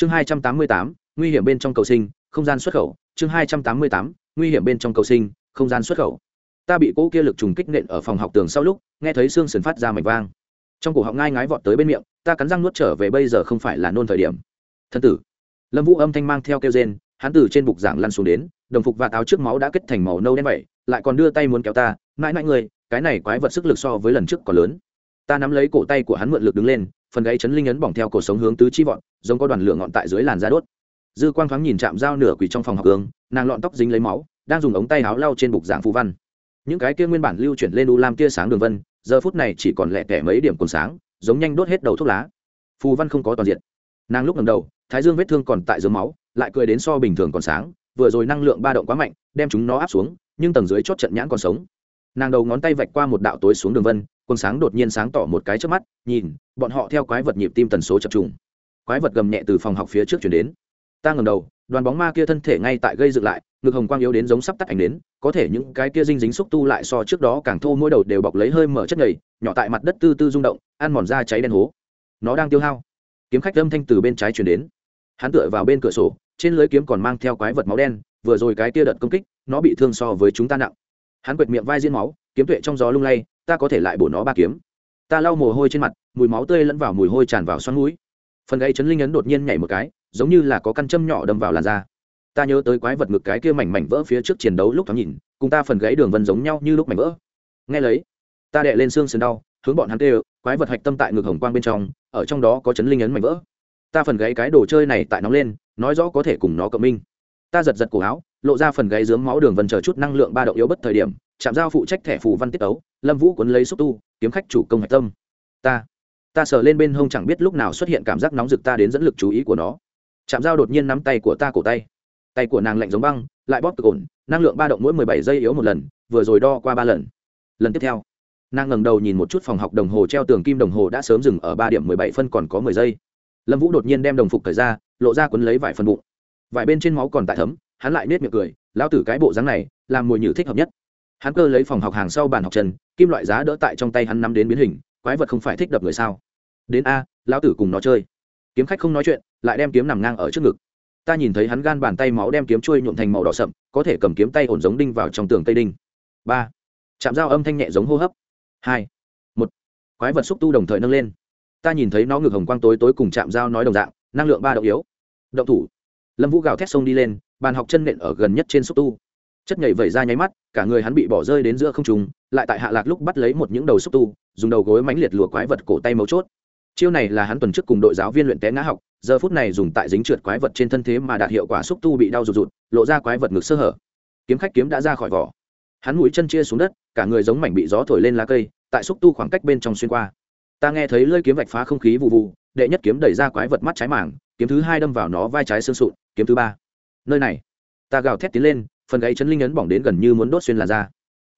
chương hai trăm tám mươi tám, nguy hiểm bên trong cầu sinh, không gian xuất khẩu. Chương hai trăm tám mươi tám, nguy hiểm bên trong cầu sinh, không gian xuất khẩu. Ta bị cỗ kia lực trùng kích nện ở phòng học tường sau lúc, nghe thấy xương sườn phát ra mảnh vang. Trong cổ họng ngai ngái vọt tới bên miệng, ta cắn răng nuốt trở về bây giờ không phải là nôn thời điểm. Thân tử. Lâm vũ âm thanh mang theo kêu rên, hắn từ trên bục giảng lăn xuống đến, đồng phục và táo trước máu đã kết thành màu nâu đen vậy, lại còn đưa tay muốn kéo ta. Mãi mãi người, cái này quái vật sức lực so với lần trước còn lớn. Ta nắm lấy cổ tay của hắn mượn lực đứng lên phần gáy chấn linh ấn bỏng theo cổ sống hướng tứ chi vọn giống có đoàn lửa ngọn tại dưới làn da đốt. Dư quang thoáng nhìn chạm dao nửa quỳ trong phòng học hướng nàng lọn tóc dính lấy máu, đang dùng ống tay áo lau trên bục giảng phù văn. Những cái kia nguyên bản lưu chuyển lên u lam tia sáng đường vân, giờ phút này chỉ còn lẹ tẻ mấy điểm còn sáng, giống nhanh đốt hết đầu thuốc lá. Phù văn không có toàn diện. Nàng lúc ngầm đầu, thái dương vết thương còn tại dưới máu, lại cười đến so bình thường còn sáng, vừa rồi năng lượng ba động quá mạnh, đem chúng nó áp xuống, nhưng tầng dưới chót trận nhãn còn sống. Nàng đầu ngón tay vạch qua một đạo tối xuống đường vân quần sáng đột nhiên sáng tỏ một cái trước mắt, nhìn, bọn họ theo quái vật nhịp tim tần số chập trùng. Quái vật gầm nhẹ từ phòng học phía trước chuyển đến. Ta ngầm đầu, đoàn bóng ma kia thân thể ngay tại gây dựng lại, ngực hồng quang yếu đến giống sắp tắt ảnh đến, có thể những cái kia dinh dính xúc tu lại so trước đó càng thô mỗi đầu đều bọc lấy hơi mở chất nhầy, nhỏ tại mặt đất tư tư rung động, ăn mòn da cháy đen hố. Nó đang tiêu hao. Kiếm khách âm thanh từ bên trái chuyển đến. Hắn tựa vào bên cửa sổ, trên lưới kiếm còn mang theo quái vật máu đen, vừa rồi cái kia đợt công kích, nó bị thương so với chúng ta nặng. Hắn quệt miệng vai diễn máu, kiếm tuệ trong gió lung lay ta có thể lại bổ nó ba kiếm. Ta lau mồ hôi trên mặt, mùi máu tươi lẫn vào mùi hôi tràn vào xoắn mũi. Phần gáy chấn linh ấn đột nhiên nhảy một cái, giống như là có căn châm nhỏ đâm vào làn da. Ta nhớ tới quái vật ngực cái kia mảnh mảnh vỡ phía trước chiến đấu lúc thoáng nhìn, cùng ta phần gáy đường vân giống nhau như lúc mảnh vỡ. Nghe lấy, ta đệ lên xương sườn đau, hướng bọn hắn kêu, quái vật hạch tâm tại ngực hồng quang bên trong, ở trong đó có chấn linh ấn mảnh vỡ. Ta phần gáy cái đồ chơi này tại nóng lên, nói rõ có thể cùng nó cộng minh. Ta giật giật cổ áo, lộ ra phần gáy dướng máu đường vân chờ chút năng lượng ba động yếu bất thời điểm chạm giao phụ trách thẻ phù văn tiết ấu lâm vũ cuốn lấy xúc tu, kiếm khách chủ công hạch tâm. Ta ta sờ lên bên hông chẳng biết lúc nào xuất hiện cảm giác nóng rực ta đến dẫn lực chú ý của nó. Chạm Giao đột nhiên nắm tay của ta cổ tay. Tay của nàng lạnh giống băng, lại bóp cực ổn, năng lượng ba động mỗi mười bảy giây yếu một lần, vừa rồi đo qua ba lần. Lần tiếp theo, nàng ngẩng đầu nhìn một chút phòng học đồng hồ treo tường kim đồng hồ đã sớm dừng ở ba điểm mười bảy phân còn có mười giây. Lâm vũ đột nhiên đem đồng phục thời ra, lộ ra quấn lấy vải phân bụng. Vải bên trên máu còn tại thấm, hắn lại nết miệng cười lao tử cái bộ dáng này, làm mùi nhử thích hợp nhất hắn cơ lấy phòng học hàng sau bàn học trần, kim loại giá đỡ tại trong tay hắn nắm đến biến hình, quái vật không phải thích đập người sao? Đến a, lão tử cùng nó chơi. Kiếm khách không nói chuyện, lại đem kiếm nằm ngang ở trước ngực. Ta nhìn thấy hắn gan bàn tay máu đem kiếm trôi nhuộm thành màu đỏ sậm, có thể cầm kiếm tay ổn giống đinh vào trong tường tây đinh. Ba. Chạm dao âm thanh nhẹ giống hô hấp. Hai. Một. Quái vật xúc tu đồng thời nâng lên. Ta nhìn thấy nó ngực hồng quang tối tối cùng chạm dao nói đồng dạng, năng lượng ba động yếu. Động thủ. Lâm vũ gào thét sông đi lên, bàn học chân nện ở gần nhất trên xúc tu chất nhảy vẩy ra nháy mắt, cả người hắn bị bỏ rơi đến giữa không trùng lại tại hạ lạc lúc bắt lấy một những đầu xúc tu, dùng đầu gối mánh liệt lùa quái vật cổ tay mấu chốt. Chiêu này là hắn tuần trước cùng đội giáo viên luyện té ngã học, giờ phút này dùng tại dính trượt quái vật trên thân thế mà đạt hiệu quả xúc tu bị đau rụt rụt, lộ ra quái vật ngực sơ hở. Kiếm khách kiếm đã ra khỏi vỏ. Hắn mũi chân chia xuống đất, cả người giống mảnh bị gió thổi lên lá cây, tại xúc tu khoảng cách bên trong xuyên qua. Ta nghe thấy lơi kiếm vạch phá không khí vụ vụ đệ nhất kiếm đẩy ra quái vật mắt trái mảng kiếm thứ hai đâm vào nó vai trái xương sụn, kiếm thứ ba. Nơi này, ta gào thét tiến lên phần gáy chân linh ấn bỏng đến gần như muốn đốt xuyên làn da.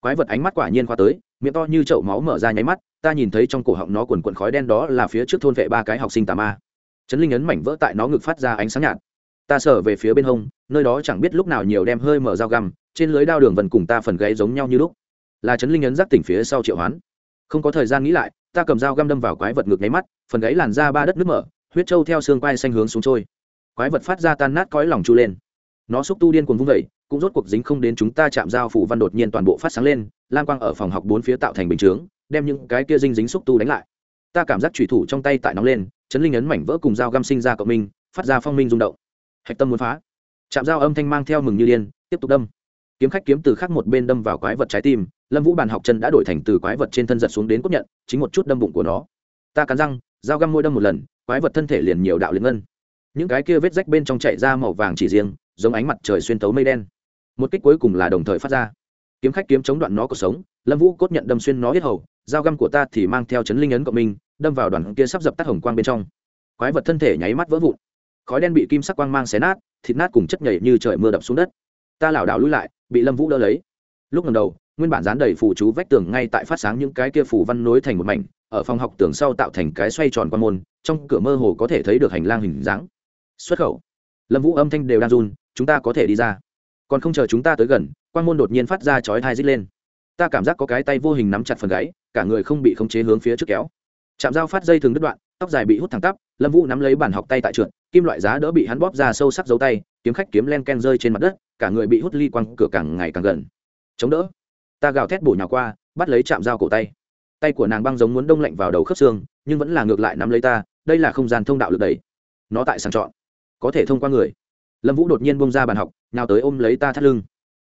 Quái vật ánh mắt quả nhiên khoa tới, miệng to như chậu máu mở ra nháy mắt, ta nhìn thấy trong cổ họng nó quần quần khói đen đó là phía trước thôn vệ ba cái học sinh tà ma. Chấn linh ấn mảnh vỡ tại nó ngực phát ra ánh sáng nhạt. Ta sở về phía bên hông, nơi đó chẳng biết lúc nào nhiều đem hơi mở dao găm, trên lưới đao đường vần cùng ta phần gáy giống nhau như lúc. Là chấn linh ấn giác tỉnh phía sau triệu hoán. Không có thời gian nghĩ lại, ta cầm dao găm đâm vào quái vật ngực nháy mắt, phần gáy làn ra ba đất nước mở, huyết trâu theo xương quai xanh hướng xuống trôi. Quái vật phát ra tan nát cõi lòng chu lên. Nó xúc tu điên cuồng vung vẩy cũng rốt cuộc dính không đến chúng ta chạm dao phủ văn đột nhiên toàn bộ phát sáng lên, lam quang ở phòng học bốn phía tạo thành bình chướng, đem những cái kia dinh dính xúc tu đánh lại. Ta cảm giác thủy thủ trong tay tại nóng lên, chấn linh ấn mảnh vỡ cùng dao găm sinh ra cộng minh, phát ra phong minh rung động. Hạch tâm muốn phá. Chạm dao âm thanh mang theo mừng như điên, tiếp tục đâm. Kiếm khách kiếm từ khác một bên đâm vào quái vật trái tim, lâm vũ bàn học chân đã đổi thành từ quái vật trên thân giật xuống đến cốt nhận, chính một chút đâm bụng của nó. Ta cắn răng, dao găm môi đâm một lần, quái vật thân thể liền nhiều đạo liền ngân. Những cái kia vết rách bên trong chạy ra màu vàng chỉ riêng, giống ánh mặt trời xuyên tấu mây đen một kích cuối cùng là đồng thời phát ra. Kiếm khách kiếm chống đoạn nó cuộc sống, lâm vũ cốt nhận đâm xuyên nó hết hầu, dao găm của ta thì mang theo chấn linh ấn cộng minh, đâm vào đoàn kia sắp dập tắt hồng quang bên trong. Quái vật thân thể nháy mắt vỡ vụn. Khói đen bị kim sắc quang mang xé nát, thịt nát cùng chất nhảy như trời mưa đập xuống đất. Ta lảo đảo lui lại, bị lâm vũ đỡ lấy. Lúc lần đầu, nguyên bản dán đầy phủ chú vách tường ngay tại phát sáng những cái kia phủ văn nối thành một mảnh, ở phòng học tường sau tạo thành cái xoay tròn quan môn, trong cửa mơ hồ có thể thấy được hành lang hình dáng. Xuất khẩu. Lâm vũ âm thanh đều đang run, chúng ta có thể đi ra còn không chờ chúng ta tới gần, quan môn đột nhiên phát ra chói thai rít lên. Ta cảm giác có cái tay vô hình nắm chặt phần gáy, cả người không bị khống chế hướng phía trước kéo. Chạm dao phát dây thường đứt đoạn, tóc dài bị hút thẳng tắp, lâm vũ nắm lấy bàn học tay tại trượt, kim loại giá đỡ bị hắn bóp ra sâu sắc dấu tay, kiếm khách kiếm len ken rơi trên mặt đất, cả người bị hút ly quăng cửa càng ngày càng gần. Chống đỡ. Ta gào thét bổ nhào qua, bắt lấy chạm dao cổ tay. Tay của nàng băng giống muốn đông lạnh vào đầu khớp xương, nhưng vẫn là ngược lại nắm lấy ta, đây là không gian thông đạo lực đẩy. Nó tại sàng chọn. Có thể thông qua người. Lâm vũ đột nhiên bông ra bàn học nào tới ôm lấy ta thắt lưng.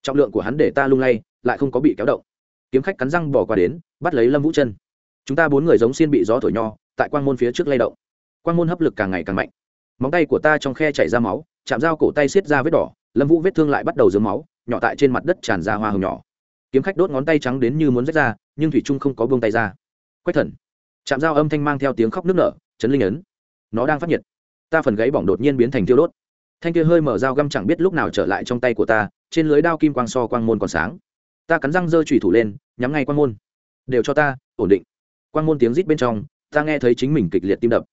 Trọng lượng của hắn để ta lung lay, lại không có bị kéo động. Kiếm khách cắn răng bỏ qua đến, bắt lấy lâm vũ chân. Chúng ta bốn người giống xiên bị gió thổi nho, tại quan môn phía trước lay động. Quan môn hấp lực càng ngày càng mạnh. Móng tay của ta trong khe chảy ra máu, chạm dao cổ tay xiết ra vết đỏ, lâm vũ vết thương lại bắt đầu dướng máu, nhỏ tại trên mặt đất tràn ra hoa hồng nhỏ. Kiếm khách đốt ngón tay trắng đến như muốn rách ra, nhưng thủy trung không có buông tay ra. Quách thần. Chạm dao âm thanh mang theo tiếng khóc nước nở, chấn linh ấn. Nó đang phát nhiệt. Ta phần gáy bỏng đột nhiên biến thành tiêu đốt thanh kia hơi mở dao găm chẳng biết lúc nào trở lại trong tay của ta, trên lưới đao kim quang so quang môn còn sáng. Ta cắn răng giơ trùy thủ lên, nhắm ngay quang môn. Đều cho ta, ổn định. Quang môn tiếng rít bên trong, ta nghe thấy chính mình kịch liệt tim đập.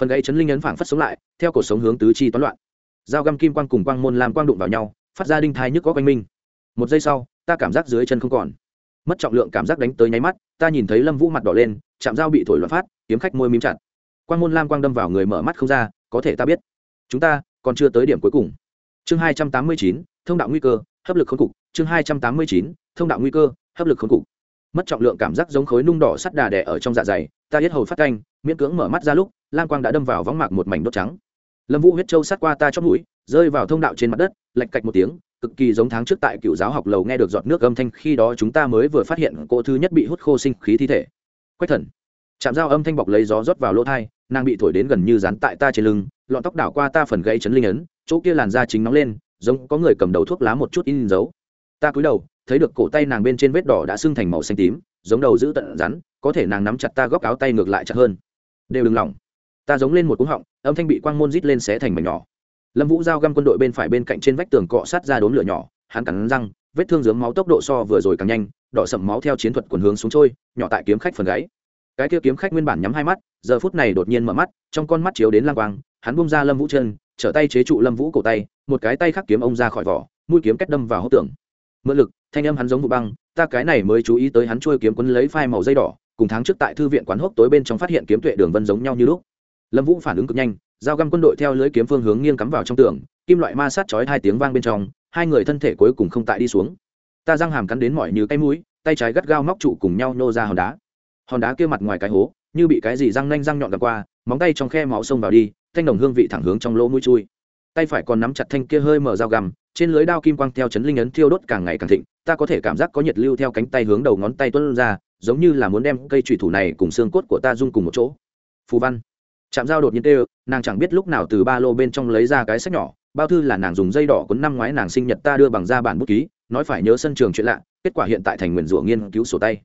Phần gãy chấn linh ấn phảng phất sống lại, theo cổ sống hướng tứ chi toán loạn. Dao găm kim quang cùng quang môn làm quang đụng vào nhau, phát ra đinh thai nhức có quanh minh một giây sau, ta cảm giác dưới chân không còn. Mất trọng lượng cảm giác đánh tới nháy mắt, ta nhìn thấy lâm vũ mặt đỏ lên, chạm dao bị thổi loạn phát, kiếm khách môi mím chặt. Quang môn lam quang đâm vào người mở mắt không ra, có thể ta biết. Chúng ta còn chưa tới điểm cuối cùng. Chương hai trăm tám mươi chín, thông đạo nguy cơ, hấp lực khốn cục. Chương hai trăm tám mươi chín, thông đạo nguy cơ, hấp lực khốn cục. Mất trọng lượng cảm giác giống khối nung đỏ sắt đà đẻ ở trong dạ dày, ta hết hầu phát canh, miễn cưỡng mở mắt ra lúc lam quang đã đâm vào võng mạc một mảnh đốt trắng. Lâm vũ huyết trâu sát qua ta chót mũi, rơi vào thông đạo trên mặt đất lạch cạch một tiếng, cực kỳ giống tháng trước tại cựu giáo học lầu nghe được giọt nước âm thanh khi đó chúng ta mới vừa phát hiện cô thứ nhất bị hút khô sinh khí thi thể. Quách thần. Chạm dao âm thanh bọc lấy gió rót vào lỗ thai nàng bị thổi đến gần như dán tại ta trên lưng, lọn tóc đảo qua ta phần gãy chấn linh ấn, chỗ kia làn da chính nóng lên, giống có người cầm đầu thuốc lá một chút in dấu. Ta cúi đầu, thấy được cổ tay nàng bên trên vết đỏ đã sưng thành màu xanh tím, giống đầu giữ tận rắn, có thể nàng nắm chặt ta góc áo tay ngược lại chặt hơn. Đều đừng lỏng. Ta giống lên một cú họng, âm thanh bị quang môn rít lên xé thành mảnh nhỏ. Lâm vũ giao găm quân đội bên phải bên cạnh trên vách tường cọ sát ra đốm lửa nhỏ, hắn cắn răng, vết thương dướng máu tốc độ so vừa rồi càng nhanh, đỏ sậm máu theo chiến thuật quần hướng xuống trôi, nhỏ tại kiếm khách phần gáy cái kia kiếm khách nguyên bản nhắm hai mắt, giờ phút này đột nhiên mở mắt, trong con mắt chiếu đến lang quang, hắn bung ra lâm vũ chân, trở tay chế trụ lâm vũ cổ tay, một cái tay khắc kiếm ông ra khỏi vỏ, mũi kiếm cách đâm vào hốc tường. Mượn lực, thanh âm hắn giống vụ băng, ta cái này mới chú ý tới hắn trôi kiếm quấn lấy phai màu dây đỏ, cùng tháng trước tại thư viện quán hốc tối bên trong phát hiện kiếm tuệ đường vân giống nhau như lúc. Lâm vũ phản ứng cực nhanh, dao găm quân đội theo lưới kiếm phương hướng nghiêng cắm vào trong tường, kim loại ma sát chói hai tiếng vang bên trong, hai người thân thể cuối cùng không tại đi xuống. Ta răng hàm cắn đến mỏi như cái mũi, tay trái gắt gao móc trụ cùng nhau nô ra hòn đá hòn đá kia mặt ngoài cái hố, như bị cái gì răng nanh răng nhọn gặp qua, móng tay trong khe máu xông vào đi, thanh đồng hương vị thẳng hướng trong lỗ mũi chui. Tay phải còn nắm chặt thanh kia hơi mở dao găm, trên lưới đao kim quang theo chấn linh ấn thiêu đốt càng ngày càng thịnh, ta có thể cảm giác có nhiệt lưu theo cánh tay hướng đầu ngón tay tuân ra, giống như là muốn đem cây thủy thủ này cùng xương cốt của ta dung cùng một chỗ. Phù văn. Chạm dao đột nhiên tê nàng chẳng biết lúc nào từ ba lô bên trong lấy ra cái sách nhỏ, bao thư là nàng dùng dây đỏ cuốn năm ngoái nàng sinh nhật ta đưa bằng da bản bút ký, nói phải nhớ sân trường chuyện lạ, kết quả hiện tại thành nguyền rủa nghiên cứu sổ tay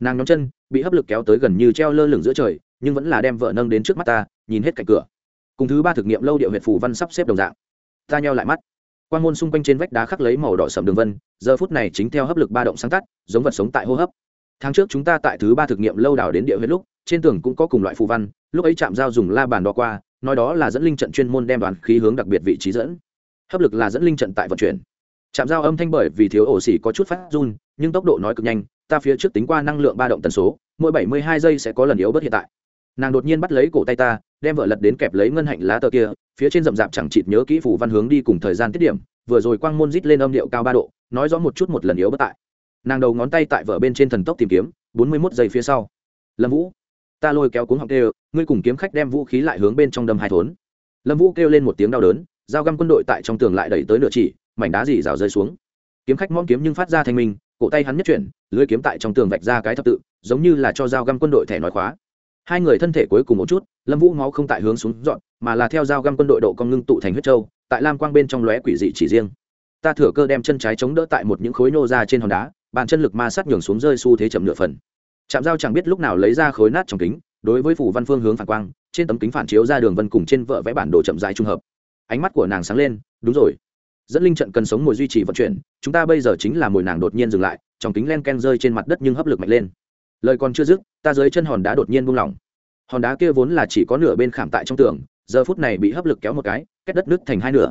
nàng nhóm chân, bị hấp lực kéo tới gần như treo lơ lửng giữa trời, nhưng vẫn là đem vợ nâng đến trước mắt ta, nhìn hết cạnh cửa. Cùng thứ ba thực nghiệm lâu điệu huyện phủ văn sắp xếp đồng dạng. Ta nheo lại mắt. Quan môn xung quanh trên vách đá khắc lấy màu đỏ sầm đường vân, giờ phút này chính theo hấp lực ba động sáng tắt giống vật sống tại hô hấp. Tháng trước chúng ta tại thứ ba thực nghiệm lâu đảo đến địa huyết lúc, trên tường cũng có cùng loại phù văn, lúc ấy chạm dao dùng la bàn đo qua, nói đó là dẫn linh trận chuyên môn đem đoàn khí hướng đặc biệt vị trí dẫn. Hấp lực là dẫn linh trận tại vận chuyển. Chạm dao âm thanh bởi vì thiếu ổ xỉ có chút phát run, nhưng tốc độ nói cực nhanh ta phía trước tính qua năng lượng ba động tần số, mỗi bảy mươi hai giây sẽ có lần yếu bất hiện tại. Nàng đột nhiên bắt lấy cổ tay ta, đem vợ lật đến kẹp lấy ngân hạnh lá tờ kia, phía trên rậm rạp chẳng chịt nhớ kỹ phủ văn hướng đi cùng thời gian tiết điểm, vừa rồi quang môn rít lên âm điệu cao ba độ, nói rõ một chút một lần yếu bất tại. Nàng đầu ngón tay tại vợ bên trên thần tốc tìm kiếm, bốn mươi mốt giây phía sau. Lâm vũ, ta lôi kéo cuống họng kêu, ngươi cùng kiếm khách đem vũ khí lại hướng bên trong đâm hai thốn. Lâm vũ kêu lên một tiếng đau đớn dao găm quân đội tại trong tường lại đẩy tới nửa chỉ, mảnh đá dì rào rơi xuống. Kiếm khách mong kiếm nhưng phát ra thanh minh cổ tay hắn nhất chuyển, lưới kiếm tại trong tường vạch ra cái thập tự, giống như là cho dao găm quân đội thẻ nói khóa. Hai người thân thể cuối cùng một chút, lâm vũ máu không tại hướng xuống dọn, mà là theo dao găm quân đội độ con ngưng tụ thành huyết trâu tại lam quang bên trong lóe quỷ dị chỉ riêng. Ta thừa cơ đem chân trái chống đỡ tại một những khối nô ra trên hòn đá, bàn chân lực ma sát nhường xuống rơi xu thế chậm nửa phần. Chạm dao chẳng biết lúc nào lấy ra khối nát trong kính, đối với phủ văn phương hướng phản quang, trên tấm kính phản chiếu ra đường vân cùng trên vợ vẽ bản đồ chậm dài trung hợp. Ánh mắt của nàng sáng lên, đúng rồi dẫn linh trận cần sống mồi duy trì vận chuyển, chúng ta bây giờ chính là mồi nàng đột nhiên dừng lại, trong kính len ken rơi trên mặt đất nhưng hấp lực mạnh lên. Lời còn chưa dứt, ta dưới chân hòn đá đột nhiên buông lỏng. Hòn đá kia vốn là chỉ có nửa bên khảm tại trong tường, giờ phút này bị hấp lực kéo một cái, cách đất nứt thành hai nửa.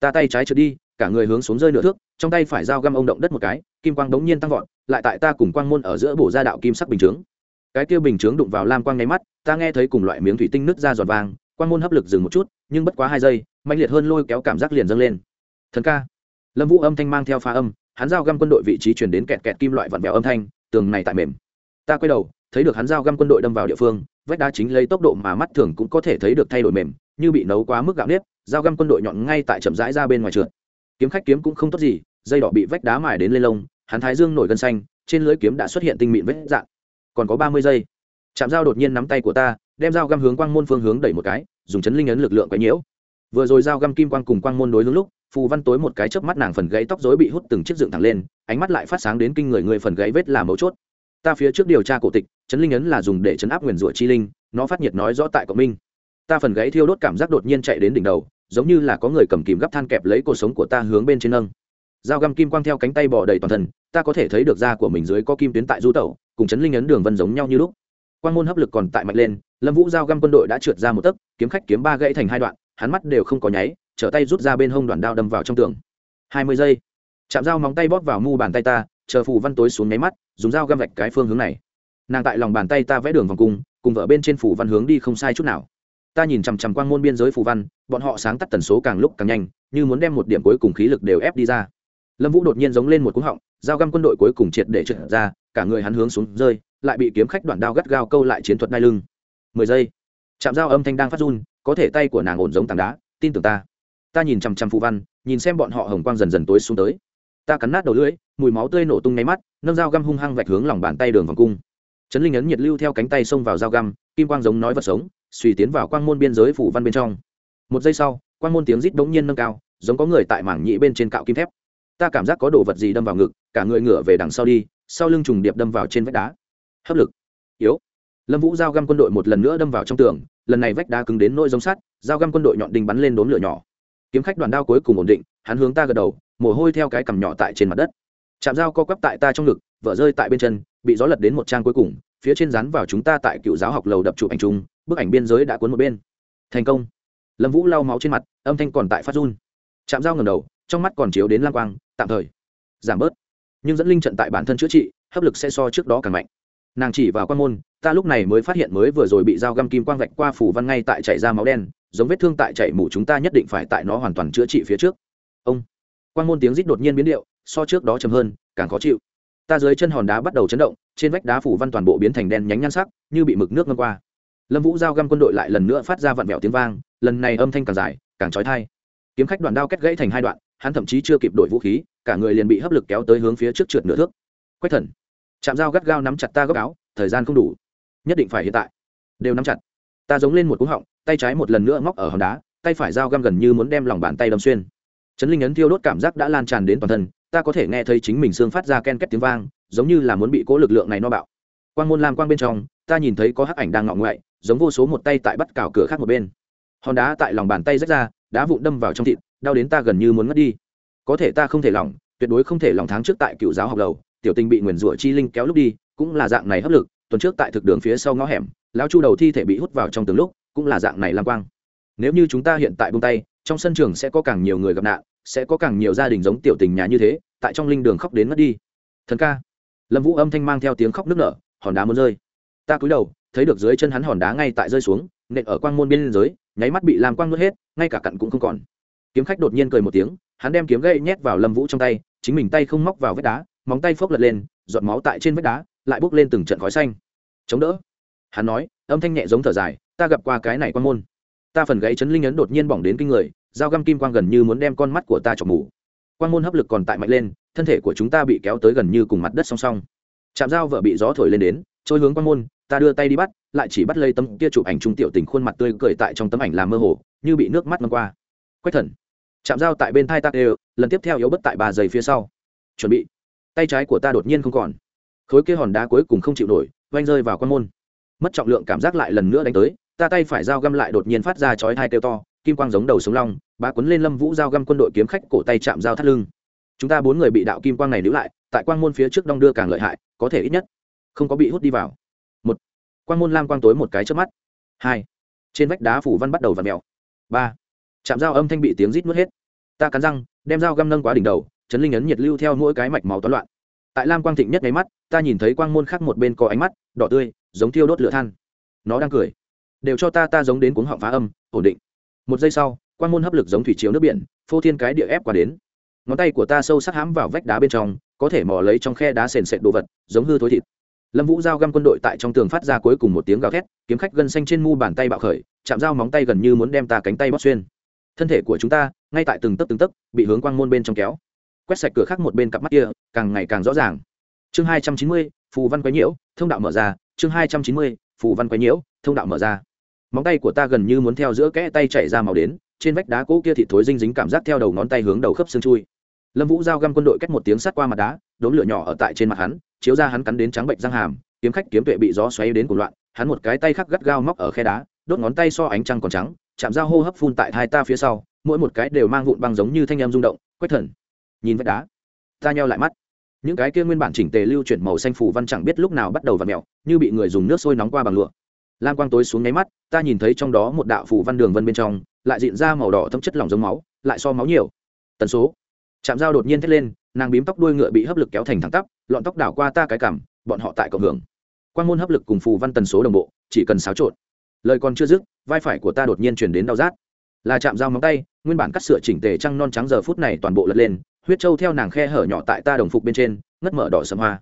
Ta tay trái trượt đi, cả người hướng xuống rơi nửa thước, trong tay phải dao găm ông động đất một cái, kim quang đống nhiên tăng vọt, lại tại ta cùng quang môn ở giữa bổ ra đạo kim sắc bình chướng. Cái kia bình chướng đụng vào lam quang nháy mắt, ta nghe thấy cùng loại miếng thủy tinh nứt ra giọt vàng quang môn hấp lực dừng một chút, nhưng bất quá hai giây mạnh liệt hơn lôi kéo cảm giác liền dâng lên thần ca. Lâm vũ âm thanh mang theo pha âm, hắn giao găm quân đội vị trí chuyển đến kẹt kẹt kim loại vặn vẹo âm thanh, tường này tại mềm. Ta quay đầu, thấy được hắn giao găm quân đội đâm vào địa phương, vách đá chính lấy tốc độ mà mắt thường cũng có thể thấy được thay đổi mềm, như bị nấu quá mức gạo nếp dao găm quân đội nhọn ngay tại chậm rãi ra bên ngoài trượt. Kiếm khách kiếm cũng không tốt gì, dây đỏ bị vách đá mài đến lên lông, hắn thái dương nổi gân xanh, trên lưới kiếm đã xuất hiện tinh mịn vết dạn. Còn có ba mươi giây. Chạm dao đột nhiên nắm tay của ta, đem dao găm hướng quang môn phương hướng đẩy một cái, dùng chấn linh ấn lực lượng quấy nhiễu. Vừa rồi dao găm kim quang cùng quang môn đối hướng lúc phù văn tối một cái chớp mắt nàng phần gãy tóc rối bị hút từng chiếc dựng thẳng lên, ánh mắt lại phát sáng đến kinh người người phần gãy vết là mấu chốt. Ta phía trước điều tra cổ tịch chấn linh ấn là dùng để chấn áp nguyền rủa chi linh, nó phát nhiệt nói rõ tại cộng minh. Ta phần gãy thiêu đốt cảm giác đột nhiên chạy đến đỉnh đầu, giống như là có người cầm kìm gắp than kẹp lấy cuộc sống của ta hướng bên trên nâng. Dao găm kim quang theo cánh tay bỏ đầy toàn thân, ta có thể thấy được da của mình dưới có kim tuyến tại du tẩu, cùng chấn linh ấn đường vân giống nhau như lúc. Quan môn hấp lực còn tại mạnh lên, lâm vũ dao găm quân đội đã trượt ra một tấc, kiếm khách kiếm ba gãy thành hai đoạn, hắn mắt đều không có nháy trở tay rút ra bên hông đoạn đao đâm vào trong tường. Hai mươi giây. Chạm dao móng tay bóp vào mu bàn tay ta, chờ phù văn tối xuống nháy mắt, dùng dao găm vạch cái phương hướng này. Nàng tại lòng bàn tay ta vẽ đường vòng cung, cùng vợ bên trên phủ văn hướng đi không sai chút nào. Ta nhìn chằm chằm quang môn biên giới phù văn, bọn họ sáng tắt tần số càng lúc càng nhanh, như muốn đem một điểm cuối cùng khí lực đều ép đi ra. Lâm vũ đột nhiên giống lên một cú họng, dao găm quân đội cuối cùng triệt để trượt ra, cả người hắn hướng xuống rơi, lại bị kiếm khách đoạn đao gắt gao câu lại chiến thuật đai lưng. Mười giây. Chạm dao âm thanh đang phát run, có thể tay của nàng ổn giống tảng đá, tin tưởng ta ta nhìn chằm chằm phù văn, nhìn xem bọn họ hồng quang dần dần tối xuống tới. Ta cắn nát đầu lưỡi, mùi máu tươi nổ tung nháy mắt, nâng dao găm hung hăng vạch hướng lòng bàn tay đường vòng cung. Trấn linh ấn nhiệt lưu theo cánh tay xông vào dao găm, kim quang giống nói vật sống, suy tiến vào quang môn biên giới phủ văn bên trong. Một giây sau, quang môn tiếng rít bỗng nhiên nâng cao, giống có người tại mảng nhị bên trên cạo kim thép. Ta cảm giác có đồ vật gì đâm vào ngực, cả người ngửa về đằng sau đi, sau lưng trùng điệp đâm vào trên vách đá. Hấp lực. Yếu. Lâm vũ giao găm quân đội một lần nữa đâm vào trong tường, lần này vách đá cứng đến nỗi giống sắt, giao găm quân đội nhọn đinh bắn lên đốm lửa nhỏ kiếm khách đoàn đao cuối cùng ổn định, hắn hướng ta gật đầu, mồ hôi theo cái cằm nhỏ tại trên mặt đất. Chạm dao co quắp tại ta trong ngực vỡ rơi tại bên chân, bị gió lật đến một trang cuối cùng, phía trên rắn vào chúng ta tại cựu giáo học lầu đập chụp ảnh chung, bức ảnh biên giới đã cuốn một bên. Thành công. Lâm vũ lau máu trên mặt, âm thanh còn tại phát run. Chạm dao ngầm đầu, trong mắt còn chiếu đến lang quang, tạm thời. Giảm bớt. Nhưng dẫn linh trận tại bản thân chữa trị, hấp lực sẽ so trước đó càng mạnh. Nàng chỉ vào quan môn, ta lúc này mới phát hiện mới vừa rồi bị dao găm kim quang vạch qua phủ văn ngay tại chảy ra máu đen giống vết thương tại chảy mủ chúng ta nhất định phải tại nó hoàn toàn chữa trị phía trước. Ông quan môn tiếng rít đột nhiên biến điệu, so trước đó trầm hơn, càng khó chịu. Ta dưới chân hòn đá bắt đầu chấn động, trên vách đá phủ văn toàn bộ biến thành đen nhánh nhan sắc, như bị mực nước ngâm qua. Lâm vũ giao găm quân đội lại lần nữa phát ra vặn vẹo tiếng vang, lần này âm thanh càng dài, càng trói thai kiếm khách đoàn đao kết gãy thành hai đoạn, hắn thậm chí chưa kịp đổi vũ khí, cả người liền bị hấp lực kéo tới hướng phía trước trượt nửa thước. Quách thần chạm dao gắt gao nắm chặt ta góc áo, thời gian không đủ, nhất định phải hiện tại. Đều nắm chặt ta giống lên một cú họng, tay trái một lần nữa ngóc ở hòn đá, tay phải dao găm gần như muốn đem lòng bàn tay đâm xuyên. Chấn linh ấn thiêu đốt cảm giác đã lan tràn đến toàn thân, ta có thể nghe thấy chính mình xương phát ra ken két tiếng vang, giống như là muốn bị cố lực lượng này no bạo. Quang môn lam quang bên trong, ta nhìn thấy có hắc ảnh đang ngọ ngoại, giống vô số một tay tại bắt cào cửa khác một bên. Hòn đá tại lòng bàn tay rách ra, đá vụn đâm vào trong thịt, đau đến ta gần như muốn ngất đi. Có thể ta không thể lỏng, tuyệt đối không thể lỏng tháng trước tại cựu giáo học lầu, tiểu tình bị nguyền rủa chi linh kéo lúc đi, cũng là dạng này hấp lực, tuần trước tại thực đường phía sau ngõ hẻm lão chu đầu thi thể bị hút vào trong từng lúc, cũng là dạng này lam quang. Nếu như chúng ta hiện tại buông tay, trong sân trường sẽ có càng nhiều người gặp nạn, sẽ có càng nhiều gia đình giống tiểu tình nhà như thế, tại trong linh đường khóc đến mất đi. Thần ca. Lâm vũ âm thanh mang theo tiếng khóc nức nở, hòn đá muốn rơi. Ta cúi đầu, thấy được dưới chân hắn hòn đá ngay tại rơi xuống, nện ở quang môn bên dưới, nháy mắt bị làm quang nuốt hết, ngay cả cặn cũng không còn. Kiếm khách đột nhiên cười một tiếng, hắn đem kiếm gậy nhét vào lâm vũ trong tay, chính mình tay không móc vào vết đá, móng tay phốc lật lên, giọt máu tại trên vết đá, lại bốc lên từng trận khói xanh. Chống đỡ hắn nói, âm thanh nhẹ giống thở dài, ta gặp qua cái này quan môn. Ta phần gáy chấn linh ấn đột nhiên bỏng đến kinh người, dao găm kim quang gần như muốn đem con mắt của ta chọc mù. Quan môn hấp lực còn tại mạnh lên, thân thể của chúng ta bị kéo tới gần như cùng mặt đất song song. Chạm dao vợ bị gió thổi lên đến, trôi hướng quan môn, ta đưa tay đi bắt, lại chỉ bắt lấy tấm kia chụp ảnh trung tiểu tình khuôn mặt tươi cười tại trong tấm ảnh làm mơ hồ, như bị nước mắt ngâm qua. Quách thần. Chạm dao tại bên thai ta đều lần tiếp theo yếu bất tại ba giây phía sau. Chuẩn bị. Tay trái của ta đột nhiên không còn. Khối kia hòn đá cuối cùng không chịu nổi oanh rơi vào quan môn mất trọng lượng cảm giác lại lần nữa đánh tới, ta tay phải dao găm lại đột nhiên phát ra chói hai kêu to, kim quang giống đầu sống long, bá quấn lên lâm vũ dao găm quân đội kiếm khách cổ tay chạm dao thắt lưng. Chúng ta bốn người bị đạo kim quang này níu lại, tại quang môn phía trước đong đưa càng lợi hại, có thể ít nhất không có bị hút đi vào. Một, quang môn lam quang tối một cái trước mắt. Hai, trên vách đá phủ văn bắt đầu và mèo. Ba, chạm dao âm thanh bị tiếng rít mất hết. Ta cắn răng, đem dao găm nâng quá đỉnh đầu, chấn linh ấn nhiệt lưu theo mỗi cái mạch máu toán loạn. Tại lam quang thịnh nhất nháy mắt, ta nhìn thấy quang môn khác một bên có ánh mắt, đỏ tươi giống thiêu đốt lửa than. Nó đang cười. Đều cho ta ta giống đến cuống họng phá âm, ổn định. Một giây sau, quan môn hấp lực giống thủy chiếu nước biển, phô thiên cái địa ép qua đến. Ngón tay của ta sâu sắc hãm vào vách đá bên trong, có thể mò lấy trong khe đá sền sệt đồ vật, giống hư thối thịt. Lâm vũ giao găm quân đội tại trong tường phát ra cuối cùng một tiếng gào thét, kiếm khách gân xanh trên mu bàn tay bạo khởi, chạm dao móng tay gần như muốn đem ta cánh tay bóc xuyên. Thân thể của chúng ta, ngay tại từng tấc từng tấc, bị hướng quang môn bên trong kéo. Quét sạch cửa khác một bên cặp mắt kia, càng ngày càng rõ ràng. Chương hai trăm chín mươi phù văn quấy nhiễu, thông đạo mở ra, chương hai trăm chín mươi, phù văn quấy nhiễu, thông đạo mở ra. Móng tay của ta gần như muốn theo giữa kẽ tay chạy ra màu đến, trên vách đá cỗ kia thịt thối dinh dính cảm giác theo đầu ngón tay hướng đầu khớp xương chui. Lâm vũ giao găm quân đội cách một tiếng sát qua mặt đá đốn lửa nhỏ ở tại trên mặt hắn, chiếu ra hắn cắn đến trắng bệnh răng hàm, kiếm khách kiếm tuệ bị gió xoáy đến của loạn, hắn một cái tay khắc gắt gao móc ở khe đá, đốt ngón tay so ánh trăng còn trắng, chạm dao hô hấp phun tại hai ta phía sau, mỗi một cái đều mang vụn băng giống như thanh em rung động, quách thần, nhìn vách đá, ta nheo lại mắt những cái kia nguyên bản chỉnh tề lưu chuyển màu xanh phủ văn chẳng biết lúc nào bắt đầu và mẹo như bị người dùng nước sôi nóng qua bằng lụa. Lam quang tối xuống nháy mắt, ta nhìn thấy trong đó một đạo phủ văn đường vân bên trong, lại diện ra màu đỏ thâm chất lỏng giống máu, lại so máu nhiều. Tần số. Chạm dao đột nhiên thét lên, nàng bím tóc đuôi ngựa bị hấp lực kéo thành thẳng tắp, lọn tóc đảo qua ta cái cảm bọn họ tại cộng hưởng. Quan môn hấp lực cùng phù văn tần số đồng bộ, chỉ cần xáo trộn. Lời còn chưa dứt, vai phải của ta đột nhiên chuyển đến đau rát. Là chạm dao móng tay, nguyên bản cắt sửa chỉnh tề trăng non trắng giờ phút này toàn bộ lật lên huyết trâu theo nàng khe hở nhỏ tại ta đồng phục bên trên, ngất mở đỏ sầm hoa.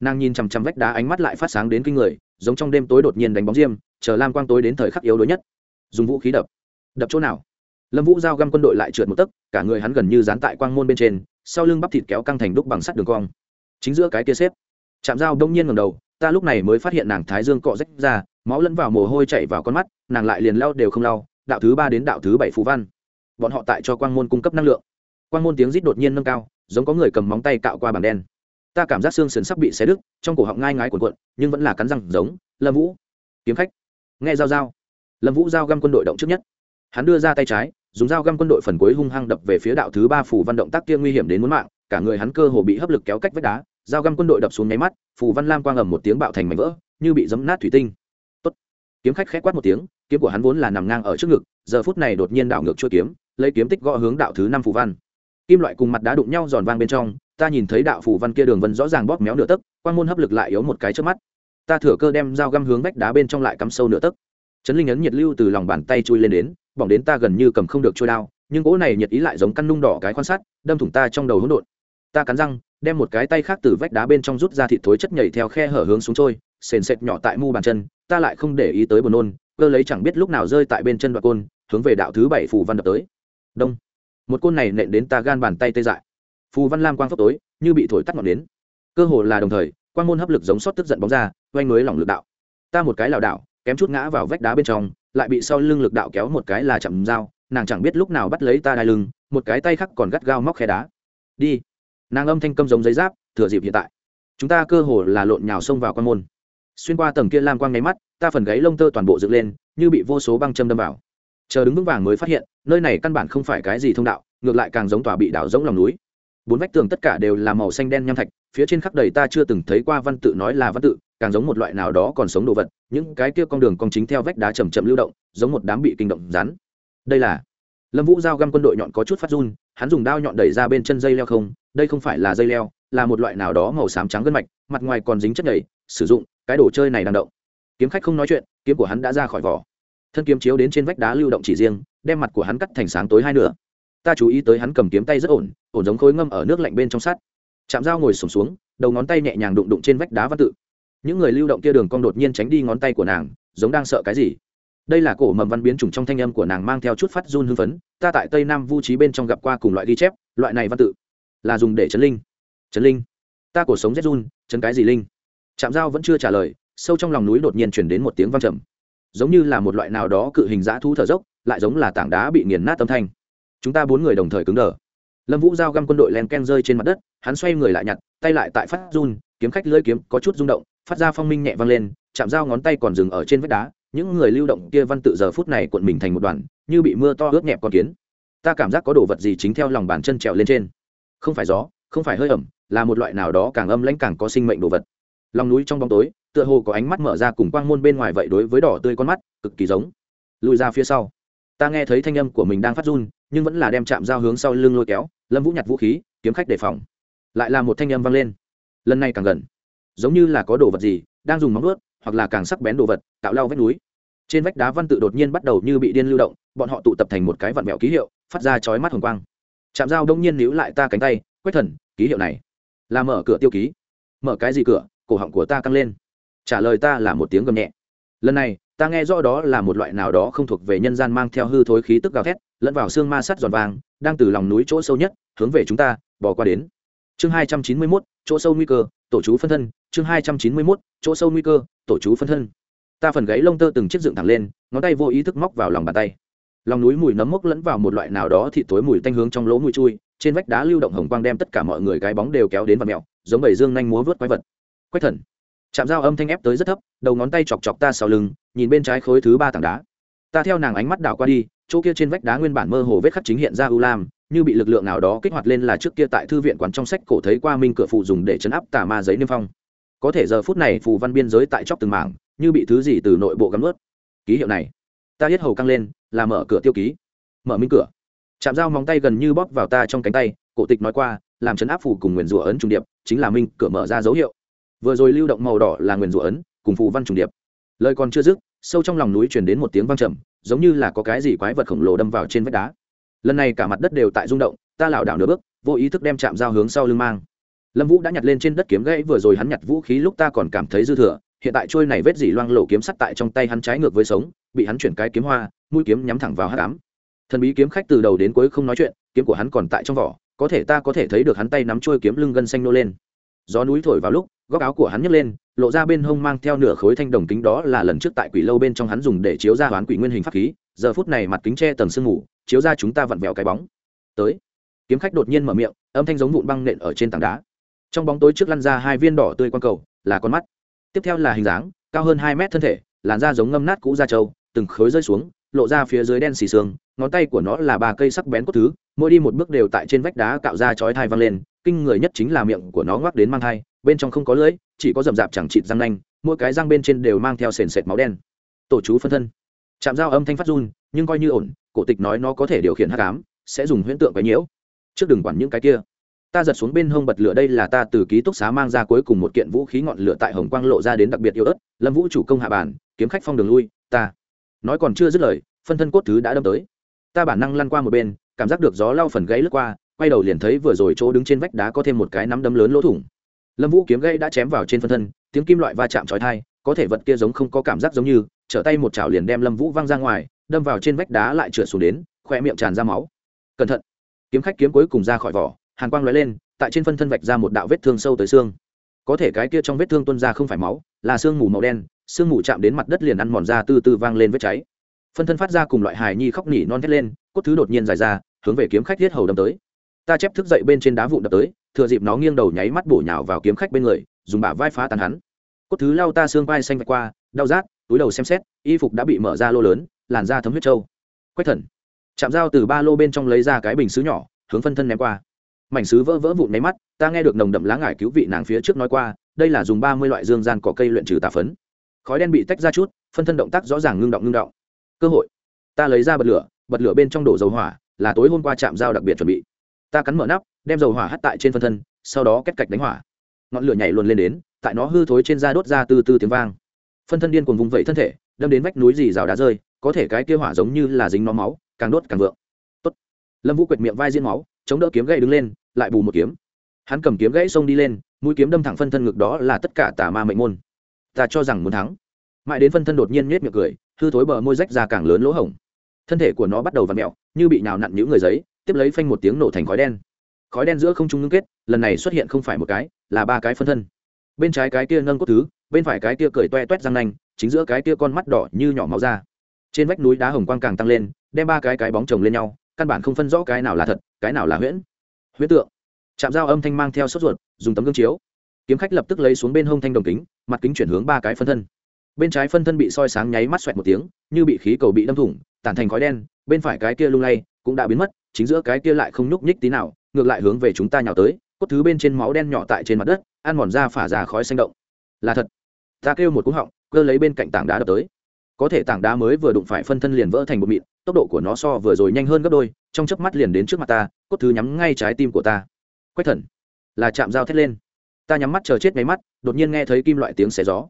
Nàng nhìn chằm chằm vách đá ánh mắt lại phát sáng đến kinh người, giống trong đêm tối đột nhiên đánh bóng diêm, chờ lam quang tối đến thời khắc yếu đuối nhất. Dùng vũ khí đập. Đập chỗ nào? Lâm vũ giao găm quân đội lại trượt một tấc, cả người hắn gần như dán tại quang môn bên trên, sau lưng bắp thịt kéo căng thành đúc bằng sắt đường cong. Chính giữa cái kia xếp. Chạm dao đông nhiên ngầm đầu, ta lúc này mới phát hiện nàng thái dương cọ rách ra, máu lẫn vào mồ hôi chảy vào con mắt, nàng lại liền lau đều không lau, đạo thứ ba đến đạo thứ bảy phú văn. Bọn họ tại cho quang môn cung cấp năng lượng quang môn tiếng rít đột nhiên nâng cao, giống có người cầm móng tay cạo qua bảng đen. Ta cảm giác xương sườn sắp bị xé đứt, trong cổ họng ngai ngái cuộn cuộn, nhưng vẫn là cắn răng, giống, lâm vũ. Kiếm khách. Nghe dao dao lâm vũ giao găm quân đội động trước nhất. Hắn đưa ra tay trái, dùng dao găm quân đội phần cuối hung hăng đập về phía đạo thứ ba phủ văn động tác kia nguy hiểm đến muốn mạng, cả người hắn cơ hồ bị hấp lực kéo cách vách đá dao găm quân đội đập xuống nháy mắt phủ văn lam quang ầm một tiếng bạo thành mảnh vỡ, như bị giấm nát thủy tinh. Tốt. kiếm khách khẽ quát một tiếng, kiếm của hắn vốn là nằm ngang ở trước ngực, giờ phút này đột nhiên đảo ngược chua kiếm, lấy kiếm tích gõ hướng đạo thứ năm phủ văn kim loại cùng mặt đá đụng nhau giòn vang bên trong, ta nhìn thấy đạo phủ văn kia đường vân rõ ràng bóp méo nửa tấc quan môn hấp lực lại yếu một cái trước mắt. Ta thừa cơ đem dao găm hướng vách đá bên trong lại cắm sâu nửa tấc. Chấn linh ấn nhiệt lưu từ lòng bàn tay chui lên đến, bỏng đến ta gần như cầm không được trôi đao, nhưng gỗ này nhiệt ý lại giống căn nung đỏ cái quan sát, đâm thủng ta trong đầu hỗn độn. Ta cắn răng, đem một cái tay khác từ vách đá bên trong rút ra thịt thối chất nhảy theo khe hở hướng xuống trôi, sền sệt nhỏ tại mu bàn chân, ta lại không để ý tới buồn nôn, cơ lấy chẳng biết lúc nào rơi tại bên chân đoạn côn, hướng về đạo thứ bảy phủ văn đập tới. Đông một côn này nện đến ta gan bàn tay tê dại. Phù văn lam quang phấp tối, như bị thổi tắt ngọn đến cơ hồ là đồng thời quan môn hấp lực giống sót tức giận bóng ra, oanh núi lỏng lực đạo. Ta một cái lảo đảo, kém chút ngã vào vách đá bên trong, lại bị sau lưng lực đạo kéo một cái là chậm dao, nàng chẳng biết lúc nào bắt lấy ta đai lưng, một cái tay khác còn gắt gao móc khe đá. Đi. Nàng âm thanh câm giống giấy giáp, thừa dịp hiện tại. Chúng ta cơ hồ là lộn nhào xông vào quan môn. Xuyên qua tầng kia lam quang nháy mắt, ta phần gáy lông tơ toàn bộ dựng lên, như bị vô số băng châm đâm vào. Chờ đứng vững vàng mới phát hiện nơi này căn bản không phải cái gì thông đạo, ngược lại càng giống tòa bị đảo giống lòng núi. Bốn vách tường tất cả đều là màu xanh đen nham thạch, phía trên khắp đầy ta chưa từng thấy qua văn tự nói là văn tự, càng giống một loại nào đó còn sống đồ vật, những cái kia con đường con chính theo vách đá chầm chậm lưu động, giống một đám bị kinh động rắn. Đây là lâm vũ giao găm quân đội nhọn có chút phát run, hắn dùng đao nhọn đẩy ra bên chân dây leo không, đây không phải là dây leo, là một loại nào đó màu xám trắng gân mạch, mặt ngoài còn dính chất nhảy sử dụng, cái đồ chơi này đang động. Kiếm khách không nói chuyện, kiếm của hắn đã ra khỏi vỏ. Thân kiếm chiếu đến trên vách đá lưu động chỉ riêng đem mặt của hắn cắt thành sáng tối hai nửa. Ta chú ý tới hắn cầm kiếm tay rất ổn ổn giống khối ngâm ở nước lạnh bên trong sắt. Chạm dao ngồi sùng xuống, xuống đầu ngón tay nhẹ nhàng đụng đụng trên vách đá văn tự. Những người lưu động kia đường cong đột nhiên tránh đi ngón tay của nàng giống đang sợ cái gì. Đây là cổ mầm văn biến chủng trong thanh âm của nàng mang theo chút phát run hưng phấn ta tại tây nam vu trí bên trong gặp qua cùng loại ghi chép loại này văn tự là dùng để chấn linh. Chấn linh? Ta cổ sống rét run chấn cái gì linh? Chạm dao vẫn chưa trả lời sâu trong lòng núi đột nhiên chuyển đến một tiếng vang trầm. Giống như là một loại nào đó cự hình dã thú thở dốc lại giống là tảng đá bị nghiền nát âm thanh. Chúng ta bốn người đồng thời cứng đờ. Lâm vũ giao găm quân đội len ken rơi trên mặt đất, hắn xoay người lại nhặt, tay lại tại phát run, kiếm khách lưỡi kiếm có chút rung động, phát ra phong minh nhẹ vang lên, chạm dao ngón tay còn dừng ở trên vách đá, những người lưu động kia văn tự giờ phút này cuộn mình thành một đoàn, như bị mưa to ướt nhẹp con kiến. Ta cảm giác có đồ vật gì chính theo lòng bàn chân trèo lên trên. Không phải gió, không phải hơi ẩm, là một loại nào đó càng âm lãnh càng có sinh mệnh đồ vật. Lòng núi trong bóng tối, tựa hồ có ánh mắt mở ra cùng quang môn bên ngoài vậy đối với đỏ tươi con mắt, cực kỳ giống. Lùi ra phía sau ta nghe thấy thanh âm của mình đang phát run, nhưng vẫn là đem chạm dao hướng sau lưng lôi kéo, lâm vũ nhặt vũ khí, kiếm khách đề phòng. Lại là một thanh âm vang lên. Lần này càng gần. Giống như là có đồ vật gì đang dùng móng ướt hoặc là càng sắc bén đồ vật, tạo lao vách núi. Trên vách đá văn tự đột nhiên bắt đầu như bị điên lưu động, bọn họ tụ tập thành một cái vặn mẹo ký hiệu, phát ra chói mắt hồng quang. Chạm dao đông nhiên níu lại ta cánh tay quét thần, ký hiệu này là mở cửa tiêu ký. Mở cái gì cửa? Cổ họng của ta căng lên. Trả lời ta là một tiếng gầm nhẹ. Lần này ta nghe rõ đó là một loại nào đó không thuộc về nhân gian mang theo hư thối khí tức gào thét, lẫn vào xương ma sắt giòn vàng, đang từ lòng núi chỗ sâu nhất, hướng về chúng ta, bỏ qua đến. Chương hai trăm chín mươi mốt, chỗ sâu nguy cơ, tổ chú phân thân. Chương hai trăm chín mươi mốt, chỗ sâu nguy cơ, tổ chú phân thân. Ta phần gáy lông tơ từng chiếc dựng thẳng lên, ngón tay vô ý thức móc vào lòng bàn tay. Lòng núi mùi nấm mốc lẫn vào một loại nào đó thì tối mùi tanh hướng trong lỗ mũi chui, trên vách đá lưu động hồng quang đem tất cả mọi người cái bóng đều kéo đến vật mẹo, giống bầy dương nhanh múa vớt quái vật. Quách thần. Chạm dao âm thanh ép tới rất thấp, đầu ngón tay chọc chọc ta sau lưng nhìn bên trái khối thứ ba tảng đá. Ta theo nàng ánh mắt đảo qua đi, chỗ kia trên vách đá nguyên bản mơ hồ vết khắc chính hiện ra u lam, như bị lực lượng nào đó kích hoạt lên là trước kia tại thư viện quán trong sách cổ thấy qua minh cửa phụ dùng để chấn áp tà ma giấy niêm phong. Có thể giờ phút này phù văn biên giới tại chóc từng mảng, như bị thứ gì từ nội bộ gắm ướt ký hiệu này, ta hết hầu căng lên, là mở cửa tiêu ký. Mở minh cửa. Chạm dao móng tay gần như bóp vào ta trong cánh tay, cổ tịch nói qua, làm chấn áp phù cùng nguyền rủa ấn trùng điệp, chính là minh cửa mở ra dấu hiệu. Vừa rồi lưu động màu đỏ là nguyền rủa ấn, cùng phù văn trùng điệp lời còn chưa dứt, sâu trong lòng núi truyền đến một tiếng vang trầm, giống như là có cái gì quái vật khổng lồ đâm vào trên vách đá. Lần này cả mặt đất đều tại rung động, ta lảo đảo nửa bước, vô ý thức đem chạm dao hướng sau lưng mang. Lâm vũ đã nhặt lên trên đất kiếm gãy, vừa rồi hắn nhặt vũ khí lúc ta còn cảm thấy dư thừa, hiện tại trôi này vết dỉ loang lổ kiếm sắt tại trong tay hắn trái ngược với sống, bị hắn chuyển cái kiếm hoa, mũi kiếm nhắm thẳng vào hát cám thần bí kiếm khách từ đầu đến cuối không nói chuyện, kiếm của hắn còn tại trong vỏ, có thể ta có thể thấy được hắn tay nắm trôi kiếm lưng gân xanh nô lên. Gió núi thổi vào lúc, góc áo của hắn nhấc lên lộ ra bên hông mang theo nửa khối thanh đồng kính đó là lần trước tại quỷ lâu bên trong hắn dùng để chiếu ra hoán quỷ nguyên hình pháp khí. Giờ phút này mặt kính che tầng sương mù, chiếu ra chúng ta vặn vẹo cái bóng. Tới. Kiếm khách đột nhiên mở miệng, âm thanh giống vụn băng nện ở trên tảng đá. Trong bóng tối trước lăn ra hai viên đỏ tươi quang cầu, là con mắt. Tiếp theo là hình dáng, cao hơn hai mét thân thể, làn da giống ngâm nát cũ da trâu, từng khối rơi xuống, lộ ra phía dưới đen xì xương, ngón tay của nó là ba cây sắc bén cốt thứ, mỗi đi một bước đều tại trên vách đá cạo ra chói thai văng lên, kinh người nhất chính là miệng của nó ngoắc đến mang thai, bên trong không có lưỡi chỉ có rậm rạp chẳng chịt răng nanh, mỗi cái răng bên trên đều mang theo sền sệt máu đen. Tổ chú phân thân. Chạm dao âm thanh phát run, nhưng coi như ổn, cổ tịch nói nó có thể điều khiển hắc ám, sẽ dùng huyễn tượng quấy nhiễu. Trước đừng quản những cái kia. Ta giật xuống bên hông bật lửa đây là ta từ ký túc xá mang ra cuối cùng một kiện vũ khí ngọn lửa tại hồng quang lộ ra đến đặc biệt yếu ớt, lâm vũ chủ công hạ bản, kiếm khách phong đường lui, ta. Nói còn chưa dứt lời, phân thân cốt thứ đã đâm tới. Ta bản năng lăn qua một bên, cảm giác được gió lau phần gãy lướt qua, quay đầu liền thấy vừa rồi chỗ đứng trên vách đá có thêm một cái nắm đấm lớn lỗ thủng lâm vũ kiếm gãy đã chém vào trên phân thân, tiếng kim loại va chạm trói thai có thể vật kia giống không có cảm giác giống như, trở tay một chảo liền đem lâm vũ văng ra ngoài, đâm vào trên vách đá lại trượt xuống đến khoe miệng tràn ra máu. Cẩn thận. Kiếm khách kiếm cuối cùng ra khỏi vỏ, hàn quang lóe lên, tại trên phân thân vạch ra một đạo vết thương sâu tới xương. Có thể cái kia trong vết thương tuân ra không phải máu, là xương mù màu đen, xương mù chạm đến mặt đất liền ăn mòn ra từ từ vang lên vết cháy. Phân thân phát ra cùng loại hài nhi khóc nỉ non thét lên, cốt thứ đột nhiên dài ra, hướng về kiếm khách thiết hầu đâm tới. Ta chép thức dậy bên trên đá vụn đập tới thừa dịp nó nghiêng đầu nháy mắt bổ nhào vào kiếm khách bên người, dùng bả vai phá tàn hắn. Cốt thứ lao ta xương vai xanh vạch qua, đau rát, túi đầu xem xét, y phục đã bị mở ra lô lớn, làn da thấm huyết trâu. Quách thần. Chạm dao từ ba lô bên trong lấy ra cái bình xứ nhỏ, hướng phân thân ném qua. Mảnh xứ vỡ vỡ vụn nháy mắt, ta nghe được nồng đậm lá ngải cứu vị nàng phía trước nói qua, đây là dùng ba mươi loại dương gian có cây luyện trừ tà phấn. Khói đen bị tách ra chút, phân thân động tác rõ ràng ngưng động ngưng động. Cơ hội. Ta lấy ra bật lửa bật lửa bên trong đổ dầu hỏa, là tối hôm qua chạm dao đặc biệt chuẩn bị. Ta cắn mở nắp đem dầu hỏa hắt tại trên phân thân, sau đó kết cạch đánh hỏa. Ngọn lửa nhảy luồn lên đến, tại nó hư thối trên da đốt ra từ từ tiếng vang. Phân thân điên cuồng vùng vẫy thân thể, đâm đến vách núi dì rào đá rơi, có thể cái kia hỏa giống như là dính nó máu, càng đốt càng vượng. Tốt. lâm vũ quệt miệng vai diên máu, chống đỡ kiếm gậy đứng lên, lại bù một kiếm. Hắn cầm kiếm gãy xông đi lên, mũi kiếm đâm thẳng phân thân ngực đó là tất cả tà ma mệnh môn. Ta cho rằng muốn thắng. Mãi đến phân thân đột nhiên nhếch miệng cười, hư thối bờ môi rách ra càng lớn lỗ hổng. Thân thể của nó bắt đầu v ặ mẹo, như bị nào nặn những người giấy, tiếp lấy phanh một tiếng nổ thành khói đen khói đen giữa không trung ngưng kết, lần này xuất hiện không phải một cái, là ba cái phân thân. Bên trái cái kia nâng cốt thứ, bên phải cái kia cười toe toét răng nanh, chính giữa cái kia con mắt đỏ như nhỏ máu ra. Trên vách núi đá hồng quang càng tăng lên, đem ba cái cái bóng chồng lên nhau, căn bản không phân rõ cái nào là thật, cái nào là huyễn. Huyễn tượng. Chạm dao âm thanh mang theo sốt ruột, dùng tấm gương chiếu. Kiếm khách lập tức lấy xuống bên hông thanh đồng kính, mặt kính chuyển hướng ba cái phân thân. Bên trái phân thân bị soi sáng nháy mắt xoẹt một tiếng, như bị khí cầu bị đâm thủng, tản thành khói đen, bên phải cái kia lung lay cũng đã biến mất, chính giữa cái kia lại không nhúc nhích tí nào ngược lại hướng về chúng ta nhào tới, cốt thứ bên trên máu đen nhỏ tại trên mặt đất, ăn mòn ra phả ra khói xanh động. Là thật. Ta kêu một cú họng, cơ lấy bên cạnh tảng đá đập tới. Có thể tảng đá mới vừa đụng phải phân thân liền vỡ thành bột mịn, tốc độ của nó so vừa rồi nhanh hơn gấp đôi, trong chớp mắt liền đến trước mặt ta, cốt thứ nhắm ngay trái tim của ta. Quách thần. Là chạm dao thét lên. Ta nhắm mắt chờ chết máy mắt, đột nhiên nghe thấy kim loại tiếng xé gió.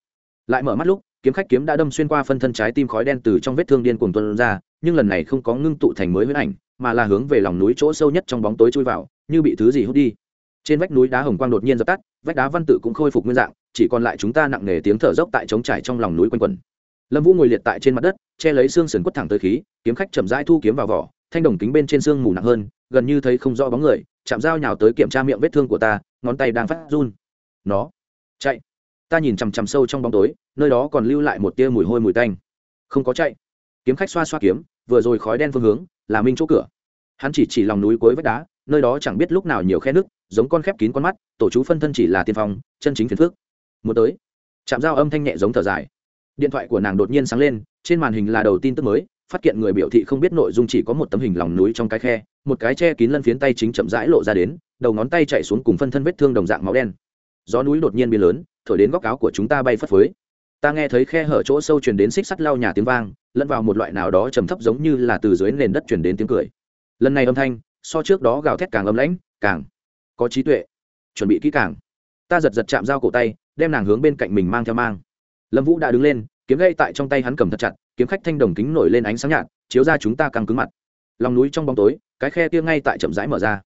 Lại mở mắt lúc, kiếm khách kiếm đã đâm xuyên qua phân thân trái tim khói đen từ trong vết thương điên cuồng tuân ra, nhưng lần này không có ngưng tụ thành mới huyết ảnh, mà là hướng về lòng núi chỗ sâu nhất trong bóng tối chui vào như bị thứ gì hút đi. Trên vách núi đá hồng quang đột nhiên dập tắt, vách đá văn tự cũng khôi phục nguyên dạng, chỉ còn lại chúng ta nặng nề tiếng thở dốc tại trống trải trong lòng núi quanh quần lâm vũ ngồi liệt tại trên mặt đất, che lấy xương sườn quất thẳng tới khí, kiếm khách chậm rãi thu kiếm vào vỏ, thanh đồng kính bên trên xương mù nặng hơn, gần như thấy không rõ bóng người, chạm dao nhào tới kiểm tra miệng vết thương của ta, ngón tay đang phát run. Nó, chạy. Ta nhìn chằm chằm sâu trong bóng tối, nơi đó còn lưu lại một tia mùi hôi mùi tanh. Không có chạy. Kiếm khách xoa xoa kiếm, vừa rồi khói đen phương hướng, là minh chỗ cửa. Hắn chỉ chỉ lòng núi cuối vách đá nơi đó chẳng biết lúc nào nhiều khe nước, giống con khép kín con mắt, tổ chú phân thân chỉ là tiên phong, chân chính phiền phước muốn tới chạm dao âm thanh nhẹ giống thở dài. Điện thoại của nàng đột nhiên sáng lên, trên màn hình là đầu tin tức mới, phát hiện người biểu thị không biết nội dung chỉ có một tấm hình lòng núi trong cái khe, một cái che kín lân phiến tay chính chậm rãi lộ ra đến, đầu ngón tay chạy xuống cùng phân thân vết thương đồng dạng máu đen. Gió núi đột nhiên biến lớn, thổi đến góc áo của chúng ta bay phất phới. Ta nghe thấy khe hở chỗ sâu truyền đến xích sắt lau nhà tiếng vang, lẫn vào một loại nào đó trầm thấp giống như là từ dưới nền đất truyền đến tiếng cười. Lần này âm thanh so trước đó gào thét càng âm lãnh, càng có trí tuệ. Chuẩn bị kỹ càng. Ta giật giật chạm dao cổ tay, đem nàng hướng bên cạnh mình mang theo mang. Lâm vũ đã đứng lên, kiếm gây tại trong tay hắn cầm thật chặt, kiếm khách thanh đồng kính nổi lên ánh sáng nhạt, chiếu ra chúng ta căng cứng mặt. Lòng núi trong bóng tối, cái khe kia ngay tại chậm rãi mở ra.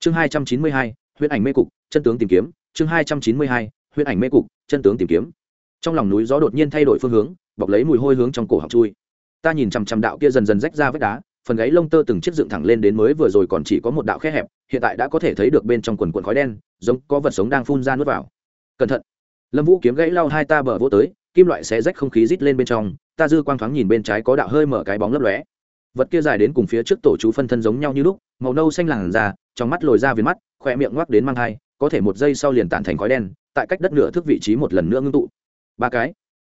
Chương hai trăm chín mươi hai, huyễn ảnh mê cục, chân tướng tìm kiếm. Chương hai trăm chín mươi hai, huyễn ảnh mê cục, chân tướng tìm kiếm. Trong lòng núi gió đột nhiên thay đổi phương hướng, bọc lấy mùi hôi hướng trong cổ học chui. Ta nhìn chằm chằm đạo kia dần dần rách ra vết đá phần gáy lông tơ từng chiếc dựng thẳng lên đến mới vừa rồi còn chỉ có một đạo khe hẹp, hiện tại đã có thể thấy được bên trong quần quần khói đen, giống có vật sống đang phun ra nuốt vào. Cẩn thận. Lâm vũ kiếm gãy lau hai ta bờ vỗ tới, kim loại xé rách không khí rít lên bên trong, ta dư quang thoáng nhìn bên trái có đạo hơi mở cái bóng lấp lóe. Vật kia dài đến cùng phía trước tổ chú phân thân giống nhau như lúc, màu nâu xanh làn da, trong mắt lồi ra viền mắt khoe miệng ngoắc đến mang thai, có thể một giây sau liền tản thành khói đen, tại cách đất nửa thước vị trí một lần nữa ngưng tụ. Ba cái.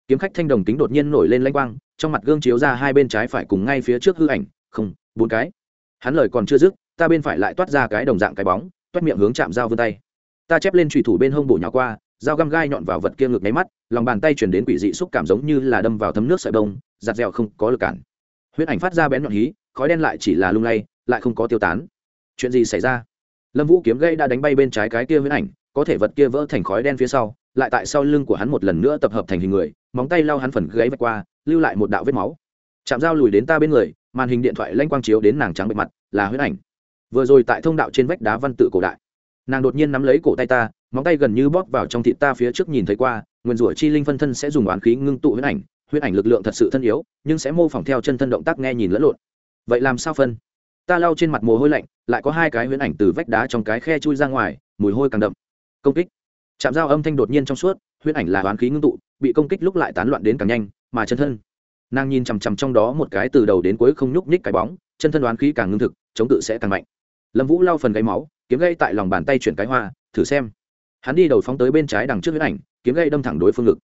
Kiếm khách thanh đồng tính đột nhiên nổi lên lanh quang, trong mặt gương chiếu ra hai bên trái phải cùng ngay phía trước hư ảnh không, bốn cái. Hắn lời còn chưa dứt, ta bên phải lại toát ra cái đồng dạng cái bóng, toát miệng hướng chạm dao vươn tay. Ta chép lên trùy thủ bên hông bổ nhỏ qua, dao găm gai nhọn vào vật kia ngực nháy mắt, lòng bàn tay chuyển đến quỷ dị xúc cảm giống như là đâm vào thấm nước sợi bông, giặt dẻo không có lực cản. Huyết ảnh phát ra bén nhọn hí, khói đen lại chỉ là lung lay, lại không có tiêu tán. Chuyện gì xảy ra? Lâm vũ kiếm gây đã đánh bay bên trái cái kia huyết ảnh, có thể vật kia vỡ thành khói đen phía sau, lại tại sau lưng của hắn một lần nữa tập hợp thành hình người, móng tay lao hắn phần gáy vạch qua, lưu lại một đạo vết máu. Chạm dao lùi đến ta bên người màn hình điện thoại lanh quang chiếu đến nàng trắng bệ mặt, là huyết ảnh. Vừa rồi tại thông đạo trên vách đá văn tự cổ đại, nàng đột nhiên nắm lấy cổ tay ta, móng tay gần như bóp vào trong thịt ta phía trước nhìn thấy qua, nguyên rủa chi linh phân thân sẽ dùng oán khí ngưng tụ huyết ảnh huyết ảnh lực lượng thật sự thân yếu, nhưng sẽ mô phỏng theo chân thân động tác nghe nhìn lẫn lộn. Vậy làm sao phân? Ta lau trên mặt mồ hôi lạnh, lại có hai cái huyễn ảnh từ vách đá trong cái khe chui ra ngoài, mùi hôi càng đậm. Công kích. Chạm dao âm thanh đột nhiên trong suốt huyễn ảnh là oán khí ngưng tụ, bị công kích lúc lại tán loạn đến càng nhanh, mà chân thân nàng nhìn chằm chằm trong đó một cái từ đầu đến cuối không nhúc nhích cái bóng, chân thân đoán khí càng ngưng thực, chống tự sẽ càng mạnh. Lâm vũ lau phần gáy máu, kiếm gây tại lòng bàn tay chuyển cái hoa, thử xem. Hắn đi đầu phóng tới bên trái đằng trước huyễn ảnh, kiếm gây đâm thẳng đối phương ngực.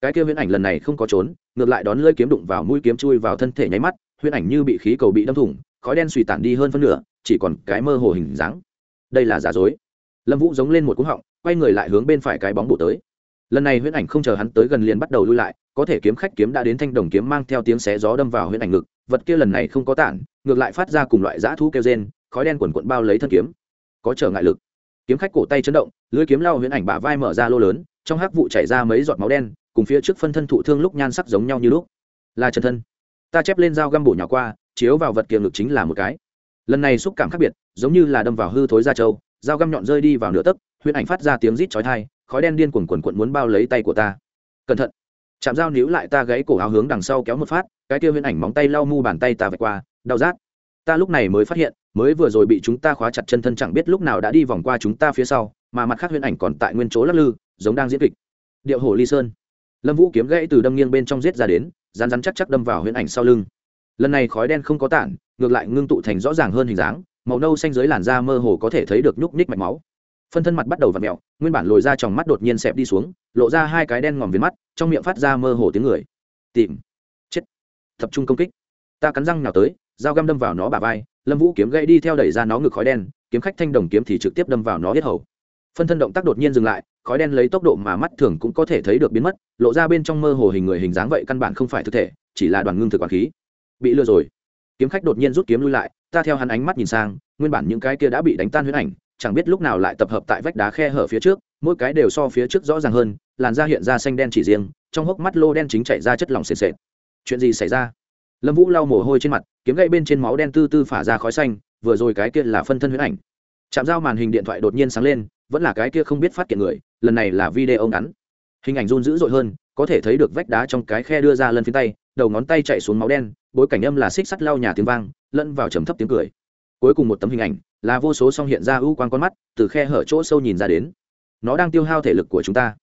Cái kia huyễn ảnh lần này không có trốn, ngược lại đón lơi kiếm đụng vào mũi kiếm chui vào thân thể nháy mắt, huyễn ảnh như bị khí cầu bị đâm thủng, khói đen suy tản đi hơn phân nửa, chỉ còn cái mơ hồ hình dáng. Đây là giả dối. Lâm vũ giống lên một cú họng, quay người lại hướng bên phải cái bóng bổ tới lần này huyễn ảnh không chờ hắn tới gần liền bắt đầu lui lại, có thể kiếm khách kiếm đã đến thanh đồng kiếm mang theo tiếng xé gió đâm vào huyễn ảnh ngực, vật kia lần này không có tản, ngược lại phát ra cùng loại dã thú kêu rên, khói đen quần quận bao lấy thân kiếm. Có trở ngại lực. Kiếm khách cổ tay chấn động, lưỡi kiếm lao huyễn ảnh bả vai mở ra lô lớn, trong hắc vụ chảy ra mấy giọt máu đen, cùng phía trước phân thân thụ thương lúc nhan sắc giống nhau như lúc. Là chân thân. Ta chép lên dao găm bổ nhỏ qua, chiếu vào vật kia ngực chính là một cái. Lần này xúc cảm khác biệt, giống như là đâm vào hư thối da trâu, dao găm nhọn rơi đi vào nửa tấc, huyễn ảnh phát ra tiếng rít chói tai khói đen điên cuồn cuộn cuộn muốn bao lấy tay của ta. Cẩn thận. Chạm dao níu lại ta gáy cổ áo hướng đằng sau kéo một phát, cái kia huyễn ảnh móng tay lau mu bàn tay ta vạch qua, đau rát. Ta lúc này mới phát hiện, mới vừa rồi bị chúng ta khóa chặt chân thân chẳng biết lúc nào đã đi vòng qua chúng ta phía sau, mà mặt khác huyễn ảnh còn tại nguyên chỗ lắc lư, giống đang diễn kịch. Điệu hồ ly sơn. Lâm vũ kiếm gãy từ đâm nghiêng bên trong giết ra đến rán rán chắc chắc đâm vào huyễn ảnh sau lưng. Lần này khói đen không có tản, ngược lại ngưng tụ thành rõ ràng hơn hình dáng, màu nâu xanh dưới làn da mơ hồ có thể thấy được nhúc nhích mạch máu phân thân mặt bắt đầu v ặ mẹo, nguyên bản lồi ra tròng mắt đột nhiên xẹp đi xuống, lộ ra hai cái đen ngòm viền mắt, trong miệng phát ra mơ hồ tiếng người. Tìm. Chết. Tập trung công kích. Ta cắn răng nào tới, dao găm đâm vào nó bà vai, lâm vũ kiếm gãy đi theo đẩy ra nó ngực khói đen, kiếm khách thanh đồng kiếm thì trực tiếp đâm vào nó hết hầu. Phân thân động tác đột nhiên dừng lại, khói đen lấy tốc độ mà mắt thường cũng có thể thấy được biến mất, lộ ra bên trong mơ hồ hình người hình dáng vậy căn bản không phải thực thể, chỉ là đoàn ngưng thực quản khí. Bị lừa rồi. Kiếm khách đột nhiên rút kiếm lui lại, ta theo hắn ánh mắt nhìn sang, nguyên bản những cái kia đã bị đánh tan huyết ảnh chẳng biết lúc nào lại tập hợp tại vách đá khe hở phía trước, mỗi cái đều so phía trước rõ ràng hơn, làn da hiện ra xanh đen chỉ riêng, trong hốc mắt lô đen chính chảy ra chất lỏng sền sệt. Chuyện gì xảy ra? Lâm vũ lau mồ hôi trên mặt, kiếm gậy bên trên máu đen tư tư phả ra khói xanh, vừa rồi cái kia là phân thân huyễn ảnh. Chạm dao màn hình điện thoại đột nhiên sáng lên, vẫn là cái kia không biết phát kiện người, lần này là video ngắn. Hình ảnh run dữ dội hơn, có thể thấy được vách đá trong cái khe đưa ra lân phía tay, đầu ngón tay chạy xuống máu đen, bối cảnh âm là xích sắt lau nhà tiếng vang, lẫn vào trầm thấp tiếng cười. Cuối cùng một tấm hình ảnh là vô số song hiện ra ưu quan con mắt, từ khe hở chỗ sâu nhìn ra đến. Nó đang tiêu hao thể lực của chúng ta.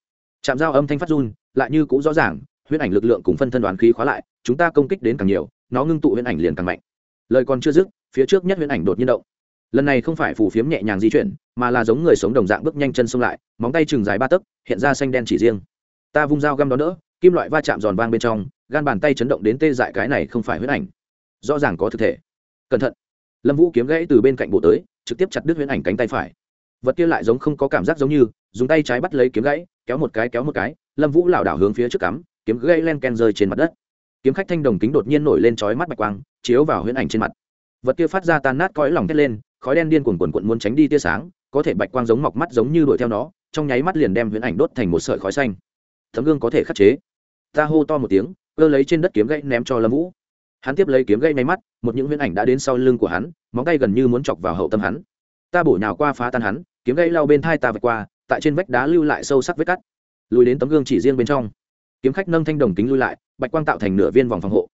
Chạm dao âm thanh phát run, lại như cũng rõ ràng, huyễn ảnh lực lượng cùng phân thân đoàn khí khóa lại, chúng ta công kích đến càng nhiều, nó ngưng tụ huyễn ảnh liền càng mạnh. Lời còn chưa dứt, phía trước nhất huyễn ảnh đột nhiên động. Lần này không phải phủ phiếm nhẹ nhàng di chuyển, mà là giống người sống đồng dạng bước nhanh chân xông lại, móng tay chừng dài ba tấc, hiện ra xanh đen chỉ riêng. Ta vung dao găm đó nữa kim loại va chạm giòn vang bên trong, gan bàn tay chấn động đến tê dại cái này không phải huyễn ảnh. Rõ ràng có thực thể. Cẩn thận lâm vũ kiếm gãy từ bên cạnh bộ tới, trực tiếp chặt đứt huyễn ảnh cánh tay phải. Vật kia lại giống không có cảm giác giống như, dùng tay trái bắt lấy kiếm gãy, kéo một cái kéo một cái, lâm vũ lảo đảo hướng phía trước cắm, kiếm gãy len ken rơi trên mặt đất. Kiếm khách thanh đồng kính đột nhiên nổi lên chói mắt bạch quang, chiếu vào huyễn ảnh trên mặt. Vật kia phát ra tan nát cõi lòng thét lên, khói đen điên cuồn cuộn cuộn muốn tránh đi tia sáng, có thể bạch quang giống mọc mắt giống như đuổi theo nó, trong nháy mắt liền đem huyễn ảnh đốt thành một sợi khói xanh. Tấm gương có thể khắc chế. Ta hô to một tiếng, cơ lấy trên đất kiếm gãy ném cho lâm vũ hắn tiếp lấy kiếm gây nháy mắt, một những huyễn ảnh đã đến sau lưng của hắn, móng tay gần như muốn chọc vào hậu tâm hắn. Ta bổ nhào qua phá tan hắn, kiếm gây lao bên thai ta vạch qua, tại trên vách đá lưu lại sâu sắc vết cắt. Lùi đến tấm gương chỉ riêng bên trong. Kiếm khách nâng thanh đồng kính lui lại, bạch quang tạo thành nửa viên vòng phòng hộ.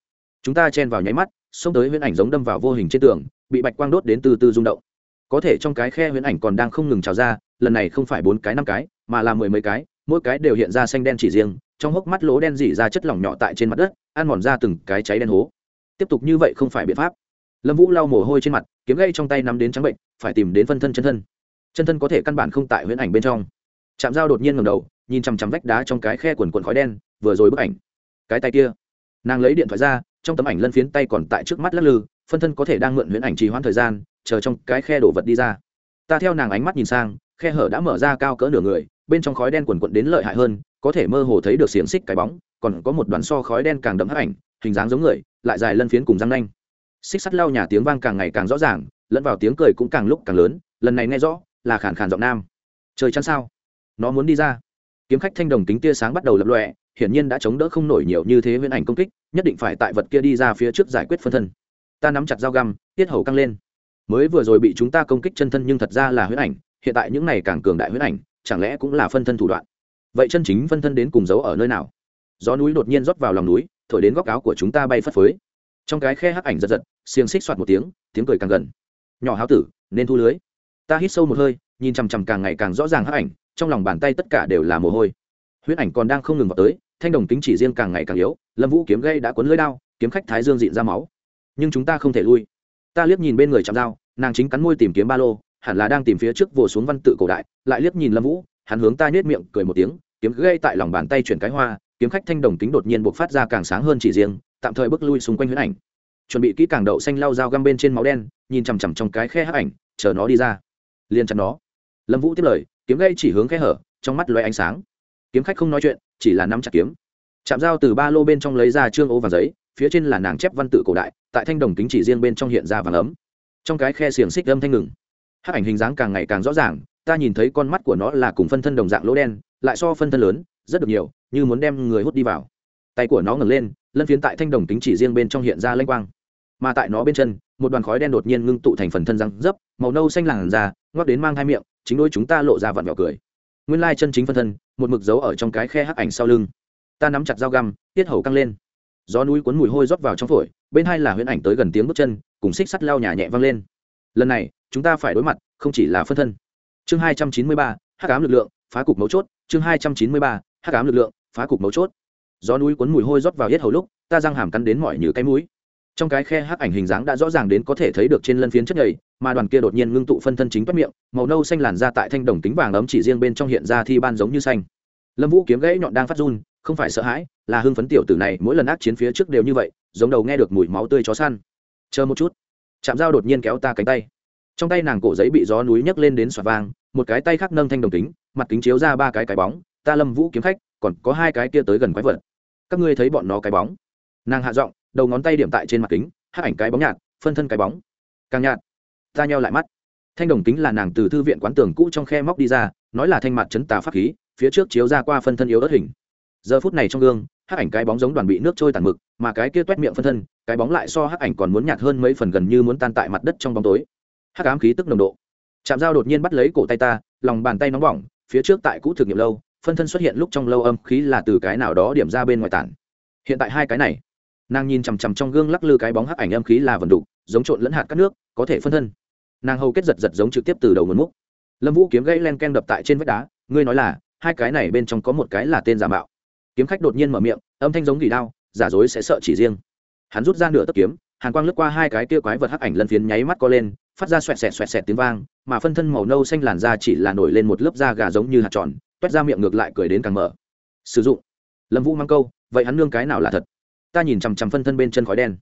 Chúng ta chen vào nháy mắt, xông tới huyễn ảnh giống đâm vào vô hình trên tường, bị bạch quang đốt đến từ từ rung động. Có thể trong cái khe huyễn ảnh còn đang không ngừng trào ra, lần này không phải bốn cái năm cái, mà là mười mấy cái, mỗi cái đều hiện ra xanh đen chỉ riêng, trong hốc mắt lỗ đen dỉ ra chất lỏng nhỏ tại trên mặt đất, ăn mòn ra từng cái cháy đen hố tiếp tục như vậy không phải biện pháp. Lâm vũ lau mồ hôi trên mặt, kiếm gây trong tay nắm đến trắng bệnh, phải tìm đến phân thân chân thân. Chân thân có thể căn bản không tại huyễn ảnh bên trong. Chạm dao đột nhiên ngầm đầu, nhìn chằm chằm vách đá trong cái khe quần quần khói đen, vừa rồi bức ảnh. Cái tay kia. Nàng lấy điện thoại ra, trong tấm ảnh lân phiến tay còn tại trước mắt lắc lư, phân thân có thể đang mượn huyễn ảnh trì hoãn thời gian, chờ trong cái khe đổ vật đi ra. Ta theo nàng ánh mắt nhìn sang, khe hở đã mở ra cao cỡ nửa người, bên trong khói đen quần quận đến lợi hại hơn, có thể mơ hồ thấy được xiềng xích cái bóng, còn có một đoàn so khói đen càng đậm hấp ảnh, hình dáng giống người lại dài lân phiến cùng răng nanh. Xích sắt lau nhà tiếng vang càng ngày càng rõ ràng, lẫn vào tiếng cười cũng càng lúc càng lớn, lần này nghe rõ, là khản khản giọng nam. Trời chắn sao? Nó muốn đi ra. Kiếm khách thanh đồng kính tia sáng bắt đầu lập lọe hiển nhiên đã chống đỡ không nổi nhiều như thế huyễn ảnh công kích, nhất định phải tại vật kia đi ra phía trước giải quyết phân thân. Ta nắm chặt dao găm, tiết hầu căng lên. Mới vừa rồi bị chúng ta công kích chân thân nhưng thật ra là huyễn ảnh, hiện tại những này càng cường đại huyễn ảnh, chẳng lẽ cũng là phân thân thủ đoạn? Vậy chân chính phân thân đến cùng giấu ở nơi nào? Gió núi đột nhiên rót vào lòng núi thổi đến góc áo của chúng ta bay phất phới. Trong cái khe hắc ảnh giật giật, xiềng xích soạt một tiếng tiếng cười càng gần. Nhỏ háo tử, nên thu lưới. Ta hít sâu một hơi, nhìn chằm chằm càng ngày càng rõ ràng hắc ảnh, trong lòng bàn tay tất cả đều là mồ hôi. Huyết ảnh còn đang không ngừng vào tới, thanh đồng tính chỉ riêng càng ngày càng yếu, lâm vũ kiếm gây đã cuốn lưới đao, kiếm khách thái dương dịn ra máu. Nhưng chúng ta không thể lui. Ta liếc nhìn bên người chạm dao, nàng chính cắn môi tìm kiếm ba lô, hẳn là đang tìm phía trước vồ xuống văn tự cổ đại, lại liếc nhìn lâm vũ, hắn hướng ta nhếch miệng cười một tiếng, kiếm gây tại lòng bàn tay chuyển cái hoa kiếm khách thanh đồng tính đột nhiên buộc phát ra càng sáng hơn chỉ riêng, tạm thời bước lui xung quanh huyễn ảnh. Chuẩn bị kỹ càng đậu xanh lau dao găm bên trên máu đen, nhìn chằm chằm trong cái khe hắc ảnh, chờ nó đi ra. Liền chặn nó. Lâm vũ tiếp lời, kiếm gây chỉ hướng khe hở, trong mắt loay ánh sáng. Kiếm khách không nói chuyện, chỉ là nắm chặt kiếm. Chạm dao từ ba lô bên trong lấy ra trương ô vàng giấy, phía trên là nàng chép văn tự cổ đại, tại thanh đồng kính chỉ riêng bên trong hiện ra vàng ấm. Trong cái khe xiềng xích âm thanh ngừng. Hắc ảnh hình dáng càng ngày càng rõ ràng, ta nhìn thấy con mắt của nó là cùng phân thân đồng dạng lỗ đen, lại so phân thân lớn rất được nhiều, như muốn đem người hút đi vào. Tay của nó ngẩng lên, lân phiến tại thanh đồng kính chỉ riêng bên trong hiện ra lanh quang. Mà tại nó bên chân, một đoàn khói đen đột nhiên ngưng tụ thành phần thân răng dấp, màu nâu xanh làn da ngoắc đến mang hai miệng, chính đôi chúng ta lộ ra vặn vẹo cười. Nguyên lai chân chính phân thân, một mực dấu ở trong cái khe hắc ảnh sau lưng. Ta nắm chặt dao găm, tiết hầu căng lên. Gió núi cuốn mùi hôi rót vào trong phổi, bên hai là huyễn ảnh tới gần tiếng bước chân, cùng xích sắt lao nhà nhẹ văng lên. Lần này, chúng ta phải đối mặt, không chỉ là phân thân. Chương hai trăm chín mươi ba, hắc ám lực lượng, phá cục mấu chốt, chương hai trăm chín mươi ba hắc ám lực lượng, phá cục mấu chốt. Gió núi cuốn mùi hôi rót vào hết hầu lúc, ta răng hàm cắn đến mỏi như cái mũi. Trong cái khe hắc ảnh hình dáng đã rõ ràng đến có thể thấy được trên lân phiến chất nhầy, mà đoàn kia đột nhiên ngưng tụ phân thân chính toát miệng, màu nâu xanh làn ra tại thanh đồng tính vàng ấm chỉ riêng bên trong hiện ra thi ban giống như xanh. Lâm vũ kiếm gãy nhọn đang phát run, không phải sợ hãi, là hưng phấn tiểu tử này, mỗi lần ác chiến phía trước đều như vậy, giống đầu nghe được mùi máu tươi chó săn. Chờ một chút. Chạm dao đột nhiên kéo ta cánh tay. Trong tay nàng cổ giấy bị gió núi nhấc lên đến xoạt vang một cái tay khác nâng thanh đồng kính, mặt kính chiếu ra ba cái cái bóng ta lâm vũ kiếm khách, còn có hai cái kia tới gần quái vật. Các ngươi thấy bọn nó cái bóng. Nàng hạ giọng, đầu ngón tay điểm tại trên mặt kính, hát ảnh cái bóng nhạt, phân thân cái bóng. Càng nhạt, ta nheo lại mắt. Thanh đồng kính là nàng từ thư viện quán tường cũ trong khe móc đi ra, nói là thanh mặt chấn tà pháp khí, phía trước chiếu ra qua phân thân yếu ớt hình. Giờ phút này trong gương, hát ảnh cái bóng giống đoàn bị nước trôi tàn mực, mà cái kia t u é t miệng phân thân, cái bóng lại so hát ảnh còn muốn nhạt hơn mấy phần gần như muốn tan tại mặt đất trong bóng tối. Hắc ám khí tức nồng độ. Chạm dao đột nhiên bắt lấy cổ tay ta, lòng bàn tay nóng bỏng, phía trước tại cũ thực nghiệm lâu phân thân xuất hiện lúc trong lâu âm khí là từ cái nào đó điểm ra bên ngoài tản. Hiện tại hai cái này, nàng nhìn chằm chằm trong gương lắc lư cái bóng hắc ảnh âm khí là vần đục, giống trộn lẫn hạt các nước, có thể phân thân. Nàng hầu kết giật giật giống trực tiếp từ đầu nguồn múc. Lâm vũ kiếm gãy len ken đập tại trên vách đá, ngươi nói là, hai cái này bên trong có một cái là tên giả mạo. Kiếm khách đột nhiên mở miệng, âm thanh giống gỉ đao, giả dối sẽ sợ chỉ riêng. Hắn rút ra nửa tấc kiếm, hàn quang lướt qua hai cái kia quái vật hắc ảnh lân phiến nháy mắt co lên phát ra xoẹt xẹt xoẹt xẹt tiếng vang, mà phân thân màu nâu xanh làn da chỉ là nổi lên một lớp da gà giống như hạt tròn, toét ra miệng ngược lại cười đến càng mở. Sử dụng. Lâm vũ mang câu, vậy hắn nương cái nào là thật? Ta nhìn chằm chằm phân thân bên chân khói đen.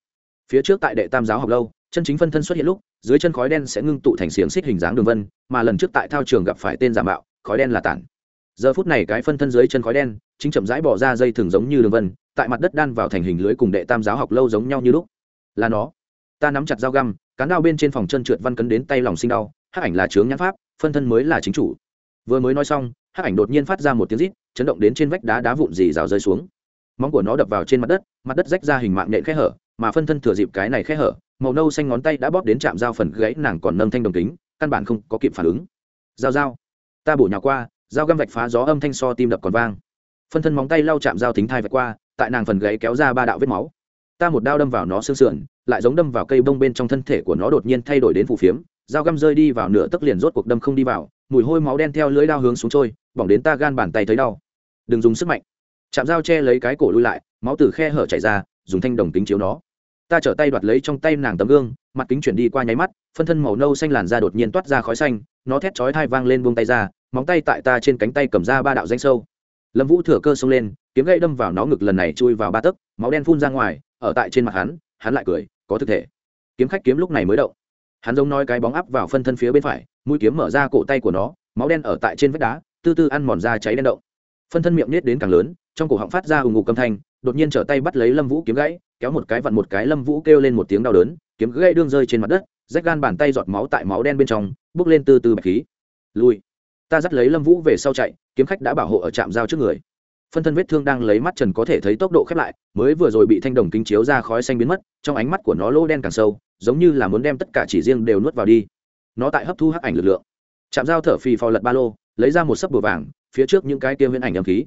Phía trước tại đệ tam giáo học lâu, chân chính phân thân xuất hiện lúc, dưới chân khói đen sẽ ngưng tụ thành xiềng xích hình dáng đường vân, mà lần trước tại thao trường gặp phải tên giả mạo, khói đen là tản. Giờ phút này cái phân thân dưới chân khói đen, chính chậm rãi bỏ ra dây thường giống như đường vân, tại mặt đất đan vào thành hình lưới cùng đệ tam giáo học lâu giống nhau như lúc. Là nó. Ta nắm chặt dao găm cán đao bên trên phòng chân trượt văn cấn đến tay lòng sinh đau, hắc ảnh là chướng nhãn pháp, phân thân mới là chính chủ. Vừa mới nói xong, hắc ảnh đột nhiên phát ra một tiếng rít, chấn động đến trên vách đá đá vụn dì rào rơi xuống. Móng của nó đập vào trên mặt đất mặt đất rách ra hình mạng nện khe hở, mà phân thân thừa dịp cái này khe hở, màu nâu xanh ngón tay đã bóp đến chạm dao phần gãy nàng còn nâng thanh đồng kính, căn bản không có kịp phản ứng. Dao dao ta bổ nhào qua dao găm vạch phá gió âm thanh so tim đập còn vang. Phân thân móng tay lau chạm dao thính thai vạch qua, tại nàng phần gãy kéo ra ba đạo vết máu. Ta một đao đâm vào nó xương sườn lại giống đâm vào cây bông bên trong thân thể của nó đột nhiên thay đổi đến phù phiếm, dao găm rơi đi vào nửa tấc liền rốt cuộc đâm không đi vào, mùi hôi máu đen theo lưỡi đao hướng xuống trôi, bỏng đến ta gan bàn tay thấy đau. Đừng dùng sức mạnh. Chạm dao che lấy cái cổ lui lại, máu từ khe hở chảy ra, dùng thanh đồng kính chiếu nó. Ta trở tay đoạt lấy trong tay nàng tấm gương, mặt kính chuyển đi qua nháy mắt, phân thân màu nâu xanh làn da đột nhiên toát ra khói xanh, nó thét chói thai vang lên buông tay ra, móng tay tại ta trên cánh tay cầm ra ba đạo danh sâu. Lâm vũ thừa cơ xông lên, kiếm gậy đâm vào nó ngực lần này chui vào ba tấc, máu đen phun ra ngoài, ở tại trên mặt hắn hắn lại cười, có thực thể. Kiếm khách kiếm lúc này mới động. Hắn giống nói cái bóng áp vào phân thân phía bên phải, mũi kiếm mở ra cổ tay của nó, máu đen ở tại trên vách đá, tư tư ăn mòn ra cháy đen động. Phân thân miệng nết đến càng lớn, trong cổ họng phát ra ùng ục âm thanh, đột nhiên trở tay bắt lấy lâm vũ kiếm gãy, kéo một cái vặn một cái lâm vũ kêu lên một tiếng đau đớn, kiếm gãy đương rơi trên mặt đất, rách gan bàn tay giọt máu tại máu đen bên trong, bước lên từ từ bạch khí. Lui. Ta dắt lấy lâm vũ về sau chạy, kiếm khách đã bảo hộ ở trạm giao trước người phân thân vết thương đang lấy mắt trần có thể thấy tốc độ khép lại, mới vừa rồi bị thanh đồng kính chiếu ra khói xanh biến mất, trong ánh mắt của nó lô đen càng sâu, giống như là muốn đem tất cả chỉ riêng đều nuốt vào đi. Nó tại hấp thu hắc ảnh lực lượng. Chạm dao thở phì phò lật ba lô, lấy ra một sấp bùa vàng, phía trước những cái kia huyễn ảnh âm khí,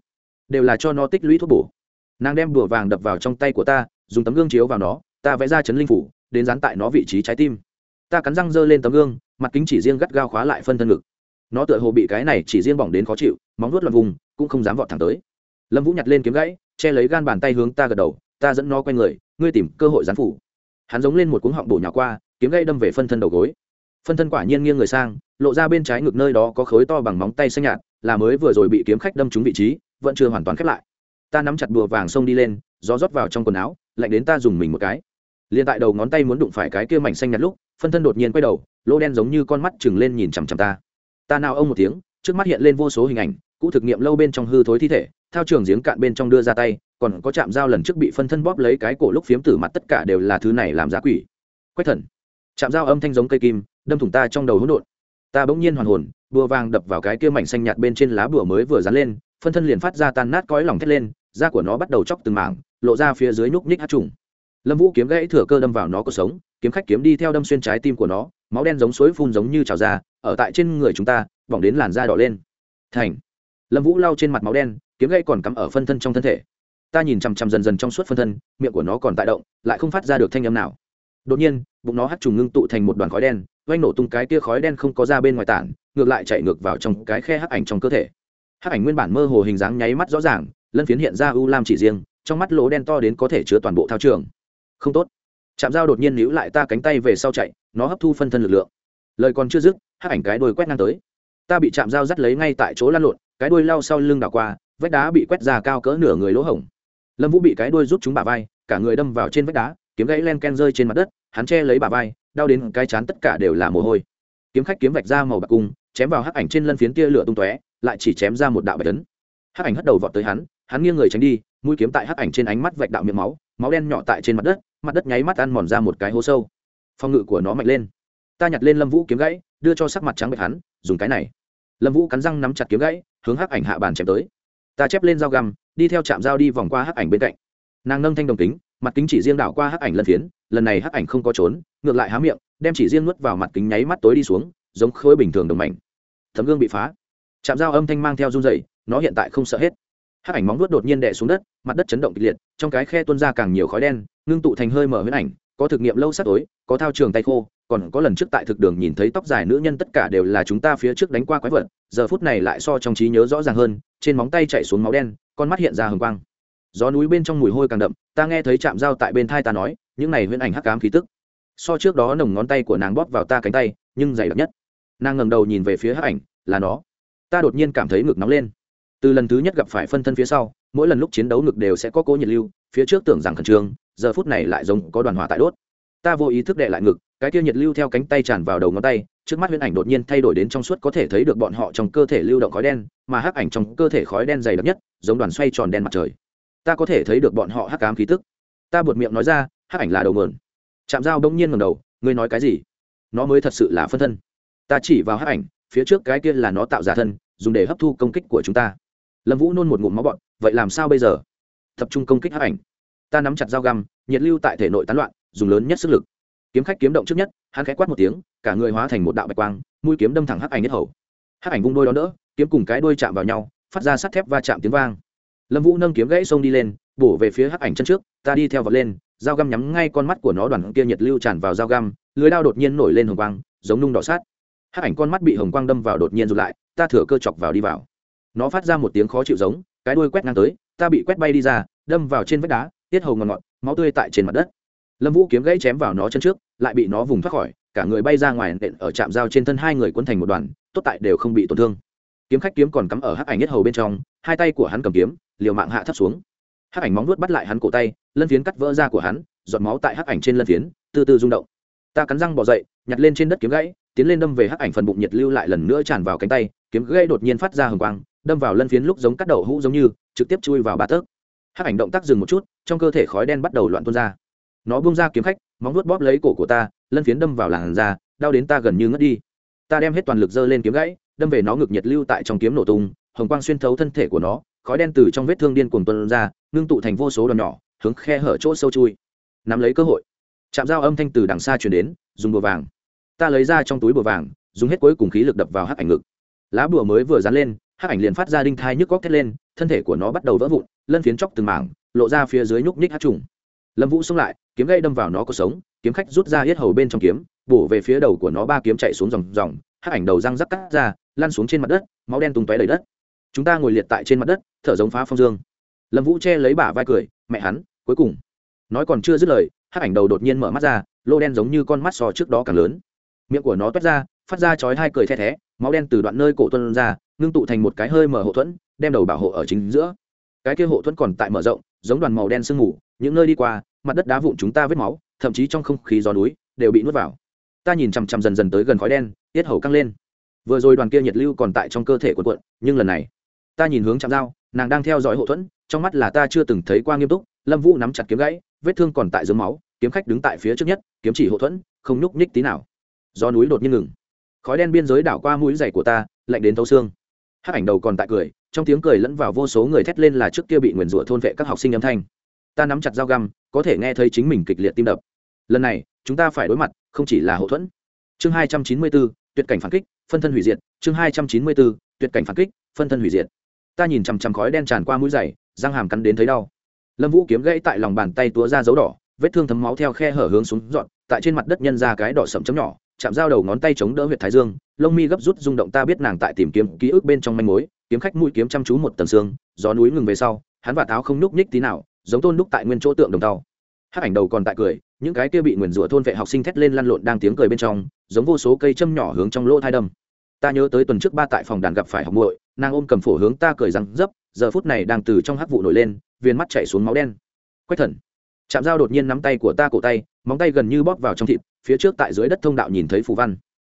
đều là cho nó tích lũy thuốc bổ. Nàng đem bùa vàng đập vào trong tay của ta, dùng tấm gương chiếu vào nó, ta vẽ ra chấn linh phủ, đến dán tại nó vị trí trái tim. Ta cắn răng giơ lên tấm gương, mặt kính chỉ riêng gắt gao khóa lại phân thân ngực. Nó tựa hồ bị cái này chỉ riêng bỏng đến khó chịu, móng vuốt loạn vùng, cũng không dám vọt thẳng tới lâm vũ nhặt lên kiếm gãy, che lấy gan bàn tay hướng ta gật đầu, ta dẫn nó q u a y người, ngươi tìm cơ hội gián phủ. Hắn giống lên một cuống họng bổ nhỏ qua, kiếm gãy đâm về phân thân đầu gối. Phân thân quả nhiên nghiêng người sang, lộ ra bên trái ngực nơi đó có khối to bằng móng tay xanh nhạt, là mới vừa rồi bị kiếm khách đâm trúng vị trí, vẫn chưa hoàn toàn khép lại. Ta nắm chặt bùa vàng xông đi lên, gió rót vào trong quần áo, lạnh đến ta dùng mình một cái. Liền tại đầu ngón tay muốn đụng phải cái kia mảnh xanh nhạt lúc, phân thân đột nhiên quay đầu, lỗ đen giống như con mắt chừng lên nhìn chằm chằm ta. Ta nào ông một tiếng, trước mắt hiện lên vô số hình ảnh, cũ thực nghiệm lâu bên trong hư thối thi thể theo trường giếng cạn bên trong đưa ra tay, còn có chạm dao lần trước bị phân thân bóp lấy cái cổ lúc phiếm tử mặt tất cả đều là thứ này làm giá quỷ. Quách thần. Chạm dao âm thanh giống cây kim, đâm thủng ta trong đầu hỗn độn. Ta bỗng nhiên hoàn hồn, bùa vàng đập vào cái kia mảnh xanh nhạt bên trên lá bùa mới vừa dán lên, phân thân liền phát ra tan nát cõi lòng thét lên, da của nó bắt đầu chóc từng mảng, lộ ra phía dưới núc ních hát trùng. Lâm vũ kiếm gãy thừa cơ đâm vào nó có sống, kiếm khách kiếm đi theo đâm xuyên trái tim của nó, máu đen giống suối phun giống như trào ra, ở tại trên người chúng ta, bỏng đến làn da đỏ lên. Thành. Lâm vũ lau trên mặt máu đen kiếm gãy còn cắm ở phân thân trong thân thể. Ta nhìn chằm chằm dần dần trong suốt phân thân, miệng của nó còn tại động, lại không phát ra được thanh âm nào. Đột nhiên, bụng nó hắt trùng ngưng tụ thành một đoàn khói đen, oanh nổ tung cái kia khói đen không có ra bên ngoài tản, ngược lại chạy ngược vào trong cái khe hắc ảnh trong cơ thể. Hắc ảnh nguyên bản mơ hồ hình dáng nháy mắt rõ ràng, lân phiến hiện ra u lam chỉ riêng, trong mắt lỗ đen to đến có thể chứa toàn bộ thao trường. Không tốt. Chạm dao đột nhiên níu lại ta cánh tay về sau chạy, nó hấp thu phân thân lực lượng. Lời còn chưa dứt, hắc ảnh cái đuôi quét ngang tới. Ta bị chạm dao dắt lấy ngay tại chỗ lăn lộn, cái đuôi lao sau lưng đảo qua vách đá bị quét ra cao cỡ nửa người lỗ hổng. Lâm vũ bị cái đuôi rút chúng bà vai, cả người đâm vào trên vách đá, kiếm gãy len ken rơi trên mặt đất, hắn che lấy bà vai, đau đến cái chán tất cả đều là mồ hôi. Kiếm khách kiếm vạch ra màu bạc cung, chém vào hắc ảnh trên lân phiến tia lửa tung tóe, lại chỉ chém ra một đạo bạch tấn hắc ảnh hất đầu vọt tới hắn hắn nghiêng người tránh đi, mũi kiếm tại hắc ảnh trên ánh mắt vạch đạo miệng máu máu đen nhỏ tại trên mặt đất mặt đất nháy mắt ăn mòn ra một cái hố sâu. Phòng ngự của nó mạnh lên. Ta nhặt lên lâm vũ kiếm gãy, đưa cho sắc mặt trắng bệch hắn, dùng cái này. Lâm vũ cắn răng nắm chặt kiếm gãy, hướng hắc ảnh hạ bàn chém tới ta chép lên dao găm, đi theo trạm dao đi vòng qua hắc ảnh bên cạnh. Nàng nâng thanh đồng kính, mặt kính chỉ riêng đảo qua hắc ảnh lân phiến, lần này hắc ảnh không có trốn, ngược lại há miệng, đem chỉ riêng nuốt vào mặt kính nháy mắt tối đi xuống, giống khối bình thường đồng mảnh. Thấm gương bị phá. Chạm dao âm thanh mang theo run dày nó hiện tại không sợ hết. Hắc ảnh móng nuốt đột nhiên đè xuống đất, mặt đất chấn động kịch liệt, trong cái khe tuôn ra càng nhiều khói đen, ngưng tụ thành hơi mở huyết ảnh, có thực nghiệm lâu sắc tối, có thao trường tay khô, còn có lần trước tại thực đường nhìn thấy tóc dài nữ nhân tất cả đều là chúng ta phía trước đánh qua quái vật giờ phút này lại so trong trí nhớ rõ ràng hơn, trên móng tay chạy xuống máu đen, con mắt hiện ra hừng quang. Gió núi bên trong mùi hôi càng đậm, ta nghe thấy chạm dao tại bên thai ta nói, những này huyễn ảnh hắc cám khí tức. So trước đó nồng ngón tay của nàng bóp vào ta cánh tay, nhưng dày đặc nhất. Nàng ngầm đầu nhìn về phía hắc ảnh, là nó. Ta đột nhiên cảm thấy ngực nóng lên. Từ lần thứ nhất gặp phải phân thân phía sau, mỗi lần lúc chiến đấu ngực đều sẽ có cố nhiệt lưu, phía trước tưởng rằng khẩn trương, giờ phút này lại giống có đoàn hỏa tại đốt. Ta vô ý thức đệ lại ngực, cái kia nhiệt lưu theo cánh tay tràn vào đầu ngón tay trước mắt huyễn ảnh đột nhiên thay đổi đến trong suốt có thể thấy được bọn họ trong cơ thể lưu động khói đen, mà hắc ảnh trong cơ thể khói đen dày đặc nhất, giống đoàn xoay tròn đen mặt trời. Ta có thể thấy được bọn họ hắc cám khí tức. Ta buột miệng nói ra, hắc ảnh là đầu mườn chạm dao đông nhiên ngầm đầu, ngươi nói cái gì? Nó mới thật sự là phân thân. Ta chỉ vào hắc ảnh, phía trước cái kia là nó tạo giả thân, dùng để hấp thu công kích của chúng ta. Lâm vũ nôn một ngụm máu bọn vậy làm sao bây giờ? Tập trung công kích hắc ảnh. Ta nắm chặt dao găm, nhiệt lưu tại thể nội tán loạn, dùng lớn nhất sức lực. Kiếm khách kiếm động trước nhất hắn khẽ quát một tiếng, cả người hóa thành một đạo bạch quang, mũi kiếm đâm thẳng hắc ảnh nhất hầu. Hắc ảnh vung đôi đó nữa kiếm cùng cái đuôi chạm vào nhau, phát ra sắt thép va chạm tiếng vang. Lâm vũ nâng kiếm gãy xông đi lên, bổ về phía hắc ảnh chân trước, ta đi theo vật lên, dao găm nhắm ngay con mắt của nó đoàn kia nhiệt lưu tràn vào dao găm, lưới đao đột nhiên nổi lên hồng quang, giống nung đỏ sát. Hắc ảnh con mắt bị hồng quang đâm vào đột nhiên rụt lại, ta thừa cơ chọc vào đi vào. Nó phát ra một tiếng khó chịu giống, cái đuôi quét ngang tới, ta bị quét bay đi ra, đâm vào trên vách đá, tiết hầu ngọt ngọt máu tươi tại trên mặt đất lâm vũ kiếm gãy chém vào nó chân trước, lại bị nó vùng thoát khỏi, cả người bay ra ngoài nện ở trạm dao trên thân hai người quấn thành một đoàn, tốt tại đều không bị tổn thương. Kiếm khách kiếm còn cắm ở hắc ảnh nhất hầu bên trong, hai tay của hắn cầm kiếm, liều mạng hạ thấp xuống. Hắc ảnh móng vuốt bắt lại hắn cổ tay, lân phiến cắt vỡ ra của hắn, giọt máu tại hắc ảnh trên lân phiến, từ từ rung động. Ta cắn răng bỏ dậy, nhặt lên trên đất kiếm gãy, tiến lên đâm về hắc ảnh phần bụng nhiệt lưu lại lần nữa tràn vào cánh tay, kiếm gãy đột nhiên phát ra hừng quang, đâm vào lân phiến lúc giống cắt đầu hũ giống như, trực tiếp chui vào ba tấc. Hắc ảnh động tác dừng một chút, trong cơ thể khói đen bắt đầu loạn tuôn ra nó bung ra kiếm khách, móng vuốt bóp lấy cổ của ta, lân phiến đâm vào làn da, đau đến ta gần như ngất đi. Ta đem hết toàn lực dơ lên kiếm gãy, đâm về nó ngực nhiệt lưu tại trong kiếm nổ tung, hồng quang xuyên thấu thân thể của nó, khói đen từ trong vết thương điên cuồng tuôn ra, ngưng tụ thành vô số đòn nhỏ, hướng khe hở chỗ sâu chui. Nắm lấy cơ hội, chạm dao âm thanh từ đằng xa truyền đến, dùng bùa vàng. Ta lấy ra trong túi bùa vàng, dùng hết cuối cùng khí lực đập vào hắc ảnh ngực. Lá bùa mới vừa dán lên, hắc ảnh liền phát ra đinh thai nhức góc thét lên, thân thể của nó bắt đầu vỡ vụn, lân phiến chóc từng mảng, lộ ra phía dưới nhúc nhích hát trùng lâm vũ xông lại, kiếm gây đâm vào nó có sống, kiếm khách rút ra hết hầu bên trong kiếm, bổ về phía đầu của nó ba kiếm chạy xuống dòng dòng, hắc ảnh đầu răng rắc cắt ra, lăn xuống trên mặt đất, máu đen tung tóe đầy đất. Chúng ta ngồi liệt tại trên mặt đất, thở giống phá phong dương. Lâm vũ che lấy bả vai cười, mẹ hắn, cuối cùng. Nói còn chưa dứt lời, hắc ảnh đầu đột nhiên mở mắt ra, lô đen giống như con mắt sò trước đó càng lớn. Miệng của nó toét ra, phát ra chói hai cười the thé, máu đen từ đoạn nơi cổ tuân ra, ngưng tụ thành một cái hơi mở hộ thuẫn, đem đầu bảo hộ ở chính giữa. Cái kia hộ thuẫn còn tại mở rộng giống đoàn màu đen sương mù, những nơi đi qua, mặt đất đá vụn chúng ta vết máu, thậm chí trong không khí gió núi đều bị nuốt vào. Ta nhìn chằm chằm dần dần tới gần khói đen, tiết hầu căng lên. Vừa rồi đoàn kia nhiệt lưu còn tại trong cơ thể quần quận nhưng lần này, ta nhìn hướng chạm dao nàng đang theo dõi hậu thuẫn, trong mắt là ta chưa từng thấy qua nghiêm túc, lâm vũ nắm chặt kiếm gãy, vết thương còn tại dưới máu, kiếm khách đứng tại phía trước nhất, kiếm chỉ hậu thuẫn, không nhúc nhích tí nào. Do núi đột nhiên ngừng. Khói đen biên giới đảo qua mũi giày của ta, lạnh đến thấu xương hát ảnh đầu còn tại cười trong tiếng cười lẫn vào vô số người thét lên là trước kia bị nguyền rủa thôn vệ các học sinh âm thanh. Ta nắm chặt dao găm có thể nghe thấy chính mình kịch liệt tim đập. Lần này chúng ta phải đối mặt không chỉ là hậu thuẫn. Chương hai trăm chín mươi bốn tuyệt cảnh phản kích phân thân hủy diệt. Chương hai trăm chín mươi bốn tuyệt cảnh phản kích phân thân hủy diệt. Ta nhìn chằm chằm khói đen tràn qua mũi dày, răng hàm cắn đến thấy đau. Lâm vũ kiếm gãy tại lòng bàn tay túa ra dấu đỏ vết thương thấm máu theo khe hở hướng xuống dọn tại trên mặt đất nhân ra cái đỏ sậm chấm nhỏ chạm dao đầu ngón tay chống đỡ huyệt thái dương, lông mi gấp rút rung động ta biết nàng tại tìm kiếm ký ức bên trong manh mối, kiếm khách mũi kiếm chăm chú một tầng xương, gió núi ngừng về sau, hắn và táo không núc nhích tí nào, giống tôn núc tại nguyên chỗ tượng đồng tàu. Hát ảnh đầu còn tại cười, những cái kia bị nguyền rủa thôn vệ học sinh thét lên lăn lộn đang tiếng cười bên trong, giống vô số cây châm nhỏ hướng trong lỗ thai đâm. Ta nhớ tới tuần trước ba tại phòng đàn gặp phải học muội, nàng ôm cầm phổ hướng ta cười răng dấp, giờ phút này đang từ trong hắc vụ nổi lên viên mắt chảy xuống máu đen. Quách thần. Chạm dao đột nhiên nắm tay của ta cổ tay, móng tay gần như bóp vào trong thịt phía trước tại dưới đất thông đạo nhìn thấy phù văn.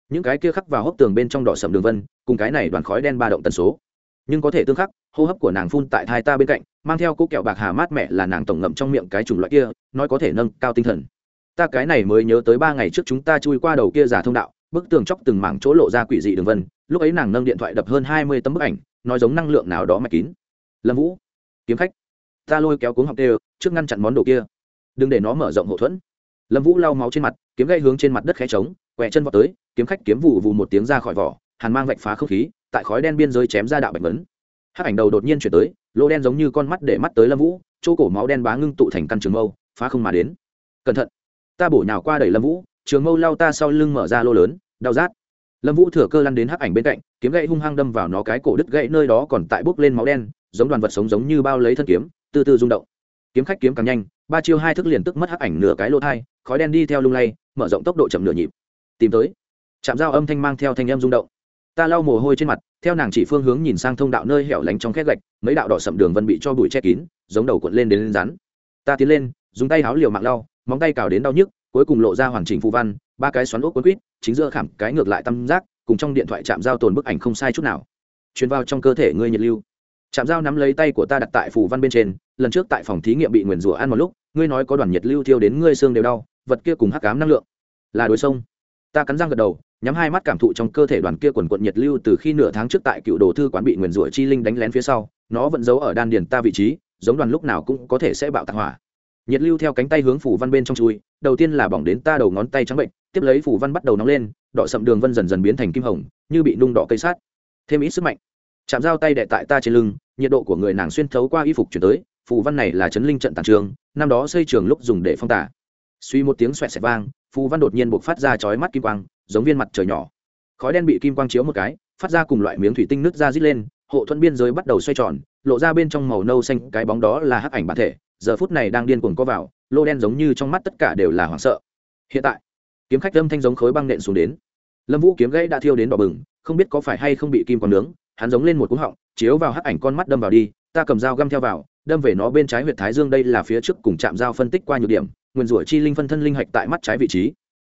Những cái kia khắc vào hốc tường bên trong đỏ sầm đường vân, cùng cái này đoàn khói đen ba động tần số. Nhưng có thể tương khắc, hô hấp của nàng phun tại thai ta bên cạnh, mang theo cỗ kẹo bạc hà mát mẹ là nàng tổng ngậm trong miệng cái chủng loại kia, nói có thể nâng cao tinh thần. Ta cái này mới nhớ tới ba ngày trước chúng ta chui qua đầu kia giả thông đạo, bức tường chóc từng mảng chỗ lộ ra quỷ dị đường vân, lúc ấy nàng nâng điện thoại đập hơn hai mươi tấm bức ảnh, nói giống năng lượng nào đó mạch kín. Lâm vũ, kiếm khách, ta lôi kéo cuống học đều, trước ngăn chặn món đồ kia. Đừng để nó mở rộng hậu thuẫn lâm vũ lau máu trên mặt, kiếm gây hướng trên mặt đất khẽ trống, quẹ chân vào tới, kiếm khách kiếm vụ vù một tiếng ra khỏi vỏ, hàn mang vạch phá không khí, tại khói đen biên giới chém ra đạo bạch vấn hát ảnh đầu đột nhiên chuyển tới, lỗ đen giống như con mắt để mắt tới lâm vũ, chỗ cổ máu đen bá ngưng tụ thành căn trường mâu, phá không mà đến. Cẩn thận, ta bổ nhào qua đẩy lâm vũ, trường mâu lao ta sau lưng mở ra lô lớn, đau rát. Lâm vũ thừa cơ lăn đến hắc ảnh bên cạnh, kiếm gậy hung hăng đâm vào nó cái cổ đứt gậy nơi đó còn tại bốc lên máu đen, giống đoàn vật sống giống như bao lấy thân kiếm, từ từ rung động. Kiếm khách kiếm càng nhanh ba chiêu hai thức liền tức mất hắc ảnh nửa cái lỗ thai, khói đen đi theo lung lay, mở rộng tốc độ chậm nửa nhịp. Tìm tới. Chạm dao âm thanh mang theo thanh âm rung động. Ta lau mồ hôi trên mặt, theo nàng chỉ phương hướng nhìn sang thông đạo nơi hẻo lánh trong khét gạch, mấy đạo đỏ sậm đường vân bị cho bụi che kín, giống đầu cuộn lên đến lên rắn. Ta tiến lên, dùng tay háo liều mạng lau, móng tay cào đến đau nhức, cuối cùng lộ ra hoàn chỉnh phù văn, ba cái xoắn ốc quấn quýt chính giữa khảm cái ngược lại tam giác, cùng trong điện thoại chạm giao tồn bức ảnh không sai chút nào. Truyền vào trong cơ thể ngươi nhiệt lưu chạm dao nắm lấy tay của ta đặt tại phù văn bên trên, lần trước tại phòng thí nghiệm bị nguyền rủa ăn một lúc, ngươi nói có đoàn nhiệt lưu thiêu đến ngươi xương đều đau, vật kia cùng hắc cám năng lượng. Là đối sông. Ta cắn răng gật đầu, nhắm hai mắt cảm thụ trong cơ thể đoàn kia quần quận nhiệt lưu từ khi nửa tháng trước tại cựu đồ thư quán bị nguyền rủa chi linh đánh lén phía sau, nó vẫn giấu ở đan điền ta vị trí, giống đoàn lúc nào cũng có thể sẽ bạo tạc hỏa. Nhiệt lưu theo cánh tay hướng phủ văn bên trong chui, đầu tiên là bỏng đến ta đầu ngón tay trắng bệnh, tiếp lấy phủ văn bắt đầu nóng lên đọ sậm đường vân dần dần biến thành kim hồng, như bị nung đỏ cây sát. Thêm ít sức mạnh. Chạm dao tay đệ tại ta trên lưng nhiệt độ của người nàng xuyên thấu qua y phục chuyển tới, phù văn này là chấn linh trận tàn trường, năm đó xây trường lúc dùng để phong tả. Suy một tiếng xoẹt xẹt vang, phù văn đột nhiên buộc phát ra chói mắt kim quang, giống viên mặt trời nhỏ. Khói đen bị kim quang chiếu một cái, phát ra cùng loại miếng thủy tinh nứt ra rít lên, hộ thuẫn biên giới bắt đầu xoay tròn, lộ ra bên trong màu nâu xanh, cái bóng đó là hắc ảnh bản thể, giờ phút này đang điên cuồng co vào, lô đen giống như trong mắt tất cả đều là hoảng sợ. Hiện tại, kiếm khách lâm thanh giống khối băng nện xuống đến. Lâm vũ kiếm gãy đã thiêu đến đỏ bừng, không biết có phải hay không bị kim còn nướng hắn giống lên một cú họng, chiếu vào hắc ảnh con mắt đâm vào đi, ta cầm dao găm theo vào, đâm về nó bên trái huyệt thái dương đây là phía trước cùng chạm dao phân tích qua nhược điểm, nguyên rủa chi linh phân thân linh hạch tại mắt trái vị trí.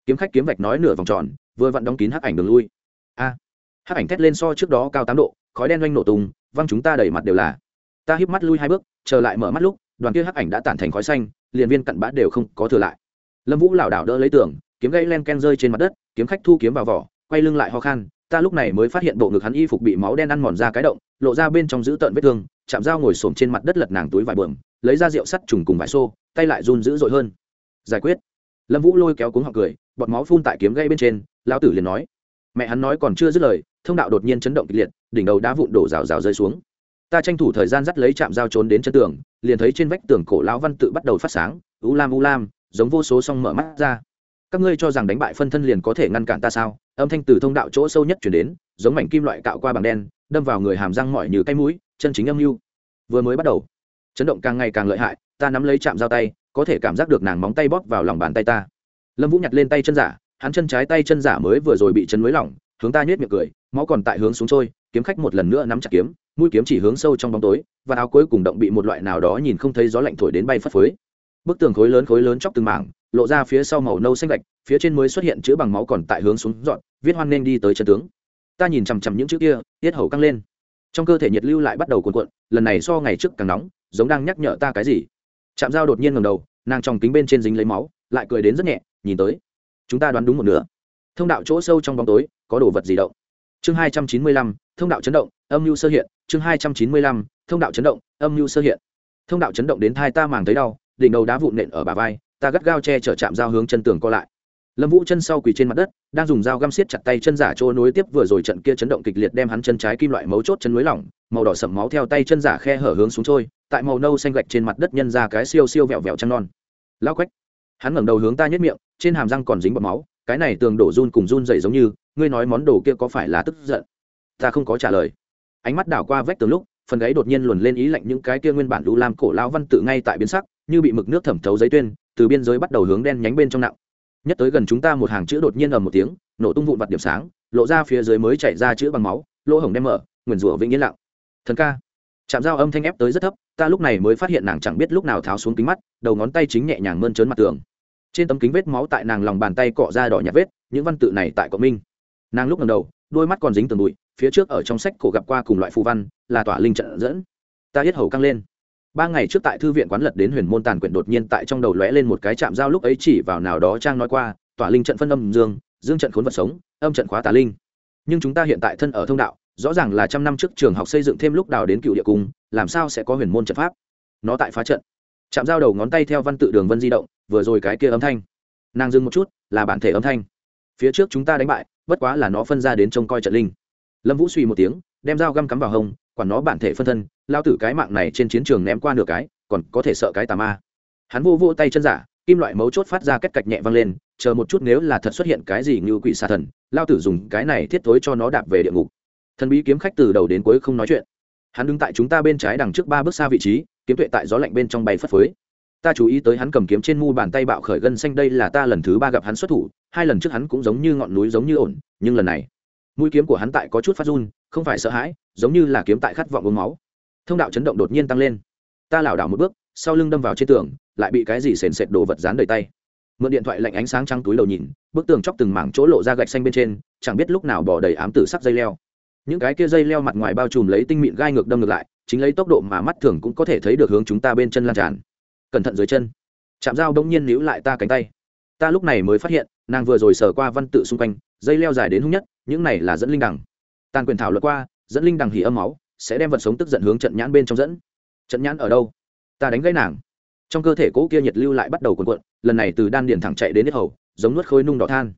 Kiếm khách kiếm vạch nói nửa vòng tròn, vừa vặn đóng kín hắc ảnh đường lui. A, hắc ảnh thét lên so trước đó cao tám độ, khói đen doanh nổ tung, văng chúng ta đầy mặt đều là. Ta híp mắt lui hai bước, chờ lại mở mắt lúc, đoàn kia hắc ảnh đã tản thành khói xanh, liền viên cặn bã đều không có thừa lại. Lâm vũ lảo đảo đỡ lấy tường, kiếm gãy len ken rơi trên mặt đất, kiếm khách thu kiếm vào vỏ, quay lưng lại ho khan ta lúc này mới phát hiện bộ ngực hắn y phục bị máu đen ăn mòn ra cái động, lộ ra bên trong giữ tợn vết thương, chạm dao ngồi xổm trên mặt đất lật nàng túi vải bờm lấy ra rượu sắt trùng cùng vải xô, tay lại run dữ dội hơn. Giải quyết. Lâm vũ lôi kéo cuống họ cười, bọt máu phun tại kiếm gây bên trên, lão tử liền nói. Mẹ hắn nói còn chưa dứt lời, thông đạo đột nhiên chấn động kịch liệt, đỉnh đầu đá vụn đổ rào rào rơi xuống. Ta tranh thủ thời gian dắt lấy chạm dao trốn đến chân tường, liền thấy trên vách tường cổ lão văn tự bắt đầu phát sáng, u lam u lam, giống vô số song mở mắt ra. Các ngươi cho rằng đánh bại phân thân liền có thể ngăn cản ta sao? Âm thanh từ thông đạo chỗ sâu nhất chuyển đến, giống mảnh kim loại cạo qua bằng đen, đâm vào người hàm răng mỏi như cái mũi, chân chính âm mưu. Vừa mới bắt đầu, chấn động càng ngày càng lợi hại, ta nắm lấy chạm dao tay, có thể cảm giác được nàng móng tay bóp vào lòng bàn tay ta. Lâm vũ nhặt lên tay chân giả, hắn chân trái tay chân giả mới vừa rồi bị chấn mới lỏng, hướng ta nhếch miệng cười, máu còn tại hướng xuống trôi, kiếm khách một lần nữa nắm chặt kiếm, mũi kiếm chỉ hướng sâu trong bóng tối, và áo cuối cùng động bị một loại nào đó nhìn không thấy gió lạnh thổi đến bay phất phới. Bức tường khối lớn khối lớn chóc từng mảng, lộ ra phía sau màu nâu xanh lạch phía trên mới xuất hiện chữ bằng máu còn tại hướng xuống dọn, viết hoan nên đi tới chân tướng. Ta nhìn chằm chằm những chữ kia, tiết hầu căng lên. Trong cơ thể nhiệt lưu lại bắt đầu cuộn cuộn, lần này so ngày trước càng nóng, giống đang nhắc nhở ta cái gì. Chạm dao đột nhiên ngầm đầu, nàng trong kính bên trên dính lấy máu, lại cười đến rất nhẹ, nhìn tới. Chúng ta đoán đúng một nửa. Thông đạo chỗ sâu trong bóng tối, có đồ vật gì động? Chương hai trăm chín mươi lăm, thông đạo chấn động, âm mưu sơ hiện. Chương hai trăm chín mươi lăm, thông đạo chấn động, âm mưu sơ hiện. Thông đạo chấn động đến thai ta màng thấy đau, đỉnh đầu đá vụn nện ở bà vai, ta gắt gao che chở chạm dao hướng chân tường co lại lâm vũ chân sau quỳ trên mặt đất, đang dùng dao găm xiết chặt tay chân giả trôi nối tiếp vừa rồi trận kia chấn động kịch liệt đem hắn chân trái kim loại mấu chốt chân núi lỏng, màu đỏ sậm máu theo tay chân giả khe hở hướng xuống trôi, tại màu nâu xanh gạch trên mặt đất nhân ra cái siêu siêu vẹo vẹo trăng non. Lao quách, hắn ngẩng đầu hướng ta nhất miệng, trên hàm răng còn dính bọt máu, cái này tường đổ run cùng run dày giống như, ngươi nói món đồ kia có phải là tức giận? Ta không có trả lời. Ánh mắt đảo qua vách tường lúc, phần gáy đột nhiên luồn lên ý lạnh những cái kia nguyên bản lũ lam cổ lão văn tự ngay tại biến sắc, như bị mực nước thẩm thấu giấy tuyên, từ biên giới bắt đầu hướng đen nhánh bên trong nặng nhất tới gần chúng ta một hàng chữ đột nhiên ầm một tiếng, nổ tung vụn vặt điểm sáng, lộ ra phía dưới mới chảy ra chữ bằng máu, lỗ hổng đem mở, nguyền rủa vĩnh yên lặng. Thần ca. Chạm dao âm thanh ép tới rất thấp, ta lúc này mới phát hiện nàng chẳng biết lúc nào tháo xuống kính mắt, đầu ngón tay chính nhẹ nhàng mơn trớn mặt tường. Trên tấm kính vết máu tại nàng lòng bàn tay cọ ra đỏ nhạt vết, những văn tự này tại cộng minh. Nàng lúc ngầm đầu, đôi mắt còn dính tường bụi, phía trước ở trong sách cổ gặp qua cùng loại phù văn, là tỏa linh trận dẫn. Ta hết hầu căng lên ba ngày trước tại thư viện quán lật đến huyền môn tàn quyển đột nhiên tại trong đầu lóe lên một cái chạm dao lúc ấy chỉ vào nào đó trang nói qua, tỏa linh trận phân âm dương dương trận khốn vật sống, âm trận khóa tà linh. Nhưng chúng ta hiện tại thân ở thông đạo, rõ ràng là trăm năm trước trường học xây dựng thêm lúc đào đến cựu địa cung, làm sao sẽ có huyền môn trận pháp? Nó tại phá trận. Chạm dao đầu ngón tay theo văn tự đường vân di động, vừa rồi cái kia âm thanh. Nàng dưng một chút, là bản thể âm thanh. Phía trước chúng ta đánh bại, bất quá là nó phân ra đến trông coi trận linh. Lâm vũ suy một tiếng, đem dao găm cắm vào hông quản nó bản thể phân thân, lao tử cái mạng này trên chiến trường ném qua nửa cái, còn có thể sợ cái tà ma. Hắn vô vô tay chân giả, kim loại mấu chốt phát ra cách cạch nhẹ vang lên, chờ một chút nếu là thật xuất hiện cái gì như quỷ xà thần, lao tử dùng cái này thiết thối cho nó đạp về địa ngục. Thần bí kiếm khách từ đầu đến cuối không nói chuyện. Hắn đứng tại chúng ta bên trái đằng trước ba bước xa vị trí, kiếm tuệ tại gió lạnh bên trong bay phất phới. Ta chú ý tới hắn cầm kiếm trên mu bàn tay bạo khởi gân xanh, đây là ta lần thứ ba gặp hắn xuất thủ, hai lần trước hắn cũng giống như ngọn núi giống như ổn, nhưng lần này, mũi kiếm của hắn tại có chút phát run, không phải sợ hãi giống như là kiếm tại khát vọng uống máu. Thông đạo chấn động đột nhiên tăng lên. Ta lảo đảo một bước, sau lưng đâm vào trên tường, lại bị cái gì sền sệt đổ vật dán đầy tay. Mượn điện thoại lạnh ánh sáng trắng túi đầu nhìn, bức tường chóc từng mảng chỗ lộ ra gạch xanh bên trên, chẳng biết lúc nào bỏ đầy ám tử sắc dây leo. Những cái kia dây leo mặt ngoài bao trùm lấy tinh mịn gai ngược đâm ngược lại, chính lấy tốc độ mà mắt thường cũng có thể thấy được hướng chúng ta bên chân lan tràn. Cẩn thận dưới chân. Chạm dao đông nhiên níu lại ta cánh tay. Ta lúc này mới phát hiện, nàng vừa rồi sờ qua văn tự xung quanh, dây leo dài đến hung nhất, những này là dẫn linh đằng tàn quyền thảo luật qua dẫn linh đằng hỉ âm máu, sẽ đem vật sống tức giận hướng trận nhãn bên trong dẫn. Trận nhãn ở đâu? Ta đánh gãy nàng. Trong cơ thể cỗ kia nhiệt lưu lại bắt đầu cuộn cuộn, lần này từ đan điền thẳng chạy đến hết hầu, giống nuốt khối nung đỏ than.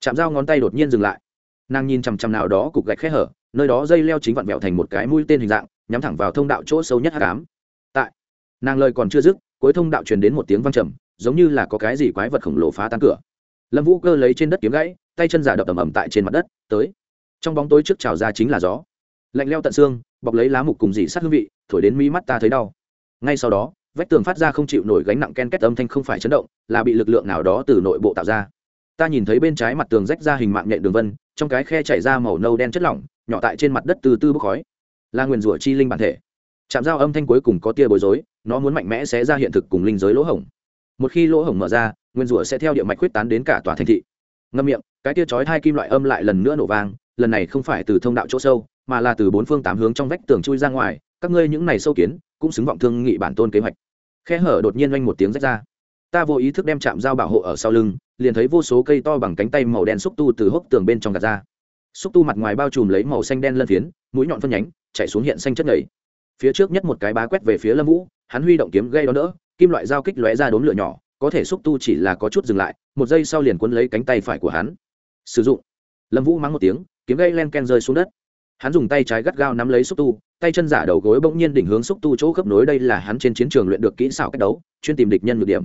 Chạm dao ngón tay đột nhiên dừng lại. Nàng nhìn chằm chằm nào đó cục gạch khẽ hở, nơi đó dây leo chính vặn vẹo thành một cái mũi tên hình dạng, nhắm thẳng vào thông đạo chỗ sâu nhất hát cám tại, nàng lời còn chưa dứt, cuối thông đạo truyền đến một tiếng văng trầm, giống như là có cái gì quái vật khổng lồ phá tan cửa. Lâm vũ cơ lấy trên đất kiếm gãy, tay chân giả đập ầm ầm tại trên mặt đất, tới. Trong bóng tối trước trào ra chính là gió lạnh leo tận xương, bọc lấy lá mục cùng dì sát hương vị, thổi đến mí mắt ta thấy đau. Ngay sau đó, vách tường phát ra không chịu nổi gánh nặng ken két âm thanh không phải chấn động, là bị lực lượng nào đó từ nội bộ tạo ra. Ta nhìn thấy bên trái mặt tường rách ra hình mạng nhện đường vân, trong cái khe chảy ra màu nâu đen chất lỏng, nhỏ tại trên mặt đất từ tư bốc khói. Là nguyền rủa chi linh bản thể. Chạm dao âm thanh cuối cùng có tia bối rối, nó muốn mạnh mẽ xé ra hiện thực cùng linh giới lỗ hổng. Một khi lỗ hổng mở ra nguyên rủa sẽ theo địa mạch huyết tán đến cả tòa thành thị. Ngâm miệng, cái tia chói hai kim loại âm lại lần nữa nổ vang, lần này không phải từ thông đạo chỗ sâu mà là từ bốn phương tám hướng trong vách tường chui ra ngoài, các ngươi những này sâu kiến, cũng xứng vọng thương nghị bản tôn kế hoạch. Khe hở đột nhiên oanh một tiếng rách ra. Ta vô ý thức đem chạm dao bảo hộ ở sau lưng, liền thấy vô số cây to bằng cánh tay màu đen xúc tu từ hốc tường bên trong gạt ra. Xúc tu mặt ngoài bao trùm lấy màu xanh đen lân phiến, mũi nhọn phân nhánh chạy xuống hiện xanh chất nhảy phía trước nhất một cái bá quét về phía lâm vũ, hắn huy động kiếm gây đó nữa kim loại dao kích lóe ra đốn lửa nhỏ, có thể xúc tu chỉ là có chút dừng lại, một giây sau liền quấn lấy cánh tay phải của hắn. Sử dụng. Lâm vũ mắng một tiếng, kiếm gây len ken rơi xuống đất hắn dùng tay trái gắt gao nắm lấy xúc tu, tay chân giả đầu gối bỗng nhiên đỉnh hướng xúc tu chỗ khớp nối đây là hắn trên chiến trường luyện được kỹ xảo cách đấu, chuyên tìm địch nhân ngược điểm.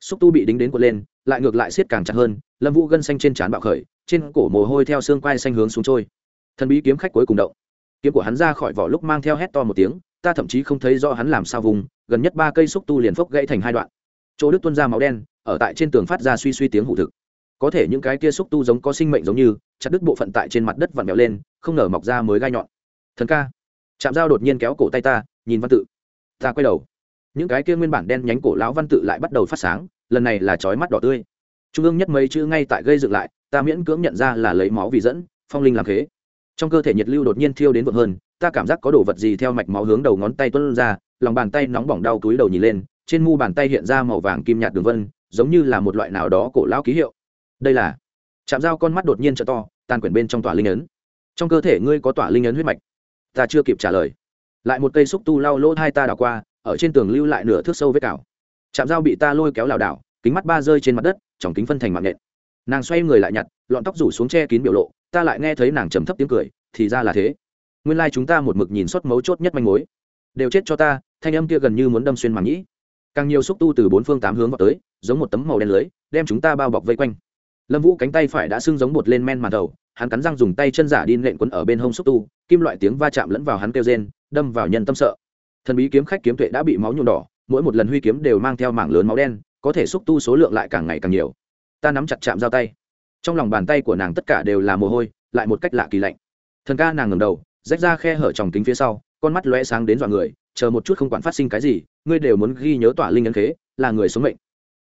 Xúc tu bị đính đến quật lên, lại ngược lại siết càng chặt hơn, lâm vũ gân xanh trên trán bạo khởi, trên cổ mồ hôi theo xương quai xanh hướng xuống trôi. Thần bí kiếm khách cuối cùng động. Kiếm của hắn ra khỏi vỏ lúc mang theo hét to một tiếng, ta thậm chí không thấy rõ hắn làm sao vùng, gần nhất ba cây xúc tu liền phốc gãy thành hai đoạn. Chỗ đức tuân ra máu đen, ở tại trên tường phát ra suy suy tiếng hụ thực có thể những cái kia xúc tu giống có sinh mệnh giống như, chặt đứt bộ phận tại trên mặt đất vặn vẹo lên, không nở mọc ra mới gai nhọn. Thần ca. Chạm dao đột nhiên kéo cổ tay ta, nhìn văn tự. Ta quay đầu. Những cái kia nguyên bản đen nhánh cổ lão văn tự lại bắt đầu phát sáng, lần này là chói mắt đỏ tươi. Trung ương nhất mấy chữ ngay tại gây dựng lại, ta miễn cưỡng nhận ra là lấy máu vì dẫn, phong linh làm khế. Trong cơ thể nhiệt lưu đột nhiên thiêu đến vượt hơn, ta cảm giác có đồ vật gì theo mạch máu hướng đầu ngón tay tuân ra, lòng bàn tay nóng bỏng đau túi đầu nhìn lên, trên mu bàn tay hiện ra màu vàng kim nhạt đường vân, giống như là một loại nào đó cổ lão ký hiệu đây là chạm dao con mắt đột nhiên trợ to tan quyển bên trong tỏa linh ấn. Trong cơ thể ngươi có tỏa linh ấn huyết mạch. Ta chưa kịp trả lời. Lại một cây xúc tu lau lỗ hai ta đảo qua, ở trên tường lưu lại nửa thước sâu vết cào. Chạm dao bị ta lôi kéo lảo đảo, kính mắt ba rơi trên mặt đất trong kính phân thành mạng nện nàng xoay người lại nhặt, lọn tóc rủ xuống che kín biểu lộ, ta lại nghe thấy nàng trầm thấp tiếng cười, thì ra là thế. Nguyên lai、like、chúng ta một mực nhìn suốt mấu chốt nhất manh mối. Đều chết cho ta, thanh âm kia gần như muốn đâm xuyên màng nhĩ. Càng nhiều xúc tu từ bốn phương tám hướng vào tới, giống một tấm màu đen lưới, đem chúng ta bao bọc vây quanh lâm vũ cánh tay phải đã sưng giống bột lên men màn đầu, hắn cắn răng dùng tay chân giả đi nện quấn ở bên hông xúc tu, kim loại tiếng va chạm lẫn vào hắn kêu rên, đâm vào nhân tâm sợ. Thần bí kiếm khách kiếm tuệ đã bị máu nhuộm đỏ, mỗi một lần huy kiếm đều mang theo mảng lớn máu đen, có thể xúc tu số lượng lại càng ngày càng nhiều. Ta nắm chặt chạm giao tay. Trong lòng bàn tay của nàng tất cả đều là mồ hôi, lại một cách lạ kỳ lạnh. Thần ca nàng ngầm đầu, rách ra khe hở tròng kính phía sau, con mắt lóe sáng đến dọa người, chờ một chút không quản phát sinh cái gì, ngươi đều muốn ghi nhớ tỏa linh ấn khế, là người sống mệnh.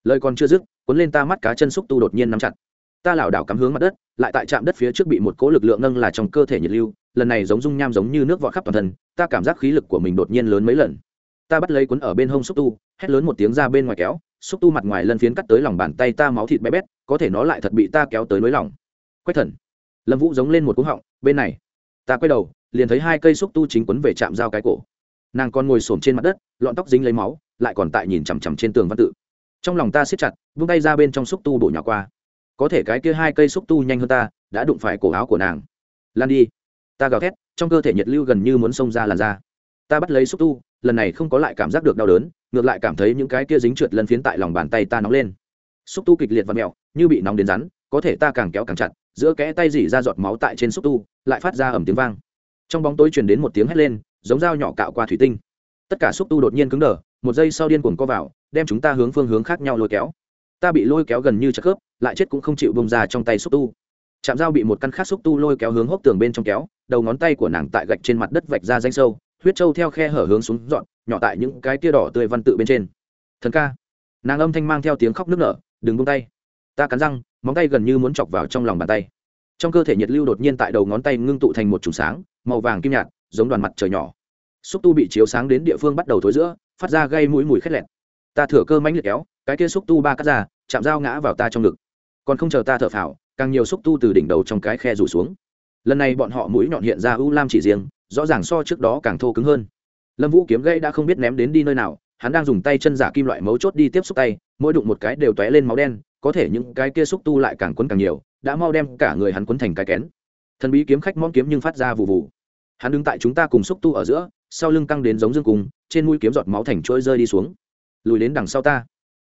Lời còn chưa dứt, cuốn lên ta mắt cá chân xúc tu đột nhiên nắm chặt ta lảo đảo cắm hướng mặt đất, lại tại trạm đất phía trước bị một cỗ lực lượng nâng là trong cơ thể nhiệt lưu, lần này giống dung nham giống như nước vọt khắp toàn thân, ta cảm giác khí lực của mình đột nhiên lớn mấy lần. Ta bắt lấy cuốn ở bên hông xúc tu, hét lớn một tiếng ra bên ngoài kéo, xúc tu mặt ngoài lân phiến cắt tới lòng bàn tay ta máu thịt bé bét, có thể nó lại thật bị ta kéo tới nới lỏng quách thần. Lâm vũ giống lên một cúng họng, bên này. Ta quay đầu, liền thấy hai cây xúc tu chính quấn về chạm dao cái cổ. Nàng còn ngồi xổm trên mặt đất, lọn tóc dính lấy máu, lại còn tại nhìn chằm chằm trên tường văn tự. Trong lòng ta siết chặt, vung tay ra bên trong xúc tu đổ nhỏ qua có thể cái kia hai cây xúc tu nhanh hơn ta, đã đụng phải cổ áo của nàng. Lan đi. Ta gào thét, trong cơ thể nhiệt lưu gần như muốn xông ra làn da. Ta bắt lấy xúc tu, lần này không có lại cảm giác được đau đớn, ngược lại cảm thấy những cái kia dính trượt lần phiến tại lòng bàn tay ta nóng lên. Xúc tu kịch liệt và mẹo, như bị nóng đến rắn, có thể ta càng kéo càng chặt, giữa kẽ tay dỉ ra giọt máu tại trên xúc tu, lại phát ra ẩm tiếng vang. Trong bóng tối truyền đến một tiếng hét lên, giống dao nhỏ cạo qua thủy tinh. Tất cả xúc tu đột nhiên cứng đờ, một giây sau điên cuồng co vào, đem chúng ta hướng phương hướng khác nhau lôi kéo. Ta bị lôi kéo gần như chất khớp lại chết cũng không chịu bông ra trong tay xúc tu. Chạm dao bị một căn khác xúc tu lôi kéo hướng hốc tường bên trong kéo, đầu ngón tay của nàng tại gạch trên mặt đất vạch ra danh sâu, huyết trâu theo khe hở hướng xuống dọn, nhỏ tại những cái tia đỏ tươi văn tự bên trên. Thần ca. Nàng âm thanh mang theo tiếng khóc nức nở, đừng bông tay. Ta cắn răng, móng tay gần như muốn chọc vào trong lòng bàn tay. Trong cơ thể nhiệt lưu đột nhiên tại đầu ngón tay ngưng tụ thành một chùm sáng, màu vàng kim nhạt, giống đoàn mặt trời nhỏ. Xúc tu bị chiếu sáng đến địa phương bắt đầu thối giữa, phát ra gây mũi mùi khét lẹt. Ta thửa cơ mánh liệt kéo, cái kia xúc tu ba cắt ra chạm dao ngã vào ta trong ngực còn không chờ ta thở phào, càng nhiều xúc tu từ đỉnh đầu trong cái khe rủ xuống. Lần này bọn họ mũi nhọn hiện ra u lam chỉ riêng, rõ ràng so trước đó càng thô cứng hơn. Lâm vũ kiếm gãy đã không biết ném đến đi nơi nào, hắn đang dùng tay chân giả kim loại mấu chốt đi tiếp xúc tay, mỗi đụng một cái đều tóe lên máu đen, có thể những cái kia xúc tu lại càng quấn càng nhiều, đã mau đem cả người hắn quấn thành cái kén. Thần bí kiếm khách món kiếm nhưng phát ra vụ vụ hắn đứng tại chúng ta cùng xúc tu ở giữa, sau lưng căng đến giống dương cùng, trên mũi kiếm giọt máu thành trôi rơi đi xuống. Lùi đến đằng sau ta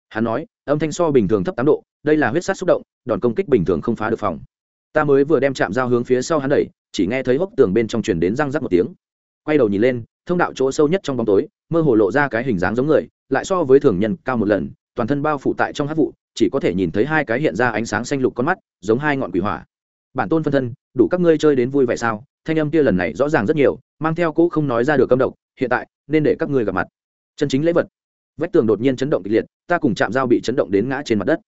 hắn nói, âm thanh so bình thường thấp tám độ, đây là huyết sát xúc động, đòn công kích bình thường không phá được phòng. Ta mới vừa đem chạm dao hướng phía sau hắn đẩy, chỉ nghe thấy hốc tường bên trong truyền đến răng rắc một tiếng. Quay đầu nhìn lên, thông đạo chỗ sâu nhất trong bóng tối, mơ hồ lộ ra cái hình dáng giống người, lại so với thường nhân cao một lần, toàn thân bao phủ tại trong hát vụ, chỉ có thể nhìn thấy hai cái hiện ra ánh sáng xanh lục con mắt, giống hai ngọn quỷ hỏa. Bản tôn phân thân, đủ các ngươi chơi đến vui vẻ sao? Thanh âm kia lần này rõ ràng rất nhiều, mang theo cũ không nói ra được câm độc, hiện tại, nên để các ngươi gặp mặt. Chân chính lễ vật vách tường đột nhiên chấn động kịch liệt, ta cùng chạm dao bị chấn động đến ngã trên mặt đất.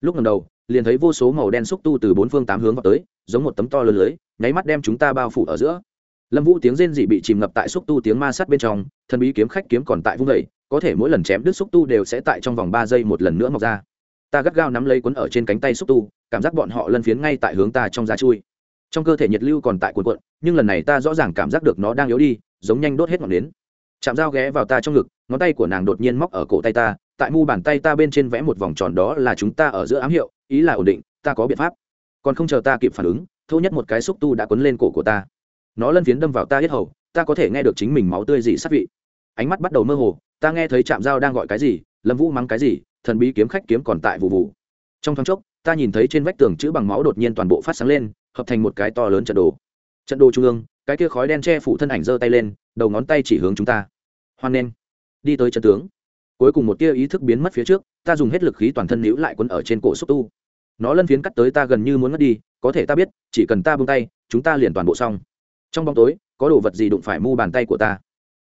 Lúc lần đầu, liền thấy vô số màu đen xúc tu từ bốn phương tám hướng vào tới, giống một tấm to lớn lưới, nháy mắt đem chúng ta bao phủ ở giữa. Lâm vũ tiếng rên dị bị chìm ngập tại xúc tu tiếng ma sát bên trong, thần bí kiếm khách kiếm còn tại vung vẩy có thể mỗi lần chém đứt xúc tu đều sẽ tại trong vòng ba giây một lần nữa mọc ra. Ta gắt gao nắm lấy quấn ở trên cánh tay xúc tu, cảm giác bọn họ lân phiến ngay tại hướng ta trong da chui. Trong cơ thể nhiệt lưu còn tại cuộn cuộn, nhưng lần này ta rõ ràng cảm giác được nó đang yếu đi, giống nhanh đốt hết ngọn nến chạm dao ghé vào ta trong ngực, ngón tay của nàng đột nhiên móc ở cổ tay ta, tại mu bàn tay ta bên trên vẽ một vòng tròn đó là chúng ta ở giữa ám hiệu, ý là ổn định, ta có biện pháp. Còn không chờ ta kịp phản ứng, thô nhất một cái xúc tu đã quấn lên cổ của ta. Nó lân phiến đâm vào ta hết hầu, ta có thể nghe được chính mình máu tươi gì sát vị. Ánh mắt bắt đầu mơ hồ, ta nghe thấy chạm dao đang gọi cái gì, lâm vũ mắng cái gì, thần bí kiếm khách kiếm còn tại vụ vụ. Trong thoáng chốc, ta nhìn thấy trên vách tường chữ bằng máu đột nhiên toàn bộ phát sáng lên, hợp thành một cái to lớn trận đồ. Trận đồ trung ương, cái kia khói đen che phủ thân ảnh giơ tay lên đầu ngón tay chỉ hướng chúng ta. Hoan nên đi tới trận tướng. Cuối cùng một tia ý thức biến mất phía trước, ta dùng hết lực khí toàn thân níu lại quấn ở trên cổ xúc tu. Nó lân phiến cắt tới ta gần như muốn mất đi, có thể ta biết, chỉ cần ta bung tay, chúng ta liền toàn bộ xong. Trong bóng tối, có đồ vật gì đụng phải mu bàn tay của ta?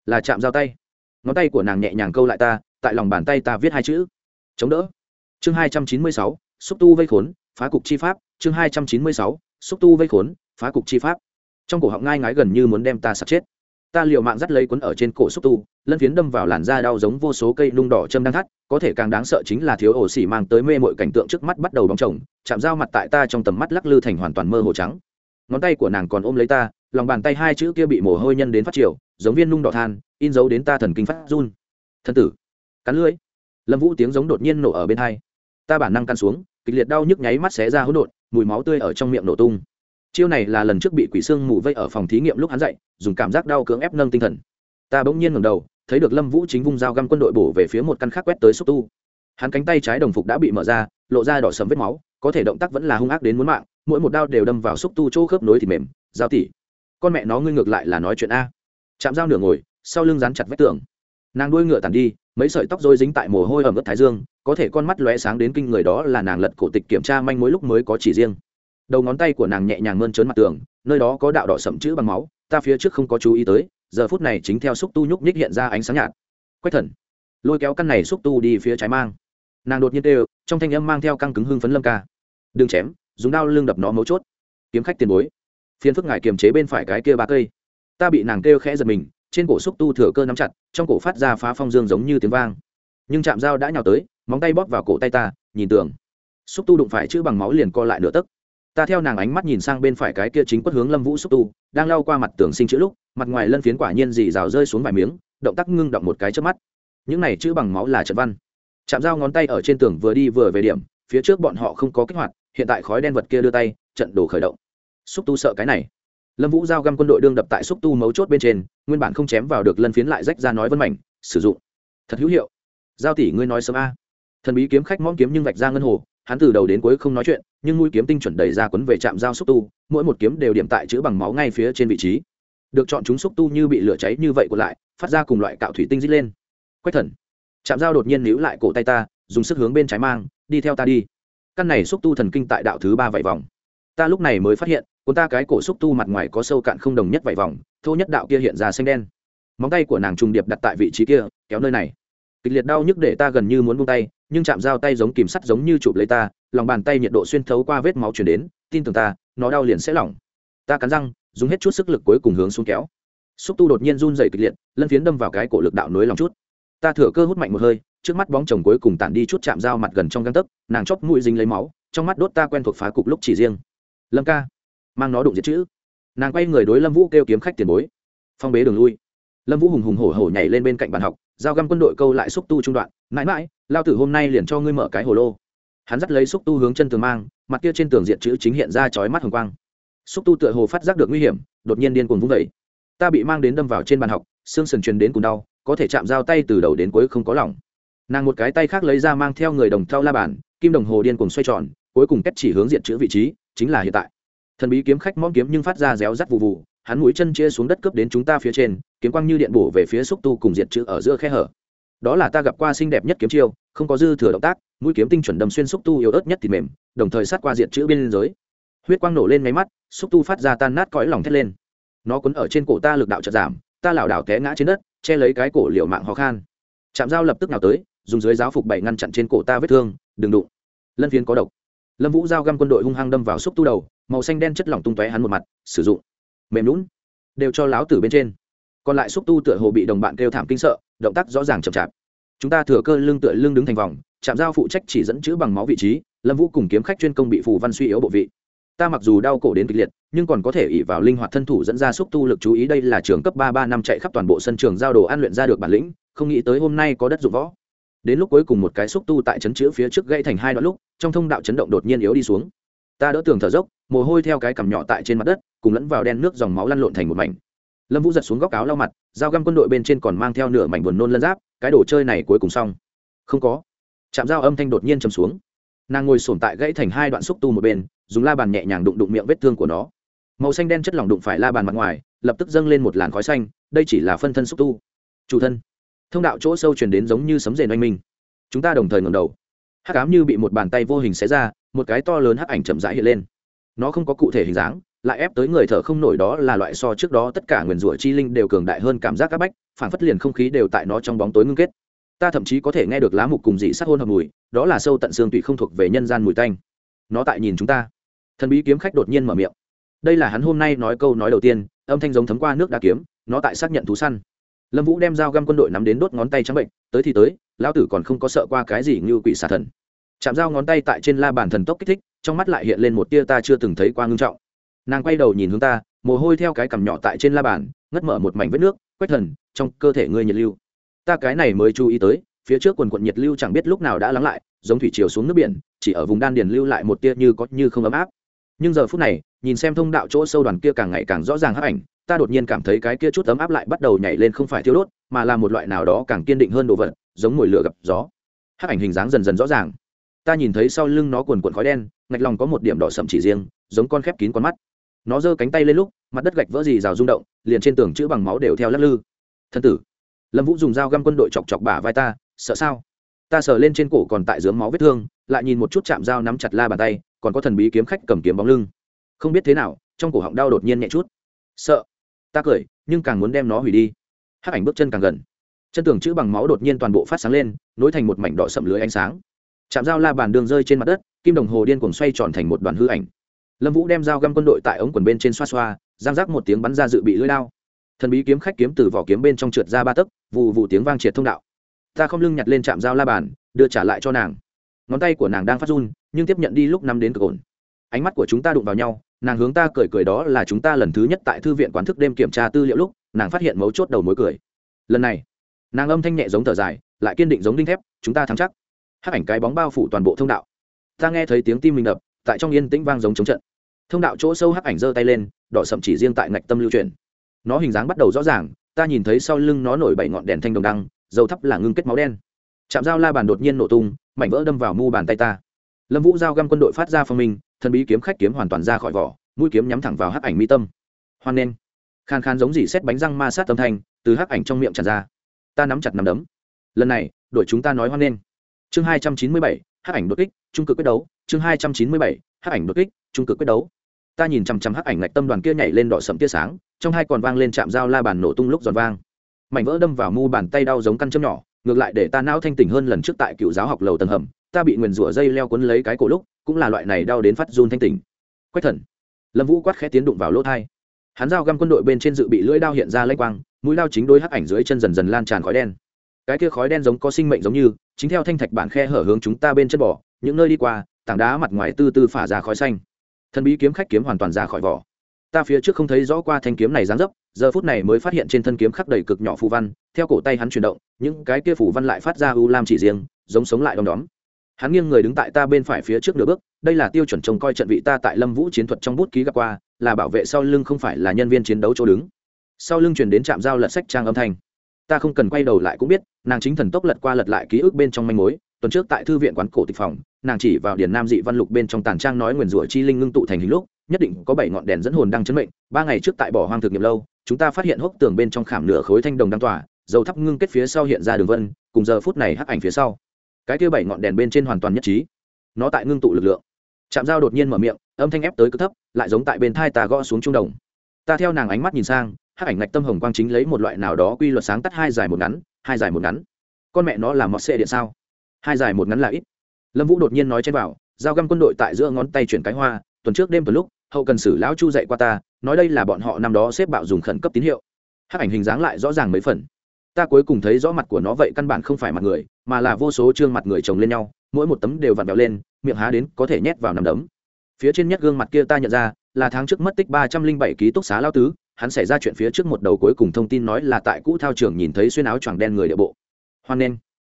Là chạm giao tay. Ngón tay của nàng nhẹ nhàng câu lại ta, tại lòng bàn tay ta viết hai chữ. Chống đỡ. Chương hai trăm chín mươi sáu, xúc tu vây khốn, phá cục chi pháp. Chương hai trăm chín mươi sáu, xúc tu vây khốn, phá cục chi pháp. Trong cổ họng ngai ngái gần như muốn đem ta sạt chết ta liều mạng dắt lấy quấn ở trên cổ xúc tu, lân phiến đâm vào làn da đau giống vô số cây nung đỏ châm đang thắt, có thể càng đáng sợ chính là thiếu ổ xỉ mang tới mê mội cảnh tượng trước mắt bắt đầu bóng chồng, chạm dao mặt tại ta trong tầm mắt lắc lư thành hoàn toàn mơ hồ trắng. Ngón tay của nàng còn ôm lấy ta, lòng bàn tay hai chữ kia bị mồ hôi nhân đến phát triều, giống viên nung đỏ than, in dấu đến ta thần kinh phát run. Thân tử, cắn lưỡi. Lâm vũ tiếng giống đột nhiên nổ ở bên hai. Ta bản năng căn xuống, kịch liệt đau nhức nháy mắt xé ra hỗn độn, mùi máu tươi ở trong miệng nổ tung chiêu này là lần trước bị quỷ xương mù vây ở phòng thí nghiệm lúc hắn dậy dùng cảm giác đau cưỡng ép nâng tinh thần. Ta bỗng nhiên ngẩng đầu, thấy được lâm vũ chính vung dao găm quân đội bổ về phía một căn khác quét tới xúc tu. Hắn cánh tay trái đồng phục đã bị mở ra, lộ ra đỏ sầm vết máu, có thể động tác vẫn là hung ác đến muốn mạng, mỗi một đao đều đâm vào xúc tu chỗ khớp nối thì mềm. Giao tỉ con mẹ nó ngươi ngược lại là nói chuyện a. Chạm dao nửa ngồi, sau lưng dán chặt vách tường. Nàng đuôi ngựa tàn đi, mấy sợi tóc rối dính tại mồ hôi ẩm ướt thái dương, có thể con mắt lóe sáng đến kinh người đó là nàng lật cổ tịch kiểm tra manh mối lúc mới có chỉ riêng đầu ngón tay của nàng nhẹ nhàng mơn trớn mặt tường, nơi đó có đạo đỏ sậm chữ bằng máu, ta phía trước không có chú ý tới, giờ phút này chính theo xúc tu nhúc nhích hiện ra ánh sáng nhạt. Quách thần, lôi kéo căn này xúc tu đi phía trái mang. Nàng đột nhiên đều trong thanh âm mang theo căng cứng hưng phấn lâm ca. Đừng chém, dùng đao lưng đập nó mấu chốt. Kiếm khách tiền bối phiên phức ngài kiềm chế bên phải cái kia ba cây. Ta bị nàng kêu khẽ giật mình, trên cổ xúc tu thừa cơ nắm chặt, trong cổ phát ra phá phong dương giống như tiếng vang. Nhưng chạm dao đã nhào tới, móng tay bóp vào cổ tay ta, nhìn tường. Xúc tu đụng phải chữ bằng máu liền co lại nửa tấc ta theo nàng ánh mắt nhìn sang bên phải cái kia chính quất hướng lâm vũ xúc tu, đang lao qua mặt tường sinh chữ lúc, mặt ngoài lân phiến quả nhiên dì rào rơi xuống vài miếng, động tác ngưng động một cái trước mắt. Những này chữ bằng máu là trận văn. Chạm dao ngón tay ở trên tường vừa đi vừa về điểm, phía trước bọn họ không có kích hoạt, hiện tại khói đen vật kia đưa tay, trận đồ khởi động. Xúc tu sợ cái này. Lâm vũ giao găm quân đội đương đập tại xúc tu mấu chốt bên trên, nguyên bản không chém vào được lân phiến lại rách ra nói vân mảnh, sử dụng. Thật hữu hiệu. Giao tỷ ngươi nói sớm a. Thần bí kiếm khách mõm kiếm nhưng vạch ra ngân hồ hắn từ đầu đến cuối không nói chuyện, nhưng mũi kiếm tinh chuẩn đẩy ra quấn về trạm giao xúc tu, mỗi một kiếm đều điểm tại chữ bằng máu ngay phía trên vị trí. Được chọn chúng xúc tu như bị lửa cháy như vậy của lại, phát ra cùng loại cạo thủy tinh dít lên. Quách thần. Chạm dao đột nhiên níu lại cổ tay ta, dùng sức hướng bên trái mang, đi theo ta đi. Căn này xúc tu thần kinh tại đạo thứ ba vạy vòng. Ta lúc này mới phát hiện, cuốn ta cái cổ xúc tu mặt ngoài có sâu cạn không đồng nhất vạy vòng, thô nhất đạo kia hiện ra xanh đen. Móng tay của nàng trùng điệp đặt tại vị trí kia, kéo nơi này. Kịch liệt đau nhức để ta gần như muốn buông tay nhưng chạm dao tay giống kìm sắt giống như chụp lấy ta, lòng bàn tay nhiệt độ xuyên thấu qua vết máu chuyển đến, tin tưởng ta, nó đau liền sẽ lỏng. Ta cắn răng, dùng hết chút sức lực cuối cùng hướng xuống kéo. Xúc tu đột nhiên run dày kịch liệt, lân phiến đâm vào cái cổ lực đạo nối lòng chút. Ta thừa cơ hút mạnh một hơi, trước mắt bóng chồng cuối cùng tản đi chút chạm dao mặt gần trong găng tấc, nàng chóp mũi dính lấy máu, trong mắt đốt ta quen thuộc phá cục lúc chỉ riêng. Lâm ca, mang nó đụng diệt chữ. Nàng quay người đối lâm vũ kêu kiếm khách tiền bối. Phong bế đường lui. Lâm vũ hùng hùng hổ hổ nhảy lên bên cạnh bàn học, giao găm quân đội câu lại xúc tu trung đoạn mãi mãi, lao tử hôm nay liền cho ngươi mở cái hồ lô. Hắn dắt lấy xúc tu hướng chân tường mang, mặt kia trên tường diện chữ chính hiện ra chói mắt hồng quang. Xúc tu tựa hồ phát giác được nguy hiểm, đột nhiên điên cuồng vung vẩy ta bị mang đến đâm vào trên bàn học, xương sần truyền đến cùng đau, có thể chạm dao tay từ đầu đến cuối không có lỏng nàng một cái tay khác lấy ra mang theo người đồng thau la bàn, kim đồng hồ điên cuồng xoay tròn, cuối cùng cách chỉ hướng diện chữ vị trí, chính là hiện tại. Thần bí kiếm khách mong kiếm nhưng phát ra réo rắt vụ vụ hắn mũi chân chia xuống đất cướp đến chúng ta phía trên, kiếm quang như điện bổ về phía xúc tu cùng diệt chữ ở giữa khe hở đó là ta gặp qua xinh đẹp nhất kiếm chiêu, không có dư thừa động tác, mũi kiếm tinh chuẩn đâm xuyên xúc tu yếu ớt nhất thịt mềm, đồng thời sát qua diệt chữ bên giới huyết quang nổ lên máy mắt, xúc tu phát ra tan nát cõi lòng thét lên. Nó cuốn ở trên cổ ta lực đạo chợt giảm, ta lảo đảo té ngã trên đất, che lấy cái cổ liều mạng khó khăn chạm dao lập tức nào tới, dùng dưới giáo phục bảy ngăn chặn trên cổ ta vết thương, đừng đụng. Lân phiến có độc. Lâm vũ giao găm quân đội hung hăng đâm vào xúc tu đầu, màu xanh đen chất lỏng tung tóe hắn một mặt, sử dụng. Mềm lún đều cho láo tử bên trên. Còn lại xúc tu tựa hồ bị đồng bạn kêu thảm kinh sợ động tác rõ ràng chậm chạp. Chúng ta thừa cơ lưng tựa lưng đứng thành vòng chạm giao phụ trách chỉ dẫn chữ bằng máu vị trí, lâm vũ cùng kiếm khách chuyên công bị phù văn suy yếu bộ vị. Ta mặc dù đau cổ đến kịch liệt, nhưng còn có thể ỉ vào linh hoạt thân thủ dẫn ra xúc tu lực chú ý, đây là trường cấp ba ba năm chạy khắp toàn bộ sân trường giao đồ an luyện ra được bản lĩnh, không nghĩ tới hôm nay có đất dụng võ. Đến lúc cuối cùng một cái xúc tu tại chấn chữ phía trước gây thành hai đoạn lúc, trong thông đạo chấn động đột nhiên yếu đi xuống. Ta đỡ tường thở dốc, mồ hôi theo cái cằm nhỏ tại trên mặt đất, cùng lẫn vào đen nước dòng máu lăn lộn thành một mảnh lâm vũ giật xuống góc áo lau mặt, dao găm quân đội bên trên còn mang theo nửa mảnh buồn nôn lân giáp, cái đồ chơi này cuối cùng xong. Không có. Chạm dao âm thanh đột nhiên chầm xuống. Nàng ngồi sổm tại gãy thành hai đoạn xúc tu một bên, dùng la bàn nhẹ nhàng đụng đụng miệng vết thương của nó. Màu xanh đen chất lỏng đụng phải la bàn mặt ngoài, lập tức dâng lên một làn khói xanh, đây chỉ là phân thân xúc tu. Chủ thân. Thông đạo chỗ sâu truyền đến giống như sấm rền oanh minh. Chúng ta đồng thời ngầm đầu. Hắc ám như bị một bàn tay vô hình xé ra, một cái to lớn hắc ảnh chậm rãi hiện lên. Nó không có cụ thể hình dáng lại ép tới người thở không nổi đó là loại so trước đó tất cả nguyền rủa chi linh đều cường đại hơn cảm giác các bách phản phất liền không khí đều tại nó trong bóng tối ngưng kết. Ta thậm chí có thể nghe được lá mục cùng dị sắc hôn hợp mùi, đó là sâu tận xương tụy không thuộc về nhân gian mùi tanh. Nó tại nhìn chúng ta. Thần bí kiếm khách đột nhiên mở miệng. Đây là hắn hôm nay nói câu nói đầu tiên, âm thanh giống thấm qua nước đá kiếm, nó tại xác nhận thú săn. Lâm vũ đem dao găm quân đội nắm đến đốt ngón tay trắng bệnh, tới thì tới, lão tử còn không có sợ qua cái gì như quỷ xà thần. Chạm dao ngón tay tại trên la bàn thần tốc kích thích, trong mắt lại hiện lên một tia ta chưa từng thấy qua ngưng trọng nàng quay đầu nhìn hướng ta, mồ hôi theo cái cằm nhỏ tại trên la bàn, ngất mở một mảnh vết nước quét thần, trong cơ thể ngươi nhiệt lưu. Ta cái này mới chú ý tới, phía trước quần quận nhiệt lưu chẳng biết lúc nào đã lắng lại, giống thủy chiều xuống nước biển, chỉ ở vùng đan điền lưu lại một tia như có như không ấm áp. Nhưng giờ phút này, nhìn xem thông đạo chỗ sâu đoàn kia càng ngày càng rõ ràng hấp ảnh, ta đột nhiên cảm thấy cái kia chút ấm áp lại bắt đầu nhảy lên không phải thiếu đốt, mà là một loại nào đó càng kiên định hơn đồ vật, giống mồi lửa gặp gió. Hấp ảnh hình dáng dần dần rõ ràng. Ta nhìn thấy sau lưng nó quần quần khói đen, ngạch lòng có một điểm đỏ sậm chỉ riêng, giống con khép kín con mắt nó giơ cánh tay lên lúc, mặt đất gạch vỡ gì rào rung động, liền trên tường chữ bằng máu đều theo lắc lư. Thân tử, lâm vũ dùng dao găm quân đội chọc chọc bả vai ta, sợ sao? Ta sờ lên trên cổ còn tại dướng máu vết thương, lại nhìn một chút chạm dao nắm chặt la bàn tay, còn có thần bí kiếm khách cầm kiếm bóng lưng. Không biết thế nào, trong cổ họng đau đột nhiên nhẹ chút. Sợ. Ta cười, nhưng càng muốn đem nó hủy đi. Hát ảnh bước chân càng gần. Chân tường chữ bằng máu đột nhiên toàn bộ phát sáng lên, nối thành một mảnh đỏ sậm lưới ánh sáng. Chạm dao la bàn đường rơi trên mặt đất, kim đồng hồ điên cuồng xoay tròn thành một đoàn hư ảnh lâm vũ đem dao găm quân đội tại ống quần bên trên xoa xoa, giang rác một tiếng bắn ra dự bị lưỡi lao thần bí kiếm khách kiếm từ vỏ kiếm bên trong trượt ra ba tấc vụ vụ tiếng vang triệt thông đạo. Ta không lưng nhặt lên chạm dao la bàn, đưa trả lại cho nàng. Ngón tay của nàng đang phát run, nhưng tiếp nhận đi lúc năm đến cực ổn. Ánh mắt của chúng ta đụng vào nhau, nàng hướng ta cười cười đó là chúng ta lần thứ nhất tại thư viện quán thức đêm kiểm tra tư liệu lúc, nàng phát hiện mấu chốt đầu mối cười. Lần này, nàng âm thanh nhẹ giống thở dài, lại kiên định giống đinh thép, chúng ta thắng chắc. Hát ảnh cái bóng bao phủ toàn bộ thông đạo. Ta nghe thấy tiếng tim mình đập tại trong yên tĩnh vang giống chống trận. Thông đạo chỗ sâu hắc ảnh giơ tay lên, đỏ sậm chỉ riêng tại ngạch tâm lưu truyền nó hình dáng bắt đầu rõ ràng, ta nhìn thấy sau lưng nó nổi bảy ngọn đèn thanh đồng đăng, dầu thắp là ngưng kết máu đen. Chạm dao la bàn đột nhiên nổ tung, mảnh vỡ đâm vào mu bàn tay ta. Lâm vũ giao găm quân đội phát ra phong minh, thần bí kiếm khách kiếm hoàn toàn ra khỏi vỏ, mũi kiếm nhắm thẳng vào hắc ảnh mi tâm. Hoan nên khan khan giống gì xét bánh răng ma sát tâm thanh, từ hắc ảnh trong miệng tràn ra. Ta nắm chặt nắm đấm. Lần này, đội chúng ta nói hoan nên chương hai trăm chín mươi bảy, hắc ảnh đột kích, trung cực quyết đấu chương hai trăm chín mươi bảy, hắc ảnh đột kích, trung cực quyết đấu. Ta nhìn chằm chằm hắc ảnh ngạch tâm đoàn kia nhảy lên đỏ sậm tia sáng, trong hai còn vang lên chạm dao la bàn nổ tung lúc giòn vang. Mảnh vỡ đâm vào mu bàn tay đau giống căn châm nhỏ, ngược lại để ta não thanh tỉnh hơn lần trước tại cựu giáo học lầu tầng hầm, ta bị nguyền rủa dây leo cuốn lấy cái cổ lúc, cũng là loại này đau đến phát run thanh tỉnh. Quách thần. Lâm vũ quát khẽ tiến đụng vào lỗ thai. Hắn dao găm quân đội bên trên dự bị lưỡi đao hiện ra lênh quang, mũi lao chính đôi hắc ảnh dưới chân dần dần lan tràn khói đen. Cái kia khói đen giống có sinh mệnh giống như, chính theo thanh thạch bản khe hở hướng chúng ta bên chân bỏ những nơi đi qua tảng đá mặt ngoài tư tư phả ra khói xanh. Thần bí kiếm khách kiếm hoàn toàn ra khỏi vỏ. Ta phía trước không thấy rõ qua thanh kiếm này dáng dấp, giờ phút này mới phát hiện trên thân kiếm khắc đầy cực nhỏ phù văn, theo cổ tay hắn chuyển động, những cái kia phù văn lại phát ra u lam chỉ riêng, giống sống lại đom đóm. Hắn nghiêng người đứng tại ta bên phải phía trước nửa bước, đây là tiêu chuẩn trông coi trận vị ta tại lâm vũ chiến thuật trong bút ký gặp qua, là bảo vệ sau lưng không phải là nhân viên chiến đấu chỗ đứng. Sau lưng chuyển đến trạm giao lật sách trang âm thanh. Ta không cần quay đầu lại cũng biết, nàng chính thần tốc lật qua lật lại ký ức bên trong manh mối, tuần trước tại thư viện quán cổ tịch phòng nàng chỉ vào điển nam dị văn lục bên trong tàn trang nói nguyền rủa chi linh ngưng tụ thành hình lúc, nhất định có bảy ngọn đèn dẫn hồn đang chấn mệnh, ba ngày trước tại bỏ hoang thực nghiệm lâu, chúng ta phát hiện hốc tường bên trong khảm nửa khối thanh đồng đang tỏa, dầu thắp ngưng kết phía sau hiện ra đường vân, cùng giờ phút này hắc ảnh phía sau. Cái kia bảy ngọn đèn bên trên hoàn toàn nhất trí. Nó tại ngưng tụ lực lượng. Chạm dao đột nhiên mở miệng, âm thanh ép tới cực thấp, lại giống tại bên thai ta gõ xuống trung đồng. Ta theo nàng ánh mắt nhìn sang, hắc ảnh ngạch tâm hồng quang chính lấy một loại nào đó quy luật sáng tắt hai dài một ngắn, hai dài một ngắn. Con mẹ nó là mọt xệ điện sao? Hai dài một ngắn là ít lâm vũ đột nhiên nói trên vào, giao găm quân đội tại giữa ngón tay chuyển cái hoa, tuần trước đêm tuần lúc, hậu cần sử lão chu dạy qua ta, nói đây là bọn họ năm đó xếp bạo dùng khẩn cấp tín hiệu. Hắc ảnh hình dáng lại rõ ràng mấy phần. Ta cuối cùng thấy rõ mặt của nó vậy căn bản không phải mặt người, mà là vô số trương mặt người chồng lên nhau, mỗi một tấm đều vặn vẹo lên, miệng há đến có thể nhét vào nằm đấm. Phía trên nhất gương mặt kia ta nhận ra, là tháng trước mất tích ba trăm linh bảy ký túc xá lao tứ, hắn xảy ra chuyện phía trước một đầu cuối cùng thông tin nói là tại cũ thao trường nhìn thấy xuyên áo choàng đen người địa bộ. Hoan nên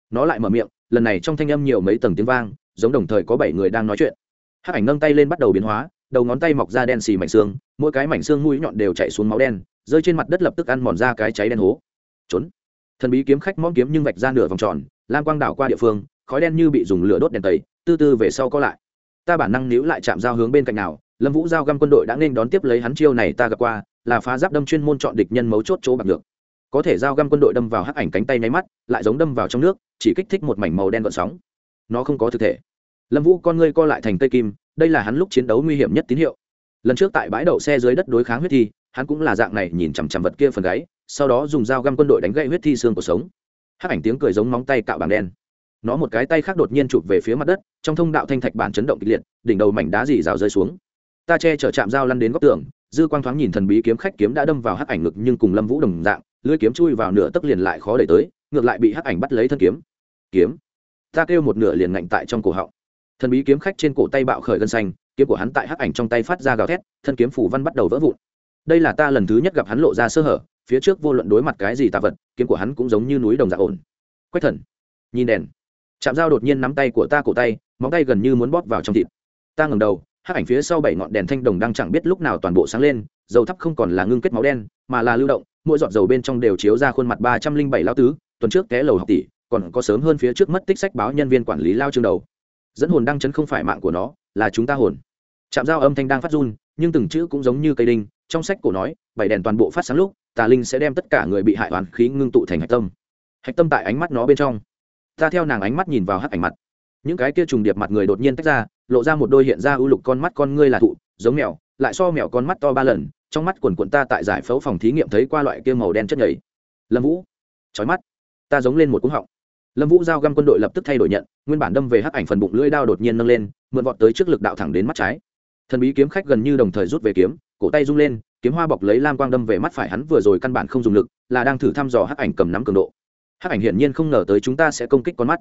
nó lại mở miệng lần này trong thanh âm nhiều mấy tầng tiếng vang, giống đồng thời có bảy người đang nói chuyện. Hát ảnh nâng tay lên bắt đầu biến hóa, đầu ngón tay mọc ra đen xì mảnh xương, mỗi cái mảnh xương mũi nhọn đều chạy xuống máu đen, rơi trên mặt đất lập tức ăn mòn ra cái cháy đen hố. Trốn. Thần bí kiếm khách móm kiếm nhưng vạch ra nửa vòng tròn, lam quang đảo qua địa phương, khói đen như bị dùng lửa đốt đèn tẩy tư tư về sau có lại. Ta bản năng níu lại chạm dao hướng bên cạnh nào, lâm vũ giao găm quân đội đã nên đón tiếp lấy hắn chiêu này ta gặp qua, là phá giáp đâm chuyên môn chọn địch nhân mấu chốt chỗ bạc được có thể giao găm quân đội đâm vào hắc ảnh cánh tay nháy mắt, lại giống đâm vào trong nước chỉ kích thích một mảnh màu đen gợn sóng. Nó không có thực thể. Lâm vũ, con ngươi co lại thành cây kim, đây là hắn lúc chiến đấu nguy hiểm nhất tín hiệu. Lần trước tại bãi đậu xe dưới đất đối kháng huyết thi, hắn cũng là dạng này nhìn chằm chằm vật kia phần gáy, sau đó dùng dao găm quân đội đánh gậy huyết thi xương cuộc sống. Hắc ảnh tiếng cười giống móng tay cạo bảng đen. Nó một cái tay khác đột nhiên chụp về phía mặt đất, trong thông đạo thanh thạch bản chấn động kịch liệt, đỉnh đầu mảnh đá dì rào rơi xuống. Ta che chở chạm dao lăn đến góc tường, dư quang thoáng nhìn thần bí kiếm khách kiếm đã đâm vào hắc ảnh ngực nhưng cùng lâm vũ đồng dạng, lưỡi kiếm chui vào nửa tấc liền lại khó đẩy tới ngược lại bị hắc ảnh bắt lấy thân kiếm. Kiếm. Ta kêu một nửa liền ngạnh tại trong cổ họng. Thần bí kiếm khách trên cổ tay bạo khởi gân xanh, kiếm của hắn tại hắc ảnh trong tay phát ra gào thét, thân kiếm phủ văn bắt đầu vỡ vụn. Đây là ta lần thứ nhất gặp hắn lộ ra sơ hở, phía trước vô luận đối mặt cái gì tạ vật, kiếm của hắn cũng giống như núi đồng dạ ổn. Quách thần. Nhìn đèn. Chạm dao đột nhiên nắm tay của ta cổ tay, móng tay gần như muốn bóp vào trong thịt. Ta ngầm đầu, hắc ảnh phía sau bảy ngọn đèn thanh đồng đang chẳng biết lúc nào toàn bộ sáng lên, dầu thắp không còn là ngưng kết máu đen, mà là lưu động, mỗi giọt dầu bên trong đều chiếu ra khuôn mặt ba trăm linh bảy lao tứ tuần trước té lầu học tỷ, còn có sớm hơn phía trước mất tích sách báo nhân viên quản lý lao chương đầu. Dẫn hồn đang chấn không phải mạng của nó, là chúng ta hồn. Chạm dao âm thanh đang phát run, nhưng từng chữ cũng giống như cây đinh, trong sách cổ nói, bảy đèn toàn bộ phát sáng lúc, tà linh sẽ đem tất cả người bị hại hoàn khí ngưng tụ thành hạch tâm. Hạch tâm tại ánh mắt nó bên trong. Ta theo nàng ánh mắt nhìn vào hắc ảnh mặt. Những cái kia trùng điệp mặt người đột nhiên tách ra, lộ ra một đôi hiện ra ưu lục con mắt con ngươi là thụ, giống mèo, lại so mèo con mắt to ba lần, trong mắt quần quận ta tại giải phẫu phòng thí nghiệm thấy qua loại kia màu đen chất nhảy lâm vũ trói mắt ta giống lên một cúng họng. Lâm vũ giao găm quân đội lập tức thay đổi nhận, nguyên bản đâm về hắc ảnh phần bụng lưỡi đao đột nhiên nâng lên, mượn vọt tới trước lực đạo thẳng đến mắt trái. Thần bí kiếm khách gần như đồng thời rút về kiếm, cổ tay rung lên, kiếm hoa bọc lấy lam quang đâm về mắt phải hắn vừa rồi căn bản không dùng lực, là đang thử thăm dò hắc ảnh cầm nắm cường độ. Hắc ảnh hiển nhiên không ngờ tới chúng ta sẽ công kích con mắt.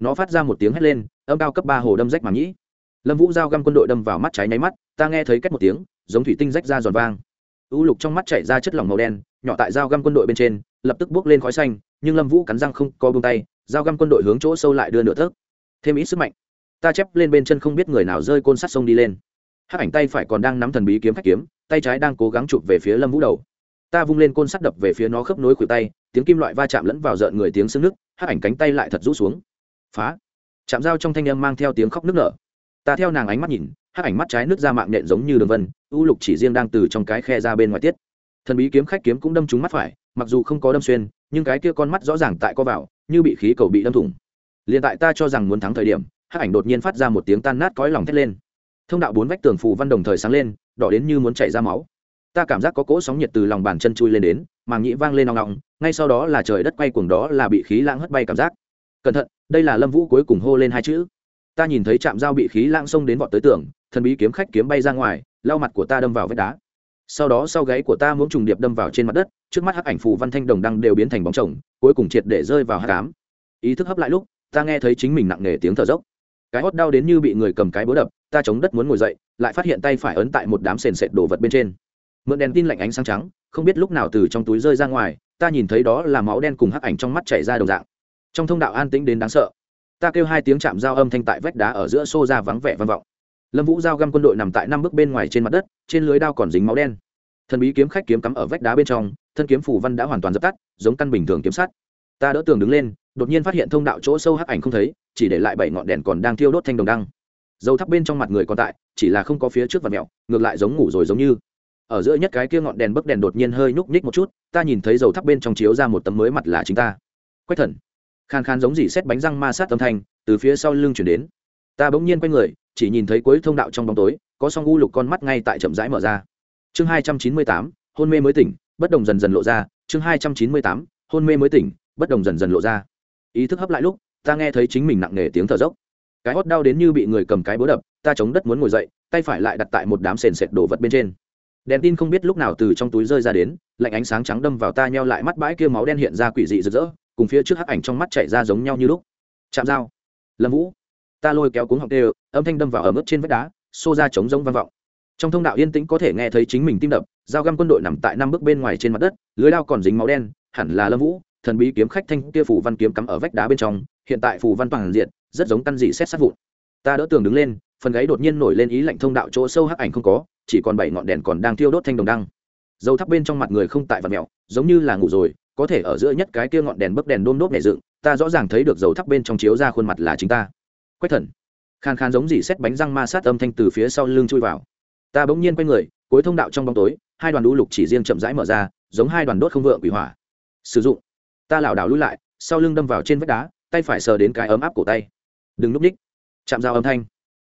Nó phát ra một tiếng hét lên, âm cao cấp ba hồ đâm rách màng nhĩ lâm vũ giao găm quân đội đâm vào mắt trái nháy mắt, ta nghe thấy cách một tiếng, giống thủy tinh rách ra giòn vang. U lục trong mắt chảy ra chất lỏng màu đen, nhỏ tại dao găm quân đội bên trên, lập tức bốc lên khói xanh nhưng lâm vũ cắn răng không co bông tay dao găm quân đội hướng chỗ sâu lại đưa nửa thước thêm ít sức mạnh. Ta chép lên bên chân không biết người nào rơi côn sắt sông đi lên. Hắc ảnh tay phải còn đang nắm thần bí kiếm khách kiếm, tay trái đang cố gắng chụp về phía lâm vũ đầu. Ta vung lên côn sắt đập về phía nó khớp nối khuỷu tay, tiếng kim loại va chạm lẫn vào rợn người tiếng sưng nước, hắc ảnh cánh tay lại thật rũ xuống. Phá. Chạm dao trong thanh âm mang theo tiếng khóc nức nở. Ta theo nàng ánh mắt nhìn, hắc ảnh mắt trái nước ra mạng nện giống như đường vân, u lục chỉ riêng đang từ trong cái khe ra bên ngoài tiết. Thần bí kiếm khách kiếm cũng đâm trúng mắt phải, mặc dù không có đâm xuyên nhưng cái kia con mắt rõ ràng tại co vào, như bị khí cầu bị đâm thủng. Liền tại ta cho rằng muốn thắng thời điểm, hắc ảnh đột nhiên phát ra một tiếng tan nát cõi lòng thét lên. Thông đạo bốn vách tường phù văn đồng thời sáng lên, đỏ đến như muốn chảy ra máu. Ta cảm giác có cỗ sóng nhiệt từ lòng bàn chân chui lên đến, màng nhĩ vang lên nòng nòng ngay sau đó là trời đất quay cuồng đó là bị khí lãng hất bay cảm giác. Cẩn thận, đây là lâm vũ cuối cùng hô lên hai chữ. Ta nhìn thấy trạm dao bị khí lãng xông đến vọt tới tường, thần bí kiếm khách kiếm bay ra ngoài, lau mặt của ta đâm vào vách đá sau đó sau gáy của ta muốn trùng điệp đâm vào trên mặt đất, trước mắt hắc ảnh phù văn thanh đồng đăng đều biến thành bóng chồng, cuối cùng triệt để rơi vào hát cám ý thức hấp lại lúc, ta nghe thấy chính mình nặng nề tiếng thở dốc. Cái hót đau đến như bị người cầm cái búa đập, ta chống đất muốn ngồi dậy, lại phát hiện tay phải ấn tại một đám sền sệt đồ vật bên trên. Mượn đèn tin lạnh ánh sáng trắng, không biết lúc nào từ trong túi rơi ra ngoài, ta nhìn thấy đó là máu đen cùng hắc ảnh trong mắt chảy ra đồng dạng. Trong thông đạo an tĩnh đến đáng sợ, ta kêu hai tiếng chạm dao âm thanh tại vách đá ở giữa xô ra vắng vẻ vang vọng lâm vũ giao găm quân đội nằm tại năm bước bên ngoài trên mặt đất, trên lưới đao còn dính máu đen. Thần bí kiếm khách kiếm cắm ở vách đá bên trong, thân kiếm phủ văn đã hoàn toàn dập tắt, giống căn bình thường kiếm sắt. Ta đỡ tường đứng lên, đột nhiên phát hiện thông đạo chỗ sâu hắc ảnh không thấy, chỉ để lại bảy ngọn đèn còn đang thiêu đốt thanh đồng đăng. Dầu thắp bên trong mặt người còn tại, chỉ là không có phía trước và mẹo, ngược lại giống ngủ rồi giống như. Ở giữa nhất cái kia ngọn đèn bấc đèn đột nhiên hơi nhúc nhích một chút, ta nhìn thấy dầu thắp bên trong chiếu ra một tấm mới mặt là chính ta. Quách thần. Khan khan giống gì xét bánh răng ma sát âm thanh, từ phía sau lưng chuyển đến ta bỗng nhiên quay người, chỉ nhìn thấy cuối thông đạo trong bóng tối, có song u lục con mắt ngay tại chậm rãi mở ra. Chương hai trăm chín mươi tám, hôn mê mới tỉnh, bất đồng dần dần lộ ra. Chương hai trăm chín mươi tám, hôn mê mới tỉnh, bất đồng dần dần lộ ra. Ý thức hấp lại lúc, ta nghe thấy chính mình nặng nề tiếng thở dốc. Cái hót đau đến như bị người cầm cái búa đập, ta chống đất muốn ngồi dậy, tay phải lại đặt tại một đám sền sệt đổ vật bên trên. Đèn tin không biết lúc nào từ trong túi rơi ra đến, lạnh ánh sáng trắng đâm vào ta nheo lại mắt bãi kia máu đen hiện ra quỷ dị rực rỡ, cùng phía trước hắc ảnh trong mắt chảy ra giống nhau như lúc. Chạm dao. Lâm vũ ta lôi kéo cuống họng tê âm thanh đâm vào ở mức trên vách đá, xô ra trống rông vang vọng. Trong thông đạo yên tĩnh có thể nghe thấy chính mình tim đập, dao găm quân đội nằm tại năm bước bên ngoài trên mặt đất, lưới đao còn dính máu đen, hẳn là lâm vũ, thần bí kiếm khách thanh kia phủ văn kiếm cắm ở vách đá bên trong, hiện tại phủ văn toàn diện, rất giống căn dị xét sát vụn. Ta đỡ tường đứng lên, phần gáy đột nhiên nổi lên ý lạnh thông đạo chỗ sâu hắc ảnh không có, chỉ còn bảy ngọn đèn còn đang thiêu đốt thanh đồng đăng. Dầu thắp bên trong mặt người không tại vật mẹo, giống như là ngủ rồi, có thể ở giữa nhất cái kia ngọn đèn bấc đèn đôm đốt nhẹ dựng, ta rõ ràng thấy được dầu thắp bên trong chiếu ra khuôn mặt là chính ta quách thần. Khàn khàn giống gì xét bánh răng ma sát âm thanh từ phía sau lưng chui vào. Ta bỗng nhiên quay người, cuối thông đạo trong bóng tối, hai đoàn lũ lục chỉ riêng chậm rãi mở ra, giống hai đoàn đốt không vượng quỷ hỏa. Sử dụng. Ta lảo đảo lui lại, sau lưng đâm vào trên vách đá, tay phải sờ đến cái ấm áp cổ tay. Đừng núp ních. Chạm dao âm thanh.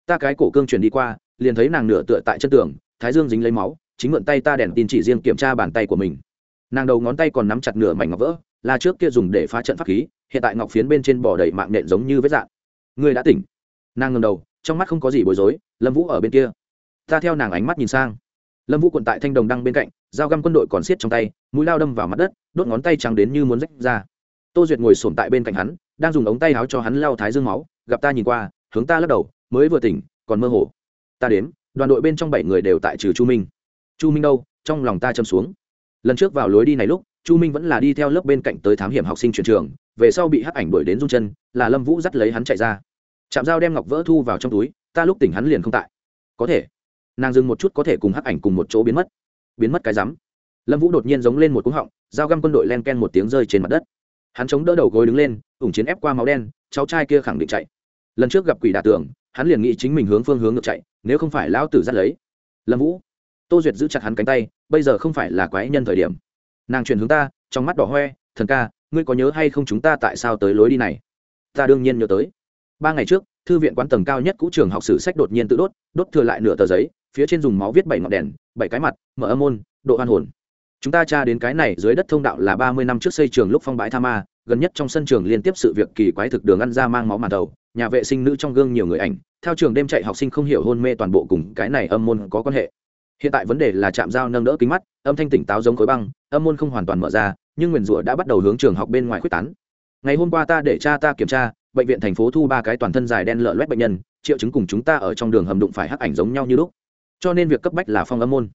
Ta cái cổ cương chuyển đi qua, liền thấy nàng nửa tựa tại chân tường, thái dương dính lấy máu, chính mượn tay ta đèn tin chỉ riêng kiểm tra bàn tay của mình. Nàng đầu ngón tay còn nắm chặt nửa mảnh ngọc vỡ là trước kia dùng để phá trận pháp khí, hiện tại ngọc phiến bên trên bò đầy mạng nện giống như vết dạn người đã tỉnh. Nàng ngầm đầu, trong mắt không có gì bối rối, lâm vũ ở bên kia. Ta theo nàng ánh mắt nhìn sang. Lâm vũ quận tại thanh đồng đăng bên cạnh, dao găm quân đội còn xiết trong tay, mũi lao đâm vào mặt đất, đốt ngón tay trắng đến như muốn rách ra. Tô duyệt ngồi sổm tại bên cạnh hắn, đang dùng ống tay áo cho hắn lao thái dương máu, gặp ta nhìn qua, hướng ta lắc đầu, mới vừa tỉnh, còn mơ hồ. Ta đến đoàn đội bên trong bảy người đều tại trừ chu minh. Chu minh đâu? Trong lòng ta châm xuống. Lần trước vào lối đi này lúc, chu minh vẫn là đi theo lớp bên cạnh tới thám hiểm học sinh chuyển trường về sau bị hắc ảnh đuổi đến run chân, là lâm vũ dắt lấy hắn chạy ra. Chạm dao đem ngọc vỡ thu vào trong túi, ta lúc tỉnh hắn liền không tại. Có thể. Nàng dừng một chút có thể cùng hắc ảnh cùng một chỗ biến mất. Biến mất cái rắm. Lâm vũ đột nhiên giống lên một cúng họng, dao găm quân đội len ken một tiếng rơi trên mặt đất. Hắn chống đỡ đầu gối đứng lên, ủng chiến ép qua máu đen, cháu trai kia khẳng định chạy. Lần trước gặp quỷ đà tưởng hắn liền nghĩ chính mình hướng phương hướng ngược chạy, nếu không phải lão tử dắt lấy. Lâm vũ. Tô duyệt giữ chặt hắn cánh tay, bây giờ không phải là quái nhân thời điểm. Nàng chuyển hướng ta, trong mắt đỏ hoe, thần ca ngươi có nhớ hay không chúng ta tại sao tới lối đi này? Ta đương nhiên nhớ tới. Ba ngày trước, thư viện quán tầng cao nhất cũ trường học sử sách đột nhiên tự đốt đốt thừa lại nửa tờ giấy, phía trên dùng máu viết bảy ngọn đèn, bảy cái mặt, mở âm môn, độ hoan hồn. Chúng ta tra đến cái này dưới đất thông đạo là ba mươi năm trước xây trường lúc phong bãi tha ma, gần nhất trong sân trường liên tiếp sự việc kỳ quái thực đường ăn ra mang máu màn đầu, nhà vệ sinh nữ trong gương nhiều người ảnh, theo trường đêm chạy học sinh không hiểu hôn mê toàn bộ cùng cái này âm môn có quan hệ. Hiện tại vấn đề là chạm dao nâng đỡ kính mắt, âm thanh tỉnh táo giống khối băng, âm môn không hoàn toàn mở ra nhưng nguyền rủa đã bắt đầu hướng trường học bên ngoài quyết tán. Ngày hôm qua ta để cha ta kiểm tra, bệnh viện thành phố thu ba cái toàn thân dài đen lợn loét bệnh nhân, triệu chứng cùng chúng ta ở trong đường hầm đụng phải hắc ảnh giống nhau như lúc. Cho nên việc cấp bách là phong âm môn.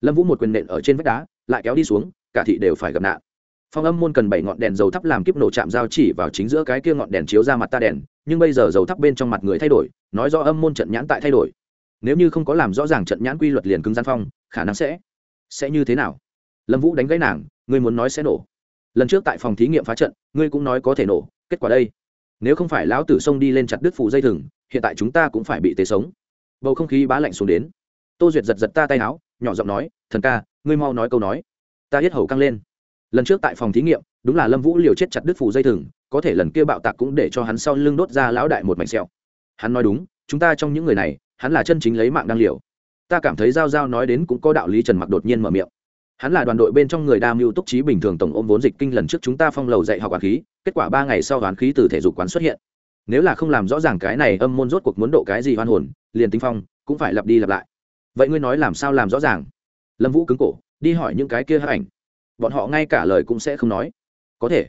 Lâm vũ một quyền nện ở trên vách đá, lại kéo đi xuống, cả thị đều phải gặp nạn. Phong âm môn cần bảy ngọn đèn dầu thắp làm kiếp nổ chạm giao chỉ vào chính giữa cái kia ngọn đèn chiếu ra mặt ta đèn, nhưng bây giờ dầu thắp bên trong mặt người thay đổi, nói do âm môn trận nhãn tại thay đổi. Nếu như không có làm rõ ràng trận nhãn quy luật liền cứng gian phong, khả năng sẽ sẽ như thế nào? Lâm vũ đánh gãy nàng ngươi muốn nói sẽ nổ. Lần trước tại phòng thí nghiệm phá trận, ngươi cũng nói có thể nổ, kết quả đây. Nếu không phải lão tử xông đi lên chặt đứt phủ dây thừng, hiện tại chúng ta cũng phải bị tế sống. Bầu không khí bá lạnh xuống đến. Tô duyệt giật giật ta tay áo, nhỏ giọng nói, thần ca, ngươi mau nói câu nói. Ta hết hầu căng lên. Lần trước tại phòng thí nghiệm, đúng là lâm vũ liều chết chặt đứt phủ dây thừng, có thể lần kia bạo tạc cũng để cho hắn sau lưng đốt ra lão đại một mảnh xẹo hắn nói đúng, chúng ta trong những người này, hắn là chân chính lấy mạng đang liều. Ta cảm thấy giao giao nói đến cũng có đạo lý trần mặc đột nhiên mở miệng hắn là đoàn đội bên trong người đa mưu túc trí bình thường tổng ôm vốn dịch kinh lần trước chúng ta phong lầu dạy học quản khí, kết quả ba ngày sau toán khí từ thể dục quán xuất hiện. Nếu là không làm rõ ràng cái này âm môn rốt cuộc muốn độ cái gì hoan hồn, liền tinh phong, cũng phải lặp đi lặp lại. Vậy ngươi nói làm sao làm rõ ràng? Lâm vũ cứng cổ, đi hỏi những cái kia hát ảnh. Bọn họ ngay cả lời cũng sẽ không nói. Có thể.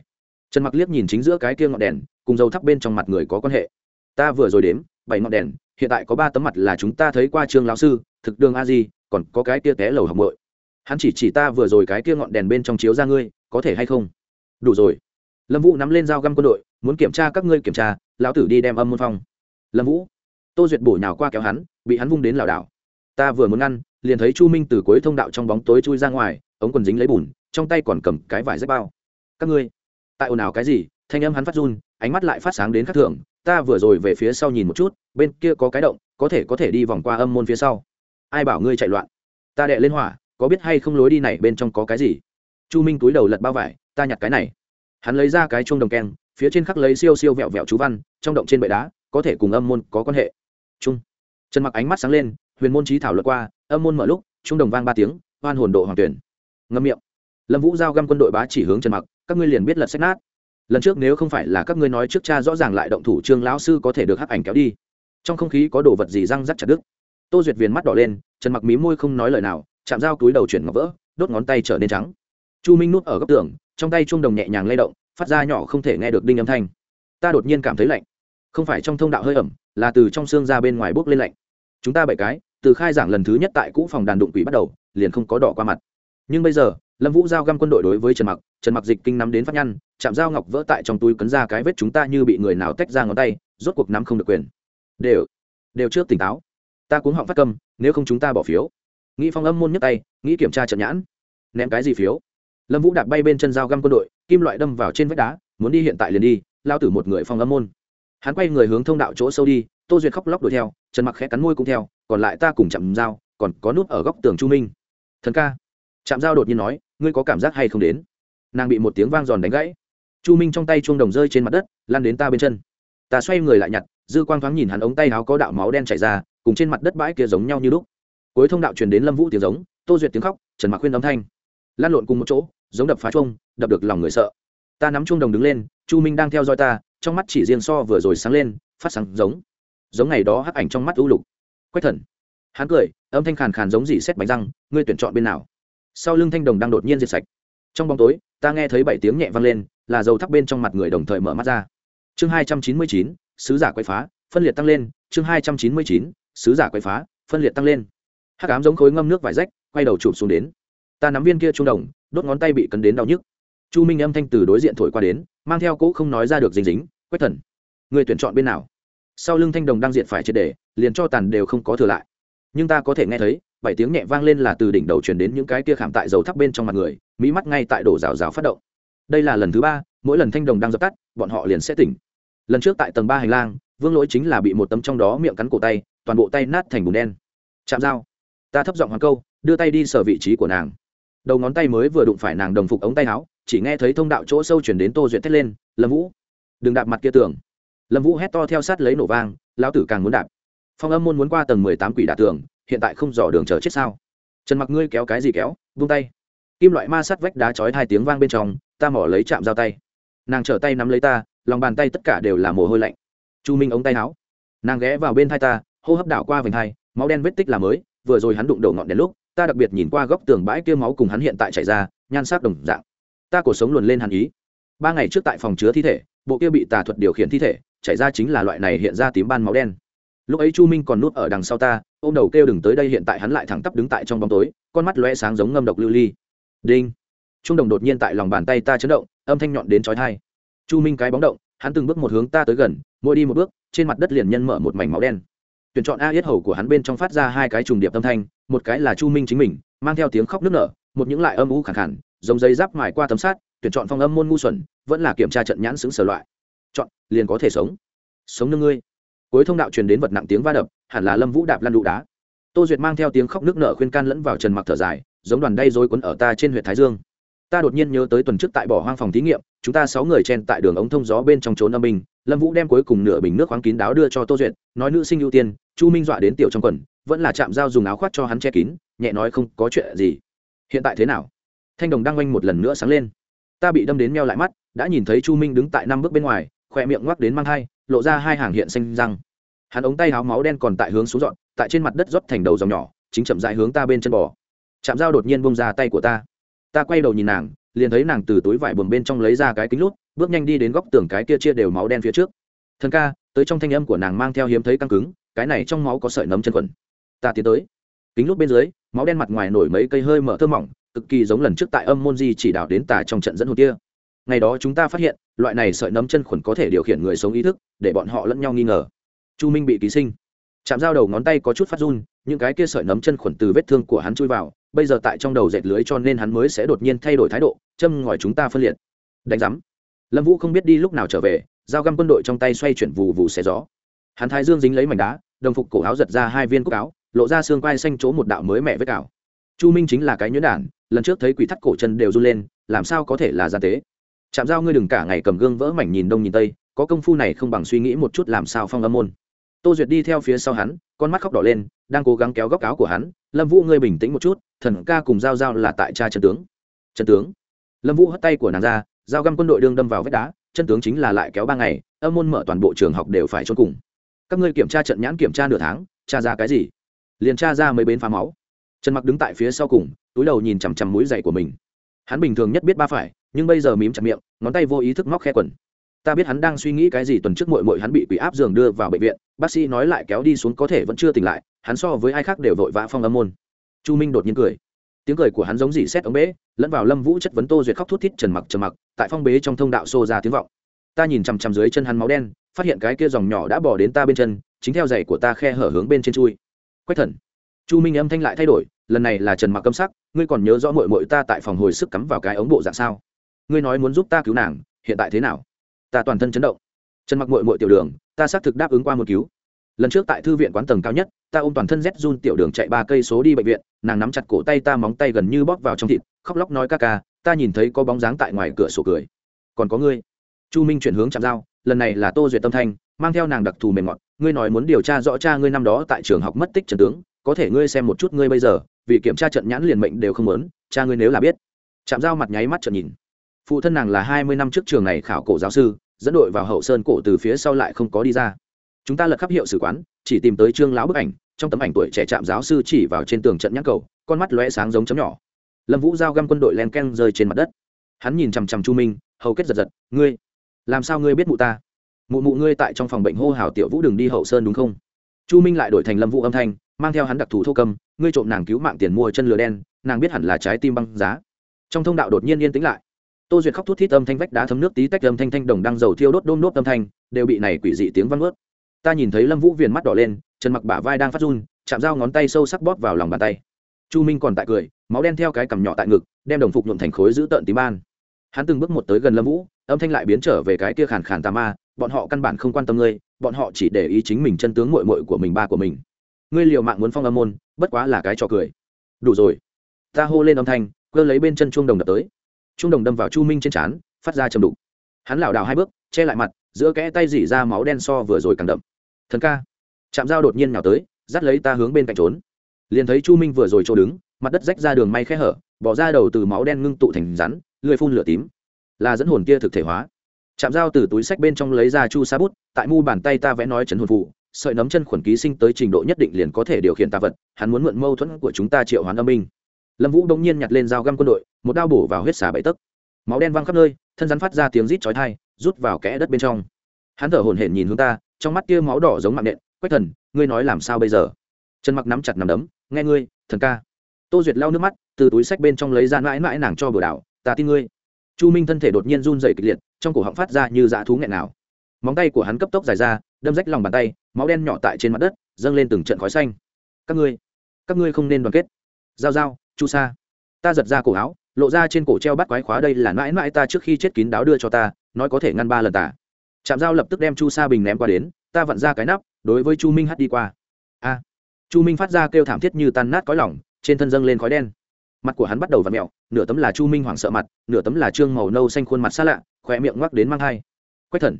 Trần mặc liếc nhìn chính giữa cái kia ngọn đèn, cùng dầu thắp bên trong mặt người có quan hệ. Ta vừa rồi đếm, bảy ngọn đèn, hiện tại có ba tấm mặt là chúng ta thấy qua trương lão sư, thực đường a di, còn có cái kia té lầu học bội hắn chỉ chỉ ta vừa rồi cái kia ngọn đèn bên trong chiếu ra ngươi, có thể hay không? Đủ rồi. Lâm vũ nắm lên dao găm quân đội, muốn kiểm tra các ngươi kiểm tra, lão tử đi đem âm môn phong. Lâm vũ, tô duyệt bổ nhào qua kéo hắn, bị hắn vung đến lảo đảo. Ta vừa muốn ăn liền thấy chu minh từ cuối thông đạo trong bóng tối chui ra ngoài, ống quần dính lấy bùn, trong tay còn cầm cái vải rách bao. Các ngươi, tại ồn ào cái gì? Thanh âm hắn phát run, ánh mắt lại phát sáng đến khắc thường. Ta vừa rồi về phía sau nhìn một chút, bên kia có cái động, có thể có thể đi vòng qua âm môn phía sau. Ai bảo ngươi chạy loạn? Ta đệ lên hỏa có biết hay không lối đi này bên trong có cái gì? Chu minh túi đầu lật bao vải, ta nhặt cái này. Hắn lấy ra cái chuông đồng keng, phía trên khắc lấy siêu siêu vẹo vẹo chú văn, trong động trên bệ đá, có thể cùng âm môn có quan hệ. Trung trần mặc ánh mắt sáng lên, huyền môn trí thảo luật qua, âm môn mở lúc trung đồng vang ba tiếng, hoan hồn độ hoàng tuyển. Ngâm miệng. Lâm vũ giao găm quân đội bá chỉ hướng trần mặc, các ngươi liền biết lật sách nát. Lần trước nếu không phải là các ngươi nói trước cha rõ ràng lại động thủ trương lão sư có thể được hắc ảnh kéo đi. Trong không khí có đồ vật gì răng rắc chặt đứt. Tô duyệt viền mắt đỏ lên, trần mặc mí môi không nói lời nào chạm dao túi đầu chuyển ngọc vỡ, đốt ngón tay trở nên trắng. Chu minh nút ở góc tường, trong tay chuông đồng nhẹ nhàng lay động, phát ra nhỏ không thể nghe được đinh âm thanh. Ta đột nhiên cảm thấy lạnh. Không phải trong thông đạo hơi ẩm, là từ trong xương ra bên ngoài bốc lên lạnh. Chúng ta bảy cái, từ khai giảng lần thứ nhất tại cũ phòng đàn đụng quỷ bắt đầu, liền không có đỏ qua mặt. Nhưng bây giờ, lâm vũ giao găm quân đội đối với trần mặc trần mặc dịch kinh nắm đến phát nhăn, chạm dao ngọc vỡ tại trong túi cấn ra cái vết chúng ta như bị người nào tách ra ngón tay, rốt cuộc nắm không được quyền. Đều đều trước tỉnh táo. Ta cuống họng phát câm, nếu không chúng ta bỏ phiếu nghĩ phong âm môn nhấc tay, nghĩ kiểm tra trận nhãn. Ném cái gì phiếu? Lâm vũ đạp bay bên chân dao găm quân đội, kim loại đâm vào trên vách đá, muốn đi hiện tại liền đi, lao tử một người phong âm môn. Hắn quay người hướng thông đạo chỗ sâu đi, tô duyệt khóc lóc đuổi theo trần mặc khẽ cắn môi cũng theo, còn lại ta cùng chạm dao còn có nút ở góc tường chu minh. Thần ca. Chạm dao đột nhiên nói, ngươi có cảm giác hay không đến? Nàng bị một tiếng vang giòn đánh gãy. Chu minh trong tay chuông đồng rơi trên mặt đất lan đến ta bên chân. Ta xoay người lại nhặt, dư quang thoáng nhìn hắn ống tay áo có đạo máu đen chảy ra, cùng trên mặt đất bãi kia giống nhau như lúc cuối thông đạo truyền đến lâm vũ tiếng giống, tô duyệt tiếng khóc, trần mặc khuyên âm thanh. Lan lộn cùng một chỗ, giống đập phá chuông, đập được lòng người sợ. Ta nắm chuông đồng đứng lên, chu minh đang theo dõi ta, trong mắt chỉ riêng so vừa rồi sáng lên, phát sáng giống. Giống ngày đó hắc ảnh trong mắt u lục. Quách thần. Hắn cười, âm thanh khàn khàn giống gì xét bánh răng, ngươi tuyển chọn bên nào? Sau lưng thanh đồng đang đột nhiên diệt sạch. Trong bóng tối, ta nghe thấy bảy tiếng nhẹ vang lên, là dầu thắp bên trong mặt người đồng thời mở mắt ra. Chương hai trăm chín mươi chín, sứ giả quay phá, phân liệt tăng lên. Chương hai trăm chín mươi chín, sứ giả quay phá, phân liệt tăng lên hắc ám giống khối ngâm nước vải rách, quay đầu chụp xuống đến. Ta nắm viên kia trung đồng, đốt ngón tay bị cấn đến đau nhức. Chu minh âm thanh từ đối diện thổi qua đến, mang theo cỗ không nói ra được dính dính, quách thần, người tuyển chọn bên nào? Sau lưng thanh đồng đang diện phải triệt để, liền cho tàn đều không có thừa lại. Nhưng ta có thể nghe thấy, bảy tiếng nhẹ vang lên là từ đỉnh đầu truyền đến những cái kia khảm tại dầu thắp bên trong mặt người, mỹ mắt ngay tại đổ rào rào phát động. Đây là lần thứ ba, mỗi lần thanh đồng đang dập tắt, bọn họ liền sẽ tỉnh. Lần trước tại tầng ba hành lang, vương lỗi chính là bị một tấm trong đó miệng cắn cổ tay, toàn bộ tay nát thành bùn đen. Chạm dao ta thấp giọng hoàng câu, đưa tay đi sở vị trí của nàng. Đầu ngón tay mới vừa đụng phải nàng đồng phục ống tay áo, chỉ nghe thấy thông đạo chỗ sâu chuyển đến tô duyệt thét lên, lâm vũ, đừng đạp mặt kia tường lâm vũ hét to theo sát lấy nổ vang, lão tử càng muốn đạp. Phong âm môn muốn qua tầng mười tám quỷ đạ tường, hiện tại không dò đường chờ chết sao? Trần mặc ngươi kéo cái gì kéo, vung tay. Kim loại ma sắt vách đá chói hai tiếng vang bên trong, ta mỏ lấy chạm dao tay. Nàng trở tay nắm lấy ta, lòng bàn tay tất cả đều là mồ hôi lạnh. Chu minh ống tay áo. Nàng ghé vào bên thai ta, hô hấp đảo qua vành hai, máu đen vết tích là mới vừa rồi hắn đụng đầu ngọn đèn lúc, ta đặc biệt nhìn qua góc tường bãi kia máu cùng hắn hiện tại chảy ra, nhan sắc đồng dạng. Ta cuộc sống luồn lên hàn ý. Ba ngày trước tại phòng chứa thi thể, bộ kia bị tà thuật điều khiển thi thể, chảy ra chính là loại này hiện ra tím ban máu đen. Lúc ấy chu minh còn núp ở đằng sau ta ô m đầu kêu đừng tới đây hiện tại hắn lại thẳng tắp đứng tại trong bóng tối, con mắt lóe sáng giống ngâm độc lưu ly. Đinh. Trung đồng đột nhiên tại lòng bàn tay ta chấn động, âm thanh nhọn đến trói thai chu minh cái bóng động, hắn từng bước một hướng ta tới gần, mỗi đi một bước, trên mặt đất liền nhân mở một mảnh máu đen tuyển chọn a yết hầu của hắn bên trong phát ra hai cái trùng điệp âm thanh, một cái là chu minh chính mình, mang theo tiếng khóc nức nở, một những lại âm u khẳng khẳng, giống giấy giáp mài qua tấm sát tuyển chọn phong âm môn ngu xuẩn, vẫn là kiểm tra trận nhãn xứng sở loại. Chọn, liền có thể sống. Sống nương ngươi. Cuối thông đạo truyền đến vật nặng tiếng va đập, hẳn là lâm vũ đạp lăn đụ đá. Tô duyệt mang theo tiếng khóc nước nở khuyên can lẫn vào trần mặc thở dài, giống đoàn đay rối quấn ở ta trên huyện thái dương. Ta đột nhiên nhớ tới tuần trước tại bỏ hoang phòng thí nghiệm, chúng ta sáu người chen tại đường ống thông gió bên trong trốn âm binh lâm vũ đem cuối cùng nửa bình nước khoáng kín đáo đưa cho tô duyệt, nói, nữ sinh ưu tiên, chu minh dọa đến tiểu trong quần, vẫn là chạm dao dùng áo khoác cho hắn che kín, nhẹ nói không có chuyện gì. Hiện tại thế nào? Thanh đồng đang oanh một lần nữa sáng lên. Ta bị đâm đến meo lại mắt, đã nhìn thấy chu minh đứng tại năm bước bên ngoài, khoe miệng ngoắc đến mang hai, lộ ra hai hàng hiện xanh răng. Hắn ống tay háo máu đen còn tại hướng xuống dọn, tại trên mặt đất rót thành đầu dòng nhỏ, chính chậm dại hướng ta bên chân bò. Chạm dao đột nhiên bông ra tay của ta. Ta quay đầu nhìn nàng, liền thấy nàng từ túi vải buồng bên trong lấy ra cái kính lút bước nhanh đi đến góc tường cái kia chia đều máu đen phía trước. Thần ca, tới trong thanh âm của nàng mang theo hiếm thấy căng cứng, cái này trong máu có sợi nấm chân quần. Ta tiến tới. Kính lúc bên dưới, máu đen mặt ngoài nổi mấy cây hơi mở thơm mỏng, cực kỳ giống lần trước tại âm môn di chỉ đạo đến tà trong trận dẫn hồn kia. Ngày đó chúng ta phát hiện, loại này sợi nấm chân khuẩn có thể điều khiển người sống ý thức, để bọn họ lẫn nhau nghi ngờ. Chu minh bị ký sinh. Chạm dao đầu ngón tay có chút phát run, những cái kia sợi nấm chân khuẩn từ vết thương của hắn chui vào, bây giờ tại trong đầu dệt lưới cho nên hắn mới sẽ đột nhiên thay đổi thái độ, châm ngòi chúng ta phân liệt. Đánh giám lâm vũ không biết đi lúc nào trở về, dao găm quân đội trong tay xoay chuyển vù vù xé gió. Hắn thái dương dính lấy mảnh đá, đồng phục cổ áo giật ra hai viên cúc áo, lộ ra xương quai xanh chỗ một đạo mới mẹ với cào chu minh chính là cái nhuyễn đản, lần trước thấy quỷ thắt cổ chân đều run lên, làm sao có thể là gian tế? Chạm dao ngươi đừng cả ngày cầm gương vỡ mảnh nhìn đông nhìn tây, có công phu này không bằng suy nghĩ một chút làm sao phong âm môn. Tô duyệt đi theo phía sau hắn, con mắt khóc đỏ lên, đang cố gắng kéo góc áo của hắn. Lâm vũ ngươi bình tĩnh một chút, thần ca cùng giao giao là tại cha trần tướng. Trần tướng. Lâm vũ hất tay của nàng ra giao găm quân đội đương đâm vào vách đá, chân tướng chính là lại kéo ba ngày, âm môn mở toàn bộ trường học đều phải trốn cùng. Các ngươi kiểm tra trận nhãn kiểm tra nửa tháng, tra ra cái gì? Liền tra ra mấy bến phá máu. Trần mặc đứng tại phía sau cùng, túi đầu nhìn chằm chằm mũi giày của mình. Hắn bình thường nhất biết ba phải, nhưng bây giờ mím chặt miệng, ngón tay vô ý thức móc khe quần. Ta biết hắn đang suy nghĩ cái gì tuần trước mội mội hắn bị quỷ áp giường đưa vào bệnh viện, bác sĩ nói lại kéo đi xuống có thể vẫn chưa tỉnh lại, hắn so với ai khác đều vội vã phong âm môn. Chu minh đột nhiên cười tiếng cười của hắn giống dỉ xét ống bế, lẫn vào lâm vũ chất vấn tô duyệt khóc thút thít trần mặc trầm mặc, tại phong bế trong thông đạo xô ra tiếng vọng. Ta nhìn chằm chằm dưới chân hắn máu đen, phát hiện cái kia dòng nhỏ đã bỏ đến ta bên chân, chính theo giày của ta khe hở hướng bên trên chui. Quách thần. Chu minh âm thanh lại thay đổi, lần này là trần mặc câm sắc, ngươi còn nhớ rõ mội mội ta tại phòng hồi sức cắm vào cái ống bộ dạng sao? Ngươi nói muốn giúp ta cứu nàng, hiện tại thế nào? Ta toàn thân chấn động. Trần mặc mội mội tiểu đường, ta xác thực đáp ứng qua một cứu lần trước tại thư viện quán tầng cao nhất, ta ôm toàn thân rét run tiểu đường chạy ba cây số đi bệnh viện, nàng nắm chặt cổ tay ta móng tay gần như bóp vào trong thịt, khóc lóc nói ca ca, ta nhìn thấy có bóng dáng tại ngoài cửa sổ cười. Còn có ngươi. Chu minh chuyển hướng chạm dao lần này là tô duyệt tâm thanh, mang theo nàng đặc thù mềm ngọt, ngươi nói muốn điều tra rõ cha ngươi năm đó tại trường học mất tích trần tướng, có thể ngươi xem một chút ngươi bây giờ, vì kiểm tra trận nhãn liền mệnh đều không muốn, cha ngươi nếu là biết. Chạm dao mặt nháy mắt trận nhìn. Phụ thân nàng là hai mươi năm trước trường này khảo cổ giáo sư, dẫn đội vào hậu sơn cổ từ phía sau lại không có đi ra chúng ta lật khắp hiệu sử quán, chỉ tìm tới trương lão bức ảnh, trong tấm ảnh tuổi trẻ trạm giáo sư chỉ vào trên tường trận nhãn cầu, con mắt lóe sáng giống chấm nhỏ. Lâm vũ giao găm quân đội len ken rơi trên mặt đất. Hắn nhìn chằm chằm chu minh, hầu kết giật giật, ngươi, làm sao ngươi biết mụ ta? Mụ mụ ngươi tại trong phòng bệnh hô hào tiểu vũ đừng đi hậu sơn đúng không? Chu minh lại đổi thành lâm vũ âm thanh, mang theo hắn đặc thù thô cầm, ngươi trộm nàng cứu mạng tiền mua chân lừa đen, nàng biết hẳn là trái tim băng giá. Trong thông đạo đột nhiên yên tĩnh lại. Tô duyệt khóc thút thít âm thanh vách đá thấm nước tí tách âm thanh thanh đồng đang dầu thiêu đốt đôm đốt âm thanh, đều bị này quỷ dị tiếng văng ướt ta nhìn thấy lâm vũ viền mắt đỏ lên trần mặc bả vai đang phát run chạm dao ngón tay sâu sắc bóp vào lòng bàn tay chu minh còn tại cười máu đen theo cái cằm nhỏ tại ngực đem đồng phục nhuộm thành khối giữ tợn tím ban hắn từng bước một tới gần lâm vũ âm thanh lại biến trở về cái kia khàn khàn tà ma bọn họ căn bản không quan tâm ngươi bọn họ chỉ để ý chính mình chân tướng mội mội của mình ba của mình ngươi liều mạng muốn phong âm môn bất quá là cái trò cười đủ rồi ta hô lên âm thanh cơ lấy bên chân chuông đồng đập tới chuông đồng đâm vào chu minh trên trán phát ra chầm đục hắn lảo đảo hai bước che lại mặt giữa kẽ tay dỉ ra máu đen so vừa rồi càng đậm thần ca. Chạm dao đột nhiên nào tới, dắt lấy ta hướng bên cạnh trốn. Liền thấy chu minh vừa rồi chỗ đứng, mặt đất rách ra đường may khe hở, bỏ ra đầu từ máu đen ngưng tụ thành rắn, lười phun lửa tím. Là dẫn hồn kia thực thể hóa. Chạm dao từ túi sách bên trong lấy ra chu sa bút, tại mu bàn tay ta vẽ nói chấn hồn phụ sợi nấm chân khuẩn ký sinh tới trình độ nhất định liền có thể điều khiển tà vật, hắn muốn mượn mâu thuẫn của chúng ta triệu hoán âm minh lâm vũ đông nhiên nhặt lên dao găm quân đội, một đao bổ vào huyết xà bậy tấc. Máu đen văng khắp nơi, thân rắn phát ra tiếng rít chói thai rút vào kẽ đất bên trong. Hắn thở hổn hển nhìn hướng ta trong mắt kia máu đỏ giống mạng nện, quách thần, ngươi nói làm sao bây giờ? Trần mặc nắm chặt nằm đấm, nghe ngươi, thần ca. Tô duyệt lau nước mắt, từ túi sách bên trong lấy ra mãi mãi nàng cho bừa đảo, ta tin ngươi. Chu minh thân thể đột nhiên run dày kịch liệt, trong cổ họng phát ra như dã thú nghẹn nào. Móng tay của hắn cấp tốc dài ra, đâm rách lòng bàn tay, máu đen nhỏ tại trên mặt đất, dâng lên từng trận khói xanh. Các ngươi các ngươi không nên đoàn kết. Giao giao, chu sa. Ta giật ra cổ áo, lộ ra trên cổ treo bắt quái khóa, đây là mãi mãi ta trước khi chết kín đáo đưa cho ta, nói có thể ngăn ba lần tả chạm dao lập tức đem chu sa bình ném qua đến, ta vặn ra cái nắp, đối với chu minh hắt đi qua. A. Chu minh phát ra kêu thảm thiết như tan nát cõi lỏng trên thân dâng lên khói đen. Mặt của hắn bắt đầu v ặ mẹo nửa tấm là chu minh hoảng sợ mặt, nửa tấm là trương màu nâu xanh khuôn mặt xa lạ khỏe miệng ngoắc đến mang hai quách thần.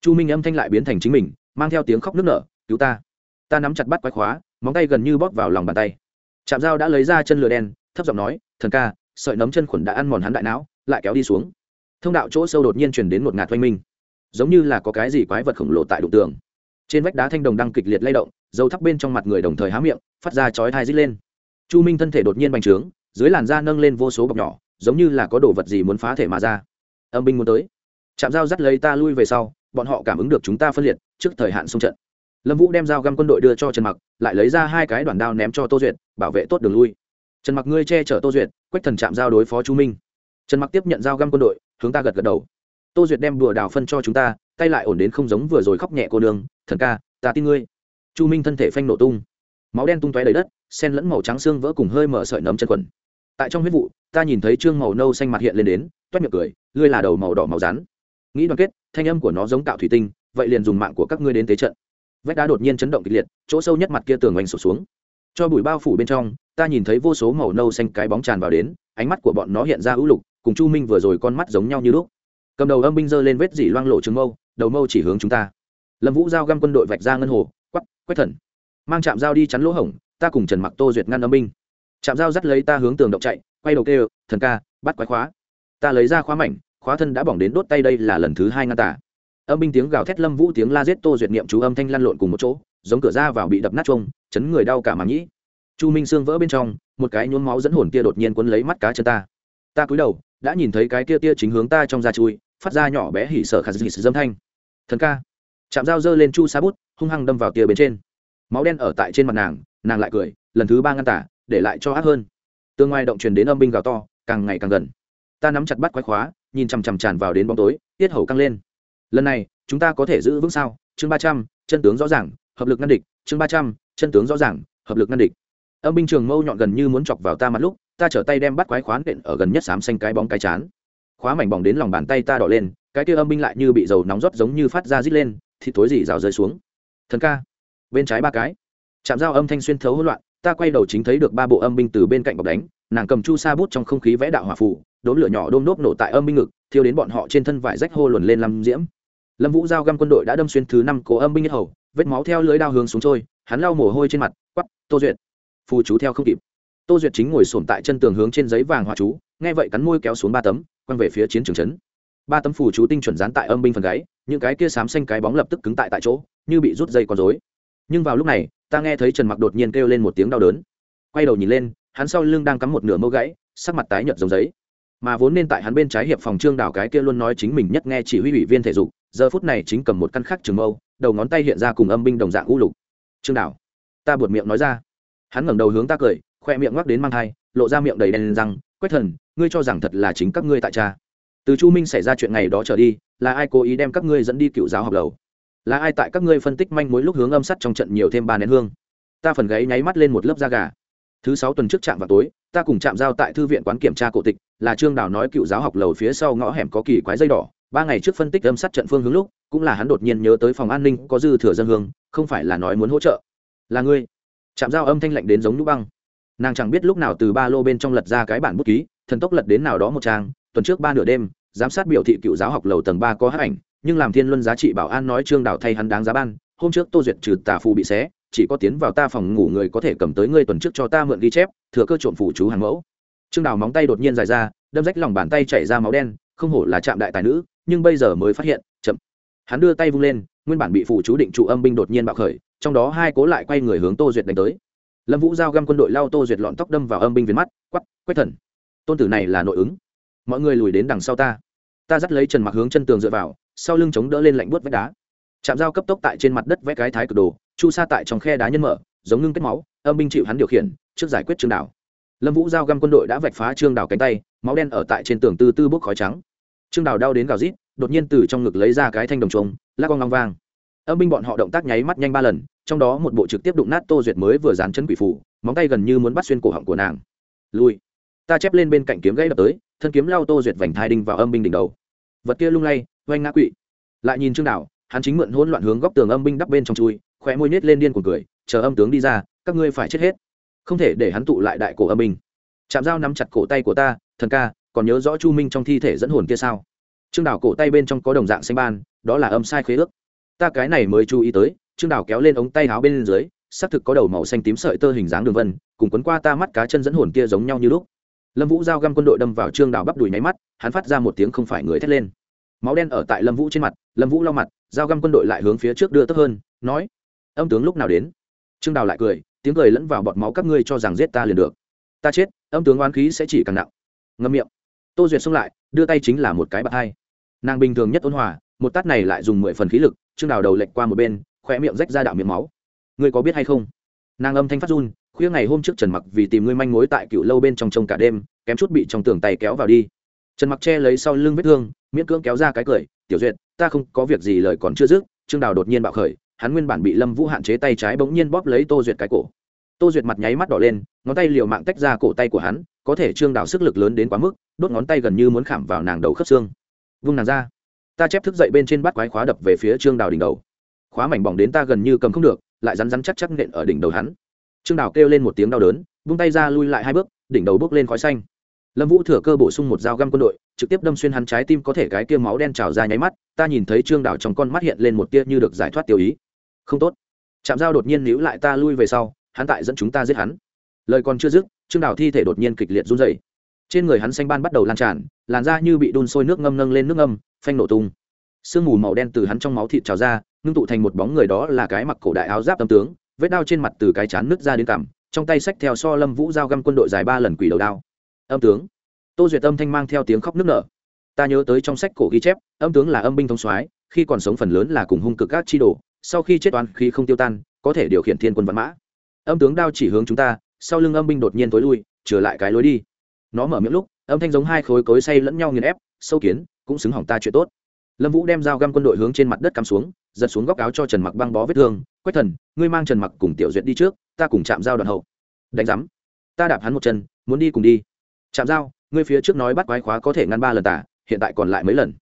Chu minh âm thanh lại biến thành chính mình, mang theo tiếng khóc nức nở, cứu ta. Ta nắm chặt bắt quái khóa, móng tay gần như bóp vào lòng bàn tay. Chạm dao đã lấy ra chân lửa đen, thấp giọng nói, thần ca, sợi nấm chân khuẩn đã ăn mòn hắn đại não, lại kéo đi xuống. Thông đạo chỗ sâu đột nhiên chuyển đến một ngạt oanh minh giống như là có cái gì quái vật khổng lồ tại đụng tường. Trên vách đá thanh đồng đang kịch liệt lay động, dầu thắp bên trong mặt người đồng thời há miệng, phát ra chói thai rít lên. Chu minh thân thể đột nhiên bành trướng, dưới làn da nâng lên vô số bọc nhỏ, giống như là có đồ vật gì muốn phá thể mà ra. Âm binh muốn tới. Chạm dao dắt lấy ta lui về sau, bọn họ cảm ứng được chúng ta phân liệt, trước thời hạn xung trận. Lâm vũ đem dao găm quân đội đưa cho trần mặc, lại lấy ra hai cái đoàn đao ném cho tô duyệt, bảo vệ tốt đường lui. Trần mặc ngươi che chở tô duyệt, quách thần chạm giao đối phó chu minh. Trần mặc tiếp nhận dao găm quân đội, hướng ta gật gật đầu tô duyệt đem đùa đào phân cho chúng ta, tay lại ổn đến không giống vừa rồi khóc nhẹ cô đường thần ca, ta tin ngươi. Chu minh thân thể phanh nổ tung. Máu đen tung tóe đầy đất, sen lẫn màu trắng xương vỡ cùng hơi mở sợi nấm chân quần. Tại trong huyết vụ, ta nhìn thấy trương màu nâu xanh mặt hiện lên đến, toét miệng cười, ngươi là đầu màu đỏ màu rắn. Nghĩ đoàn kết, thanh âm của nó giống tạo thủy tinh, vậy liền dùng mạng của các ngươi đến tế trận. Vách đá đột nhiên chấn động kịch liệt, chỗ sâu nhất mặt kia tường oanh sụp xuống. Cho bụi bao phủ bên trong, ta nhìn thấy vô số màu nâu xanh cái bóng tràn vào đến, ánh mắt của bọn nó hiện ra ưu lục, cùng chu minh vừa rồi con mắt giống nhau như lúc cầm đầu âm binh giơ lên vết dỉ loang lộ trứng mâu, đầu mâu chỉ hướng chúng ta. Lâm vũ giao găm quân đội vạch ra ngân hồ quắp quét thần. Mang chạm dao đi chắn lỗ hổng, ta cùng trần mặc tô duyệt ngăn âm binh. Chạm dao dắt lấy ta hướng tường động chạy, quay đầu kêu, thần ca, bắt quái khóa. Ta lấy ra khóa mảnh, khóa thân đã bỏng đến đốt tay đây là lần thứ hai ngăn tả âm binh tiếng gào thét lâm vũ tiếng la giết tô duyệt niệm chú âm thanh lăn lộn cùng một chỗ, giống cửa ra vào bị đập nát trông chấn người đau cả mà nhĩ. Chu minh xương vỡ bên trong, một cái nhuốm máu dẫn hồn tia đột nhiên quấn lấy mắt cá chân ta. Ta cúi đầu, đã nhìn thấy cái kia tia chính hướng ta trong da chui phát ra nhỏ bé hỉ sợ khả dĩ sự dâm thanh. Thần ca. Chạm dao dơ lên chu sa bút, hung hăng đâm vào tia bên trên. Máu đen ở tại trên mặt nàng nàng lại cười, lần thứ ba ngăn tả, để lại cho ác hơn. Tương ngoài động truyền đến âm binh gào to, càng ngày càng gần. Ta nắm chặt bắt quái khóa, nhìn chằm chằm tràn vào đến bóng tối, tiết hầu căng lên. Lần này, chúng ta có thể giữ vững sao? Chương ba trăm, chân tướng rõ ràng, hợp lực ngăn địch. Chương ba trăm, chân tướng rõ ràng, hợp lực ngăn địch. Âm binh trường mâu nhọn gần như muốn chọc vào ta mặt lúc, ta trở tay đem bắt quái khoán đện ở gần nhất xám xanh cái bóng cái chán khóa mảnh bỏng đến lòng bàn tay ta đỏ lên, cái kia âm binh lại như bị dầu nóng rót giống như phát ra rít lên thì thối gì rào rơi xuống. Thần ca, bên trái ba cái. Chạm dao âm thanh xuyên thấu hỗn loạn, ta quay đầu chính thấy được ba bộ âm binh từ bên cạnh bọc đánh, nàng cầm chu sa bút trong không khí vẽ đạo hỏa phủ đốn lửa nhỏ đôm nốt nổ tại âm binh ngực, thiêu đến bọn họ trên thân vải rách hô luồn lên lâm diễm. Lâm vũ giao găm quân đội đã đâm xuyên thứ năm cố âm binh nhất hầu, vết máu theo lưới đao hướng xuống trôi, hắn lau mồ hôi trên mặt quắp tô duyệt. Phù chú theo không kịp. Tô duyệt chính ngồi sồn tại chân tường hướng trên giấy vàng hòa chú, nghe vậy cắn môi kéo xuống ba tấm quăng về phía chiến trường trấn ba tấm phù chú tinh chuẩn dán tại âm binh phần gáy, những cái kia xám xanh cái bóng lập tức cứng tại tại chỗ, như bị rút dây con dối nhưng vào lúc này, ta nghe thấy trần mặc đột nhiên kêu lên một tiếng đau đớn. Quay đầu nhìn lên, hắn sau lưng đang cắm một nửa mâu gãy, sắc mặt tái nhợt giống giấy. Mà vốn nên tại hắn bên trái hiệp phòng trương đảo cái kia luôn nói chính mình nhất nghe chỉ huy ủy viên thể dục, giờ phút này chính cầm một căn khắc trường mâu, đầu ngón tay hiện ra cùng âm binh đồng dạng u lục. Trương đảo ta buột miệng nói ra. Hắn ngẩng đầu hướng ta cười, khoe miệng ngoắc đến mang thai, lộ ra miệng đầy đen răng quét thần ngươi cho rằng thật là chính các ngươi tại cha. Từ chu minh xảy ra chuyện ngày đó trở đi, là ai cố ý đem các ngươi dẫn đi cựu giáo học lầu là ai tại các ngươi phân tích manh mối lúc hướng âm sắt trong trận nhiều thêm ba nén hương? Ta phần gáy nháy mắt lên một lớp da gà. Thứ sáu tuần trước trạm vào tối, ta cùng chạm giao tại thư viện quán kiểm tra cổ tịch, là trương đào nói cựu giáo học lầu phía sau ngõ hẻm có kỳ quái dây đỏ. Ba ngày trước phân tích âm sát trận phương hướng lúc, cũng là hắn đột nhiên nhớ tới phòng an ninh có dư thừa dân hương, không phải là nói muốn hỗ trợ. Là ngươi. Chạm giao âm thanh lạnh đến giống nút băng. Nàng chẳng biết lúc nào từ ba lô bên trong lật ra cái bản bút ký thần tốc lật đến nào đó một trang, tuần trước ba nửa đêm, giám sát biểu thị cựu giáo học lầu tầng ba có hát ảnh, nhưng làm thiên luân giá trị bảo an nói trương đạo thay hắn đáng giá ban, hôm trước tô duyệt trừ tà phù bị xé, chỉ có tiến vào ta phòng ngủ người có thể cầm tới ngươi tuần trước cho ta mượn ghi chép, thừa cơ trộm phủ chú hàng mẫu. Trương đào móng tay đột nhiên dài ra, đâm rách lòng bàn tay chảy ra máu đen, không hổ là chạm đại tài nữ, nhưng bây giờ mới phát hiện, chậm. Hắn đưa tay vung lên, nguyên bản bị phủ chú định trụ âm binh đột nhiên bạo khởi, trong đó hai cố lại quay người hướng tô duyệt đánh tới. Lâm vũ giao găm quân đội lao tô duyệt lọn tóc đâm vào âm binh viền mắt quắp quét thần tôn tử này là nội ứng. Mọi người lùi đến đằng sau ta. Ta dắt lấy trần mặc hướng chân tường dựa vào, sau lưng chống đỡ lên lạnh buốt vách đá. Chạm dao cấp tốc tại trên mặt đất vẽ cái thái cực đồ, chu sa tại trong khe đá nhân mở, giống ngưng kết máu, âm binh chịu hắn điều khiển, trước giải quyết trương đảo. Lâm vũ giao găm quân đội đã vạch phá trương đảo cánh tay, máu đen ở tại trên tường tư tư bốc khói trắng. Trương đảo đau đến gào rít, đột nhiên từ trong ngực lấy ra cái thanh đồng trống lắc con long vang. Âm binh bọn họ động tác nháy mắt nhanh ba lần, trong đó một bộ trực tiếp đụng nát tô duyệt mới vừa dán chân quỷ phủ móng tay gần như muốn bắt xuyên cổ họng của nàng. Lùi ta chép lên bên cạnh kiếm gãy đập tới thân kiếm lao tô duyệt vành thai đinh vào âm binh đỉnh đầu. Vật kia lung lay oanh ngã quỵ. Lại nhìn trương Đạo, hắn chính mượn hỗn loạn hướng góc tường âm binh đắp bên trong chui khóe môi nhếch lên điên cuồng cười chờ âm tướng đi ra các ngươi phải chết hết. Không thể để hắn tụ lại đại cổ âm binh. Chạm dao nắm chặt cổ tay của ta thần ca còn nhớ rõ chu minh trong thi thể dẫn hồn kia sao? Trương Đạo cổ tay bên trong có đồng dạng xanh ban đó là âm sai khế ước. Ta cái này mới chú ý tới trương Đạo kéo lên ống tay áo bên dưới xác thực có đầu màu xanh tím sợi tơ hình dáng đường vân cùng quấn qua ta mắt cá chân dẫn hồn kia giống nhau như lúc lâm vũ giao găm quân đội đâm vào trương đào bắp đùi nháy mắt, hắn phát ra một tiếng không phải người thét lên. Máu đen ở tại lâm vũ trên mặt, lâm vũ lau mặt, giao găm quân đội lại hướng phía trước đưa tấp hơn, nói, âm tướng lúc nào đến? Trương đào lại cười, tiếng cười lẫn vào bọt máu các ngươi cho rằng giết ta liền được. Ta chết, âm tướng oán khí sẽ chỉ càng nặng. Ngâm miệng. Tô duyệt xông lại, đưa tay chính là một cái bạc hai. Nàng bình thường nhất ôn hòa, một tát này lại dùng mười phần khí lực, trương đào đầu lệch qua một bên khoe miệng rách ra đạo miệng máu. Ngươi có biết hay không? Nàng âm thanh phát run khuya ngày hôm trước trần mặc vì tìm ngươi manh mối tại cựu lâu bên trong trông cả đêm, kém chút bị trong tường tay kéo vào đi. Trần mặc che lấy sau lưng vết thương, miễn cưỡng kéo ra cái cười, tiểu duyệt, ta không có việc gì lời còn chưa dứt. Trương đào đột nhiên bạo khởi, hắn nguyên bản bị lâm vũ hạn chế tay trái bỗng nhiên bóp lấy tô duyệt cái cổ. Tô duyệt mặt nháy mắt đỏ lên, ngón tay liều mạng tách ra cổ tay của hắn, có thể trương đào sức lực lớn đến quá mức, đốt ngón tay gần như muốn khảm vào nàng đầu khớp xương. Vung nàng ra. Ta chép thức dậy bên trên bát quái khóa đập về phía trương đào đỉnh đầu. Khóa mảnh bỏng đến ta gần như cầm không được, lại rắn rắn chắc chắc nện ở đỉnh đầu hắn trương đào kêu lên một tiếng đau đớn, vung tay ra lui lại hai bước, đỉnh đầu bước lên khói xanh. Lâm vũ thừa cơ bổ sung một dao găm quân đội, trực tiếp đâm xuyên hắn trái tim có thể cái kia máu đen trào ra nháy mắt, ta nhìn thấy trương đào trong con mắt hiện lên một tia như được giải thoát tiêu ý. Không tốt. Chạm dao đột nhiên níu lại ta lui về sau, hắn tại dẫn chúng ta giết hắn. Lời còn chưa dứt, trương đào thi thể đột nhiên kịch liệt run dày trên người hắn xanh ban bắt đầu lan tràn, làn da như bị đun sôi nước ngâm nâng lên nước ngâm, phanh nổ tung. Sương mù màu đen từ hắn trong máu thịt trào ra, ngưng tụ thành một bóng người đó là cái mặc cổ đại áo giáp tâm tướng vết đao trên mặt từ cái chán nứt ra đến cằm, trong tay sách theo so lâm vũ giao găm quân đội dài ba lần quỷ đầu đao. Âm tướng. Tô duyệt âm thanh mang theo tiếng khóc nức nở. Ta nhớ tới trong sách cổ ghi chép, âm tướng là âm binh thông soái, khi còn sống phần lớn là cùng hung cực các chi đồ, sau khi chết toán khi không tiêu tan, có thể điều khiển thiên quân văn mã. Âm tướng đao chỉ hướng chúng ta, sau lưng âm binh đột nhiên tối lui, trở lại cái lối đi. Nó mở miệng lúc, âm thanh giống hai khối cối say lẫn nhau nghiền ép, sâu kiến, cũng xứng hỏng ta chuyện tốt. Lâm vũ đem dao găm quân đội hướng trên mặt đất cắm xuống giật xuống góc áo cho trần mặc băng bó vết thương quách thần ngươi mang trần mặc cùng tiểu duyệt đi trước ta cùng chạm giao đoàn hậu. Đánh giám. Ta đạp hắn một chân muốn đi cùng đi. Chạm Giao, ngươi phía trước nói bắt quái khóa có thể ngăn ba lần tả hiện tại còn lại mấy lần?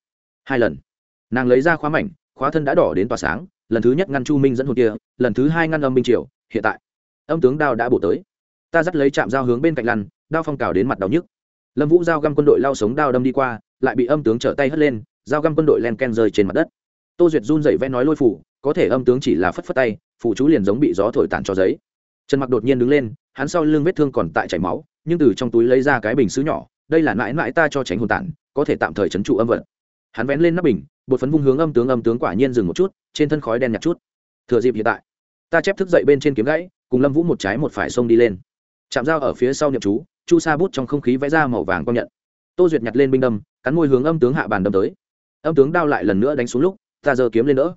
Hai lần. Nàng lấy ra khóa mảnh khóa thân đã đỏ đến tỏa sáng lần thứ nhất ngăn chu minh dẫn hồn kia lần thứ hai ngăn âm minh triều hiện tại âm tướng đao đã bổ tới. Ta dắt lấy chạm dao hướng bên cạnh lăn đao phong cào đến mặt đau nhức. Lâm vũ giao găm quân đội lao sống đao đâm đi qua lại bị âm tướng trở tay hất lên dao găm quân đội len ken rơi trên mặt đất tô duyệt run dậy vẽ nói lôi phủ, có thể âm tướng chỉ là phất phất tay phụ chú liền giống bị gió thổi tàn cho giấy. Trần mặc đột nhiên đứng lên, hắn sau lưng vết thương còn tại chảy máu, nhưng từ trong túi lấy ra cái bình xứ nhỏ, đây là mãi mãi ta cho tránh hồn tản, có thể tạm thời trấn trụ âm vật. Hắn vén lên nắp bình, bột phấn vung hướng âm tướng âm tướng quả nhiên dừng một chút, trên thân khói đen nhạt chút. Thừa dịp hiện tại, ta chép thức dậy bên trên kiếm gãy, cùng lâm vũ một trái một phải xông đi lên. Chạm dao ở phía sau niệm chú, chu sa bút trong không khí vẽ ra màu vàng công nhận. Tô duyệt nhặt lên binh đâm, cắn môi hướng âm tướng hạ bàn đâm tới. Âm tướng đao lại lần nữa đánh xuống lúc ta giơ kiếm lên nữa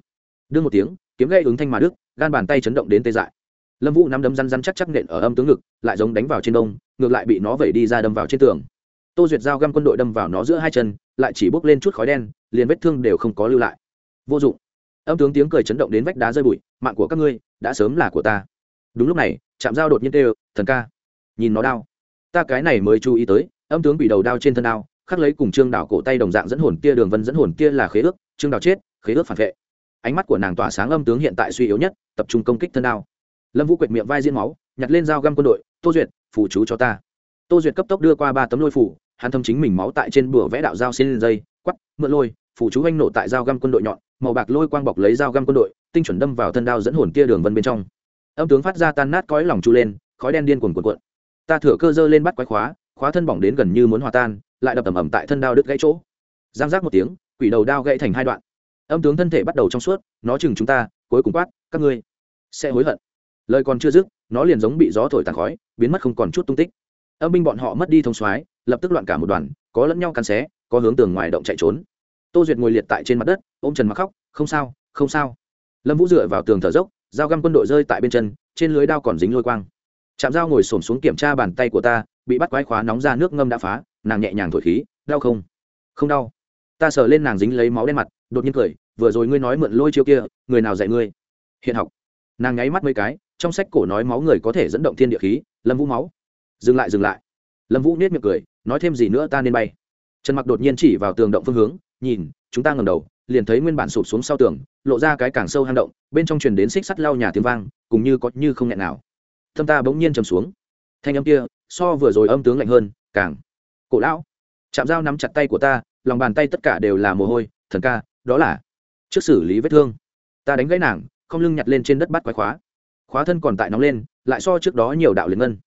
đương một tiếng, kiếm gây ứng thanh mà đức gan bàn tay chấn động đến tê dại. Lâm vũ nắm đấm răn răn chắc chắc nện ở âm tướng ngực, lại giống đánh vào trên đông, ngược lại bị nó vẩy đi ra đâm vào trên tường. Tô duyệt dao găm quân đội đâm vào nó giữa hai chân, lại chỉ bốc lên chút khói đen, liền vết thương đều không có lưu lại. Vô dụng. Âm tướng tiếng cười chấn động đến vách đá rơi bụi, mạng của các ngươi, đã sớm là của ta. Đúng lúc này chạm dao đột nhiên tê thần ca, nhìn nó đau. Ta cái này mới chú ý tới, âm tướng bị đầu đao trên thân đao khắc lấy cùng trương đảo cổ tay đồng dạng dẫn hồn kia đường vân dẫn hồn kia là khế ước, trương đảo chết khế ước phản vệ. Ánh mắt của nàng tỏa sáng âm tướng hiện tại suy yếu nhất, tập trung công kích thân đao. Lâm vũ quệt miệng vai diễn máu, nhặt lên dao găm quân đội, tô duyệt phủ chú cho ta. Tô duyệt cấp tốc đưa qua ba tấm lôi phủ, hắn thâm chính mình máu tại trên bửa vẽ đạo dao xin lên dây quắp mượn lôi phủ chú anh nổ tại dao găm quân đội nhọn, màu bạc lôi quang bọc lấy dao găm quân đội, tinh chuẩn đâm vào thân đao dẫn hồn kia đường vân bên trong. Âm tướng phát ra tan nát cõi lòng chu lên, khói đen điên cuồn cuộn cuộn. Ta thửa cơ dơ lên bắt quái khóa khóa thân bỏng đến gần như muốn hòa tan, lại đập tầm ẩm tại thân đao đứt gãy chỗ. Giang giác một tiếng, quỷ đầu đao gãy thành hai đoạn âm tướng thân thể bắt đầu trong suốt, nó chừng chúng ta, cuối cùng quát, các ngươi sẽ hối hận. Lời còn chưa dứt, nó liền giống bị gió thổi tàn khói, biến mất không còn chút tung tích. Âm binh bọn họ mất đi thông soái, lập tức loạn cả một đoàn, có lẫn nhau cắn xé, có hướng tường ngoài động chạy trốn. Tô duyệt ngồi liệt tại trên mặt đất, ôm trần mặc khóc, không sao không sao. Lâm vũ dựa vào tường thở dốc, dao găm quân đội rơi tại bên chân, trên lưới đao còn dính lôi quang. Chạm dao ngồi xổm xuống kiểm tra bàn tay của ta, bị bắt quái khóa nóng ra nước ngâm đã phá, nàng nhẹ nhàng thổi khí, đau không? Không đau. Ta sờ lên nàng dính lấy máu đen mặt đột nhiên cười, vừa rồi ngươi nói mượn lôi chiêu kia, người nào dạy ngươi? Hiện học. Nàng nháy mắt mấy cái, trong sách cổ nói máu người có thể dẫn động thiên địa khí, lâm vũ máu. Dừng lại dừng lại. Lâm vũ nết miệng cười, nói thêm gì nữa ta nên bay. Trần mặc đột nhiên chỉ vào tường động phương hướng, nhìn, chúng ta ngầm đầu, liền thấy nguyên bản sụp xuống sau tường, lộ ra cái càng sâu hang động, bên trong truyền đến xích sắt lau nhà tiếng vang, cùng như có như không nghẹn nào. Thâm ta bỗng nhiên trầm xuống. Thanh âm kia, so vừa rồi âm tướng lạnh hơn, càng cổ lão. Chạm dao nắm chặt tay của ta, lòng bàn tay tất cả đều là mồ hôi, thần ca đó là, trước xử lý vết thương. Ta đánh gãy nàng, không lưng nhặt lên trên đất bắt quái khóa. Khóa thân còn tại nóng lên, lại so trước đó nhiều đạo liền ngân.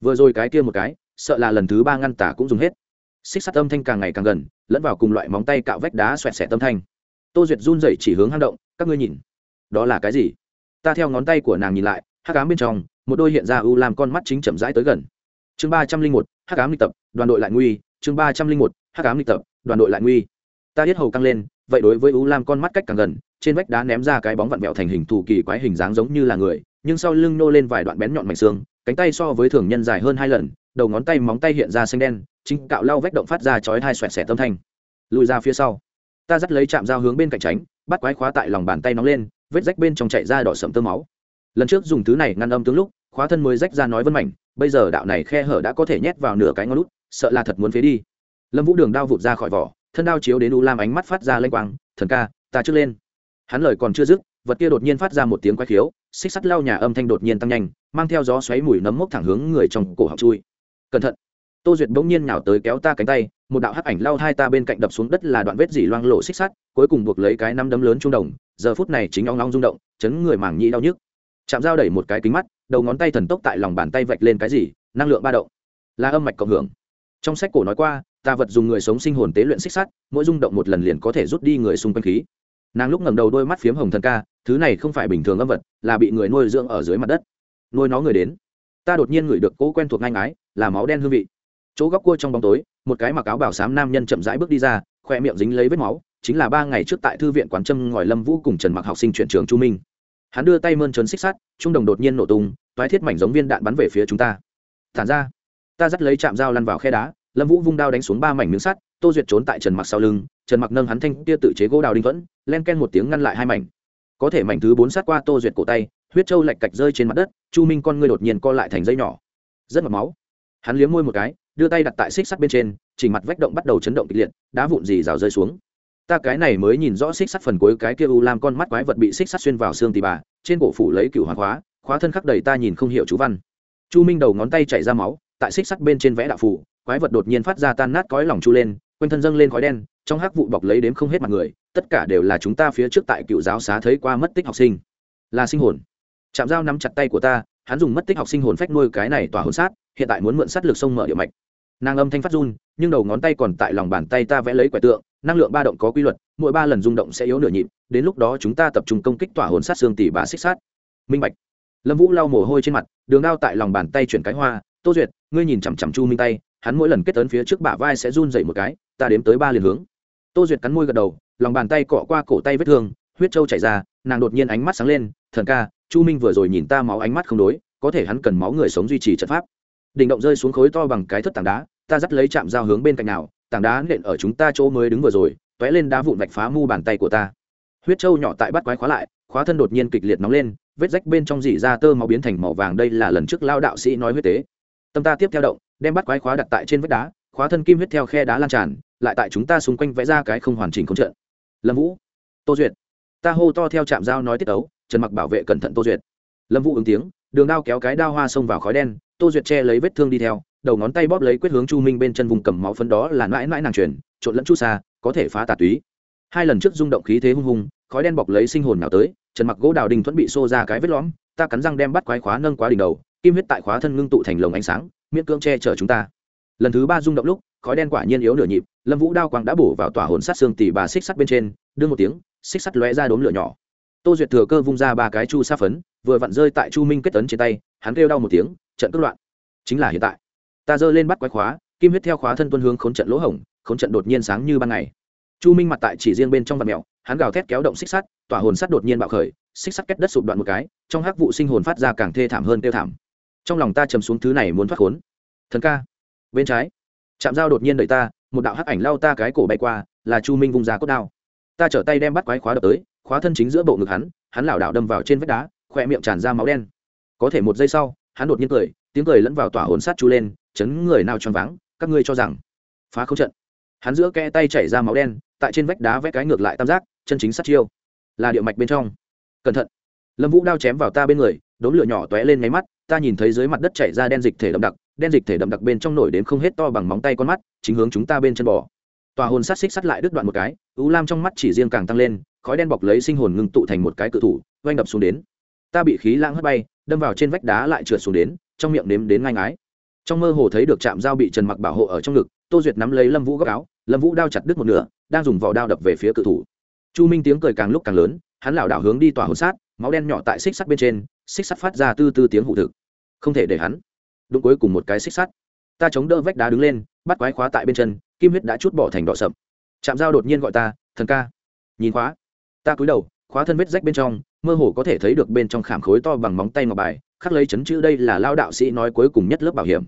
Vừa rồi cái kia một cái, sợ là lần thứ ba ngăn tả cũng dùng hết. Xích sắt âm thanh càng ngày càng gần, lẫn vào cùng loại móng tay cạo vách đá xoẹt xẻ tâm thanh. Tô duyệt run rẩy chỉ hướng hang động, các ngươi nhìn, đó là cái gì? Ta theo ngón tay của nàng nhìn lại hát cám bên trong, một đôi hiện ra u làm con mắt chính chậm rãi tới gần. Chương ba trăm linh một hát cám lịch tập, đoàn đội lại nguy. Chương ba trăm linh một hát cám lịch tập, đoàn đội lại nguy. Ta biết hầu căng lên vậy đối với u lam con mắt cách càng gần, trên vách đá ném ra cái bóng vặn vẹo thành hình thù kỳ quái hình dáng giống như là người, nhưng sau lưng nô lên vài đoạn bén nhọn mảnh xương, cánh tay so với thường nhân dài hơn hai lần, đầu ngón tay móng tay hiện ra xanh đen, chính cạo lau vách động phát ra chói hai xoẹt xẻ tâm thanh. Lùi ra phía sau. Ta dắt lấy chạm dao hướng bên cạnh tránh, bắt quái khóa tại lòng bàn tay nóng lên, vết rách bên trong chạy ra đỏ sậm tơ máu. Lần trước dùng thứ này ngăn âm tướng lúc, khóa thân mới rách ra nói vân mảnh, bây giờ đạo này khe hở đã có thể nhét vào nửa cái ngón lút sợ là thật muốn phế đi. Lâm vũ đường đao vụt ra khỏi vỏ thân đao chiếu đến u lam ánh mắt phát ra lênh quang, thần ca, ta trước lên. Hắn lời còn chưa dứt, vật kia đột nhiên phát ra một tiếng quái khiếu, xích sắt lao nhà âm thanh đột nhiên tăng nhanh, mang theo gió xoáy mùi nấm mốc thẳng hướng người trong cổ học chui. Cẩn thận. Tô duyệt bỗng nhiên nhào tới kéo ta cánh tay, một đạo hắc ảnh lao hai ta bên cạnh đập xuống đất là đoạn vết dỉ loang lộ xích sắt, cuối cùng buộc lấy cái năm đấm lớn trung đồng, giờ phút này chính ong ong rung động, chấn người mảng nhĩ đau nhức. Chạm dao đẩy một cái kính mắt, đầu ngón tay thần tốc tại lòng bàn tay vạch lên cái gì, năng lượng ba động. Là âm mạch cộng hưởng. Trong sách cổ nói qua tà vật dùng người sống sinh hồn tế luyện xích sắt, mỗi rung động một lần liền có thể rút đi người xung quanh khí. Nàng lúc ngẩng đầu đôi mắt phiếm hồng thần ca, thứ này không phải bình thường âm vật, là bị người nuôi dưỡng ở dưới mặt đất. Nuôi nó người đến. Ta đột nhiên ngửi được cỗ quen thuộc ngang ái là máu đen hương vị. Chỗ góc cua trong bóng tối, một cái mặc áo bảo sám nam nhân chậm rãi bước đi ra, khoe miệng dính lấy vết máu, chính là ba ngày trước tại thư viện quán trâm ngòi lâm vũ cùng trần mặc học sinh chuyển trường chu minh. Hắn đưa tay mơn trớn xích sắt, trung đồng đột nhiên nổ tung, toái thiết mảnh giống viên đạn bắn về phía chúng ta. Thản ra, ta dắt lấy chạm dao lăn vào khe đá lâm vũ vung đao đánh xuống ba mảnh miếng sắt, tô duyệt trốn tại trần mặc sau lưng, trần mặc nâng hắn thanh tia tự chế gỗ đào đinh vẫn len ken một tiếng ngăn lại hai mảnh. Có thể mảnh thứ bốn sát qua tô duyệt cổ tay, huyết trâu lạch cạch rơi trên mặt đất, chu minh con ngươi đột nhiên co lại thành dây nhỏ. Rất mật máu. Hắn liếm môi một cái, đưa tay đặt tại xích sắt bên trên, chỉnh mặt vách động bắt đầu chấn động kịch liệt, đá vụn gì rào rơi xuống. Ta cái này mới nhìn rõ xích sắt phần cuối cái kia u làm con mắt quái vật bị xích sắt xuyên vào xương tì bà, trên cổ phủ lấy cựu hoàng hóa khóa thân khắc đầy ta nhìn không hiểu chú văn. Chu minh đầu ngón tay chảy ra máu, tại xích sắt bên trên vẽ đạo phủ quái vật đột nhiên phát ra tan nát cõi lòng chu lên, quanh thân dâng lên khói đen, trong hắc vụ bọc lấy đếm không hết mặt người, tất cả đều là chúng ta phía trước tại cựu giáo xá thấy qua mất tích học sinh. Là sinh hồn. Chạm dao nắm chặt tay của ta, hắn dùng mất tích học sinh hồn phách nuôi cái này tỏa hồn sát, hiện tại muốn mượn sát lực sông mở địa mạch. Nàng âm thanh phát run, nhưng đầu ngón tay còn tại lòng bàn tay ta vẽ lấy quẻ tượng, năng lượng ba động có quy luật, mỗi ba lần rung động sẽ yếu nửa nhịp, đến lúc đó chúng ta tập trung công kích tỏa hồn sát xương tỷ bà xích sát. Minh bạch. Lâm vũ lau mồ hôi trên mặt, đường đao tại lòng bàn tay chuyển cái hoa, tô duyệt, ngươi nhìn chằm chằm chu minh tay hắn mỗi lần kết tấn phía trước bả vai sẽ run dậy một cái, ta đếm tới ba liền hướng. Tô duyệt cắn môi gật đầu, lòng bàn tay cọ qua cổ tay vết thương, huyết trâu chảy ra, nàng đột nhiên ánh mắt sáng lên, thần ca, chu minh vừa rồi nhìn ta máu ánh mắt không đối, có thể hắn cần máu người sống duy trì trận pháp. Đỉnh động rơi xuống khối to bằng cái thất tảng đá, ta dắt lấy chạm dao hướng bên cạnh nào, tảng đá nện ở chúng ta chỗ mới đứng vừa rồi t ó é lên đá vụn vạch phá mu bàn tay của ta. Huyết trâu nhỏ tại bắt quái khóa lại, khóa thân đột nhiên kịch liệt nóng lên, vết rách bên trong dỉ ra tơ máu biến thành màu vàng, đây là lần trước lao đạo sĩ nói huyết tế. Tâm ta tiếp theo động đem bắt quái khóa đặt tại trên vách đá, khóa thân kim huyết theo khe đá lan tràn, lại tại chúng ta xung quanh vẽ ra cái không hoàn chỉnh không trận. Lâm vũ, tô duyệt. Ta hô to theo trạm dao nói tiết ấu trần mặc bảo vệ cẩn thận tô duyệt. Lâm vũ ứng tiếng, đường đao kéo cái đao hoa xông vào khói đen, tô duyệt che lấy vết thương đi theo, đầu ngón tay bóp lấy quyết hướng chu minh bên chân vùng cầm máu phấn đó là mãi mãi nàng truyền, trộn lẫn chút xa có thể phá tà túy. Hai lần trước rung động khí thế hung hùng, khói đen bọc lấy sinh hồn nào tới, trần mặc gỗ đào đình thuẫn bị xô ra cái vết lõm, ta cắn răng đem bắt quái khóa nâng quá đỉnh đầu, kim huyết tại khóa thân ngưng tụ thành lồng ánh sáng miễn cưỡng che chở chúng ta. Lần thứ ba rung động lúc, khói đen quả nhiên yếu nửa nhịp, lâm vũ đao quang đã bổ vào tỏa hồn sát xương tỉ bà xích sắt bên trên đưa một tiếng, xích sắt lóe ra đốm lửa nhỏ. Tô duyệt thừa cơ vung ra ba cái chu sa phấn, vừa vặn rơi tại chu minh kết tấn trên tay, hắn kêu đau một tiếng, trận cất loạn. Chính là hiện tại. Ta giơ lên bắt quái khóa, kim huyết theo khóa thân tuân hướng khốn trận lỗ hổng, khốn trận đột nhiên sáng như ban ngày. Chu minh mặt tại chỉ riêng bên trong vật mèo, hắn gào thét kéo động xích sắt, tỏa hồn sắt đột nhiên bạo khởi, xích sắt kết đất sụp đoạn một cái, trong hắc vụ sinh hồn phát ra càng thê thảm hơn tiêu thảm trong lòng ta chầm xuống thứ này muốn thoát khốn. Thần ca, bên trái. Chạm dao đột nhiên đợi ta, một đạo hắc ảnh lao ta cái cổ bay qua, là chu minh vung ra cốt đao. Ta trở tay đem bắt quái khóa đập tới, khóa thân chính giữa bộ ngực hắn hắn lảo đảo đâm vào trên vách đá, khỏe miệng tràn ra máu đen. Có thể một giây sau, hắn đột nhiên cười, tiếng cười lẫn vào tỏa hồn sát chu lên, chấn người nào choáng váng, các ngươi cho rằng, phá không trận. Hắn giữa kẽ tay chảy ra máu đen, tại trên vách đá vẽ cái ngược lại tam giác, chân chính sát chiêu. Là địa mạch bên trong. Cẩn thận. Lâm vũ đao chém vào ta bên người, đốm lửa nhỏ tóe lên máy mắt ta nhìn thấy dưới mặt đất chảy ra đen dịch thể đậm đặc, đen dịch thể đậm đặc bên trong nổi đến không hết to bằng móng tay con mắt, chính hướng chúng ta bên chân bò. Tòa hồn sát xích sắt lại đứt đoạn một cái, u lam trong mắt chỉ riêng càng tăng lên, khói đen bọc lấy sinh hồn ngưng tụ thành một cái cự thủ oanh đập xuống đến. Ta bị khí lãng hất bay, đâm vào trên vách đá lại trượt xuống đến, trong miệng nếm đến ngang ái trong mơ hồ thấy được chạm dao bị trần mặc bảo hộ ở trong ngực, tô duyệt nắm lấy lâm vũ góc áo, lâm vũ đao chặt đứt một nửa, đang dùng vỏ đao đập về phía cự thủ. Chu minh tiếng cười càng lúc càng lớn, hắn lảo đảo hướng đi tòa hồn sát, máu đen nhỏ tại xích sắt bên trên, xích sắt phát ra tư tư tiếng hụ thực không thể để hắn. Đúng cuối cùng một cái xích sắt. Ta chống đỡ vách đá đứng lên, bắt quái khóa tại bên chân, kim huyết đã chút bỏ thành đỏ sậm. Chạm dao đột nhiên gọi ta, thần ca. Nhìn khóa. Ta cúi đầu, khóa thân vết rách bên trong, mơ hồ có thể thấy được bên trong khảm khối to bằng móng tay ngọc bài, khắc lấy chấn chữ đây là lao đạo sĩ nói cuối cùng nhất lớp bảo hiểm.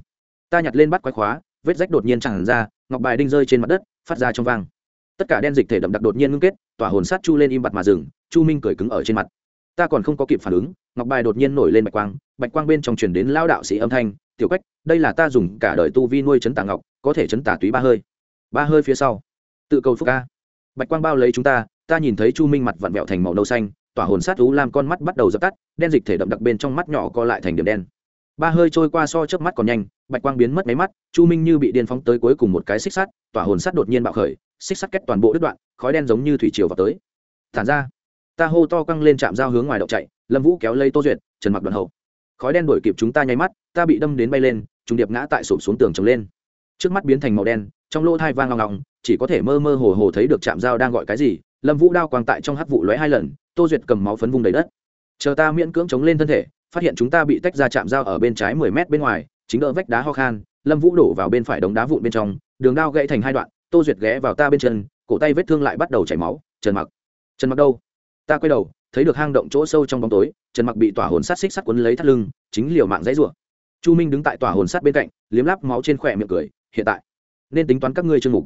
Ta nhặt lên bắt quái khóa, vết rách đột nhiên tràn ra, ngọc bài đinh rơi trên mặt đất, phát ra trong vang. Tất cả đen dịch thể đậm đặc đột nhiên ngưng kết, tỏa hồn sát chu lên im bặt mà dừng, chu minh cười cứng ở trên mặt ta còn không có kịp phản ứng, ngọc bài đột nhiên nổi lên bạch quang bạch quang bên trong truyền đến lao đạo sĩ âm thanh, tiểu quách, đây là ta dùng cả đời tu vi nuôi chấn tả ngọc, có thể chấn tả túy ba hơi. Ba hơi phía sau, tự cầu phúc ca. Bạch quang bao lấy chúng ta ta nhìn thấy chu minh mặt vặn vẹo thành màu nâu xanh, tỏa hồn sát thú làm con mắt bắt đầu dập tắt, đen dịch thể đậm đặc bên trong mắt nhỏ co lại thành điểm đen. Ba hơi trôi qua so trước mắt còn nhanh, bạch quang biến mất máy mắt, chu minh như bị điên phóng tới cuối cùng một cái xích sắt, tỏa hồn sắt đột nhiên bạo khởi, xích sắt kết toàn bộ đứt đoạn, khói đen giống như thủy triều vào tới. Thản ra ta hô to căng lên chạm dao hướng ngoài đậu chạy lâm vũ kéo lấy tô duyệt trần mặc đoàn hậu. Khói đen đuổi kịp chúng ta nháy mắt ta bị đâm đến bay lên trùng điệp ngã tại sụp xuống tường trồng lên. Trước mắt biến thành màu đen trong lỗ thai vang ngọng ngọng, chỉ có thể mơ mơ hồ hồ thấy được chạm dao đang gọi cái gì lâm vũ đao quang tại trong hắc vụ lóe hai lần tô duyệt cầm máu phấn vung đầy đất. Chờ ta miễn cưỡng chống lên thân thể phát hiện chúng ta bị tách ra chạm dao ở bên trái mười mét bên ngoài chính đỡ vách đá ho khan lâm vũ đổ vào bên phải đống đá vụn bên trong đường đao gãy thành hai đoạn tô duyệt ghé vào ta bên chân cổ tay vết thương lại bắt đầu chảy máu trần mặc. Trần mặc đâu? Ta quay đầu, thấy được hang động chỗ sâu trong bóng tối, trần mặc bị tỏa hồn sát xích sắt quấn lấy thắt lưng, chính liều mạng dãy rủa. Chu minh đứng tại tỏa hồn sát bên cạnh, liếm láp máu trên khỏe miệng cười, hiện tại, nên tính toán các ngươi chương mục.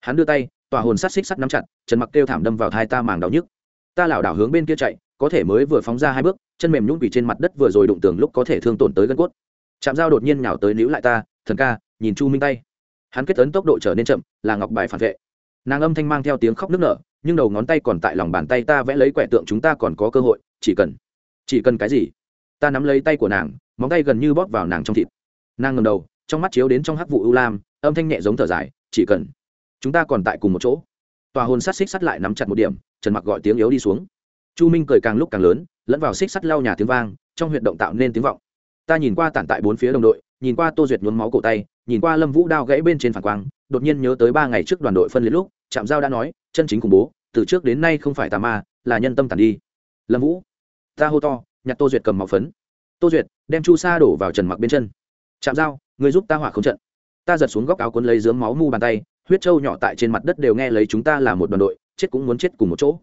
Hắn đưa tay, tỏa hồn sát xích sắt nắm chặt, trần mặc kêu thảm đâm vào thai ta màng đau nhức. Ta lảo đảo hướng bên kia chạy, có thể mới vừa phóng ra hai bước, chân mềm nhũn quỳ trên mặt đất vừa rồi đụng tường lúc có thể thương tổn tới gân cốt. Chạm dao đột nhiên nhào tới níu lại ta, thần ca, nhìn chu minh tay. Hắn kết ấn tốc độ trở nên chậm, là ngọc bài phản vệ. Nàng âm thanh mang theo tiếng khóc nức nở nhưng đầu ngón tay còn tại lòng bàn tay ta vẽ lấy quẻ tượng chúng ta còn có cơ hội, chỉ cần chỉ cần cái gì? Ta nắm lấy tay của nàng, móng tay gần như bóp vào nàng trong thịt. Nàng ngầm đầu, trong mắt chiếu đến trong hắc vụ ưu lam, âm thanh nhẹ giống thở dài, chỉ cần, chúng ta còn tại cùng một chỗ. Tòa hồn sát xích sắt lại nắm chặt một điểm, trần mặc gọi tiếng yếu đi xuống. Chu minh cười càng lúc càng lớn, lẫn vào xích sắt lau nhà tiếng vang, trong huyệt động tạo nên tiếng vọng. Ta nhìn qua tản tại bốn phía đồng đội, nhìn qua tô duyệt nhuốm máu cổ tay, nhìn qua lâm vũ đao gãy bên trên phản quang, đột nhiên nhớ tới ba ngày trước đoàn đội phân liệt lúc, trạm giao đã nói chân chính khủng bố, từ trước đến nay không phải tà ma, là nhân tâm tàn đi. Lâm vũ, ta hô to, nhặt tô duyệt cầm máu phấn. Tô duyệt, đem chu sa đổ vào trần mặc bên chân. Chạm dao người giúp ta hỏa không trận. Ta giật xuống góc áo cuốn lấy dướng máu mu bàn tay, huyết trâu nhỏ tại trên mặt đất đều nghe lấy chúng ta là một đoàn đội, chết cũng muốn chết cùng một chỗ.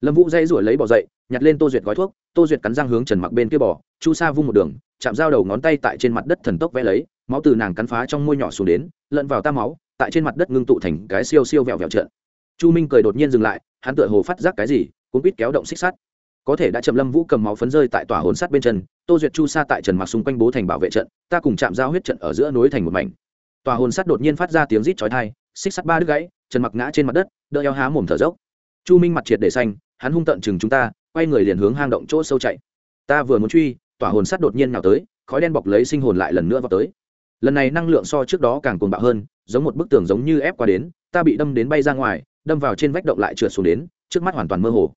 Lâm vũ dây rủi lấy bỏ dậy, nhặt lên tô duyệt gói thuốc, tô duyệt cắn răng hướng trần mặc bên kia bỏ chu sa vung một đường chạm dao đầu ngón tay tại trên mặt đất thần tốc vẽ lấy, máu từ nàng cắn phá trong môi nhỏ xuống đến, lẫn vào ta máu, tại trên mặt đất ngưng tụ thành cái siêu siêu vẹo vẹo trận chu minh cười đột nhiên dừng lại, hắn tựa hồ phát giác cái gì cũng biết kéo động xích sắt. Có thể đã chậm lâm vũ cầm máu phấn rơi tại tòa hồn sắt bên chân, tô duyệt chu sa tại trần mặc xung quanh bố thành bảo vệ trận, ta cùng chạm giao huyết trận ở giữa núi thành một mảnh. Tòa hồn sắt đột nhiên phát ra tiếng rít chói thai xích sắt ba đứt gãy, trần mặc ngã trên mặt đất, đỡ eo há mồm thở dốc. Chu minh mặt triệt để xanh, hắn hung tận chừng chúng ta, quay người liền hướng hang động chỗ sâu chạy. Ta vừa muốn truy, tỏa hồn sắt đột nhiên nào tới, khói đen bọc lấy sinh hồn lại lần nữa vào tới. Lần này năng lượng so trước đó càng cuồng bạo hơn, giống một bức tường giống như ép qua đến, ta bị đâm đến bay ra ngoài đâm vào trên vách động lại trượt xuống đến, trước mắt hoàn toàn mơ hồ.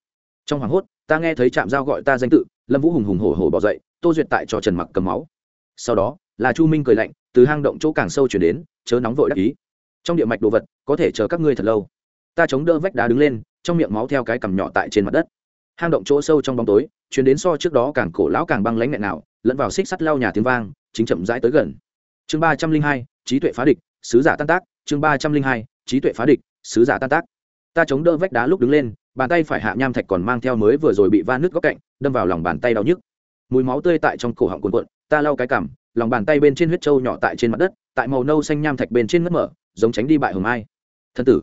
Trong hoảng hốt, ta nghe thấy trạm dao gọi ta danh tự, lâm vũ hùng hùng hổ hổ bỏ dậy, tô duyệt tại cho trần mặc cầm máu. Sau đó, là chu minh cười lạnh, từ hang động chỗ càng sâu chuyển đến, chớ nóng vội đắc ý. Trong địa mạch đồ vật, có thể chờ các ngươi thật lâu. Ta chống đỡ vách đá đứng lên, trong miệng máu theo cái cằm nhỏ tại trên mặt đất. Hang động chỗ sâu trong bóng tối, chuyển đến so trước đó càng cổ lão càng băng lãnh nghẹn nào, lẫn vào xích sắt lao nhà tiếng vang, chính chậm rãi tới gần. Chương ba trăm linh hai, trí tuệ phá địch, sứ giả tan tác. Chương ba trăm linh hai, trí tuệ phá địch, sứ giả tan tác ta chống đỡ vách đá lúc đứng lên, bàn tay phải hạ nham thạch còn mang theo mới vừa rồi bị va nứt góc cạnh, đâm vào lòng bàn tay đau nhức. Mùi máu tươi tại trong cổ họng cuồn cuộn, ta lau cái cảm, lòng bàn tay bên trên huyết trâu nhỏ tại trên mặt đất, tại màu nâu xanh nham thạch bên trên mất mở, giống tránh đi bại hồng ai thân tử.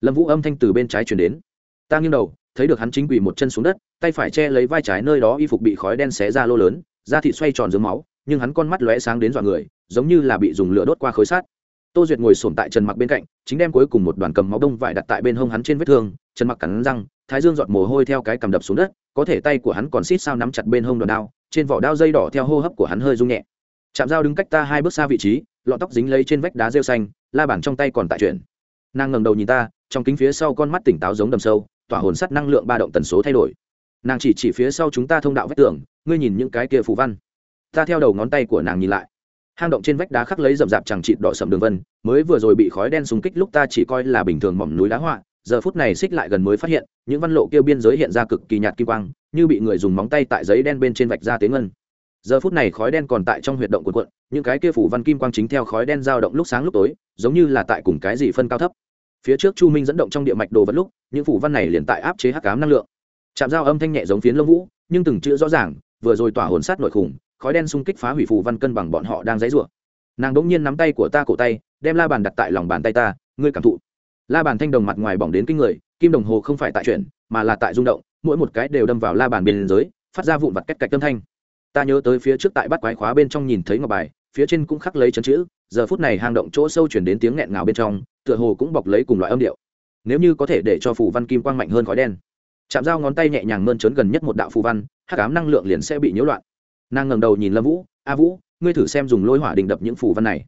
Lâm vũ âm thanh từ bên trái chuyển đến. Ta nghiêng đầu, thấy được hắn chính quỳ một chân xuống đất, tay phải che lấy vai trái nơi đó y phục bị khói đen xé ra lô lớn, da thịt xoay tròn dưới máu, nhưng hắn con mắt lóe sáng đến dọa người, giống như là bị dùng lửa đốt qua khối sát tô duyệt ngồi sổm tại trần mặc bên cạnh, chính đem cuối cùng một đoàn cầm máu đông vải đặt tại bên hông hắn trên vết thương. Trần mặc cắn răng, thái dương giọt mồ hôi theo cái cầm đập xuống đất, có thể tay của hắn còn xít sao nắm chặt bên hông đòn đao, trên vỏ đao dây đỏ theo hô hấp của hắn hơi rung nhẹ. Chạm dao đứng cách ta hai bước xa vị trí lọn tóc dính lấy trên vách đá rêu xanh, la bản trong tay còn tại chuyện. Nàng ngẩng đầu nhìn ta, trong kính phía sau con mắt tỉnh táo giống đầm sâu, tỏa hồn sắt năng lượng ba động tần số thay đổi. Nàng chỉ chỉ phía sau chúng ta thông đạo vách tường, ngươi nhìn những cái kia phù văn. Ta theo đầu ngón tay của nàng nhìn lại hang động trên vách đá khắc lấy rậm rạp chẳng chịt đỏ sầm đường vân, mới vừa rồi bị khói đen xung kích lúc ta chỉ coi là bình thường mỏm núi đá họa, giờ phút này xích lại gần mới phát hiện, những văn lộ kia biên giới hiện ra cực kỳ nhạt kim quang, như bị người dùng móng tay tại giấy đen bên trên vạch ra tiếng ngân. Giờ phút này khói đen còn tại trong huyệt động cuộn cuộn, những cái kia phủ văn kim quang chính theo khói đen dao động lúc sáng lúc tối, giống như là tại cùng cái gì phân cao thấp. Phía trước chu minh dẫn động trong địa mạch đồ vật lúc, những phủ văn này liền tại áp chế hắc cám năng lượng. Chạm dao âm thanh nhẹ giống phiến lông vũ, nhưng từng chữ rõ ràng, vừa rồi tỏa hồn sát nội khủng khói đen xung kích phá hủy phù văn cân bằng bọn họ đang dãy rủa. Nàng đỗng nhiên nắm tay của ta cổ tay, đem la bàn đặt tại lòng bàn tay ta, ngươi cảm thụ. La bàn thanh đồng mặt ngoài bỏng đến kinh người, kim đồng hồ không phải tại chuyển, mà là tại rung động, mỗi một cái đều đâm vào la bàn bên dưới, phát ra vụn vặt cách cách tâm thanh. Ta nhớ tới phía trước tại bắt quái khóa bên trong nhìn thấy ngọc bài, phía trên cũng khắc lấy chấn chữ, giờ phút này hang động chỗ sâu chuyển đến tiếng nghẹn ngào bên trong, tựa hồ cũng bọc lấy cùng loại âm điệu. Nếu như có thể để cho phù văn kim quang mạnh hơn khói đen. Chạm dao ngón tay nhẹ nhàng mơn trớn gần nhất một đạo phù văn, hắc ám năng lượng liền sẽ bị nhiễu loạn nàng ngẩng đầu nhìn lâm vũ, a vũ, ngươi thử xem dùng lôi hỏa đình đập những phủ văn này.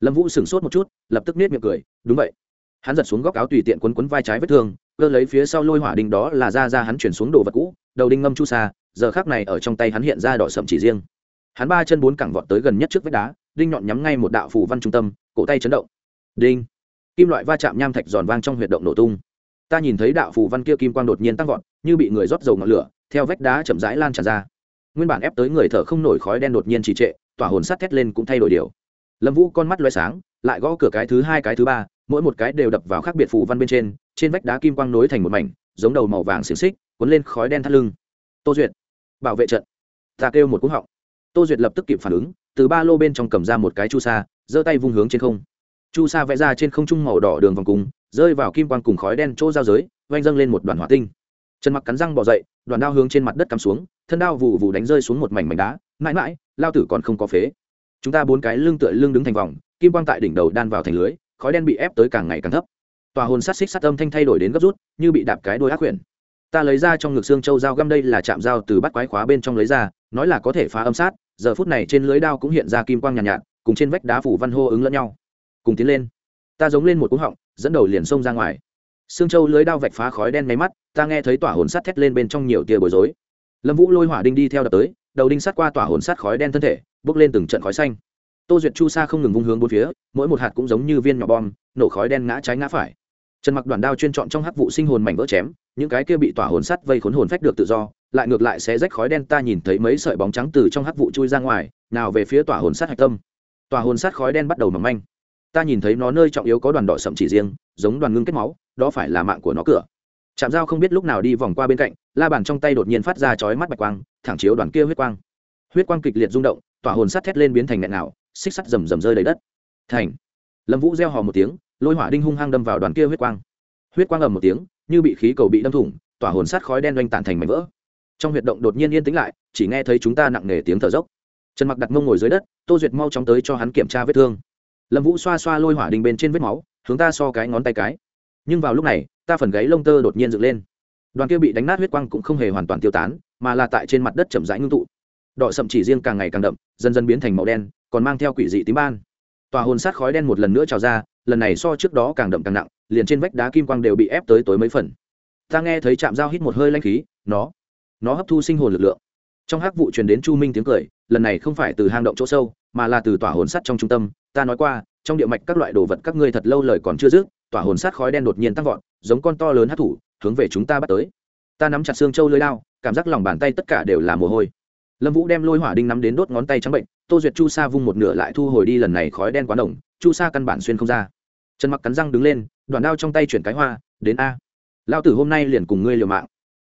Lâm vũ sửng sốt một chút, lập tức nết miệng cười, đúng vậy. Hắn giật xuống góc áo tùy tiện quấn quấn vai trái vết thương, cơ lấy phía sau lôi hỏa đình đó là ra ra hắn chuyển xuống đồ vật cũ, đầu đinh ngâm chu xa giờ khác này ở trong tay hắn hiện ra đỏ sậm chỉ riêng. Hắn ba chân bốn cẳng vọt tới gần nhất trước vách đá, đinh nhọn nhắm ngay một đạo phủ văn trung tâm, cổ tay chấn động. Đinh! Kim loại va chạm nham thạch giòn vang trong huyệt động nổ tung. Ta nhìn thấy đạo phủ văn kia kim quang đột nhiên tăng vọt, như bị người rót dầu ngọn lửa, theo vách đá chậm rãi lan tràn ra nguyên bản ép tới người thở không nổi khói đen đột nhiên trì trệ, tỏa hồn sắt thét lên cũng thay đổi điều. Lâm vũ con mắt loay sáng, lại gõ cửa cái thứ hai, cái thứ ba, mỗi một cái đều đập vào khác biệt phù văn bên trên trên vách đá kim quang nối thành một mảnh, giống đầu màu vàng xiềng xích, cuốn lên khói đen thắt lưng. Tô duyệt, bảo vệ trận. Ta kêu một cú họng. Tô duyệt lập tức kịp phản ứng, từ ba lô bên trong cầm ra một cái chu sa, giơ tay vung hướng trên không. Chu sa vẽ ra trên không trung màu đỏ đường vòng cung rơi vào kim quang cùng khói đen chỗ giao giới oanh dâng lên một đoàn hỏa tinh. Trần mặc cắn răng bỏ dậy, đoàn đao hướng trên mặt đất cắm xuống thân đao vụ vụ đánh rơi xuống một mảnh mảnh đá mãi mãi lao tử còn không có phế. Chúng ta bốn cái lưng tựa lưng đứng thành vòng kim quang tại đỉnh đầu đan vào thành lưới khói đen bị ép tới càng ngày càng thấp. Tòa hồn sát xích sát âm thanh thay đổi đến gấp rút như bị đạp cái đôi ác quyển ta lấy ra trong ngực xương châu dao găm đây là chạm dao từ bắt quái khóa bên trong lấy ra nói là có thể phá âm sát giờ phút này trên lưới đao cũng hiện ra kim quang nhàn nhạt, nhạt cùng trên vách đá phủ văn hô ứng lẫn nhau. Cùng tiến lên. Ta giống lên một cú họng dẫn đầu liền xông ra ngoài. Xương châu lưới đao vạch phá khói đen máy mắt ta nghe thấy tỏa hồn sắt thét lên bên trong nhiều tia bối rối lâm vũ lôi hỏa đinh đi theo đập tới, đầu đinh sát qua tỏa hồn sắt khói đen thân thể, bốc lên từng trận khói xanh. Tô duyệt chu sa không ngừng vung hướng bốn phía, mỗi một hạt cũng giống như viên nhỏ bom, nổ khói đen ngã trái ngã phải. Trần mặc đoàn đao chuyên chọn trong hắc vụ sinh hồn mảnh vỡ chém, những cái kia bị tỏa hồn sắt vây khốn hồn phách được tự do, lại ngược lại sẽ rách khói đen, ta nhìn thấy mấy sợi bóng trắng từ trong hắc vụ chui ra ngoài, nào về phía tỏa hồn sắt hạch tâm. Tỏa hồn sắt khói đen bắt đầu mỏng manh. Ta nhìn thấy nó nơi trọng yếu có đoàn đỏ sậm chỉ riêng, giống đoàn ngưng kết máu, đó phải là mạng của nó cửa. Chạm dao không biết lúc nào đi vòng qua bên cạnh la bàn trong tay đột nhiên phát ra chói mắt bạch quang, thẳng chiếu đoàn kia huyết quang. Huyết quang kịch liệt rung động, tỏa hồn sắt thét lên biến thành nghẹn nào xích sắt rầm rầm rơi đầy đất. Thành. Lâm vũ reo hò một tiếng, lôi hỏa đinh hung hăng đâm vào đoàn kia huyết quang. Huyết quang ầm một tiếng, như bị khí cầu bị đâm thủng, tỏa hồn sắt khói đen oanh tản thành mảnh vỡ. Trong huyệt động đột nhiên yên tĩnh lại, chỉ nghe thấy chúng ta nặng nề tiếng thở dốc. Trần mặc đặt mông ngồi dưới đất, tô duyệt mau chóng tới cho hắn kiểm tra vết thương. Lâm vũ xoa xoa lôi hỏa đinh bên trên vết máu, hướng ta so cái ngón tay cái. Nhưng vào lúc này, ta phần gáy lông tơ đột nhiên dựng lên đoàn kia bị đánh nát huyết quang cũng không hề hoàn toàn tiêu tán, mà là tại trên mặt đất chậm rãi ngưng tụ. Đỏ sậm chỉ riêng càng ngày càng đậm, dần dần biến thành màu đen, còn mang theo quỷ dị tím ban. Tòa hồn sát khói đen một lần nữa trào ra, lần này so trước đó càng đậm càng nặng, liền trên vách đá kim quang đều bị ép tới tối mấy phần. Ta nghe thấy chạm dao hít một hơi lanh khí, nó nó hấp thu sinh hồn lực lượng. Trong hắc vụ truyền đến chu minh tiếng cười, lần này không phải từ hang động chỗ sâu, mà là từ tòa hồn sắt trong trung tâm. Ta nói qua, trong địa mạch các loại đồ vật các ngươi thật lâu lời còn chưa dứt tỏa hồn sát khói đen đột nhiên tăng vọt, giống con to lớn hát thủ hướng về chúng ta bắt tới. Ta nắm chặt xương châu lưới lao cảm giác lòng bàn tay tất cả đều là mồ hôi. Lâm vũ đem lôi hỏa đinh nắm đến đốt ngón tay trắng bệnh, tô duyệt chu sa vung một nửa lại thu hồi đi lần này khói đen quá nồng. chu sa căn bản xuyên không ra. Trần mặc cắn răng đứng lên, đoạn đao trong tay chuyển cái hoa, đến a. Lao tử hôm nay liền cùng ngươi liều mạng.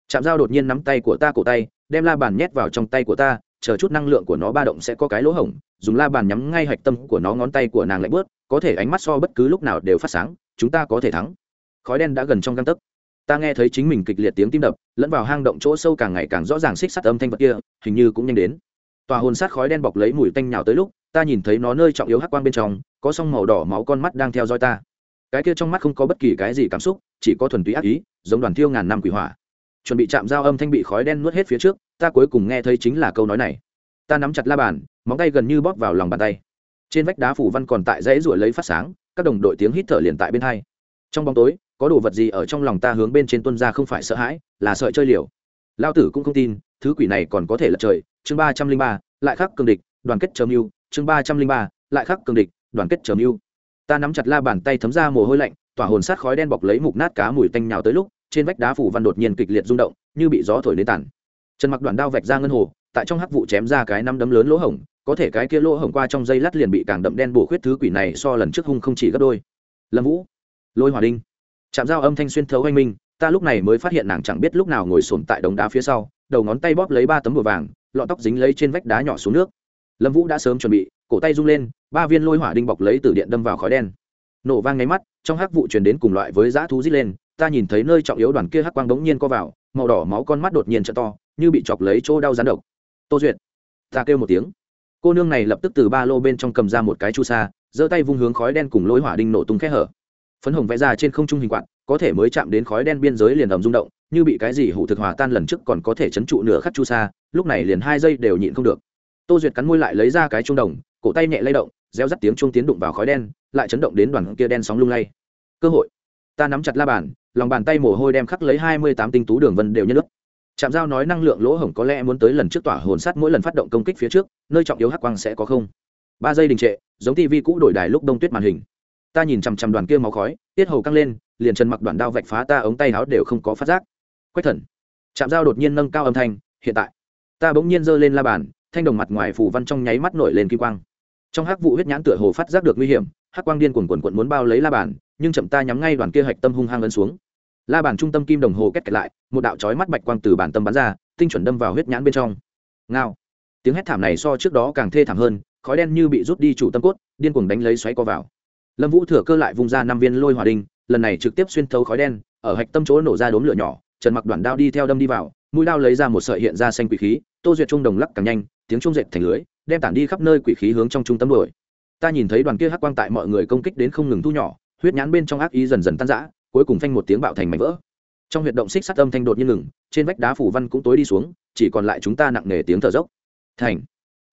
Chạm dao đột nhiên nắm tay của ta cổ tay, đem la bàn nhét vào trong tay của ta, chờ chút năng lượng của nó ba động sẽ có cái lỗ hổng, dùng la bàn nhắm ngay hạch tâm của nó ngón tay của nàng lạnh bớt, có thể ánh mắt so bất cứ lúc nào đều phát sáng, chúng ta có thể thắng. Khói đen đã gần trong găng tấc ta nghe thấy chính mình kịch liệt tiếng tim đập, lẫn vào hang động chỗ sâu càng ngày càng rõ ràng xích sắt âm thanh vật kia, hình như cũng nhanh đến. Tòa hồn sát khói đen bọc lấy mùi tanh nhào tới lúc, ta nhìn thấy nó nơi trọng yếu hắc quang bên trong, có song màu đỏ máu con mắt đang theo dõi ta. Cái kia trong mắt không có bất kỳ cái gì cảm xúc, chỉ có thuần túy ác ý, giống đoàn thiêu ngàn năm quỷ hỏa. Chuẩn bị chạm dao âm thanh bị khói đen nuốt hết phía trước, ta cuối cùng nghe thấy chính là câu nói này. Ta nắm chặt la bàn, móng tay gần như bóp vào lòng bàn tay. Trên vách đá phủ văn còn tại dãy ruổi lấy phát sáng, các đồng đội tiếng hít thở liền tại bên hai. Trong bóng tối có đồ vật gì ở trong lòng ta hướng bên trên tuân ra không phải sợ hãi, là sợi chơi liều. Lao tử cũng không tin, thứ quỷ này còn có thể là trời. Chương ba trăm linh ba, lại khắc cường địch, đoàn kết chờ mưu. Chương ba trăm linh ba, lại khắc cường địch, đoàn kết chờ mưu. Ta nắm chặt la bàn tay thấm ra mồ hôi lạnh, tỏa hồn sát khói đen bọc lấy mục nát cá mùi tanh nhào tới lúc, trên vách đá phủ văn đột nhiên kịch liệt rung động, như bị gió thổi lên tàn. Trần mặc đoạn đao vạch ra ngân hồ, tại trong hắc vụ chém ra cái năm đấm lớn lỗ hổng, có thể cái kia lỗ hổng qua trong dây lát liền bị càng đậm đen bổ khuyết thứ quỷ này so lần trước hung không chỉ gấp đôi. Lâm vũ, lôi hòa đinh chạm dao âm thanh xuyên thấu anh minh, ta lúc này mới phát hiện nàng chẳng biết lúc nào ngồi xổm tại đống đá phía sau, đầu ngón tay bóp lấy ba tấm bùa vàng lọn tóc dính lấy trên vách đá nhỏ xuống nước. Lâm vũ đã sớm chuẩn bị, cổ tay rung lên, ba viên lôi hỏa đinh bọc lấy từ điện đâm vào khói đen. Nổ vang nháy mắt, trong hắc vụ truyền đến cùng loại với dã thú rít lên, ta nhìn thấy nơi trọng yếu đoàn kia hắc quang bỗng nhiên co vào, màu đỏ máu con mắt đột nhiên trợ to, như bị chọc lấy chỗ đau rán độc. Tô duyệt, ta kêu một tiếng. Cô nương này lập tức từ ba lô bên trong cầm ra một cái chu sa, giơ tay vung hướng khói đen cùng lối hỏa đinh nổ tung khe hở phấn hồng vẽ ra trên không trung hình quạt, có thể mới chạm đến khói đen biên giới liền ầm rung động, như bị cái gì hủ thực hòa tan lần trước còn có thể chấn trụ nửa khắc chu sa, lúc này liền hai giây đều nhịn không được. Tô duyệt cắn môi lại lấy ra cái trung đồng, cổ tay nhẹ lay động reo rắt tiếng chuông tiến đụng vào khói đen, lại chấn động đến đoàn kia đen sóng lung lay. Cơ hội. Ta nắm chặt la bàn, lòng bàn tay mồ hôi đem khắc lấy hai mươi tám tinh tú đường vân đều nhân nước. Chạm giao nói năng lượng lỗ hổng có lẽ muốn tới lần trước tỏa hồn sát mỗi lần phát động công kích phía trước, nơi trọng yếu hắc quang sẽ có không? Ba giây đình trệ, giống tv cũ đổi đài lúc đông tuyết màn hình ta nhìn chằm chằm đoàn kia máu khói, tiết hầu căng lên, liền trần mặc đoạn đao vạch phá ta ống tay áo đều không có phát giác. Quách thần chạm dao đột nhiên nâng cao âm thanh, hiện tại, ta bỗng nhiên giơ lên la bàn, thanh đồng mặt ngoài phủ văn trong nháy mắt nổi lên kim quang. Trong hắc vụ huyết nhãn tựa hồ phát giác được nguy hiểm, hắc quang điên cuồn cuộn cuộn muốn bao lấy la bàn, nhưng chậm ta nhắm ngay đoàn kia hạch tâm hung hăng ấn xuống. La bàn trung tâm kim đồng hồ kết kẹt lại, một đạo chói mắt bạch quang từ bản tâm bắn ra, tinh chuẩn đâm vào huyết nhãn bên trong. Ngao. Tiếng hét thảm này so trước đó càng thê thảm hơn, khói đen như bị rút đi chủ tâm cốt, điên cuồng đánh lấy xoáy co vào lâm vũ thừa cơ lại vung ra năm viên lôi hỏa đinh, lần này trực tiếp xuyên thấu khói đen, ở hạch tâm chỗ nổ ra đốm lửa nhỏ, trần mặc đoạn đao đi theo đâm đi vào, mũi đao lấy ra một sợi hiện ra xanh quỷ khí, tô duyệt trung đồng lắc càng nhanh, tiếng trung dệt thành lưới, đem tản đi khắp nơi quỷ khí hướng trong trung tâm đổi ta nhìn thấy đoàn kia hắc quang tại mọi người công kích đến không ngừng thu nhỏ, huyết nhãn bên trong ác ý dần dần tan rã, cuối cùng phanh một tiếng bạo thành mảnh vỡ. Trong huyệt động xích sắt âm thanh đột nhiên ngừng, trên vách đá phủ văn cũng tối đi xuống, chỉ còn lại chúng ta nặng nề tiếng thở dốc. Thành.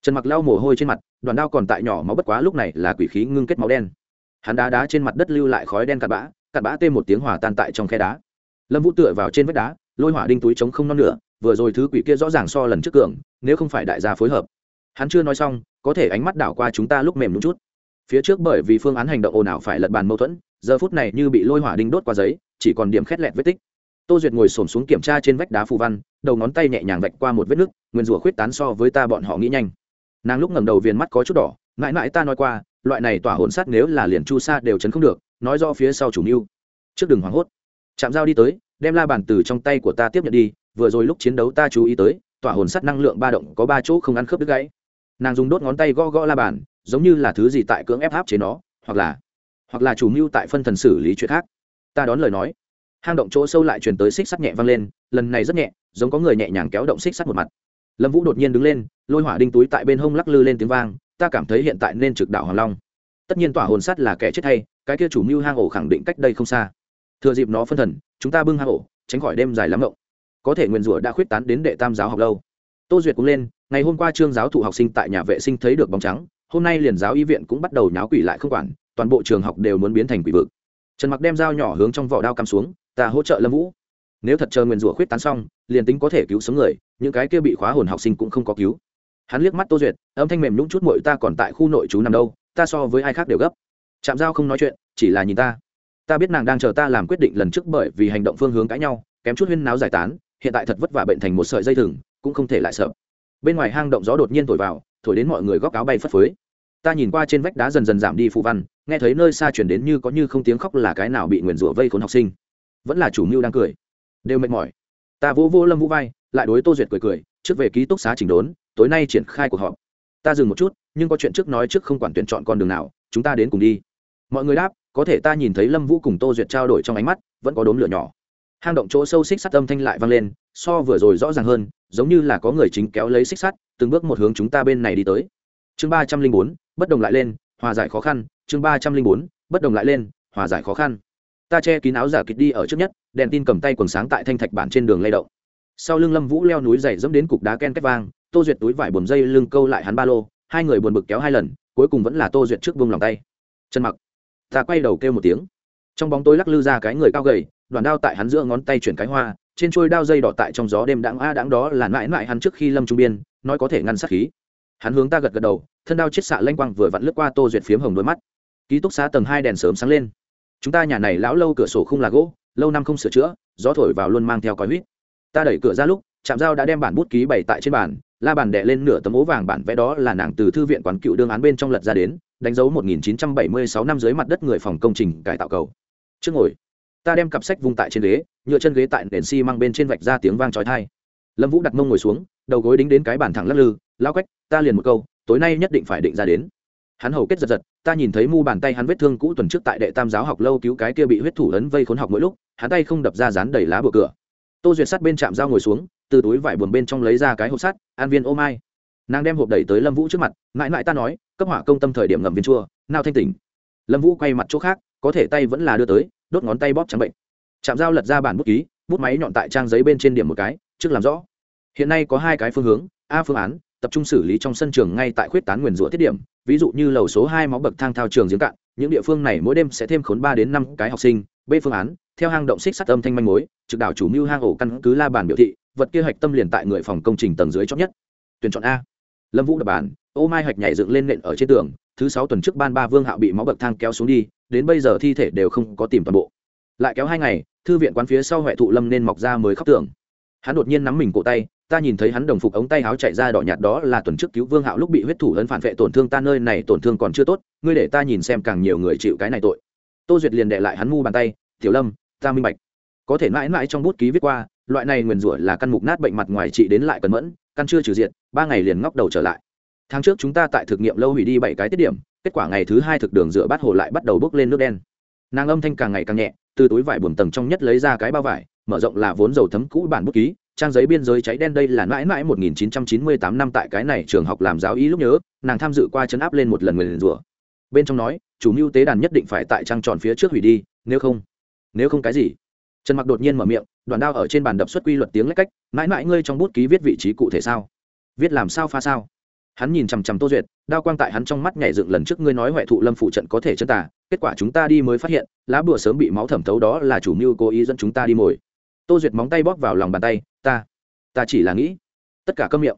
Trần mặc lau mồ hôi trên mặt, đoàn đao còn tại nhỏ máu bất quá lúc này là quỷ khí ngưng kết máu đen hắn đá đá trên mặt đất lưu lại khói đen cặn bã cặn bã tê một tiếng hỏa tan tại trong khe đá. Lâm vũ tựa vào trên vách đá, lôi hỏa đinh túi trống không non nữa vừa rồi thứ quỷ kia rõ ràng so lần trước cường, nếu không phải đại gia phối hợp. Hắn chưa nói xong, có thể ánh mắt đảo qua chúng ta lúc mềm đúng chút. Phía trước bởi vì phương án hành động ồn ào phải lật bàn mâu thuẫn, giờ phút này như bị lôi hỏa đinh đốt qua giấy, chỉ còn điểm khét lẹt vết tích. Tô duyệt ngồi xổm xuống kiểm tra trên vách đá phù văn, đầu ngón tay nhẹ nhàng vạch qua một vết nứt, nguyên rủa khuyết tán so với ta bọn họ nghĩ nhanh. Nàng lúc ngẩng đầu viền mắt có chút đỏ, mãi mãi ta nói qua loại này tỏa hồn sắt nếu là liền chu sa đều chấn không được, nói do phía sau chủ mưu. Trước đừng hoảng hốt. Chạm dao đi tới, đem la bàn từ trong tay của ta tiếp nhận đi, vừa rồi lúc chiến đấu ta chú ý tới, tỏa hồn sắt năng lượng ba động có ba chỗ không ăn khớp đứt gãy. Nàng dùng đốt ngón tay gõ gõ la bàn, giống như là thứ gì tại cưỡng ép áp chế nó, hoặc là hoặc là chủ mưu tại phân thần xử lý chuyện khác. Ta đón lời nói. Hang động chỗ sâu lại truyền tới xích sắt nhẹ vang lên, lần này rất nhẹ, giống có người nhẹ nhàng kéo động xích sắt một mặt. Lâm vũ đột nhiên đứng lên, lôi hỏa đinh túi tại bên hông lắc lư lên tiếng vang ta cảm thấy hiện tại nên trực đạo hoàng long. Tất nhiên tỏa hồn sắt là kẻ chết hay, cái kia chủ mưu hang ổ khẳng định cách đây không xa. Thừa dịp nó phân thần, chúng ta bưng hang ổ, tránh khỏi đêm dài lắm ngộng có thể nguyên rủa đã khuyết tán đến đệ tam giáo học lâu. Tô duyệt cũng lên, ngày hôm qua trương giáo thụ học sinh tại nhà vệ sinh thấy được bóng trắng, hôm nay liền giáo y viện cũng bắt đầu nháo quỷ lại không quản, toàn bộ trường học đều muốn biến thành quỷ vực. Trần mặc đem dao nhỏ hướng trong vỏ đao cắm xuống, ta hỗ trợ lâm vũ. Nếu thật chờ nguyên rủa khuyết tán xong, liền tính có thể cứu sống người, những cái kia bị khóa hồn học sinh cũng không có cứu hắn liếc mắt tô duyệt, âm thanh mềm nhũng chút mội ta còn tại khu nội trú nằm đâu, ta so với ai khác đều gấp. Chạm dao không nói chuyện, chỉ là nhìn ta. Ta biết nàng đang chờ ta làm quyết định lần trước bởi vì hành động phương hướng cãi nhau, kém chút huyên náo giải tán, hiện tại thật vất vả bệnh thành một sợi dây thừng, cũng không thể lại sợ. Bên ngoài hang động gió đột nhiên thổi vào, thổi đến mọi người góc áo bay phất phới. Ta nhìn qua trên vách đá dần dần giảm đi phụ văn, nghe thấy nơi xa chuyển đến như có như không tiếng khóc là cái nào bị nguyền rủa vây khốn học sinh. Vẫn là chủ mưu đang cười. Đều mệt mỏi. Ta vỗ vô lâm vũ vai, lại đối tô duyệt cười cười trước về ký túc xá chỉnh đốn, tối nay triển khai cuộc họp. Ta dừng một chút, nhưng có chuyện trước nói trước không quản tuyển chọn con đường nào, chúng ta đến cùng đi. Mọi người đáp, có thể ta nhìn thấy lâm vũ cùng tô duyệt trao đổi trong ánh mắt, vẫn có đốm lửa nhỏ. Hang động chỗ sâu xích sắt âm thanh lại vang lên, so vừa rồi rõ ràng hơn, giống như là có người chính kéo lấy xích sắt, từng bước một hướng chúng ta bên này đi tới. Chương ba trăm linh bốn, bất đồng lại lên, hòa giải khó khăn. Chương ba trăm linh bốn, bất đồng lại lên, hòa giải khó khăn. Ta che kín áo giả kịch đi ở trước nhất, đèn tin cầm tay quần sáng tại thanh thạch bản trên đường lay động sau lưng lâm vũ leo núi dày dẫm đến cục đá ken két vang, tô duyệt túi vải buồm dây lưng câu lại hắn ba lô, hai người buồn bực kéo hai lần, cuối cùng vẫn là tô duyệt trước vung lòng tay. Chân mặc, ta quay đầu kêu một tiếng. Trong bóng tối lắc lư ra cái người cao gầy, đoàn đao tại hắn giữa ngón tay chuyển cái hoa, trên trôi đao dây đỏ tại trong gió đêm đãng a đãng đó là mãi mãi hắn trước khi lâm trung biên, nói có thể ngăn sát khí. Hắn hướng ta gật gật đầu, thân đao chết xạ lanh quang vừa vặn lướt qua tô duyệt phiếm hồng đôi mắt. Ký túc xá tầng hai đèn sớm sáng lên. Chúng ta nhà này lão lâu cửa sổ không là gỗ, lâu năm không sửa chữa, gió thổi vào luôn mang theo cói huýt ta đẩy cửa ra lúc, trạm dao đã đem bản bút ký bày tại trên bàn, la bàn đệ lên nửa tấm ố vàng bản vẽ đó là nàng từ thư viện quán cựu đương án bên trong lật ra đến, đánh dấu 1976 năm dưới mặt đất người phòng công trình cải tạo cầu. Trước ngồi, ta đem cặp sách vung tại trên ghế, nhựa chân ghế tại nền xi、si、mang bên trên vạch ra tiếng vang trói thai lâm vũ đặt mông ngồi xuống, đầu gối đính đến cái bàn thẳng lắc lư lao quách, ta liền một câu, tối nay nhất định phải định ra đến. Hắn hầu kết giật giật, ta nhìn thấy mu bàn tay hắn vết thương cũ tuần trước tại đệ tam giáo học lâu cứu cái kia bị huyết thủ ấn vây khốn học mỗi lúc, hắn tay không đập ra dán đầy lá bờ cửa tô duyệt sắt bên trạm dao ngồi xuống, từ túi vải buồn bên trong lấy ra cái hộp sắt, an viên, ô mai. Nàng đem hộp đẩy tới lâm vũ trước mặt, mãi mãi ta nói, cấp hỏa công tâm thời điểm ngầm viên chua, nào thanh tỉnh. Lâm vũ quay mặt chỗ khác, có thể tay vẫn là đưa tới, đốt ngón tay bóp trắng bệnh. Chạm dao lật ra bản bút ký, bút máy nhọn tại trang giấy bên trên điểm một cái, trước làm rõ. Hiện nay có hai cái phương hướng, a phương án, tập trung xử lý trong sân trường ngay tại khuyết tán nguyền rủa tiết điểm, ví dụ như lầu số hai máu bậc thang thao trường giếng cạn những địa phương này mỗi đêm sẽ thêm khốn ba đến năm cái học sinh b phương án, theo hang động xích sắt âm thanh manh mối, trực đảo chủ mưu hang ổ căn cứ la bàn biểu thị, vật kia hạch tâm liền tại người phòng công trình tầng dưới chót nhất. Tuyển chọn a. Lâm vũ đập bàn, ô mai hạch nhảy dựng lên nện ở trên tường, thứ sáu tuần trước ban ba vương hạo bị máu bậc thang kéo xuống đi, đến bây giờ thi thể đều không có tìm toàn bộ. Lại kéo hai ngày, thư viện quán phía sau huệ thụ lâm nên mọc ra mới khóc tưởng. Hắn đột nhiên nắm mình cổ tay ta nhìn thấy hắn đồng phục ống tay áo chạy ra đỏ nhạt đó là tuần trước cứu vương hạo lúc bị huyết thủ ấn phản vệ tổn thương, ta nơi này tổn thương còn chưa tốt, ngươi để ta nhìn xem càng nhiều người chịu cái này tội. Tô duyệt liền đệ lại hắn mu bàn tay, tiểu lâm, ta minh bạch. Có thể mãi mãi trong bút ký viết qua, loại này nguyền rủa là căn mục nát bệnh mặt ngoài trị đến lại cần mẫn, căn chưa trừ diện ba ngày liền ngóc đầu trở lại. Tháng trước chúng ta tại thực nghiệm lâu hủy đi bảy cái tiết điểm, kết quả ngày thứ hai thực đường rửa bát hồ lại bắt đầu bốc lên nước đen. Nàng âm thanh càng ngày càng nhẹ, từ túi vải buồm tầng trong nhất lấy ra cái bao vải, mở rộng là vốn dầu thấm cũ bản bút ký trang giấy biên giới cháy đen đây là mãi mãi 1998 năm tại cái này trường học làm giáo ý lúc nhớ, nàng tham dự qua chấn áp lên một lần người liền rủa. Bên trong nói, chủ mưu tế đàn nhất định phải tại trang tròn phía trước hủy đi, nếu không nếu không cái gì? Trần mặc đột nhiên mở miệng, đoàn đao ở trên bàn đập xuất quy luật tiếng lách cách, mãi mãi ngươi trong bút ký viết vị trí cụ thể sao? Viết làm sao pha sao? Hắn nhìn chằm chằm tô duyệt, đao quang tại hắn trong mắt nhảy dựng lần trước ngươi nói huệ thụ lâm phụ trận có thể chân tả kết quả chúng ta đi mới phát hiện, lá bùa sớm bị máu thẩm thấu đó là chủ mưu cố ý dẫn chúng ta đi mồi tô duyệt móng tay bóp vào lòng bàn tay, ta ta chỉ là nghĩ, tất cả câm miệng,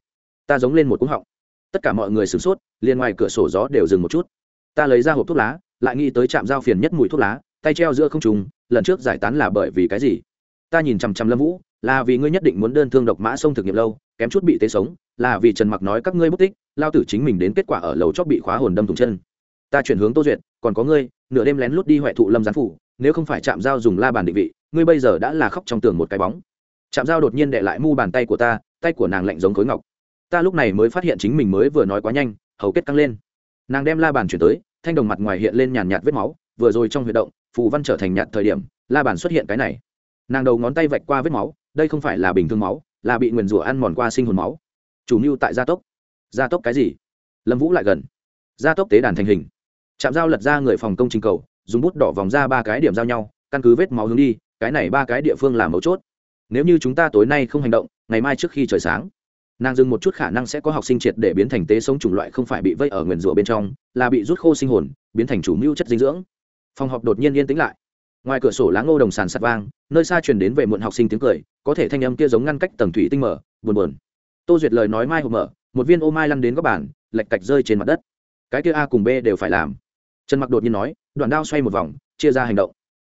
ta giống lên một cúng họng. Tất cả mọi người sửng sốt, liền ngoài cửa sổ gió đều dừng một chút. Ta lấy ra hộp thuốc lá, lại nghĩ tới trạm giao phiền nhất mùi thuốc lá, tay treo giữa không trùng lần trước giải tán là bởi vì cái gì? Ta nhìn chằm chằm lâm vũ, là vì ngươi nhất định muốn đơn thương độc mã sông thực nghiệm lâu, kém chút bị tế sống, là vì trần mặc nói các ngươi mất tích, lao tử chính mình đến kết quả ở lầu chót bị khóa hồn đâm thùng chân. Ta chuyển hướng tô duyệt, còn có ngươi, nửa đêm lén lút đi huệ thụ lâm gián phủ nếu không phải chạm dao dùng la bàn định vị, ngươi bây giờ đã là khóc trong tường một cái bóng. Chạm dao đột nhiên đệ lại mu bàn tay của ta, tay của nàng lạnh giống khối ngọc. Ta lúc này mới phát hiện chính mình mới vừa nói quá nhanh, hầu kết căng lên. Nàng đem la bàn chuyển tới, thanh đồng mặt ngoài hiện lên nhàn nhạt vết máu, vừa rồi trong huy động, phù văn trở thành nhạt thời điểm, la bàn xuất hiện cái này. Nàng đầu ngón tay vạch qua vết máu, đây không phải là bình thường máu, là bị nguyền rủa ăn mòn qua sinh hồn máu. Chủ mưu tại gia tốc. Gia tốc cái gì? Lâm vũ lại gần. Gia tốc tế đàn thành hình. Chạm dao lật ra người phòng công trình cầu dùng bút đỏ vòng ra ba cái điểm giao nhau, căn cứ vết máu hướng đi, cái này ba cái địa phương là mấu chốt. Nếu như chúng ta tối nay không hành động, ngày mai trước khi trời sáng, nàng dừng một chút khả năng sẽ có học sinh triệt để biến thành tế sống chủng loại không phải bị vây ở nguyền rủa bên trong, là bị rút khô sinh hồn, biến thành chủ mưu chất dinh dưỡng. Phòng họp đột nhiên yên tĩnh lại. Ngoài cửa sổ lá ngô đồng sàn sạt vang, nơi xa truyền đến về muộn học sinh tiếng cười, có thể thanh âm kia giống ngăn cách tầng thủy tinh mở, buồn buồn. Tô duyệt lời nói mai hộp mở, một viên ô mai lăn đến góc bàn lạch cạch rơi trên mặt đất. Cái kia a cùng b đều phải làm trần mặc đột nhiên nói, đoạn đao xoay một vòng, chia ra hành động.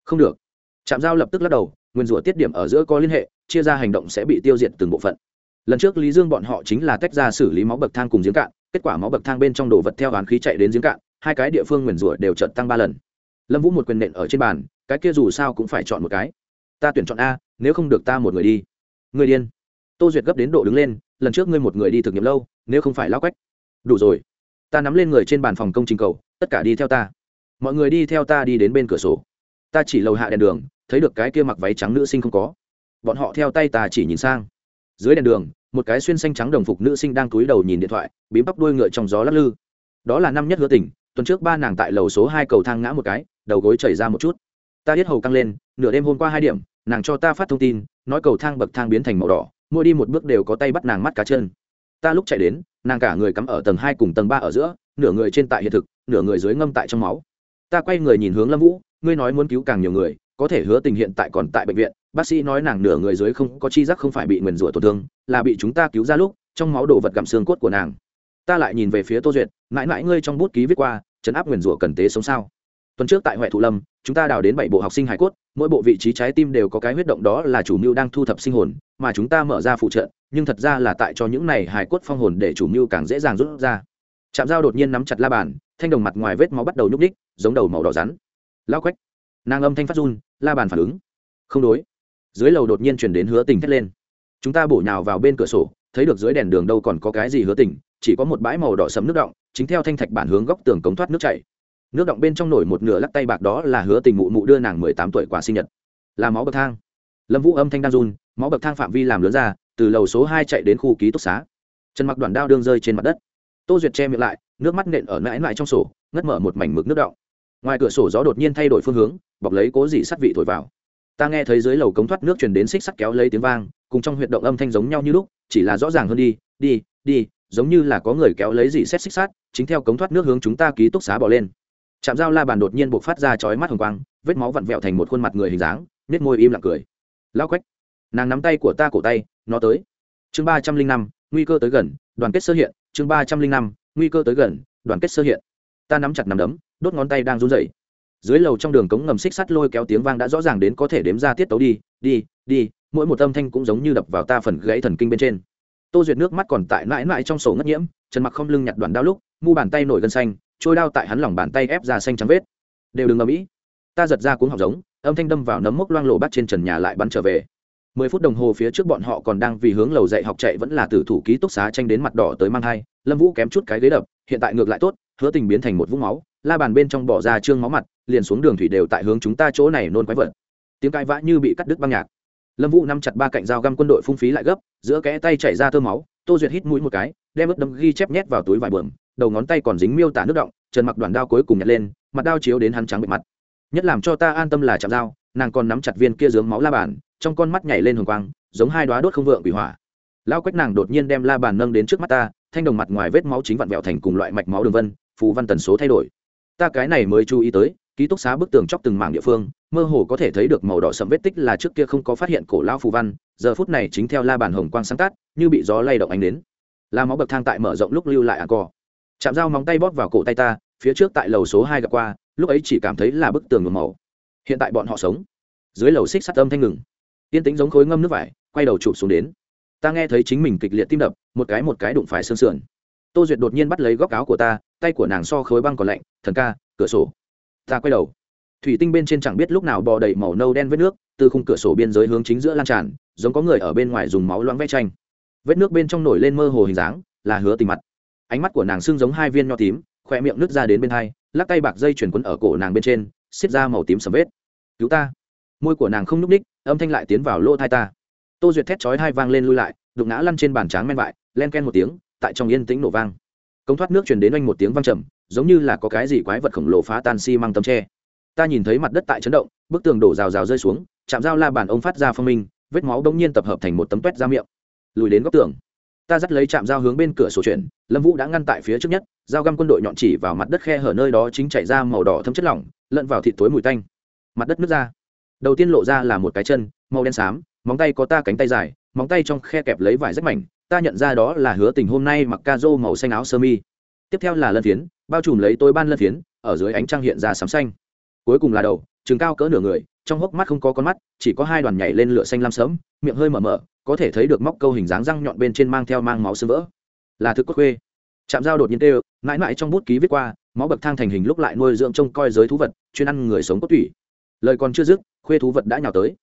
Không được. Trạm giao lập tức lắc đầu, nguyên rủa tiết điểm ở giữa có liên hệ, chia ra hành động sẽ bị tiêu diệt từng bộ phận. Lần trước lý dương bọn họ chính là tách ra xử lý máu bậc thang cùng giếng cạn, kết quả máu bậc thang bên trong đồ vật theo oán khí chạy đến giếng cạn, hai cái địa phương nguyền rủa đều trận tăng ba lần. Lâm vũ một quyền nện ở trên bàn, cái kia dù sao cũng phải chọn một cái. Ta tuyển chọn a, nếu không được ta một người đi. Người điên. Tô duyệt gấp đến độ đứng lên, lần trước ngươi một người đi thực nghiệm lâu, nếu không phải lao quách. Đủ rồi ta nắm lên người trên bàn phòng công trình cầu, tất cả đi theo ta. Mọi người đi theo ta đi đến bên cửa sổ. Ta chỉ lầu hạ đèn đường, thấy được cái kia mặc váy trắng nữ sinh không có. Bọn họ theo tay ta chỉ nhìn sang. Dưới đèn đường, một cái xuyên xanh trắng đồng phục nữ sinh đang cúi đầu nhìn điện thoại, bím bắp đuôi ngựa trong gió lắc lư. Đó là năm nhất hứa tỉnh tuần trước ba nàng tại lầu số hai cầu thang ngã một cái, đầu gối chảy ra một chút. Ta biết hầu căng lên, nửa đêm hôm qua hai điểm, nàng cho ta phát thông tin, nói cầu thang bậc thang biến thành màu đỏ, mỗi đi một bước đều có tay bắt nàng mắt cá chân ta lúc chạy đến, nàng cả người cắm ở tầng hai cùng tầng ba ở giữa, nửa người trên tại hiện thực, nửa người dưới ngâm tại trong máu. Ta quay người nhìn hướng lâm vũ, ngươi nói muốn cứu càng nhiều người, có thể hứa tình hiện tại còn tại bệnh viện. Bác sĩ nói nàng nửa người dưới không, có chi giác không phải bị nguyền rủa tổn thương, là bị chúng ta cứu ra lúc, trong máu đồ vật gặm xương cốt của nàng. Ta lại nhìn về phía tô duyệt, mãi mãi ngươi trong bút ký viết qua chấn áp nguyền rủa cần tế sống sao? Tuần trước tại huệ thụ lâm, chúng ta đào đến bảy bộ học sinh hải cốt, mỗi bộ vị trí trái tim đều có cái huyết động đó là chủ mưu đang thu thập sinh hồn, mà chúng ta mở ra phụ trợ, nhưng thật ra là tại cho những này hải cốt phong hồn để chủ mưu càng dễ dàng rút ra. Chạm dao đột nhiên nắm chặt la bàn, thanh đồng mặt ngoài vết máu bắt đầu nhúc ních giống đầu màu đỏ rắn. Lao quách. Nàng âm thanh phát run, la bàn phản ứng. Không đối. Dưới lầu đột nhiên chuyển đến hứa tình thét lên. Chúng ta bổ nhào vào bên cửa sổ, thấy được dưới đèn đường đâu còn có cái gì hứa tình, chỉ có một bãi màu đỏ sấm nước động, chính theo thanh thạch bản hướng góc tường cống thoát nước chảy nước động bên trong nổi một nửa lắc tay bạc đó là hứa tình mụ mụ đưa nàng mười tám tuổi quả sinh nhật. Là máu bậc thang. Lâm vũ âm thanh đan run, máu bậc thang phạm vi làm lớn ra, từ lầu số hai chạy đến khu ký túc xá. Trần mặc đoạn đao đương rơi trên mặt đất. Tô duyệt che miệng lại, nước mắt nện ở mãi mãi trong sổ, ngất mở một mảnh mực nước động. Ngoài cửa sổ gió đột nhiên thay đổi phương hướng, bọc lấy cố dị sắt vị thổi vào. Ta nghe thấy dưới lầu cống thoát nước truyền đến xích sắt kéo lấy tiếng vang, cùng trong huyệt động âm thanh giống nhau như lúc, chỉ là rõ ràng hơn đi đi đi, giống như là có người kéo lấy dị xét xích sắt, chính theo cống thoát nước hướng chúng ta ký túc xá bỏ lên chạm dao la bàn đột nhiên buộc phát ra chói mắt hồng quang, vết máu vặn vẹo thành một khuôn mặt người hình dáng nết môi im lặng cười. Lao quách, nàng nắm tay của ta cổ tay, nó tới. Chương ba trăm linh năm, nguy cơ tới gần, đoàn kết sơ hiện. Chương ba trăm linh năm, nguy cơ tới gần, đoàn kết sơ hiện. Ta nắm chặt nắm đấm, đốt ngón tay đang run rẩy. Dưới lầu trong đường cống ngầm xích sắt lôi kéo tiếng vang đã rõ ràng đến có thể đếm ra tiết tấu đi đi đi, mỗi một âm thanh cũng giống như đập vào ta phần gãy thần kinh bên trên. Tô duyệt nước mắt còn tại mãi mãi trong sổ ngất nhiễm, trần mặc không lưng nhặt đoàn đao lúc, mu bàn tay nổi gân xanh trôi đao tại hắn lòng bàn tay ép ra xanh trắng vết. Đều đừng ngầm ĩ ta giật ra cuốn học giống, âm thanh đâm vào nấm mốc loang lộ bắt trên trần nhà lại bắn trở về. Mười phút đồng hồ phía trước bọn họ còn đang vì hướng lầu dạy học chạy vẫn là tử thủ ký túc xá tranh đến mặt đỏ tới mang hai lâm vũ kém chút cái ghế đập, hiện tại ngược lại tốt, hứa tình biến thành một vũng máu, la bàn bên trong bỏ ra trương máu mặt, liền xuống đường thủy đều tại hướng chúng ta chỗ này nôn quái vật. Tiếng cãi vã như bị cắt đứt băng nhạc. Lâm vũ nắm chặt ba cạnh dao găm quân đội phung phí lại gấp, giữa kẽ tay chảy ra thơ máu, tô duyệt hít mũi một cái, đem ướt đâm ghi chép nhét vào túi vải bờm đầu ngón tay còn dính miêu tả nước động, trần mặc đoàn đao cuối cùng nhặt lên, mặt đao chiếu đến hắn trắng bệ mặt. Nhất làm cho ta an tâm là chạm dao, nàng còn nắm chặt viên kia dướng máu la bàn, trong con mắt nhảy lên hồng quang, giống hai đoá đốt không vượng bị hỏa. Lao quách nàng đột nhiên đem la bàn nâng đến trước mắt ta, thanh đồng mặt ngoài vết máu chính vặn vẹo thành cùng loại mạch máu đường vân, phù văn tần số thay đổi. Ta cái này mới chú ý tới, ký túc xá bức tường chóc từng mảng địa phương, mơ hồ có thể thấy được màu đỏ sẫm vết tích là trước kia không có phát hiện cổ lao phù văn, giờ phút này chính theo la bàn hồng quang sáng tát như bị gió lay động ánh đến la máu bậc thang tại mở rộng lúc lưu lại à ăn cỏ chạm dao móng tay bóp vào cổ tay ta, phía trước tại lầu số hai gặp qua, lúc ấy chỉ cảm thấy là bức tường nhuộm màu. Hiện tại bọn họ sống. Dưới lầu xích sắt âm thanh ngừng. Tiên tính giống khối ngâm nước vải, quay đầu chụp xuống đến. Ta nghe thấy chính mình kịch liệt tim đập, một cái một cái đụng phải xương sườn. Tô duyệt đột nhiên bắt lấy góc áo của ta, tay của nàng so khối băng còn lạnh, thần ca, cửa sổ. Ta quay đầu. Thủy tinh bên trên chẳng biết lúc nào bò đầy màu nâu đen vết nước, từ khung cửa sổ biên giới hướng chính giữa lan tràn, giống có người ở bên ngoài dùng máu loãng vẽ tranh. Vết nước bên trong nổi lên mơ hồ hình dáng, là hứa tình mặt ánh mắt của nàng sưng giống hai viên nho tím khoe miệng nứt ra đến bên hai, lắc tay bạc dây chuyển quấn ở cổ nàng bên trên, xiết ra màu tím sầm vết. Cứu ta. Môi của nàng không n ú c ních, âm thanh lại tiến vào lỗ thai ta. Tô duyệt thét chói hai vang lên lui lại đục ngã lăn trên bàn tráng men vại len ken một tiếng, tại trong yên tĩnh nổ vang. Công thoát nước truyền đến oanh một tiếng vang trầm, giống như là có cái gì quái vật khổng lồ phá tan xi、si、măng tấm tre. Ta nhìn thấy mặt đất tại chấn động, bức tường đổ rào rào rơi xuống chạm dao la bàn ông phát ra phong minh, vết máu đông nhiên tập hợp thành một tấm toét ra miệng. Lùi đến góc tường ta dắt lấy chạm dao hướng bên cửa sổ chuyển, lâm vũ đã ngăn tại phía trước nhất dao găm quân đội nhọn chỉ vào mặt đất khe hở nơi đó chính chảy ra màu đỏ thấm chất lỏng, lẫn vào thịt tối mùi tanh. Mặt đất nứt ra. Đầu tiên lộ ra là một cái chân, màu đen xám, móng tay có ta cánh tay dài, móng tay trong khe kẹp lấy vải rách mảnh, ta nhận ra đó là hứa tình hôm nay mặc ca rô màu xanh áo sơ mi. Tiếp theo là lân phiến, bao trùm lấy tôi ban lân phiến, ở dưới ánh trăng hiện ra sám xanh. Cuối cùng là đầu chừng cao cỡ nửa người, trong hốc mắt không có con mắt, chỉ có hai đoàn nhảy lên lửa xanh lam sớm miệng hơi mở mở có thể thấy được móc câu hình dáng răng nhọn bên trên mang theo mang máu sưng vỡ. Là thực cốt khuê. Chạm dao đột nhiên tê mãi mãi trong bút ký viết qua, máu bậc thang thành hình lúc lại nuôi dưỡng trông coi giới thú vật, chuyên ăn người sống cốt tủy. Lời còn chưa dứt, khuê thú vật đã nhào tới.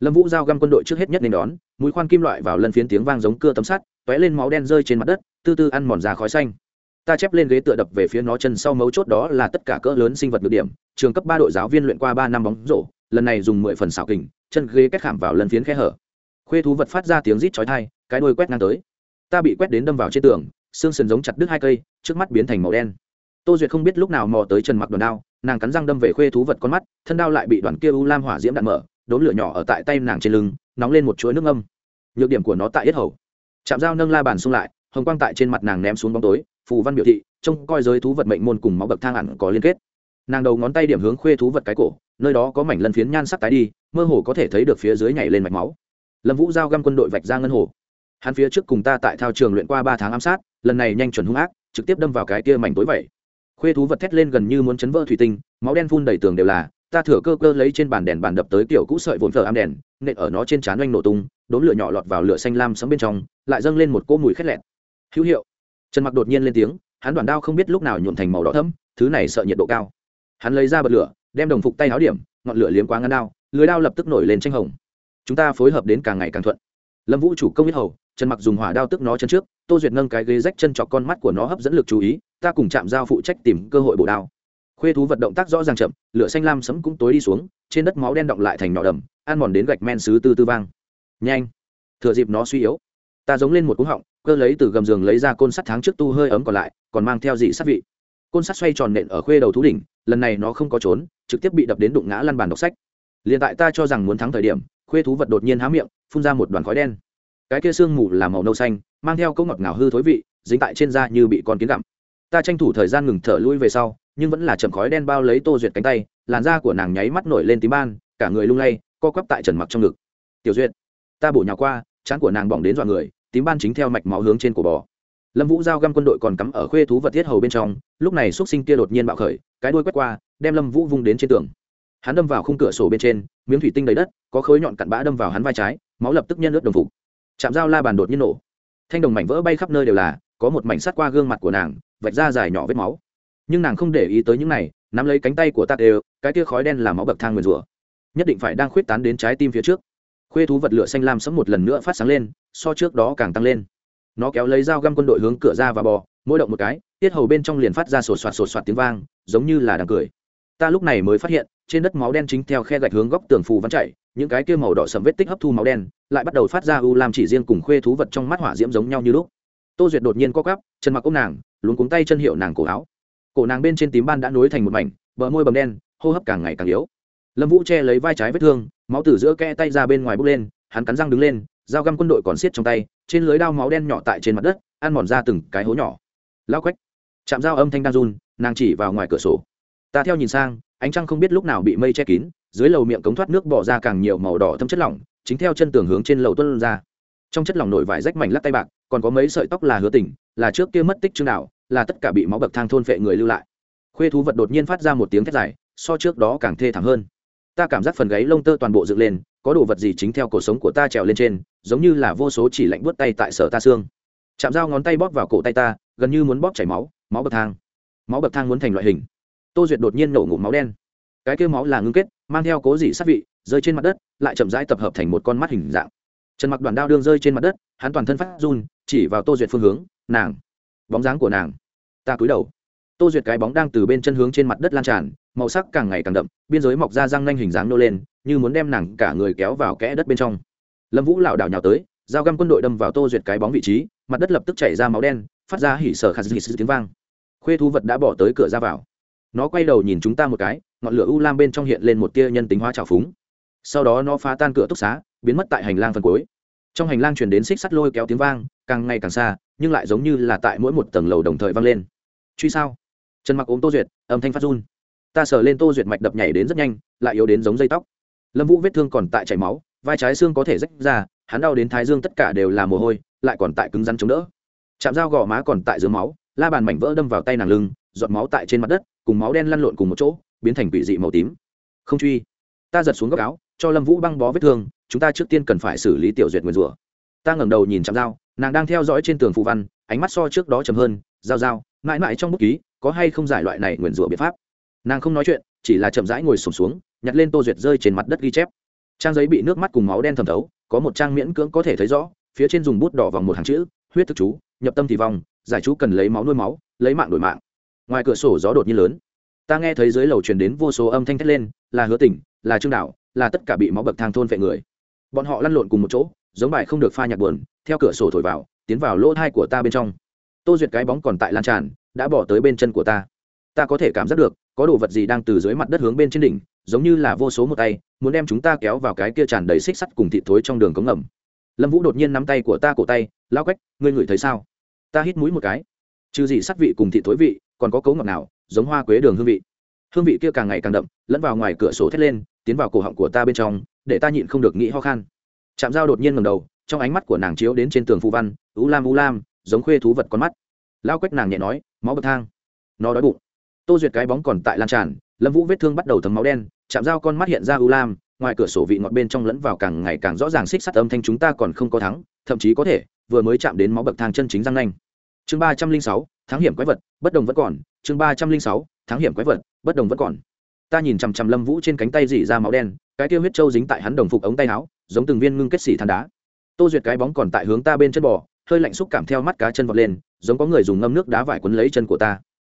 Lâm vũ giao găm quân đội trước hết nhất nên đón, mũi khoan kim loại vào lần phiến tiếng vang giống cưa tấm sắt t ó é lên máu đen rơi trên mặt đất, tư tư ăn mòn ra khói xanh. Ta chép lên ghế tựa đập về phía nó chân sau mấu chốt đó là tất cả cỡ lớn sinh vật được điểm, trường cấp ba đội giáo viên luyện qua ba năm bóng rổ, lần này dùng mười phần xảo kình, chân ghế cách khảm vào lần phiến khe hở khuê thú vật phát ra tiếng rít chói thai cái đuôi quét ngang tới. Ta bị quét đến đâm vào trên tường, xương sườn giống chặt đứt hai cây, trước mắt biến thành màu đen. Tô duyệt không biết lúc nào mò tới trần mặc đòn đao, nàng cắn răng đâm về khuê thú vật con mắt, thân đao lại bị đoàn kia u lam hỏa diễm đạn mở đốn lửa nhỏ ở tại tay nàng trên lưng, nóng lên một chuỗi nước âm nhược điểm của nó tại yết hầu. Chạm dao nâng la bàn xung lại, hồng quang tại trên mặt nàng ném xuống bóng tối, phù văn biểu thị, trông coi giới thú vật mệnh môn cùng máu bậc thang ẩn có liên kết. Nàng đầu ngón tay điểm hướng khuê thú vật cái cổ, nơi đó có mảnh lân phiến nhan sắc tái đi, mơ hồ có thể thấy được phía dưới nhảy lên mạch máu lâm vũ giao găm quân đội vạch ra ngân hồ. Hắn phía trước cùng ta tại thao trường luyện qua ba tháng ám sát, lần này nhanh chuẩn hung ác, trực tiếp đâm vào cái kia mảnh tối vậy. Khuê thú vật thét lên gần như muốn chấn vỡ thủy tinh, máu đen phun đầy tường đều là, ta thửa cơ cơ lấy trên bàn đèn bàn đập tới kiểu cũ sợi vồn phở am đèn, nện ở nó trên trán oanh nổ tung đốn lửa nhỏ lọt vào lửa xanh lam sấm bên trong, lại dâng lên một cỗ mùi khét lẹn hữu hiệu. Trần mặc đột nhiên lên tiếng, hắn đoàn đao không biết lúc nào nhuộn thành màu đỏ thấm thứ này sợ nhiệt độ cao. Hắn lấy ra bật lửa, đem đồng phục tay áo điểm, ngọn lửa liếm quá ngăn đao, lưới đao lập tức nổi lên tranh hồng chúng ta phối hợp đến càng ngày càng thuận. Lâm vũ chủ công biết hầu, trần mặc dùng hỏa đao tức nó chân trước, tô duyệt nâng cái ghế rách chân chọc con mắt của nó hấp dẫn lực chú ý, ta cùng chạm giao phụ trách tìm cơ hội bổ đao. Khuê thú vật động tác rõ ràng chậm, lửa xanh lam sấm cũng tối đi xuống, trên đất máu đen động lại thành nhỏ đầm, ăn mòn đến gạch men xứ tư tư vang. Nhanh! Thừa dịp nó suy yếu. Ta giống lên một cú họng, cơ lấy từ gầm giường lấy ra côn sắt tháng trước tu hơi ấm còn lại, còn mang theo dị sát vị. Côn sắt xoay tròn nện ở khuê đầu thú đỉnh, lần này nó không có trốn, trực tiếp bị đập đến đụng ngã lăn bàn đọc sách. Liền tại ta cho rằng muốn thắng thời điểm khuê thú vật đột nhiên há miệng, phun ra một đoàn khói đen. Cái kia sương mù là màu nâu xanh, mang theo câu ngọt ngào hư thối vị, dính tại trên da như bị con kiến gặm. Ta tranh thủ thời gian ngừng thở lui về sau, nhưng vẫn là chầm khói đen bao lấy tô duyệt cánh tay, làn da của nàng nháy mắt nổi lên tím ban, cả người lung lay, co quắp tại trần mặc trong ngực. Tiểu duyệt, ta bổ nhào qua trán của nàng bỏng đến dọa người, tím ban chính theo mạch máu hướng trên cổ bò. Lâm vũ giao găm quân đội còn cắm ở khuê thú vật thiết hầu bên trong, lúc này x u ấ t sinh kia đột nhiên bạo khởi, cái đuôi quét qua, đem lâm vũ vung đến trên tường hắn đâm vào khung cửa sổ bên trên, miếng thủy tinh đầy đất, có khối nhọn cặn bã đâm vào hắn vai trái, máu lập tức nhân ướt đồng phục. Chạm dao la bàn đột nhiên nổ. Thanh đồng mảnh vỡ bay khắp nơi đều là, có một mảnh sắt qua gương mặt của nàng, vạch ra dài nhỏ vết máu. Nhưng nàng không để ý tới những này, nắm lấy cánh tay của tạt đều, cái tia khói đen là máu bậc thang nguyền rủa. Nhất định phải đang khuyết tán đến trái tim phía trước. Khuê thú vật lửa xanh lam sẫm một lần nữa phát sáng lên, so trước đó càng tăng lên. Nó kéo lấy dao găm quân đội hướng cửa ra và bò, mỗi động một cái, tiết hầu bên trong liền phát ra sột soạt sột soạt tiếng vang, giống như là đang cười. Ta lúc này mới phát hiện trên đất máu đen chính theo khe gạch hướng góc tường phù văn chạy những cái kia màu đỏ sầm vết tích hấp thu máu đen, lại bắt đầu phát ra u lam chỉ riêng cùng khuê thú vật trong mắt hỏa diễm giống nhau như lúc. Tô duyệt đột nhiên co cắp chân mặc ôm nàng, luống cuống tay chân hiệu nàng cổ áo. Cổ nàng bên trên tím ban đã nối thành một mảnh, bờ môi bầm đen, hô hấp càng ngày càng yếu. Lâm vũ che lấy vai trái vết thương, máu từ giữa kẽ tay ra bên ngoài bốc lên, hắn cắn răng đứng lên, dao găm quân đội còn xiết trong tay, trên lưới đao máu đen nhỏ tại trên mặt đất, ăn mòn ra từng cái hố nhỏ. Lao quách. Chạm dao âm thanh đang run, nàng chỉ vào ngoài cửa sổ. Ta theo nhìn sang ánh trăng không biết lúc nào bị mây che kín dưới lầu miệng cống thoát nước bỏ ra càng nhiều màu đỏ thâm chất lỏng chính theo chân tường hướng trên lầu tuân ra. Trong chất lỏng nổi vải rách mảnh lắc tay bạc còn có mấy sợi tóc là hứa tình là trước kia mất tích chương nào, là tất cả bị máu bậc thang thôn phệ người lưu lại. Khuê thú vật đột nhiên phát ra một tiếng thét dài so trước đó càng thê thảm hơn. Ta cảm giác phần gáy lông tơ toàn bộ dựng lên có đồ vật gì chính theo cổ sống của ta trèo lên trên giống như là vô số chỉ lạnh buốt tay tại sở ta xương. Chạm dao ngón tay bóp vào cổ tay ta gần như muốn bóp chảy máu máu bậc thang. Máu bậc thang muốn thành loại hình tô duyệt đột nhiên nổ ngụm máu đen. Cái kêu máu là ngưng kết, mang theo cố dị sát vị, rơi trên mặt đất, lại chậm rãi tập hợp thành một con mắt hình dạng. Trần mặc đoàn đao đương rơi trên mặt đất, hắn toàn thân phát run, chỉ vào tô duyệt phương hướng, nàng, bóng dáng của nàng, ta cúi đầu. Tô duyệt cái bóng đang từ bên chân hướng trên mặt đất lan tràn, màu sắc càng ngày càng đậm, biên giới mọc ra răng nanh hình dáng nô lên, như muốn đem nàng cả người kéo vào kẽ đất bên trong. Lâm vũ lảo đảo nhào tới, dao găm quân đội đâm vào tô duyệt cái bóng vị trí, mặt đất lập tức chảy ra máu đen, phát ra hỉ sở khát dị tiếng vang. Khuê thú vật đã bỏ tới cửa ra vào nó quay đầu nhìn chúng ta một cái, ngọn lửa u lam bên trong hiện lên một tia nhân tính hóa trào phúng. Sau đó nó phá tan cửa túc xá, biến mất tại hành lang phần cuối. Trong hành lang chuyển đến xích sắt lôi kéo tiếng vang, càng ngày càng xa, nhưng lại giống như là tại mỗi một tầng lầu đồng thời vang lên. Truy sao? Trần mặc ốm tô duyệt, âm thanh phát run. Ta sờ lên tô duyệt mạch đập nhảy đến rất nhanh, lại yếu đến giống dây tóc. Lâm vũ vết thương còn tại chảy máu, vai trái xương có thể rách ra, hắn đau đến thái dương tất cả đều là mồ hôi, lại còn tại cứng rắn chống đỡ. Chạm dao gò má còn tại dưới máu, la bàn mảnh vỡ đâm vào tay nàng lưng, giọt máu tại trên mặt đất cùng máu đen lăn lộn cùng một chỗ biến thành quỷ dị màu tím. Không truy. Ta giật xuống góc áo cho lâm vũ băng bó vết thương chúng ta trước tiên cần phải xử lý tiểu duyệt nguyền rủa. Ta ngẩng đầu nhìn chạm dao nàng đang theo dõi trên tường phù văn ánh mắt so trước đó chầm hơn dao dao mãi mãi trong bút ký có hay không giải loại này nguyền rủa biện pháp? Nàng không nói chuyện chỉ là chậm rãi ngồi sùng xuống, xuống nhặt lên tô duyệt rơi trên mặt đất ghi chép. Trang giấy bị nước mắt cùng máu đen thẩm thấu có một trang miễn cưỡng có thể thấy rõ phía trên dùng bút đỏ vòng một hàng chữ huyết thức chú nhập tâm thì vòng giải chú cần lấy máu nuôi máu lấy mạng đổi mạng ngoài cửa sổ gió đột nhiên lớn. Ta nghe thấy dưới lầu truyền đến vô số âm thanh thét lên, là hứa tỉnh, là trương đạo, là tất cả bị máu bậc thang thôn vệ người. Bọn họ lăn lộn cùng một chỗ, giống bài không được pha nhạc buồn, theo cửa sổ thổi vào, tiến vào lỗ thai của ta bên trong. Tô duyệt cái bóng còn tại lan tràn, đã bỏ tới bên chân của ta. Ta có thể cảm giác được, có đồ vật gì đang từ dưới mặt đất hướng bên trên đỉnh, giống như là vô số một tay, muốn đem chúng ta kéo vào cái kia tràn đầy xích sắt cùng thịt thối trong đường cống ngầm. Lâm vũ đột nhiên nắm tay của ta cổ tay lao quách, ngươi ngửi thấy sao? Ta hít mũi một cái. Trừ gì sắt vị cùng thịt thối vị còn có cấu ngọt nào, giống hoa quế đường hương vị. Hương vị kia càng ngày càng đậm, lẫn vào ngoài cửa sổ thét lên, tiến vào cổ họng của ta bên trong, để ta nhịn không được nghĩ ho khan. Chạm dao đột nhiên ngầm đầu, trong ánh mắt của nàng chiếu đến trên tường phù văn ú lam ú lam, giống khuê thú vật con mắt. Lao quách nàng nhẹ nói, máu bậc thang. Nó đói bụng. Tô duyệt cái bóng còn tại lan tràn, lâm vũ vết thương bắt đầu thấm máu đen chạm dao con mắt hiện ra ưu lam, ngoài cửa sổ vị ngọt bên trong lẫn vào càng ngày càng rõ ràng xích sắt âm thanh chúng ta còn không có thắng, thậm chí có thể, vừa mới chạm đến máu bậc thang chân chính răng nanh chương ba trăm linh sáu, thắng hiểm quái vật, bất đồng vẫn còn. Chương ba trăm linh sáu, thắng hiểm quái vật, bất đồng vẫn còn. Ta nhìn chằm chằm lâm vũ trên cánh tay dỉ ra máu đen, cái tiêu huyết trâu dính tại hắn đồng phục ống tay áo, giống từng viên ngưng kết xỉ than đá. Tô duyệt cái bóng còn tại hướng ta bên chân bò, hơi lạnh xúc cảm theo mắt cá chân vọt lên, giống có người dùng ngâm nước đá vải quấn lấy chân của ta.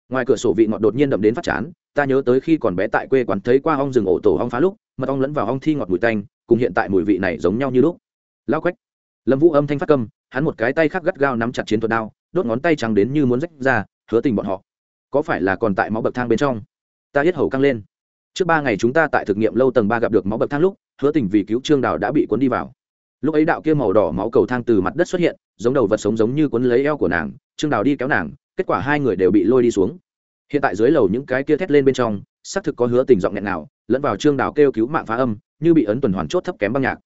Ngoài cửa sổ vị ngọt đột nhiên đậm đến phát chán, ta nhớ tới khi còn bé tại quê quán thấy qua ong rừng ổ tổ ong phá lúc, mật ong lẫn vào ong thi ngọt mùi tanh, cùng hiện tại mùi vị này giống nhau như lúc. Lao quách. Lâm vũ âm thanh phát câm, hắn một cái tay khác gắt gao nắm chặt chiến thuật đao đốt ngón tay trắng đến như muốn rách ra, hứa tình bọn họ. Có phải là còn tại máu bậc thang bên trong? Ta hết hầu căng lên. Trước ba ngày chúng ta tại thực nghiệm lâu tầng ba gặp được máu bậc thang lúc, hứa tình vì cứu trương đào đã bị cuốn đi vào. Lúc ấy đạo kia màu đỏ máu cầu thang từ mặt đất xuất hiện, giống đầu vật sống giống như cuốn lấy eo của nàng, trương đào đi kéo nàng, kết quả hai người đều bị lôi đi xuống. Hiện tại dưới lầu những cái kia thét lên bên trong, xác thực có hứa tình giọng nghẹn nào lẫn vào trương đào kêu cứu mạng phá âm, như bị ấn tuần hoàn chốt thấp kém băng nhạc.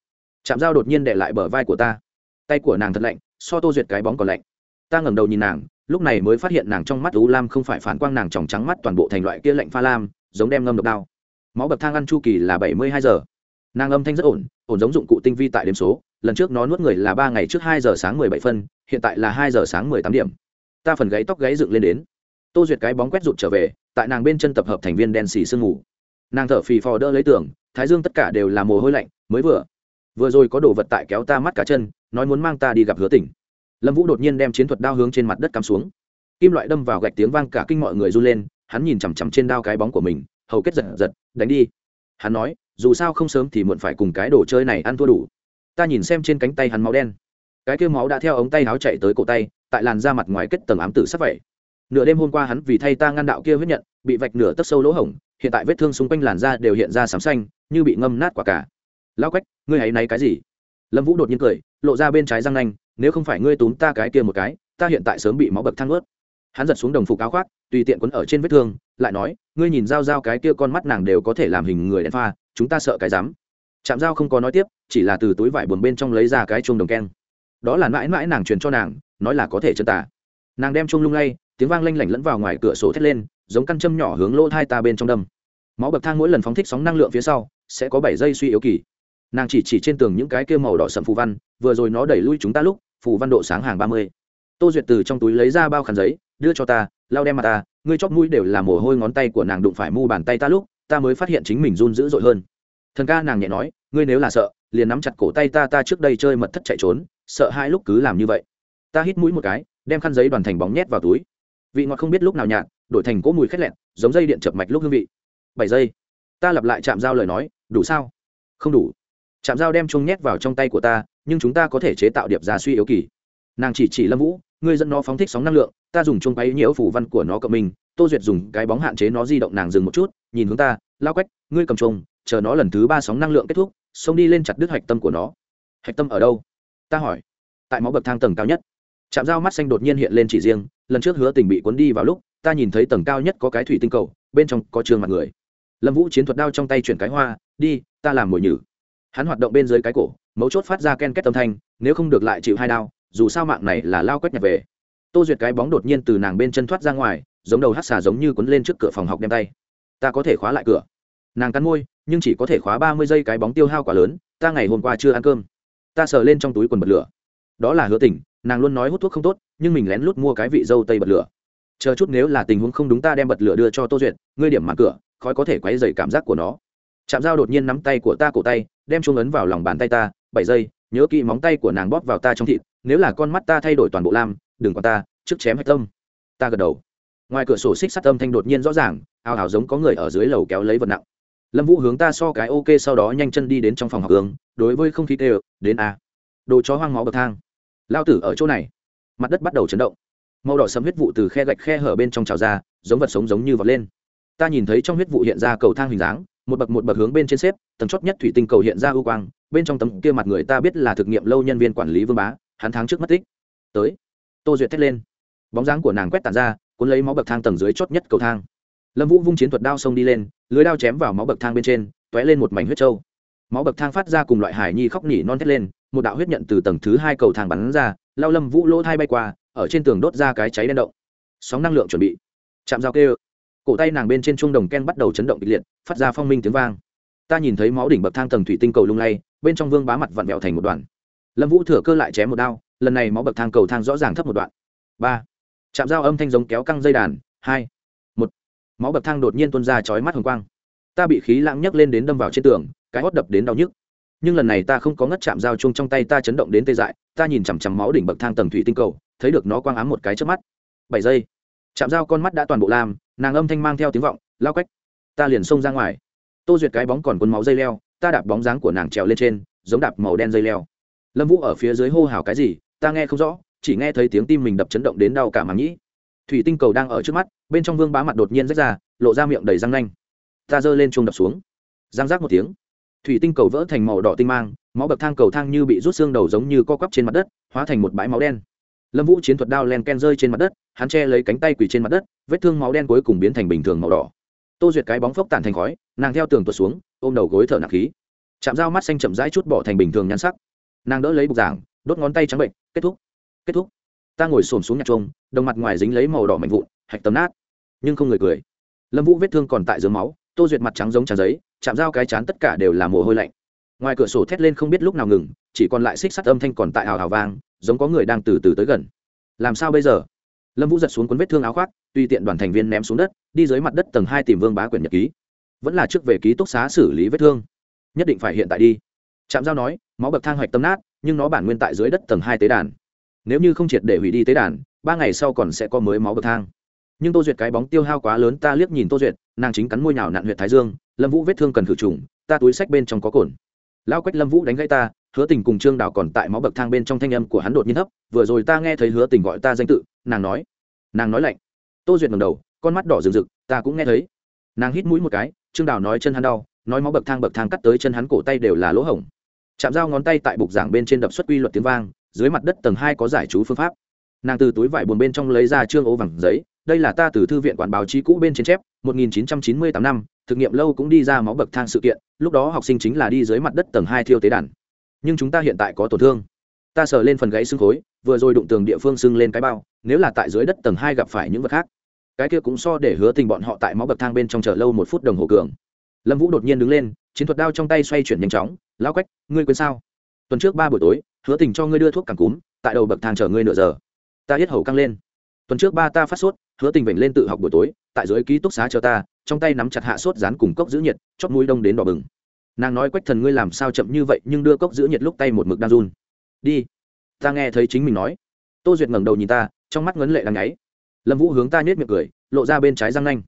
Chạm dao đột nhiên để lại bờ vai của ta. Tay của nàng thật lạnh, so tô duyệt cái bóng còn lạnh ta ngẩng đầu nhìn nàng, lúc này mới phát hiện nàng trong mắt u lam không phải phản quang, nàng tròng trắng mắt toàn bộ thành loại kia lạnh pha lam, giống đem ngâm độc đao. Máu bậc thang ăn chu kỳ là bảy mươi hai giờ. Nàng âm thanh rất ổn ổn giống dụng cụ tinh vi tại đếm số. Lần trước nó nuốt người là ba ngày trước hai giờ sáng mười bảy phân, hiện tại là hai giờ sáng mười tám điểm. Ta phần gáy tóc gáy dựng lên đến. Tô duyệt cái bóng quét rụt trở về, tại nàng bên chân tập hợp thành viên đen xì sương ngủ nàng thở phì phò đỡ lấy tường, thái dương tất cả đều là mồ hôi lạnh, mới vừa. Vừa rồi có đồ vật tại kéo ta mắt cả chân, nói muốn mang ta đi gặp hứa tỉnh lâm vũ đột nhiên đem chiến thuật đao hướng trên mặt đất cắm xuống. Kim loại đâm vào gạch tiếng vang cả kinh mọi người run lên, hắn nhìn chằm chằm trên đao cái bóng của mình, hầu kết giật giật, đánh đi. Hắn nói, dù sao không sớm thì muộn phải cùng cái đồ chơi này ăn thua đủ. Ta nhìn xem trên cánh tay hắn máu đen. Cái kêu máu đã theo ống tay áo chạy tới cổ tay, tại làn da mặt ngoài kết tầng ám tử sắc vậy. Nửa đêm hôm qua hắn vì thay ta ngăn đạo kia huyết nhận, bị vạch nửa tấc sâu lỗ hổng, hiện tại vết thương xung quanh làn da đều hiện ra sám xanh, như bị ngâm nát quả cả. Lao quách, ngươi hãy náy cái gì? Lâm vũ đột nhiên cười, lộ ra bên trái răng nanh, nếu không phải ngươi túm ta cái kia một cái, ta hiện tại sớm bị máu bậc thang ướt. Hắn giật xuống đồng phục áo khoác, tùy tiện quấn ở trên vết thương, lại nói, ngươi nhìn dao dao cái kia con mắt nàng đều có thể làm hình người đen pha, chúng ta sợ cái dám. Chạm dao không có nói tiếp, chỉ là từ túi vải buồn bên trong lấy ra cái chuông đồng keng. Đó là mãi mãi nàng truyền cho nàng, nói là có thể chân tả nàng đem chuông lung lay, tiếng vang lanh lảnh lẫn vào ngoài cửa sổ thét lên, giống căn châm nhỏ hướng lỗ hai ta bên trong đâm. Máu bậc thang mỗi lần phóng thích sóng năng lượng phía sau, sẽ có bảy giây suy yếu kỳ nàng chỉ chỉ trên tường những cái kia màu đỏ sậm phù văn, vừa rồi nó đẩy lui chúng ta lúc, phù văn độ sáng hàng ba mươi. Tô duyệt từ trong túi lấy ra bao khăn giấy, đưa cho ta lau đem mặt ta, ngươi chóp mũi đều là mồ hôi ngón tay của nàng đụng phải mu bàn tay ta lúc, ta mới phát hiện chính mình run dữ dội hơn. Thần ca nàng nhẹ nói, ngươi nếu là sợ, liền nắm chặt cổ tay ta ta trước đây chơi mật thất chạy trốn, sợ hai lúc cứ làm như vậy. Ta hít mũi một cái, đem khăn giấy đoàn thành bóng nhét vào túi. Vị ngọt không biết lúc nào nhạt, đổi thành cỗ mùi khét lẹn, giống dây điện chập mạch lúc hương vị. Bảy giây. Ta lặp lại chạm dao lời nói, đủ sao? Không đủ chạm dao đem chung nhét vào trong tay của ta, nhưng chúng ta có thể chế tạo điệp ra suy yếu kỳ. Nàng chỉ chỉ lâm vũ, ngươi dẫn nó phóng thích sóng năng lượng, ta dùng chung quấy nhiễu phủ văn của nó cộng mình tô duyệt dùng cái bóng hạn chế nó di động nàng dừng một chút, nhìn hướng ta, lao quách, ngươi cầm chung chờ nó lần thứ ba sóng năng lượng kết thúc, xông đi lên chặt đứt hạch tâm của nó. Hạch tâm ở đâu? Ta hỏi. Tại máu bậc thang tầng cao nhất. Chạm dao mắt xanh đột nhiên hiện lên chỉ riêng, lần trước hứa tình bị cuốn đi vào lúc, ta nhìn thấy tầng cao nhất có cái thủy tinh cầu, bên trong có trường mặt người. Lâm vũ chiến thuật đao trong tay chuyển cái hoa, đi, ta làm mồi nhử hắn hoạt động bên dưới cái cổ, mấu chốt phát ra ken két âm thanh, nếu không được lại chịu hai đao, dù sao mạng này là lao quét nhặt về. Tô duyệt cái bóng đột nhiên từ nàng bên chân thoát ra ngoài, giống đầu hát xà giống như quấn lên trước cửa phòng học đem tay. Ta có thể khóa lại cửa. Nàng cắn môi, nhưng chỉ có thể khóa ba mươi giây cái bóng tiêu hao quá lớn, ta ngày hôm qua chưa ăn cơm. Ta sờ lên trong túi quần bật lửa. Đó là hứa tình, nàng luôn nói hút thuốc không tốt, nhưng mình lén lút mua cái vị dâu tây bật lửa. Chờ chút nếu là tình huống không đúng ta đem bật lửa đưa cho tô duyệt, ngươi điểm mặt cửa, khói có thể quấy dày cảm giác của nó chạm dao đột nhiên nắm tay của ta cổ tay, đem chuông ấn vào lòng bàn tay ta, bảy giây, nhớ kỹ móng tay của nàng bóp vào ta trong thịt, nếu là con mắt ta thay đổi toàn bộ lam, đừng còn ta, trước chém hạch tâm. Ta gật đầu. Ngoài cửa sổ xích sắt âm thanh đột nhiên rõ ràng, ào ào giống có người ở dưới lầu kéo lấy vật nặng. Lâm vũ hướng ta so cái ok sau đó nhanh chân đi đến trong phòng học hướng đối với không khí tê, đến a. Đồ chó hoang máu bậc thang. Lao tử ở chỗ này. Mặt đất bắt đầu chấn động. Màu đỏ sấm huyết vụ từ khe gạch khe hở bên trong trào ra, giống vật sống giống như vọt lên. Ta nhìn thấy trong huyết vụ hiện ra cầu thang hình dáng một bậc một bậc hướng bên trên xếp, tầng chót nhất thủy tinh cầu hiện ra ưu quang, bên trong tấm kia mặt người ta biết là thực nghiệm lâu nhân viên quản lý vương bá, hắn tháng trước mất tích. Tới, tô duyệt thét lên. Bóng dáng của nàng quét tàn ra, cuốn lấy máu bậc thang tầng dưới chót nhất cầu thang. Lâm vũ vung chiến thuật đao xông đi lên, lưới đao chém vào máu bậc thang bên trên t ó é lên một mảnh huyết trâu máu bậc thang phát ra cùng loại hải nhi khóc nỉ non thét lên, một đạo huyết nhận từ tầng thứ hai cầu thang bắn ra, lao lâm vũ lỗ thai bay qua, ở trên tường đốt ra cái cháy đen động. Sóng năng lượng chuẩn bị. Chạm dao kêu cổ tay nàng bên trên chuông đồng ken bắt đầu chấn động kịch liệt, phát ra phong minh tiếng vang. Ta nhìn thấy máu đỉnh bậc thang tầng thủy tinh cầu lung lay, bên trong vương bá mặt vặn vẹo thành một đoạn. Lâm vũ thừa cơ lại chém một đao, lần này máu bậc thang cầu thang rõ ràng thấp một đoạn. Ba. Chạm dao âm thanh giống kéo căng dây đàn. Hai. Một. Máu bậc thang đột nhiên tuôn ra chói mắt hồng quang. Ta bị khí lãng nhấc lên đến đâm vào trên tường, cái hót đập đến đau nhức. Nhưng lần này ta không có ngất chạm dao chung trong tay ta chấn động đến tê dại, ta nhìn chằm chằm máu đỉnh bậc thang tầng thủy tinh cầu, thấy được nó quang ám một cái trước mắt. Bảy giây. Chạm dao con mắt đã toàn bộ làm nàng âm thanh mang theo tiếng vọng, lao cách ta liền xông ra ngoài. Tô duyệt cái bóng còn cuốn máu dây leo, ta đạp bóng dáng của nàng trèo lên trên, giống đạp màu đen dây leo. Lâm vũ ở phía dưới hô hào cái gì, ta nghe không rõ, chỉ nghe thấy tiếng tim mình đập chấn động đến đau cả màng nhĩ. Thủy tinh cầu đang ở trước mắt, bên trong vương bá mặt đột nhiên rách ra, lộ ra miệng đầy răng nanh. Ta giơ lên chuông đập xuống. Giang rác một tiếng. Thủy tinh cầu vỡ thành màu đỏ tinh mang, máu bậc thang cầu thang như bị rút xương đầu giống như co quắp trên mặt đất, hóa thành một bãi máu đen lâm vũ chiến thuật đao len ken rơi trên mặt đất, hắn che lấy cánh tay quỳ trên mặt đất, vết thương máu đen cuối cùng biến thành bình thường màu đỏ. Tô duyệt cái bóng phốc tàn thành khói, nàng theo tường tuột xuống, ôm đầu gối thở nặng khí. Chạm dao mắt xanh chậm rãi chút bỏ thành bình thường nhan sắc. Nàng đỡ lấy bục giảng, đốt ngón tay trắng bệnh, kết thúc kết thúc. Ta ngồi xổm xuống nhặt trông, đồng mặt ngoài dính lấy màu đỏ mạnh vụn, hạch tấm nát. Nhưng không người cười. Lâm vũ vết thương còn tại dưới máu, tô duyệt mặt trắng giống trắng giấy, chạm dao cái chán tất cả đều là mồ hôi lạnh. Ngoài cửa sổ thét lên không biết lúc nào ngừng, chỉ còn lại xích sắt âm thanh còn tại hào hào vang giống có người đang từ từ tới gần. Làm sao bây giờ? Lâm vũ giật xuống cuốn vết thương áo khoác, tùy tiện đoàn thành viên ném xuống đất, đi dưới mặt đất tầng hai tìm vương bá quyển nhật ký. Vẫn là trước về ký túc xá xử lý vết thương. Nhất định phải hiện tại đi. Trạm giao nói, máu bậc thang hoạch tâm nát, nhưng nó bản nguyên tại dưới đất tầng hai tế đàn. Nếu như không triệt để hủy đi tế đàn, ba ngày sau còn sẽ có mới máu bậc thang. Nhưng tô duyệt cái bóng tiêu hao quá lớn, ta liếc nhìn tô duyệt, nàng chính cắn môi nào nặn huyện thái dương, lâm vũ vết thương cần khử trùng, ta túi sách bên trong có cồn. Lao quách lâm vũ đánh gãy ta hứa tình cùng trương đào còn tại máu bậc thang bên trong thanh âm của hắn đột nhiên thấp vừa rồi ta nghe thấy hứa tình gọi ta danh tự, nàng nói. Nàng nói lạnh. Tô duyệt ngầm đầu, con mắt đỏ rừng rực, ta cũng nghe thấy. Nàng hít mũi một cái, trương đào nói chân hắn đau, nói máu bậc thang bậc thang cắt tới chân hắn cổ tay đều là lỗ hổng. Chạm dao ngón tay tại bục giảng bên trên đập xuất quy luật tiếng vang, dưới mặt đất tầng hai có giải chú phương pháp. Nàng từ túi vải buồn bên trong lấy ra trương ố vàng giấy, đây là ta từ thư viện quản báo chí cũ bên trên chép 1998 năm, thực nghiệm lâu cũng đi ra máu bậc thang sự kiện, lúc đó học sinh chính là đi dưới mặt đất tầng hai thiêu tế đàn nhưng chúng ta hiện tại có tổn thương. Ta sờ lên phần gãy xương khối, vừa rồi đụng tường địa phương xưng lên cái bao, nếu là tại dưới đất tầng hai gặp phải những vật khác. Cái kia cũng so để hứa tình bọn họ tại máu bậc thang bên trong chờ lâu một phút đồng hồ cường. Lâm vũ đột nhiên đứng lên, chiến thuật đao trong tay xoay chuyển nhanh chóng lao quách, ngươi quên sao? Tuần trước ba buổi tối, hứa tình cho ngươi đưa thuốc càng cúm, tại đầu bậc thang chờ ngươi nửa giờ. Ta hết hầu căng lên. Tuần trước ba ta phát sốt, hứa tình vểnh lên tự học buổi tối, tại dưới ký túc xá chờ ta, trong tay nắm chặt hạ sốt dán cùng cốc giữ nhiệt, chót mũi đông đến đỏ bừng nàng nói quách thần ngươi làm sao chậm như vậy nhưng đưa cốc giữ nhiệt lúc tay một mực đang run. Đi, ta nghe thấy chính mình nói. Tô duyệt ngẩng đầu nhìn ta, trong mắt ngấn lệ đang nháy. Lâm vũ hướng ta nhét miệng cười, lộ ra bên trái răng nanh.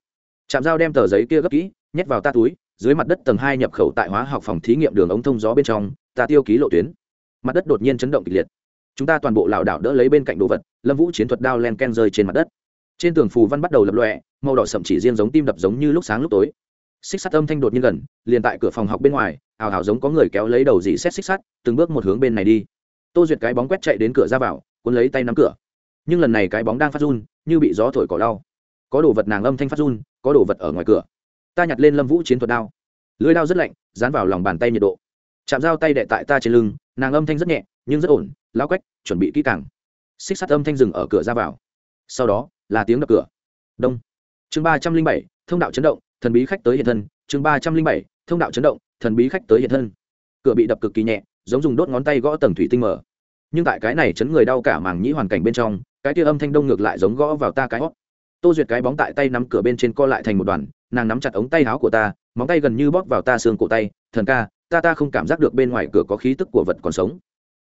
Chạm dao đem tờ giấy kia gấp kỹ, nhét vào ta túi, dưới mặt đất tầng hai nhập khẩu tại hóa học phòng thí nghiệm đường ống thông gió bên trong, ta tiêu ký lộ tuyến. Mặt đất đột nhiên chấn động kịch liệt. Chúng ta toàn bộ lảo đảo đỡ lấy bên cạnh đồ vật, lâm vũ chiến thuật đao len ken rơi trên mặt đất. Trên tường phù văn bắt đầu lập lọe màu đỏ sậm chỉ riêng giống tim đập giống như lúc sáng lúc tối xích sắt âm thanh đột nhiên gần, liền tại cửa phòng học bên ngoài ảo ảo giống có người kéo lấy đầu dì xét xích sắt, từng bước một hướng bên này đi. Tô duyệt cái bóng quét chạy đến cửa ra vào, cuốn lấy tay nắm cửa. Nhưng lần này cái bóng đang phát run, như bị gió thổi cỏ đau có đồ vật nàng âm thanh phát run, có đồ vật ở ngoài cửa. Ta nhặt lên lâm vũ chiến thuật đao. Lưới đao rất lạnh, dán vào lòng bàn tay nhiệt độ. Chạm dao tay đệ tại ta trên lưng, nàng âm thanh rất nhẹ, nhưng rất ổn lao quách, chuẩn bị kỹ càng. Xích sắt âm thanh dừng ở cửa ra vào. Sau đó, là tiếng đập cửa. Đông. Chương ba trăm linh bảy, thông đạo chấn động thần bí khách tới hiện thân, chương ba trăm linh bảy, thông đạo chấn động, thần bí khách tới hiện thân. Cửa bị đập cực kỳ nhẹ, giống dùng đốt ngón tay gõ tầng thủy tinh mở. Nhưng tại cái này chấn người đau cả màng nhĩ hoàn cảnh bên trong, cái tia âm thanh đông ngược lại giống gõ vào ta cái hót tô duyệt cái bóng tại tay nắm cửa bên trên co lại thành một đoàn, nàng nắm chặt ống tay áo của ta, móng tay gần như bóp vào ta xương cổ tay, thần ca, ta ta không cảm giác được bên ngoài cửa có khí tức của vật còn sống.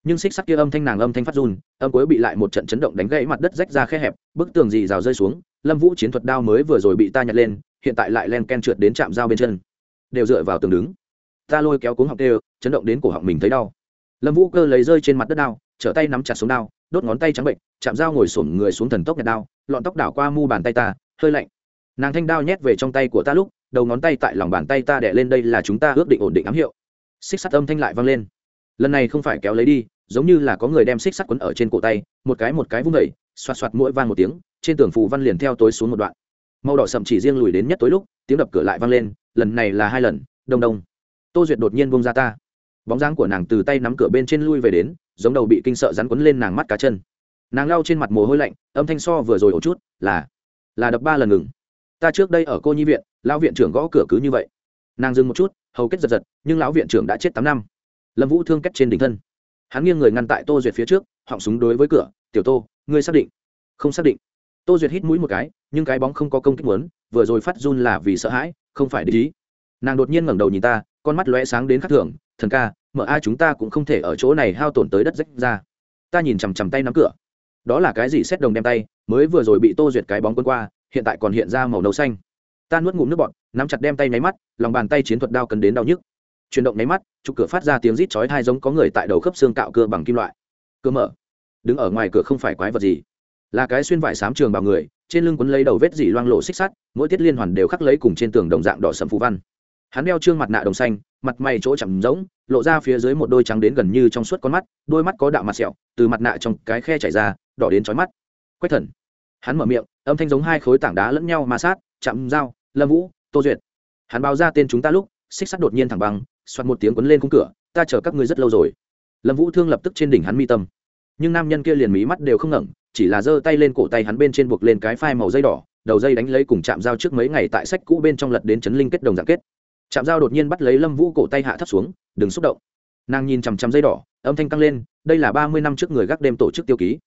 Nhưng xích sắt kia âm thanh nàng âm thanh phát run, âm cuối bị lại một trận chấn động đánh gãy mặt đất rách ra khe hẹp, bức tường dì rào rơi xuống, lâm vũ chiến thuật đao mới vừa rồi bị ta nhặt lên hiện tại lại len ken trượt đến chạm dao bên chân. Đều dựa vào tường đứng. Ta lôi kéo cuống họng tê, chấn động đến cổ họng mình thấy đau. Lâm vũ cơ lấy rơi trên mặt đất đao, trở tay nắm chặt xuống đao, đốt ngón tay trắng bệnh chạm dao ngồi sổm người xuống thần tốc nhặt đao, lọn tóc đảo qua mu bàn tay ta, hơi lạnh. Nàng thanh đao nhét về trong tay của ta lúc, đầu ngón tay tại lòng bàn tay ta đẻ lên đây là chúng ta ước định ổn định ám hiệu. Xích sắt âm thanh lại vang lên. Lần này không phải kéo lấy đi, giống như là có người đem xích sắt quấn ở trên cổ tay, một cái một cái vung vẩy xoạt xoạt mỗi vang một tiếng, trên tường phù văn liền theo tối xuống một đoạn màu đỏ sậm chỉ riêng lùi đến nhất tối lúc, tiếng đập cửa lại vang lên, lần này là hai lần, đông đông. Tô duyệt đột nhiên bông ra ta. Bóng dáng của nàng từ tay nắm cửa bên trên lui về đến, giống đầu bị kinh sợ rắn quấn lên nàng mắt cá chân. Nàng lao trên mặt mồ hôi lạnh, âm thanh so vừa rồi ổ chút, là là đập ba lần ngừng. Ta trước đây ở cô nhi viện, lão viện trưởng gõ cửa cứ như vậy. Nàng dừng một chút, hầu kết giật giật, nhưng lão viện trưởng đã chết tám năm. Lâm vũ thương kết trên đỉnh thân. Hắn nghiêng người ngăn tại tô duyệt phía trước, họng súng đối với cửa, tiểu tô, ngươi xác định? Không xác định tô duyệt hít mũi một cái, nhưng cái bóng không có công kích muốn, vừa rồi phát run là vì sợ hãi, không phải để ý. Nàng đột nhiên ngẩng đầu nhìn ta, con mắt lóe sáng đến khắc thường, thần ca, mở ai chúng ta cũng không thể ở chỗ này hao tổn tới đất rách ra. Ta nhìn chằm chằm tay nắm cửa. Đó là cái gì xét đồng đem tay, mới vừa rồi bị tô duyệt cái bóng quân qua, hiện tại còn hiện ra màu nâu xanh. Ta nuốt ngụm nước bọt, nắm chặt đem tay nháy mắt, lòng bàn tay chiến thuật đao cần đến đau nhức. Chuyển động nháy mắt, trục cửa phát ra tiếng rít chói thai giống có người tại đầu khớp xương cạo cưa bằng kim loại. Cơ mở. Đứng ở ngoài cửa không phải quái vật gì là cái xuyên vải sám trường vào người, trên lưng quấn lấy đầu vết dỉ loang lộ xích sắt, mỗi tiết liên hoàn đều khắc lấy cùng trên tường đồng dạng đỏ sầm phú văn. Hắn đeo trương mặt nạ đồng xanh, mặt mày chỗ chậm rỗng, lộ ra phía dưới một đôi trắng đến gần như trong suốt con mắt, đôi mắt có đạo mặt sẹo, từ mặt nạ trong cái khe chảy ra, đỏ đến chói mắt. Quách thần. Hắn mở miệng, âm thanh giống hai khối tảng đá lẫn nhau ma sát, chạm dao, lâm vũ, tô duyệt. Hắn báo ra tên chúng ta lúc, xích sắt đột nhiên thẳng băng xoặt một tiếng quấn lên khung cửa, ta chờ các ngươi rất lâu rồi. Lâm vũ thương lập tức trên đỉnh hắn mi tâm nhưng nam nhân kia liền mí mắt đều không ngẩng, chỉ là giơ tay lên cổ tay hắn bên trên buộc lên cái phai màu dây đỏ, đầu dây đánh lấy cùng chạm dao trước mấy ngày tại sách cũ bên trong lật đến chấn linh kết đồng dạng kết. Chạm dao đột nhiên bắt lấy lâm vũ cổ tay hạ thấp xuống, đừng xúc động. Nàng nhìn chằm chằm dây đỏ, âm thanh căng lên, đây là ba mươi năm trước người gác đêm tổ chức tiêu ký.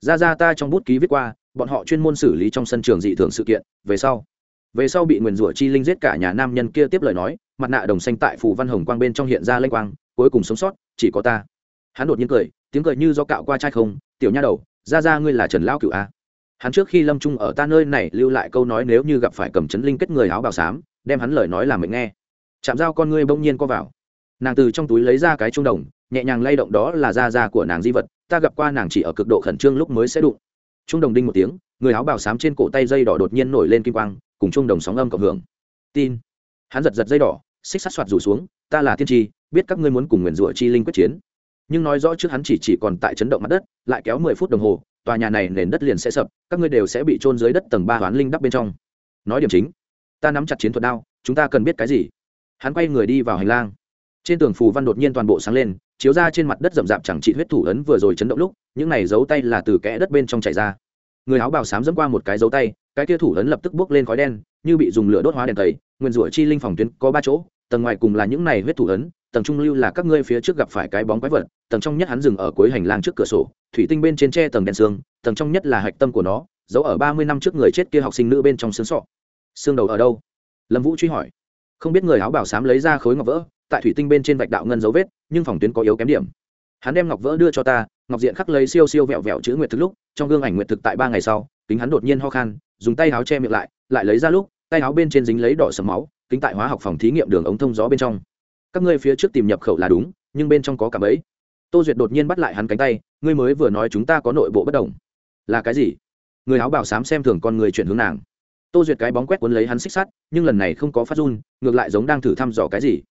Ra ra ta trong bút ký viết qua, bọn họ chuyên môn xử lý trong sân trường dị thường sự kiện, về sau. Về sau bị nguyền rủa chi linh giết cả nhà nam nhân kia tiếp lời nói, mặt nạ đồng xanh tại phù văn hồng quang bên trong hiện ra lanh quang, cuối cùng sống sót, chỉ có ta hắn đột nhiên cười, tiếng cười như do cạo qua chai không, tiểu nha đầu, ra ra ngươi là trần lão cựu a à? hắn trước khi lâm trung ở ta nơi này lưu lại câu nói nếu như gặp phải cầm chấn linh kết người áo bào xám, đem hắn lời nói làm mình nghe. Chạm dao con ngươi bỗng nhiên co vào. Nàng từ trong túi lấy ra cái trung đồng, nhẹ nhàng lay động đó là da da của nàng di vật, ta gặp qua nàng chỉ ở cực độ khẩn trương lúc mới sẽ đụng. Trung đồng đinh một tiếng, người áo bào xám trên cổ tay dây đỏ đột nhiên nổi lên kim quang, cùng trung đồng sóng âm cộng hưởng. Tin. Hắn giật giật dây đỏ, xích sắt soạt rủ xuống, ta là tiên tri, biết các ngươi muốn cùng nguyền rủa chi linh quyết chiến nhưng nói rõ trước hắn chỉ chỉ còn tại chấn động mặt đất, lại kéo mười phút đồng hồ, tòa nhà này nền đất liền sẽ sập, các ngươi đều sẽ bị trôn dưới đất tầng ba hoán linh đắp bên trong. Nói điểm chính, ta nắm chặt chiến thuật đao, chúng ta cần biết cái gì? Hắn quay người đi vào hành lang. Trên tường phù văn đột nhiên toàn bộ sáng lên, chiếu ra trên mặt đất rậm rạp chẳng trị huyết thủ ấn vừa rồi chấn động lúc, những này dấu tay là từ kẽ đất bên trong chảy ra. Người áo bào xám dẫm qua một cái dấu tay, cái kia thủ ấn lập tức bốc lên khói đen, như bị dùng lửa đốt hóa đèn tẩy, nguyên rủa chi linh phòng tuyến có ba chỗ tầng ngoài cùng là những này huyết thủ ấn, tầng trung lưu là các ngươi phía trước gặp phải cái bóng quái vật, tầng trong nhất hắn dừng ở cuối hành lang trước cửa sổ, thủy tinh bên trên tre tầng đèn xương, tầng trong nhất là hạch tâm của nó, giấu ở ba mươi năm trước người chết kia học sinh nữ bên trong xương sọ. Xương đầu ở đâu? Lâm vũ truy hỏi. Không biết người áo bảo xám lấy ra khối ngọc vỡ, tại thủy tinh bên trên vạch đạo ngân dấu vết, nhưng phòng tuyến có yếu kém điểm. Hắn đem ngọc vỡ đưa cho ta, ngọc diện khắc lấy siêu siêu vẹo vẹo chữ nguyệt thực lúc, trong gương ảnh nguyệt thực tại ba ngày sau, kính hắn đột nhiên ho khan, dùng tay áo che miệng lại lại lấy ra lúc, tay áo bên trên dính lấy đỏ sầm máu kính tại hóa học phòng thí nghiệm đường ống thông gió bên trong. Các ngươi phía trước tìm nhập khẩu là đúng, nhưng bên trong có cả bẫy. Tô duyệt đột nhiên bắt lại hắn cánh tay, ngươi mới vừa nói chúng ta có nội bộ bất đồng. Là cái gì? Người áo bảo xám xem thường con người chuyển hướng nàng. Tô duyệt cái bóng quét cuốn lấy hắn xích sắt, nhưng lần này không có phát run, ngược lại giống đang thử thăm dò cái gì.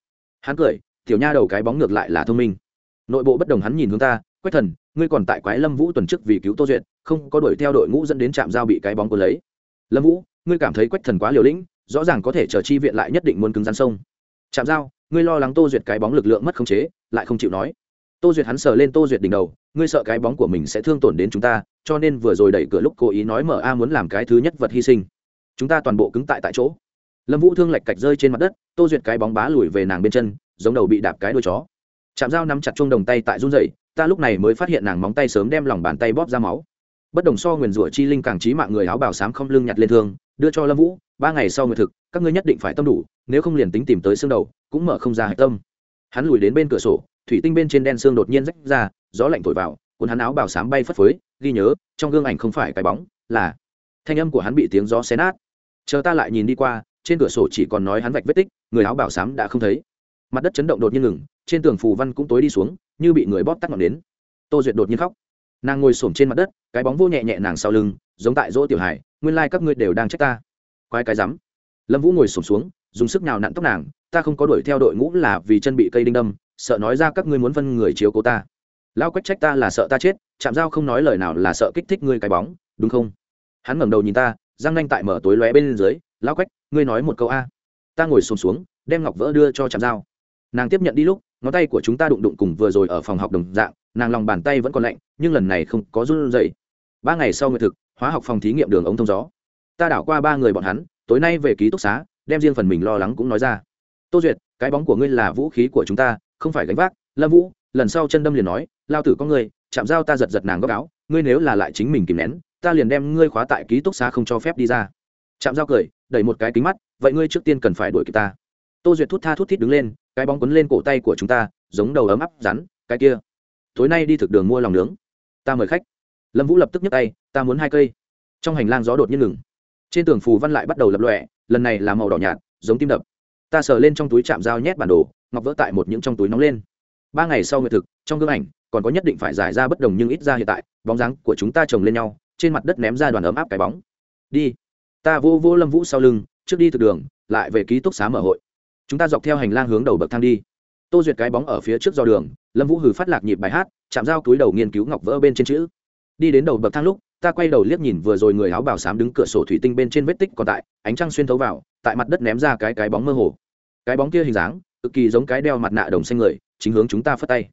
Hắn cười, tiểu nha đầu cái bóng ngược lại là thông minh. Nội bộ bất đồng hắn nhìn hướng ta quách thần, ngươi còn tại quái lâm vũ tuần trước vì cứu tô duyệt, không có đuổi theo đội ngũ dẫn đến trạm giao bị cái bóng cuốn lấy. Lâm vũ, ngươi cảm thấy quách thần quá liều lĩnh rõ ràng có thể chờ chi viện lại nhất định muốn cứng rắn sông. Chạm giao, ngươi lo lắng tô duyệt cái bóng lực lượng mất khống chế, lại không chịu nói. Tô duyệt hắn sờ lên tô duyệt đỉnh đầu, ngươi sợ cái bóng của mình sẽ thương tổn đến chúng ta, cho nên vừa rồi đẩy cửa lúc cố ý nói mở a muốn làm cái thứ nhất vật hy sinh. Chúng ta toàn bộ cứng tại tại chỗ. Lâm vũ thương lạch cạch rơi trên mặt đất, tô duyệt cái bóng bá lùi về nàng bên chân, giống đầu bị đạp cái đuôi chó. Chạm dao nắm chặt chuông đồng tay tại run dậy ta lúc này mới phát hiện nàng móng tay sớm đem lòng bàn tay bóp ra máu. Bất đồng so nguyền rủa chi linh càng trí mạng người áo bào xám không lưng nhặt lên thương, đưa cho lâm vũ ba ngày sau nguyệt thực, các ngươi nhất định phải tâm đủ, nếu không liền tính tìm tới xương đầu, cũng mở không ra hạch tâm. Hắn lùi đến bên cửa sổ, thủy tinh bên trên đen xương đột nhiên rách ra, gió lạnh thổi vào, cuốn hắn áo bảo sám bay phất phới, ghi nhớ, trong gương ảnh không phải cái bóng, là thanh âm của hắn bị tiếng gió xé nát. Chờ ta lại nhìn đi qua, trên cửa sổ chỉ còn nói hắn vạch vết tích, người áo bảo sám đã không thấy. Mặt đất chấn động đột nhiên ngừng, trên tường phù văn cũng tối đi xuống, như bị người bóp tắt ngọn đến tô duyệt đột nhiên khóc. Nàng ngồi xổm trên mặt đất, cái bóng vô nhẹ nhẹ nàng sau lưng, giống tại dỗ tiểu hải, nguyên lai các ngươi đều đang trách ta khoái cái rắm. Lâm vũ ngồi sổm xuống, dùng sức nào nặn tóc nàng, ta không có đuổi theo đội ngũ là vì chân bị cây đinh đâm, sợ nói ra các ngươi muốn phân người chiếu cố ta. Lao quách trách ta là sợ ta chết chạm dao không nói lời nào là sợ kích thích ngươi cái bóng, đúng không? Hắn ngẩng đầu nhìn ta, răng nanh tại mở tối lóe bên dưới, lao quách, ngươi nói một câu a. Ta ngồi xổm xuống, đem ngọc vỡ đưa cho chạm dao nàng tiếp nhận đi lúc, ngón tay của chúng ta đụng đụng cùng vừa rồi ở phòng học đồng dạng, nàng lòng bàn tay vẫn còn lạnh, nhưng lần này không có run dậy ba ngày sau nguyệt thực, hóa học phòng thí nghiệm đường ống thông gió ta đảo qua ba người bọn hắn, tối nay về ký túc xá, đem riêng phần mình lo lắng cũng nói ra. Tô duyệt, cái bóng của ngươi là vũ khí của chúng ta, không phải gánh vác. Lâm vũ, lần sau chân đâm liền nói, lao tử có ngươi chạm dao ta giật giật nàng góc áo, ngươi nếu là lại chính mình kìm nén, ta liền đem ngươi khóa tại ký túc xá không cho phép đi ra. Chạm dao cười, đẩy một cái kính mắt, vậy ngươi trước tiên cần phải đuổi kịp ta. Tô duyệt thút tha thút thít đứng lên, cái bóng quấn lên cổ tay của chúng ta, giống đầu ấm áp rắn, cái kia. Tối nay đi thực đường mua lòng nướng. Ta mời khách. Lâm vũ lập tức nhấc tay, ta muốn hai cây. Trong hành lang gió đột nhiên ngừng trên tường phù văn lại bắt đầu lập lọe lần này là màu đỏ nhạt, giống tim đập. Ta sờ lên trong túi chạm dao nhét bản đồ, ngọc vỡ tại một những trong túi nóng lên. Ba ngày sau nguyệt thực, trong gương ảnh, còn có nhất định phải giải ra bất đồng nhưng ít ra hiện tại, bóng dáng của chúng ta chồng lên nhau, trên mặt đất ném ra đoàn ấm áp cái bóng. Đi. Ta vô vô lâm vũ sau lưng, trước đi thực đường, lại về ký túc xá mở hội. Chúng ta dọc theo hành lang hướng đầu bậc thang đi. Tô duyệt cái bóng ở phía trước do đường, lâm vũ hừ phát lạc nhịp bài hát, chạm dao túi đầu nghiên cứu ngọc vỡ bên trên chữ. Đi đến đầu bậc thang lúc ta quay đầu liếc nhìn vừa rồi người áo bảo xám đứng cửa sổ thủy tinh bên trên vết tích còn tại, ánh trăng xuyên thấu vào, tại mặt đất ném ra cái cái bóng mơ hồ. Cái bóng kia hình dáng, cực kỳ giống cái đeo mặt nạ đồng xanh người, chính hướng chúng ta phất tay.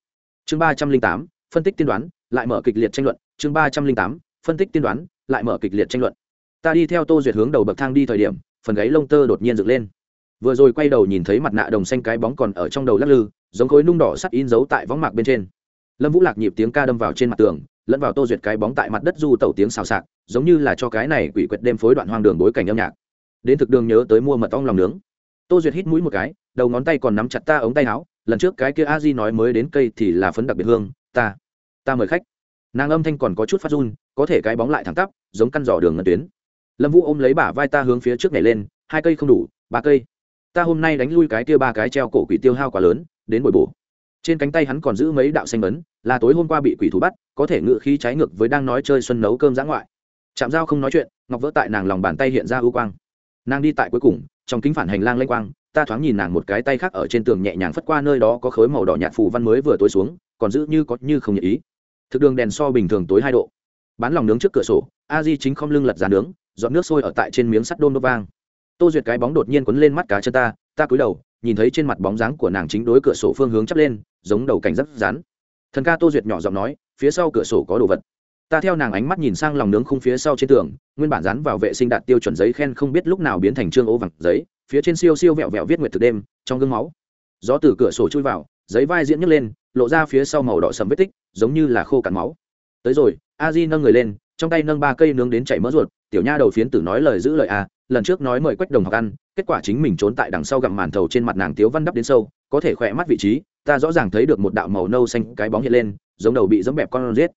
Chương ba trăm linh tám, phân tích tiên đoán, lại mở kịch liệt tranh luận. Chương ba trăm linh tám, phân tích tiên đoán, lại mở kịch liệt tranh luận. Ta đi theo tô duyệt hướng đầu bậc thang đi thời điểm, phần gáy lông tơ đột nhiên dựng lên. Vừa rồi quay đầu nhìn thấy mặt nạ đồng xanh cái bóng còn ở trong đầu lắc lư, giống khối nung đỏ sắt in dấu tại võng mạc bên trên. Lâm vũ lạc nhịp tiếng ca đâm vào trên mặt tường lẫn vào tô duyệt cái bóng tại mặt đất du tẩu tiếng xào xạc, giống như là cho cái này quỷ quyệt đêm phối đoạn hoang đường bối cảnh âm nhạc. Đến thực đường nhớ tới mua mật ong lòng nướng. Tô duyệt hít mũi một cái, đầu ngón tay còn nắm chặt ta ống tay áo, lần trước cái kia a di nói mới đến cây thì là phấn đặc biệt hương, ta ta mời khách. Nàng âm thanh còn có chút phát run, có thể cái bóng lại thẳng tắp, giống căn giỏ đường ngân tuyến. Lâm vũ ôm lấy bả vai ta hướng phía trước này lên, hai cây không đủ, ba cây. Ta hôm nay đánh lui cái kia ba cái treo cổ quỷ tiêu hao quá lớn, đến bồi bổ. Trên cánh tay hắn còn giữ mấy đạo xanh ấn là tối hôm qua bị quỷ thủ bắt, có thể ngự khí trái ngược với đang nói chơi xuân nấu cơm giã ngoại. Chạm dao không nói chuyện, ngọc vỡ tại nàng lòng bàn tay hiện ra ưu quang. Nàng đi tại cuối cùng, trong kính phản hành lang lênh quang, ta thoáng nhìn nàng một cái tay khác ở trên tường nhẹ nhàng phất qua nơi đó có khối màu đỏ nhạt phù văn mới vừa tối xuống, còn giữ như có như không nhị ý. Thực đường đèn so bình thường tối hai độ. Bán lòng nướng trước cửa sổ, a di chính không lưng lật giàn nướng dọn nước sôi ở tại trên miếng sắt đôn đốt vang. Tô duyệt cái bóng đột nhiên quấn lên mắt cá chân ta ta cúi đầu, nhìn thấy trên mặt bóng dáng của nàng chính đối cửa sổ phương hướng chắp lên, giống đầu cảnh rất rán thần ca tô duyệt nhỏ giọng nói, phía sau cửa sổ có đồ vật. Ta theo nàng ánh mắt nhìn sang lòng nướng khung phía sau trên tường, nguyên bản dán vào vệ sinh đạt tiêu chuẩn giấy khen không biết lúc nào biến thành trương ố vàng giấy, phía trên siêu siêu vẹo vẹo viết nguyệt thực đêm, trong gương máu. Gió từ cửa sổ chui vào, giấy vai diễn nhấc lên, lộ ra phía sau màu đỏ sầm vết tích, giống như là khô cạn máu. Tới rồi, a di nâng người lên, trong tay nâng ba cây nướng đến chảy mỡ ruột, tiểu nha đầu phiến tử nói lời giữ lời a lần trước nói mời quách đồng học ăn, kết quả chính mình trốn tại đằng sau gặm màn thầu trên mặt nàng tiếu văn đắp đến sâu, có thể khỏe mắt vị trí ta rõ ràng thấy được một đạo màu nâu xanh cái bóng hiện lên, giống đầu bị dẫm bẹp con rết.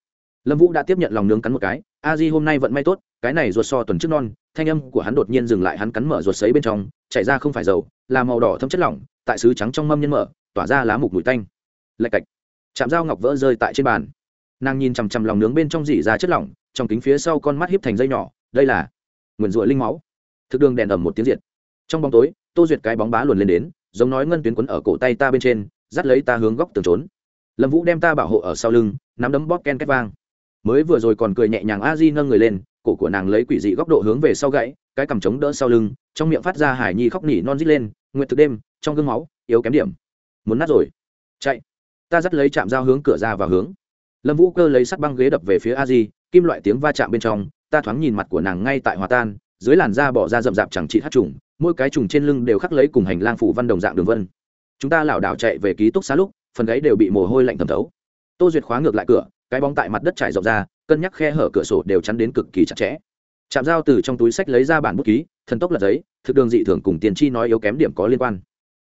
lâm vũ đã tiếp nhận lòng nướng cắn một cái, a di, hôm nay vẫn may tốt, cái này ruột so tuần trước non. Thanh âm của hắn đột nhiên dừng lại, hắn cắn mở ruột sấy bên trong, chảy ra không phải dầu, là màu đỏ thâm chất lỏng, tại sứ trắng trong mâm nhân mở, tỏa ra lá mục mùi tanh. Lạch cạch. Chạm dao ngọc vỡ rơi tại trên bàn. Nàng nhìn chằm chằm lòng nướng bên trong dỉ ra chất lỏng, trong kính phía sau con mắt hiếp thành dây nhỏ, đây là nguyền rủa linh máu. Thực đường đèn ẩm một tiếng diệt. Trong bóng tối, tô duyệt cái bóng bá luồn lên đến, giống nói ngân tuyến quấn ở cổ tay ta bên trên dắt lấy ta hướng góc tường trốn. Lâm vũ đem ta bảo hộ ở sau lưng, nắm đấm bóp ken két vang. Mới vừa rồi còn cười nhẹ nhàng a di nâng người lên, cổ của nàng lấy quỷ dị góc độ hướng về sau gãy, cái cằm trống đỡ sau lưng, trong miệng phát ra hải nhi khóc nỉ non rít lên nguyện thực đêm, trong gương máu, yếu kém điểm. Muốn nát rồi. Chạy. Ta dắt lấy chạm dao hướng cửa ra và hướng. Lâm vũ cơ lấy sắt băng ghế đập về phía a di, kim loại tiếng va chạm bên trong, ta thoáng nhìn mặt của nàng ngay tại hòa tan, dưới làn da bỏ ra rậm rạp chẳng trị hát trùng, mỗi cái trùng trên lưng đều khắc lấy cùng hành lang phủ văn đồng dạng đường vân chúng ta lảo đảo chạy về ký túc xá lúc, phần gáy đều bị mồ hôi lạnh thẩm thấu. Tô duyệt khóa ngược lại cửa, cái bóng tại mặt đất trải rộng ra, cân nhắc khe hở cửa sổ đều chắn đến cực kỳ chặt chẽ. Chạm dao từ trong túi sách lấy ra bản bút ký, thần tốc lật giấy, thực đường dị thường cùng tiền chi nói yếu kém điểm có liên quan.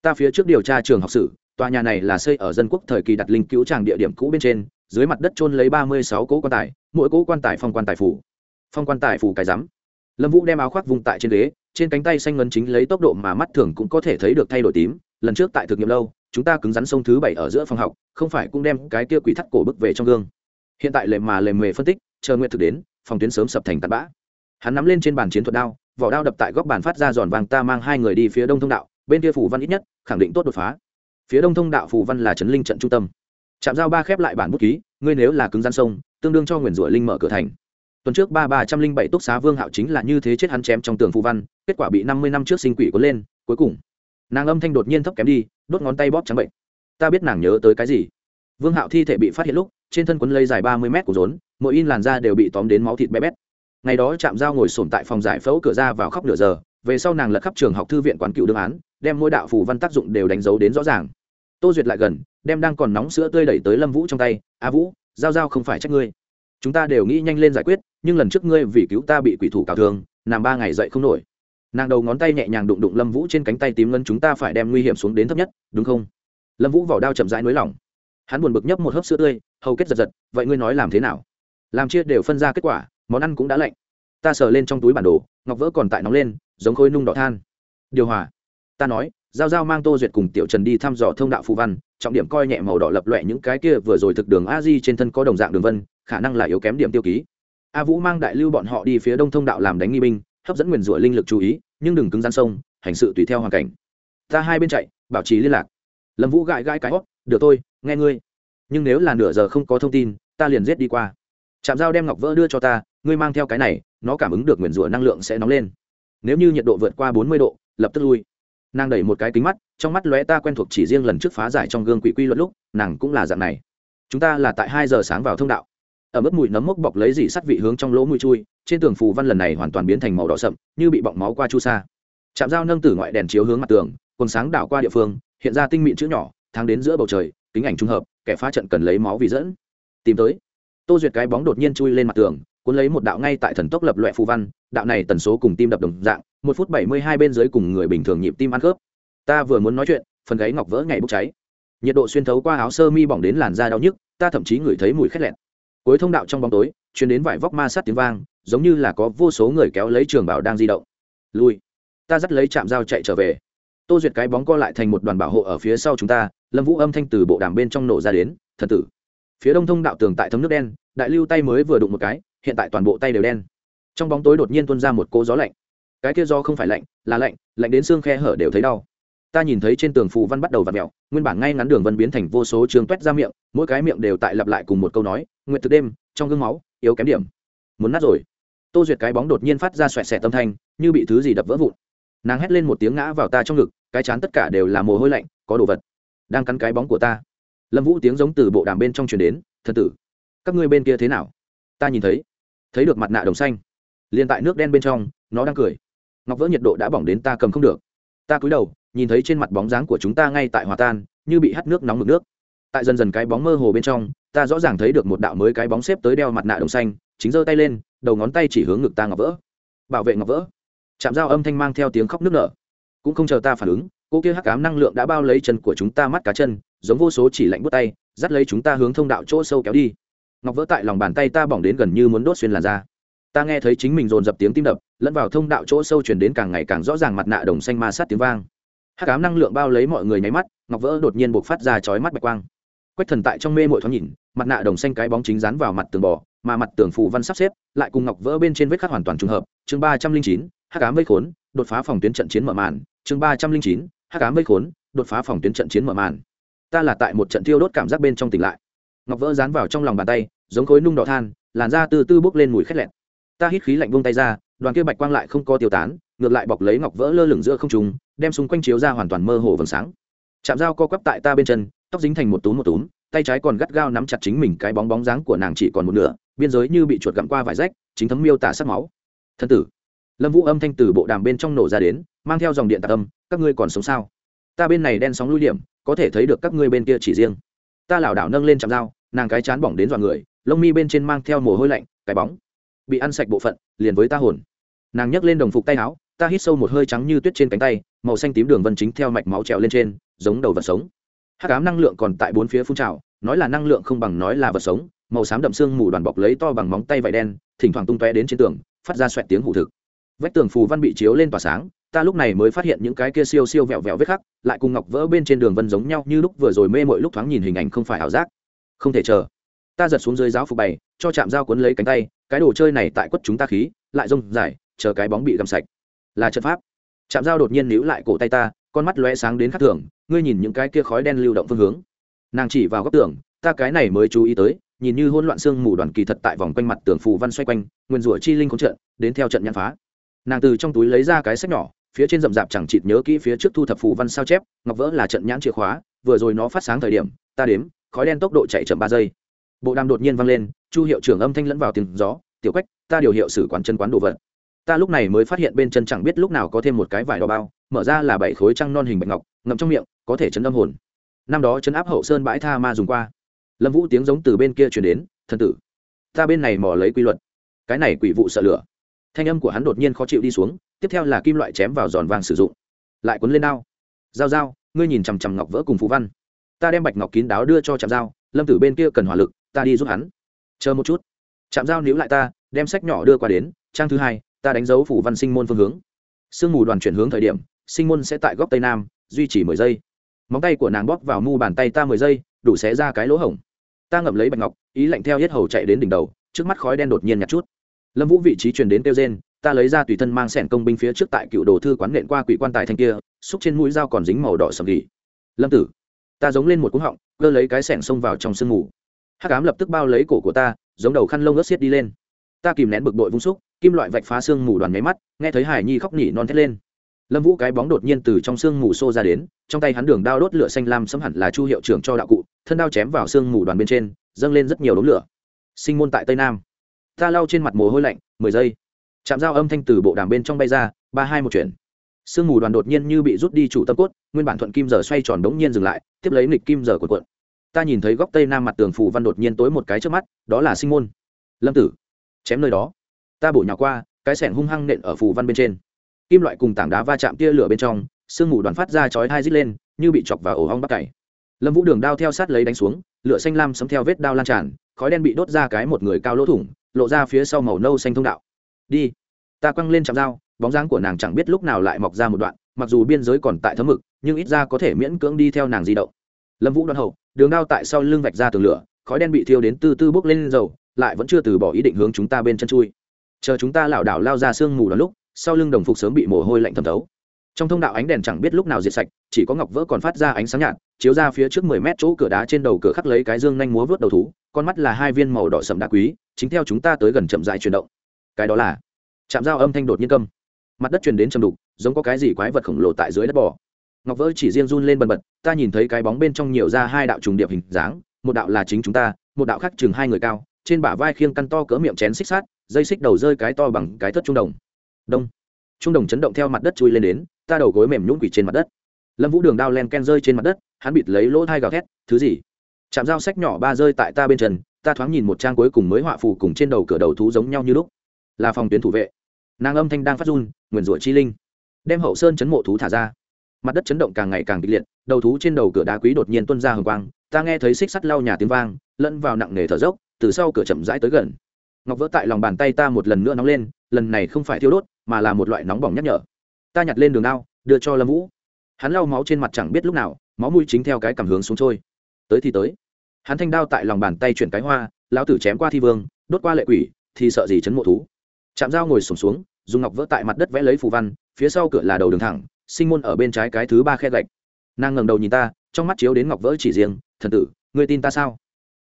Ta phía trước điều tra trường học sử, tòa nhà này là xây ở dân quốc thời kỳ đặt linh cứu tràng địa điểm cũ bên trên, dưới mặt đất trôn lấy ba mươi sáu cỗ quan tài, mỗi cỗ quan tài phong quan tài phủ. Phong quan tài phủ cái rắm. Lâm vũ đem áo khoác vùng tại trên ghế, trên cánh tay xanh ngân chính lấy tốc độ mà mắt thường cũng có thể thấy được thay đổi tím lần trước tại thực nghiệm lâu, chúng ta cứng rắn sông thứ bảy ở giữa phòng học, không phải cũng đem cái kia quỷ thắt cổ bức về trong gương. Hiện tại lệ mà lề mề phân tích, chờ nguyện thực đến, phòng tuyến sớm sập thành tạt bã. Hắn nắm lên trên bàn chiến thuật đao, vỏ đao đập tại góc bàn phát ra giòn vàng ta mang hai người đi phía đông thông đạo, bên kia phủ văn ít nhất, khẳng định tốt đột phá. Phía đông thông đạo phủ văn là trấn linh trận trung tâm. Chạm giao ba khép lại bản bút ký, ngươi nếu là cứng gian sông tương đương cho nguyền rủa linh mở cửa thành. Tuần trước ba ba trăm linh bảy túc xá vương hạo chính là như thế chết hắn chém trong tường phù văn, kết quả bị năm mươi năm trước sinh quỷ cuốn lên, cuối cùng nàng âm thanh đột nhiên thấp kém đi, đốt ngón tay bóp trắng bệnh. Ta biết nàng nhớ tới cái gì. Vương hạo thi thể bị phát hiện lúc, trên thân quấn lây dài ba mươi mét của rốn, mỗi in làn da đều bị tóm đến máu thịt bé bét. Ngày đó chạm dao ngồi sổm tại phòng giải phẫu cửa ra vào khóc nửa giờ, về sau nàng lật khắp trường học thư viện quán cựu đương án, đem mỗi đạo phù văn tác dụng đều đánh dấu đến rõ ràng. Tô duyệt lại gần, đem đang còn nóng sữa tươi đẩy tới lâm vũ trong tay, a vũ, giao giao không phải trách ngươi. Chúng ta đều nghĩ nhanh lên giải quyết, nhưng lần trước ngươi vì cứu ta bị quỷ thủ cào thương nằm ba ngày dậy không nổi nàng đầu ngón tay nhẹ nhàng đụng đụng lâm vũ trên cánh tay tím ngân chúng ta phải đem nguy hiểm xuống đến thấp nhất, đúng không? Lâm vũ vỏ đao chậm rãi nới lỏng. Hắn buồn bực nhấp một hớp sữa tươi, hầu kết giật giật, vậy ngươi nói làm thế nào? Làm chia đều phân ra kết quả, món ăn cũng đã lạnh. Ta sờ lên trong túi bản đồ, ngọc vỡ còn tại nóng lên, giống khối nung đỏ than. Điều hòa. Ta nói, giao giao mang tô duyệt cùng tiểu trần đi thăm dò thông đạo phù văn, trọng điểm coi nhẹ màu đỏ lập loẹ những cái kia vừa rồi thực đường a di trên thân có đồng dạng đường vân, khả năng là yếu kém điểm tiêu ký. A vũ mang đại lưu bọn họ đi phía đông thông đạo làm đánh nghi binh hấp dẫn nguyền rủa linh lực chú ý, nhưng đừng cứng gian sông, hành sự tùy theo hoàn cảnh. Ta hai bên chạy, bảo trì liên lạc. Lâm vũ gãi gãi cái hót, được tôi nghe ngươi. Nhưng nếu là nửa giờ không có thông tin, ta liền giết đi qua. Chạm dao đem ngọc vỡ đưa cho ta, ngươi mang theo cái này, nó cảm ứng được nguyền rủa năng lượng sẽ nóng lên. Nếu như nhiệt độ vượt qua bốn mươi độ, lập tức lui. Nàng đẩy một cái kính mắt, trong mắt lóe ta quen thuộc chỉ riêng lần trước phá giải trong gương quỷ quy luật lúc, nàng cũng là dạng này. Chúng ta là tại hai giờ sáng vào thông đạo ở mức mùi nấm mốc bọc lấy dỉ sắt vị hướng trong lỗ mũi chui, trên tường phù văn lần này hoàn toàn biến thành màu đỏ sậm, như bị bọng máu qua chu sa. Chạm dao nâng từ ngoại đèn chiếu hướng mặt tường, quần sáng đảo qua địa phương, hiện ra tinh mịn chữ nhỏ thang đến giữa bầu trời, kính ảnh trung hợp, kẻ phá trận cần lấy máu vì dẫn. Tìm tới. Tô duyệt cái bóng đột nhiên chui lên mặt tường, cuốn lấy một đạo ngay tại thần tốc lập loại phù văn, đạo này tần số cùng tim đập đồng dạng, một phút bảy mươi hai bên dưới cùng người bình thường nhịp tim ăn khớp. Ta vừa muốn nói chuyện, phần gáy ngọc vỡ ngày bốc cháy. Nhiệt độ xuyên thấu qua áo sơ mi bỏng đến làn da đau nhức, ta thậm chí ngửi thấy mùi khét lẹn cuối thông đạo trong bóng tối chuyển đến vải vóc ma sát tiếng vang, giống như là có vô số người kéo lấy trường bảo đang di động. Lui. Ta dắt lấy chạm dao chạy trở về. Tô duyệt cái bóng co lại thành một đoàn bảo hộ ở phía sau chúng ta, lâm vũ âm thanh từ bộ đàm bên trong nổ ra đến, thần tử. Phía đông thông đạo tường tại thấm nước đen, đại lưu tay mới vừa đụng một cái, hiện tại toàn bộ tay đều đen. Trong bóng tối đột nhiên tuôn ra một cỗ gió lạnh. Cái kia do không phải lạnh, là lạnh lạnh đến xương khe hở đều thấy đau ta nhìn thấy trên tường phù văn bắt đầu v ặ mẹo, nguyên bản ngay ngắn đường vân biến thành vô số trường t u é t ra miệng, mỗi cái miệng đều tại lặp lại cùng một câu nói nguyện thực đêm, trong gương máu, yếu kém điểm. Muốn nát rồi. Tô duyệt cái bóng đột nhiên phát ra xoẹt xẻ tâm thanh, như bị thứ gì đập vỡ vụn. Nàng hét lên một tiếng ngã vào ta trong ngực, cái chán tất cả đều là mồ hôi lạnh, có đồ vật. Đang cắn cái bóng của ta. Lâm vũ tiếng giống từ bộ đàm bên trong truyền đến, thần tử, các ngươi bên kia thế nào? Ta nhìn thấy thấy được mặt nạ đồng xanh. Liền tại nước đen bên trong, nó đang cười. Ngọc vỡ nhiệt độ đã bỏng đến ta cầm không được ta cúi đầu, nhìn thấy trên mặt bóng dáng của chúng ta ngay tại hòa tan, như bị hắt nước nóng mực nước. Tại dần dần cái bóng mơ hồ bên trong, ta rõ ràng thấy được một đạo mới cái bóng xếp tới đeo mặt nạ đồng xanh, chính giơ tay lên, đầu ngón tay chỉ hướng ngực ta ngọc vỡ. Bảo vệ ngọc vỡ. Chạm dao âm thanh mang theo tiếng khóc nước nở. Cũng không chờ ta phản ứng, cô kia hắc ám năng lượng đã bao lấy chân của chúng ta mắt cá chân, giống vô số chỉ lạnh bút tay, dắt lấy chúng ta hướng thông đạo chỗ sâu kéo đi. Ngọc vỡ tại lòng bàn tay ta bỏng đến gần như muốn đốt xuyên làn da. Ta nghe thấy chính mình dồn dập tiếng tim đập lẫn vào thông đạo chỗ sâu chuyển đến càng ngày càng rõ ràng mặt nạ đồng xanh ma sát tiếng vang. Hắc ám năng lượng bao lấy mọi người nháy mắt, ngọc vỡ đột nhiên buộc phát ra chói mắt bạch quang. Quách thần tại trong mê mội thoáng nhìn, mặt nạ đồng xanh cái bóng chính dán vào mặt tường bò, mà mặt tường phù văn sắp xếp, lại cùng ngọc vỡ bên trên vết khắc hoàn toàn trùng hợp. Chương ba trăm linh chín, hắc ám vây khốn, đột phá phòng tuyến trận chiến mở màn. Chương ba trăm linh chín, hắc ám vây khốn, đột phá phòng tuyến trận chiến mở màn. Ta là tại một trận thiêu đốt cảm giác bên trong tỉnh lại. Ngọc vỡ dán vào trong lòng bàn tay, giống khối nung đỏ than, làn da từ từ bốc lên mùi khét lẹt. Ta hít khí lạnh vung tay ra đoàn kia bạch quang lại không có tiêu tán, ngược lại bọc lấy ngọc vỡ lơ lửng giữa không trùng đem xung quanh chiếu ra hoàn toàn mơ hồ vầng sáng. Chạm dao co quắp tại ta bên chân, tóc dính thành một túm một túm, tay trái còn gắt gao nắm chặt chính mình cái bóng bóng dáng của nàng chỉ còn một nửa, biên giới như bị chuột gặm qua vải rách, chính thấm miêu tả sắc máu. Thân tử. Lâm vũ âm thanh từ bộ đàm bên trong nổ ra đến, mang theo dòng điện tạc âm, các ngươi còn sống sao? Ta bên này đen sóng lui điểm, có thể thấy được các ngươi bên kia chỉ riêng. Ta lảo đảo nâng lên chạm dao, nàng cái chán bỏng đến dọn người, lông mi bên trên mang theo mồ hôi lạnh, cái bóng bị ăn sạch bộ phận, liền với ta hồn. Nàng nhấc lên đồng phục tay áo, ta hít sâu một hơi trắng như tuyết trên cánh tay, màu xanh tím đường vân chính theo mạch máu trèo lên trên, giống đầu vật sống. Hắc ám năng lượng còn tại bốn phía phun trào, nói là năng lượng không bằng nói là vật sống, màu xám đậm xương mù đoàn bọc lấy to bằng móng tay vải đen, thỉnh thoảng tung toe đến trên tường, phát ra xoẹt tiếng hủ thực. Vách tường phù văn bị chiếu lên tỏa sáng, ta lúc này mới phát hiện những cái kia siêu siêu vẹo vẹo vết khắc, lại cùng ngọc vỡ bên trên đường vân giống nhau như lúc vừa rồi mê mội lúc thoáng nhìn hình ảnh không phải ảo giác. Không thể chờ. Ta giật xuống dưới giáo phục bày, cho chạm dao cuốn lấy cánh tay cái đồ chơi này tại quất chúng ta khí, lại rông dài, chờ cái bóng bị găm sạch. Là trận pháp. Chạm dao đột nhiên níu lại cổ tay ta, con mắt lóe sáng đến khắc thường, ngươi nhìn những cái kia khói đen lưu động phương hướng. Nàng chỉ vào góc tường, ta cái này mới chú ý tới, nhìn như hỗn loạn xương mù đoàn kỳ thật tại vòng quanh mặt tường phù văn xoay quanh, nguyên rủa chi linh không trận, đến theo trận nhãn phá. Nàng từ trong túi lấy ra cái sách nhỏ, phía trên rậm rạp chẳng chịt nhớ kỹ phía trước thu thập phù văn sao chép, ngọc vỡ là trận nhãn chìa khóa, vừa rồi nó phát sáng thời điểm, ta đếm, khói đen tốc độ chạy chậm ba giây bộ đàm đột nhiên vang lên, chu hiệu trưởng âm thanh lẫn vào tiếng gió, tiểu quách, ta điều hiệu sử quán chân quán đồ vật. Ta lúc này mới phát hiện bên chân chẳng biết lúc nào có thêm một cái vải đỏ bao, mở ra là bảy khối trăng non hình bạch ngọc, ngậm trong miệng, có thể chấn âm hồn. Năm đó chấn áp hậu sơn bãi tha ma dùng qua. Lâm vũ tiếng giống từ bên kia chuyển đến thân tử, ta bên này mò lấy quy luật. Cái này quỷ vụ sợ lửa. Thanh âm của hắn đột nhiên khó chịu đi xuống, tiếp theo là kim loại chém vào giòn vàng sử dụng. Lại cuốn lên đao. Dao dao ngươi nhìn chằm chằm ngọc vỡ cùng phú văn. Ta đem bạch ngọc kín đáo đưa cho chạm dao lâm tử bên kia cần hỏa lực ta đi giúp hắn. Chờ một chút. Chạm dao níu lại ta, đem sách nhỏ đưa qua đến, trang thứ hai, ta đánh dấu phủ văn sinh môn phương hướng. Sương mù đoàn chuyển hướng thời điểm, sinh môn sẽ tại góc tây nam, duy trì mười giây. Móng tay của nàng bóp vào mu bàn tay ta mười giây, đủ xé ra cái lỗ hổng. Ta ngậm lấy bạch ngọc, ý lạnh theo hết hầu chạy đến đỉnh đầu, trước mắt khói đen đột nhiên nhặt chút. Lâm vũ vị trí truyền đến kêu gen ta lấy ra tùy thân mang sẻn công binh phía trước tại cựu đồ thư quán nện qua quỷ quan tài thanh kia, xúc trên mũi dao còn dính màu đỏ sầm gỉ. Lâm tử, ta giống lên một cúng họng, cơ lấy cái sẻn xông vào trong sương mù hắc ám lập tức bao lấy cổ của ta, giống đầu khăn lông ớt xiết đi lên. Ta kìm nén bực bội vung xúc, kim loại vạch phá xương mù đoàn nháy mắt, nghe thấy hải nhi khóc nhỉ non thét lên. Lâm vũ cái bóng đột nhiên từ trong xương mù xô ra đến, trong tay hắn đường đao đốt lửa xanh lam xâm hẳn là chu hiệu trưởng cho đạo cụ, thân đao chém vào xương mù đoàn bên trên, dâng lên rất nhiều đống lửa. Sinh môn tại tây nam. Ta lau trên mặt mồ hôi lạnh, mười giây. Chạm dao âm thanh từ bộ đàm bên trong bay ra, ba hai một chuyển. Sương mù đoàn đột nhiên như bị rút đi chủ tâm cốt, nguyên bản thuận kim giờ xoay tròn đống nhiên dừng lại, tiếp lấy nghịch kim giờ của cuộn ta nhìn thấy góc tây nam mặt tường phù văn đột nhiên tối một cái trước mắt, đó là sinh môn. Lâm tử, chém nơi đó. Ta bổ nhào qua, cái sẻng hung hăng nện ở phù văn bên trên. Kim loại cùng tảng đá va chạm tia lửa bên trong, sương mù đoàn phát ra chói hai rít lên, như bị chọc vào ổ hong bắt cày lâm vũ đường đao theo sát lấy đánh xuống, lửa xanh lam sấm theo vết đao lan tràn, khói đen bị đốt ra cái một người cao lỗ thủng, lộ ra phía sau màu nâu xanh thông đạo. Đi. Ta quăng lên chạm dao, bóng dáng của nàng chẳng biết lúc nào lại mọc ra một đoạn, mặc dù biên giới còn tại thấm mực, nhưng ít ra có thể miễn cưỡng đi theo nàng di động. Lâm vũ đoan hậu đường đao tại sau lưng vạch ra tường lửa, khói đen bị thiêu đến từ từ bốc lên dầu, lại vẫn chưa từ bỏ ý định hướng chúng ta bên chân chui. Chờ chúng ta lảo đảo lao ra sương mù đón lúc, sau lưng đồng phục sớm bị mồ hôi lạnh thấm thấu. Trong thông đạo ánh đèn chẳng biết lúc nào diệt sạch, chỉ có ngọc vỡ còn phát ra ánh sáng nhạt, chiếu ra phía trước mười mét chỗ cửa đá trên đầu cửa khắc lấy cái dương nhanh múa vớt đầu thú, con mắt là hai viên màu đỏ sậm đá quý, chính theo chúng ta tới gần chậm dại chuyển động. Cái đó là chạm dao âm thanh đột nhiên câm. Mặt đất truyền đến chầm đục, giống có cái gì quái vật khổng lồ tại dưới đất bò ngọc vỡ chỉ riêng run lên bần bật, ta nhìn thấy cái bóng bên trong nhiều ra hai đạo trùng điệp hình dáng, một đạo là chính chúng ta, một đạo khác chừng hai người cao, trên bả vai khiêng căn to cỡ miệng chén xích sát dây xích đầu rơi cái to bằng cái thất trung đồng. Đông. Trung đồng chấn động theo mặt đất chui lên đến, ta đầu gối mềm nhũng quỷ trên mặt đất. Lâm vũ đường đao len ken rơi trên mặt đất, hắn bịt lấy lỗ thai gào thét, thứ gì? Chạm dao sách nhỏ ba rơi tại ta bên trần, ta thoáng nhìn một trang cuối cùng mới họa phù cùng trên đầu cửa đầu thú giống nhau như lúc. Là phòng tuyến thủ vệ. Nàng âm thanh đang phát run, nguyền rủa chi linh. Đem hậu sơn chấn mộ thú thả ra mặt đất chấn động càng ngày càng kịch liệt đầu thú trên đầu cửa đá quý đột nhiên tuân ra hồng quang ta nghe thấy xích sắt lau nhà tiếng vang lẫn vào nặng nề thở dốc từ sau cửa chậm rãi tới gần. Ngọc vỡ tại lòng bàn tay ta một lần nữa nóng lên lần này không phải thiêu đốt mà là một loại nóng bỏng nhắc nhở. Ta nhặt lên đường đao đưa cho lâm vũ. Hắn lau máu trên mặt chẳng biết lúc nào máu mũi chính theo cái cảm hướng xuống trôi. Tới thì tới. Hắn thanh đao tại lòng bàn tay chuyển cái hoa lão tử chém qua thi vương đốt qua lệ quỷ thì sợ gì chấn mộ thú. Chạm dao ngồi sùng xuống, xuống dùng ngọc vỡ tại mặt đất vẽ lấy phù văn phía sau cửa là đầu đường thẳng sinh môn ở bên trái cái thứ ba khe gạch. Nàng ngẩng đầu nhìn ta, trong mắt chiếu đến ngọc vỡ chỉ riêng, thần tử, ngươi tin ta sao?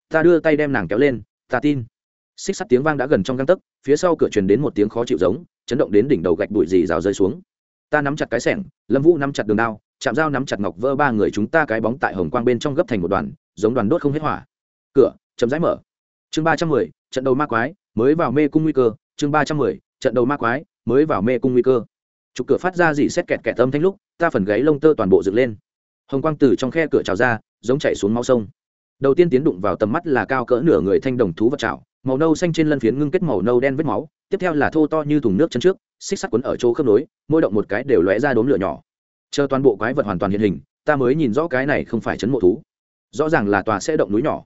Ta đưa tay đem nàng kéo lên, ta tin. Xích sắt tiếng vang đã gần trong găng tấc, phía sau cửa truyền đến một tiếng khó chịu giống, chấn động đến đỉnh đầu gạch bụi dì rào rơi xuống. Ta nắm chặt cái sẻng, lâm vũ nắm chặt đường đao, chạm dao nắm chặt ngọc vỡ ba người chúng ta cái bóng tại hồng quang bên trong gấp thành một đoàn, giống đoàn đốt không hết hỏa. Cửa chấm rãi mở. Chương ba trăm mười, trận đầu ma quái, mới vào mê cung nguy cơ. Chương ba trăm mười, trận đầu ma quái, mới vào mê cung nguy cơ trục cửa phát ra dỉ xét kẹt kẹt âm thanh lúc, ta phần gáy lông tơ toàn bộ dựng lên. Hồng quang từ trong khe cửa trào ra, giống chạy xuống mau sông. Đầu tiên tiến đụng vào tầm mắt là cao cỡ nửa người thanh đồng thú vật trào màu nâu xanh trên lân phiến ngưng kết màu nâu đen vết máu, tiếp theo là thô to như thùng nước chân trước, xích sắt quấn ở chỗ khớp nối, mỗi động một cái đều lóe ra đốm lửa nhỏ. Chờ toàn bộ quái vật hoàn toàn hiện hình, ta mới nhìn rõ cái này không phải chấn mộ thú. Rõ ràng là tòa sẽ động núi nhỏ.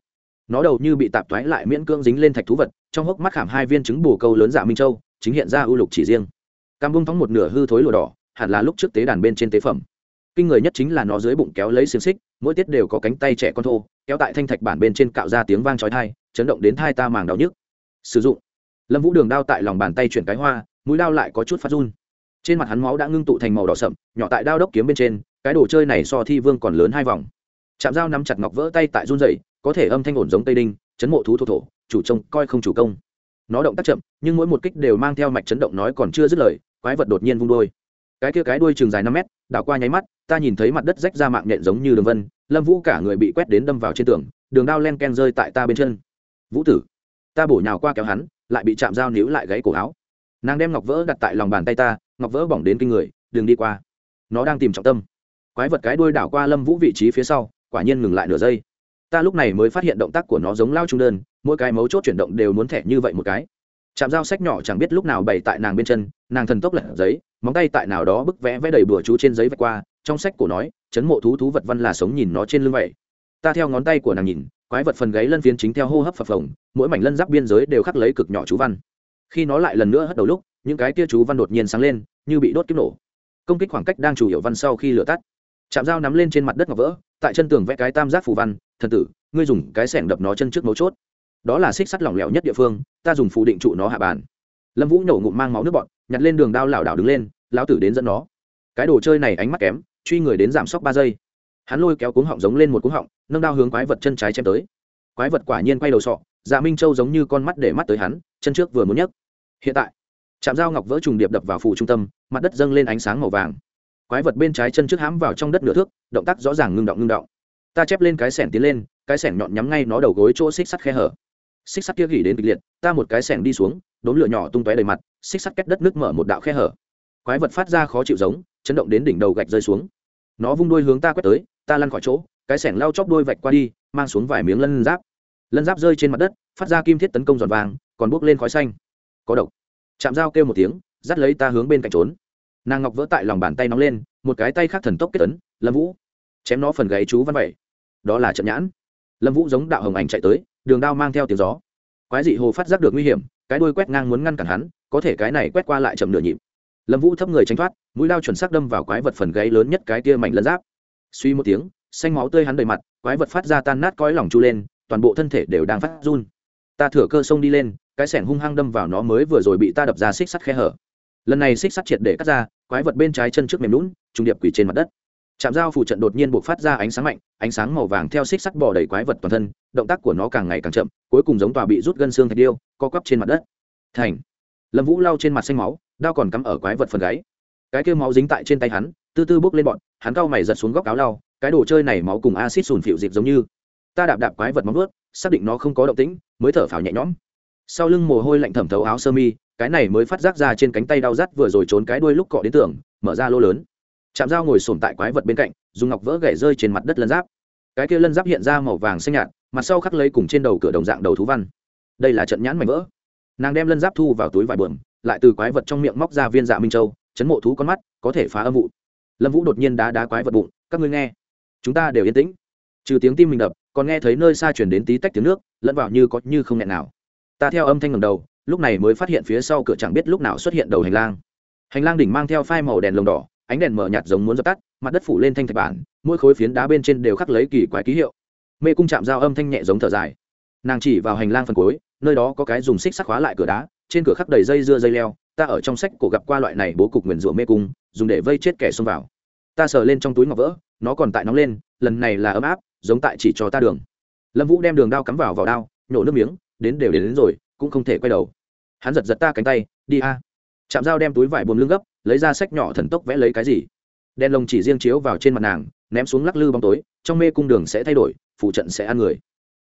Nó đầu như bị tạp thoái lại miễn cưỡng dính lên thạch thú vật, trong hốc mắt khảm hai viên trứng bù câu lớn dạ minh châu, chính hiện ra ưu lục chỉ riêng cam bung thóng một nửa hư thối lùa đỏ, hẳn là lúc trước tế đàn bên trên tế phẩm. Kinh người nhất chính là nó dưới bụng kéo lấy xiềng xích, mỗi tiết đều có cánh tay trẻ con thô, kéo tại thanh thạch bản bên trên cạo ra tiếng vang trói thai chấn động đến thai ta màng đau nhức. Sử dụng. Lâm vũ đường đao tại lòng bàn tay chuyển cái hoa, mũi đao lại có chút phát run. Trên mặt hắn máu đã ngưng tụ thành màu đỏ sậm, nhỏ tại đao đốc kiếm bên trên, cái đồ chơi này so thi vương còn lớn hai vòng. Chạm dao nắm chặt ngọc vỡ tay tại run dày có thể âm thanh ổn giống tây đinh, chấn mộ thú thổ thổ, chủ trông coi không chủ công. Nó động tác chậm, nhưng mỗi một kích đều mang theo mạch chấn động nói còn chưa dứt lời quái vật đột nhiên vung đôi. Cái kia cái đuôi trường dài năm mét, đảo qua nháy mắt, ta nhìn thấy mặt đất rách ra mạng nhện giống như đường vân, lâm vũ cả người bị quét đến đâm vào trên tường, đường đao len ken rơi tại ta bên chân. Vũ tử, ta bổ nhào qua kéo hắn, lại bị chạm dao níu lại gáy cổ áo. Nàng đem ngọc vỡ đặt tại lòng bàn tay ta, ngọc vỡ bỏng đến kinh người, đừng đi qua. Nó đang tìm trọng tâm. Quái vật cái đuôi đảo qua lâm vũ vị trí phía sau, quả nhiên ngừng lại nửa giây. Ta lúc này mới phát hiện động tác của nó giống lao trung đơn, mỗi cái mấu chốt chuyển động đều muốn thẻ như vậy một cái chạm dao sách nhỏ chẳng biết lúc nào bày tại nàng bên chân, nàng thần tốc lật giấy, móng tay tại nào đó bức vẽ vẽ đầy bừa chú trên giấy vạch qua, trong sách cổ nói, chấn mộ thú thú vật văn là sống nhìn nó trên lưng vậy. Ta theo ngón tay của nàng nhìn, quái vật phần gáy lân phiến chính theo hô hấp phập phồng, mỗi mảnh lân giáp biên giới đều khắc lấy cực nhỏ chú văn. Khi nó lại lần nữa hất đầu lúc, những cái tia chú văn đột nhiên sáng lên, như bị đốt kiếp nổ. Công kích khoảng cách đang chủ hiệu văn sau khi lửa tắt. Chạm dao nắm lên trên mặt đất ngọc vỡ, tại chân tường vẽ cái tam giác phù văn, thần tử, ngươi dùng cái sẻng đập nó chân trước mấu chốt đó là xích sắt lỏng lẻo nhất địa phương, ta dùng phụ định trụ nó hạ bàn. Lâm vũ nhổ ngụm mang máu nước bọn nhặt lên đường đao lảo đảo đứng lên, lão tử đến dẫn nó. Cái đồ chơi này ánh mắt kém, truy người đến giảm sốc ba giây. Hắn lôi kéo cuống họng giống lên một cuống họng, nâng đao hướng quái vật chân trái chém tới. Quái vật quả nhiên quay đầu sọ dạ minh châu giống như con mắt để mắt tới hắn, chân trước vừa muốn nhấc. Hiện tại chạm dao ngọc vỡ trùng điệp đập vào phủ trung tâm, mặt đất dâng lên ánh sáng màu vàng. Quái vật bên trái chân trước hãm vào trong đất nửa thước, động tác rõ ràng ngưng động ngưng động. Ta chép lên cái sẻn tiến lên, cái sẻn nhọn nhắm ngay nó đầu gối chỗ xích sắt khe hở xích sắt kia gỉ đến kịch liệt, ta một cái sẻng đi xuống đốn lửa nhỏ tung tóe đầy mặt, xích sắt két đất nước mở một đạo khe hở. Quái vật phát ra khó chịu giống, chấn động đến đỉnh đầu gạch rơi xuống. Nó vung đuôi hướng ta quét tới, ta lăn khỏi chỗ, cái sẻng lao chóc đuôi vạch qua đi, mang xuống vài miếng lân giáp. Lân giáp rơi trên mặt đất, phát ra kim thiết tấn công giòn vàng, còn bốc lên khói xanh. Có độc. Chạm dao kêu một tiếng, dắt lấy ta hướng bên cạnh trốn. Nàng ngọc vỡ tại lòng bàn tay nóng lên, một cái tay khác thần tốc kết tấn lâm vũ. Chém nó phần gáy chú văn vậy đó là trận nhãn. Lâm vũ giống đạo hồng ảnh chạy tới đường đao mang theo tiếng gió. Quái dị hồ phát giác được nguy hiểm, cái đuôi quét ngang muốn ngăn cản hắn, có thể cái này quét qua lại chậm nửa nhịp. Lâm vũ thấp người tránh thoát, mũi đao chuẩn xác đâm vào quái vật phần gáy lớn nhất cái kia mảnh lân giáp. Suy một tiếng, xanh máu tươi hắn đầy mặt, quái vật phát ra tan nát cõi lỏng chu lên, toàn bộ thân thể đều đang phát run. Ta thửa cơ sông đi lên, cái sẻng hung hăng đâm vào nó mới vừa rồi bị ta đập ra xích sắt khe hở. Lần này xích sắt triệt để cắt ra, quái vật bên trái chân trước mềm lún trung điệp quỳ trên mặt đất chạm giao phù trận đột nhiên bộc phát ra ánh sáng mạnh ánh sáng màu vàng theo xích sắt bò đầy quái vật toàn thân động tác của nó càng ngày càng chậm cuối cùng giống tòa bị rút gân xương thạch điêu co quắp trên mặt đất. Thành. Lâm vũ lau trên mặt xanh máu đao còn cắm ở quái vật phần gáy. Cái kia máu dính tại trên tay hắn từ từ bốc lên bọn hắn cau mày giật xuống góc áo lau cái đồ chơi này máu cùng axit sùn phịu dịp giống như. Ta đạp đạp quái vật móng vuốt, xác định nó không có động tĩnh mới thở phào nhẹ nhõm. Sau lưng mồ hôi lạnh thẩm thấu áo sơ mi cái này mới phát giác ra trên cánh tay đau rát vừa rồi trốn cái đuôi lúc cọ đến tường mở ra lô lớn chạm dao ngồi sồn tại quái vật bên cạnh, dùng ngọc vỡ gậy rơi trên mặt đất lân giáp. Cái kia lân giáp hiện ra màu vàng xanh nhạt, mặt sau khắc lấy cùng trên đầu cửa đồng dạng đầu thú văn. Đây là trận nhãn mảnh vỡ. Nàng đem lân giáp thu vào túi vải bượm, lại từ quái vật trong miệng móc ra viên dạ minh châu, chấn mộ thú con mắt, có thể phá âm vụ. Lâm vũ đột nhiên đá đá quái vật bụng, các ngươi nghe, chúng ta đều yên tĩnh. Trừ tiếng tim mình đập, còn nghe thấy nơi xa chuyển đến tí tách tiếng nước, lẫn vào như có như không nghẹn nào. Ta theo âm thanh ngầm đầu, lúc này mới phát hiện phía sau cửa chẳng biết lúc nào xuất hiện đầu hành lang. Hành lang đỉnh mang theo phai màu đèn lồng đỏ ánh đèn mở nhạt giống muốn dập tắt mặt đất phủ lên thanh thạch bản mỗi khối phiến đá bên trên đều khắc lấy kỳ quái ký hiệu. Mê cung chạm dao âm thanh nhẹ giống thở dài. Nàng chỉ vào hành lang phần cuối nơi đó có cái dùng xích sắc khóa lại cửa đá trên cửa khắc đầy dây dưa dây leo ta ở trong sách cổ gặp qua loại này bố cục nguyền rủa mê cung dùng để vây chết kẻ xông vào. Ta sờ lên trong túi ngọc vỡ nó còn tại nóng lên lần này là ấm áp giống tại chỉ cho ta đường. Lâm vũ đem đường đao cắm vào vào đao nhổ nước miếng đến đều đến, đến rồi cũng không thể quay đầu. Hắn giật giật ta cánh tay đi a. Chạm dao đem túi vải buồm lưng gấp lấy ra sách nhỏ thần tốc vẽ lấy cái gì. Đèn lồng chỉ riêng chiếu vào trên mặt nàng, ném xuống lắc lư bóng tối, trong mê cung đường sẽ thay đổi phụ trận sẽ ăn người.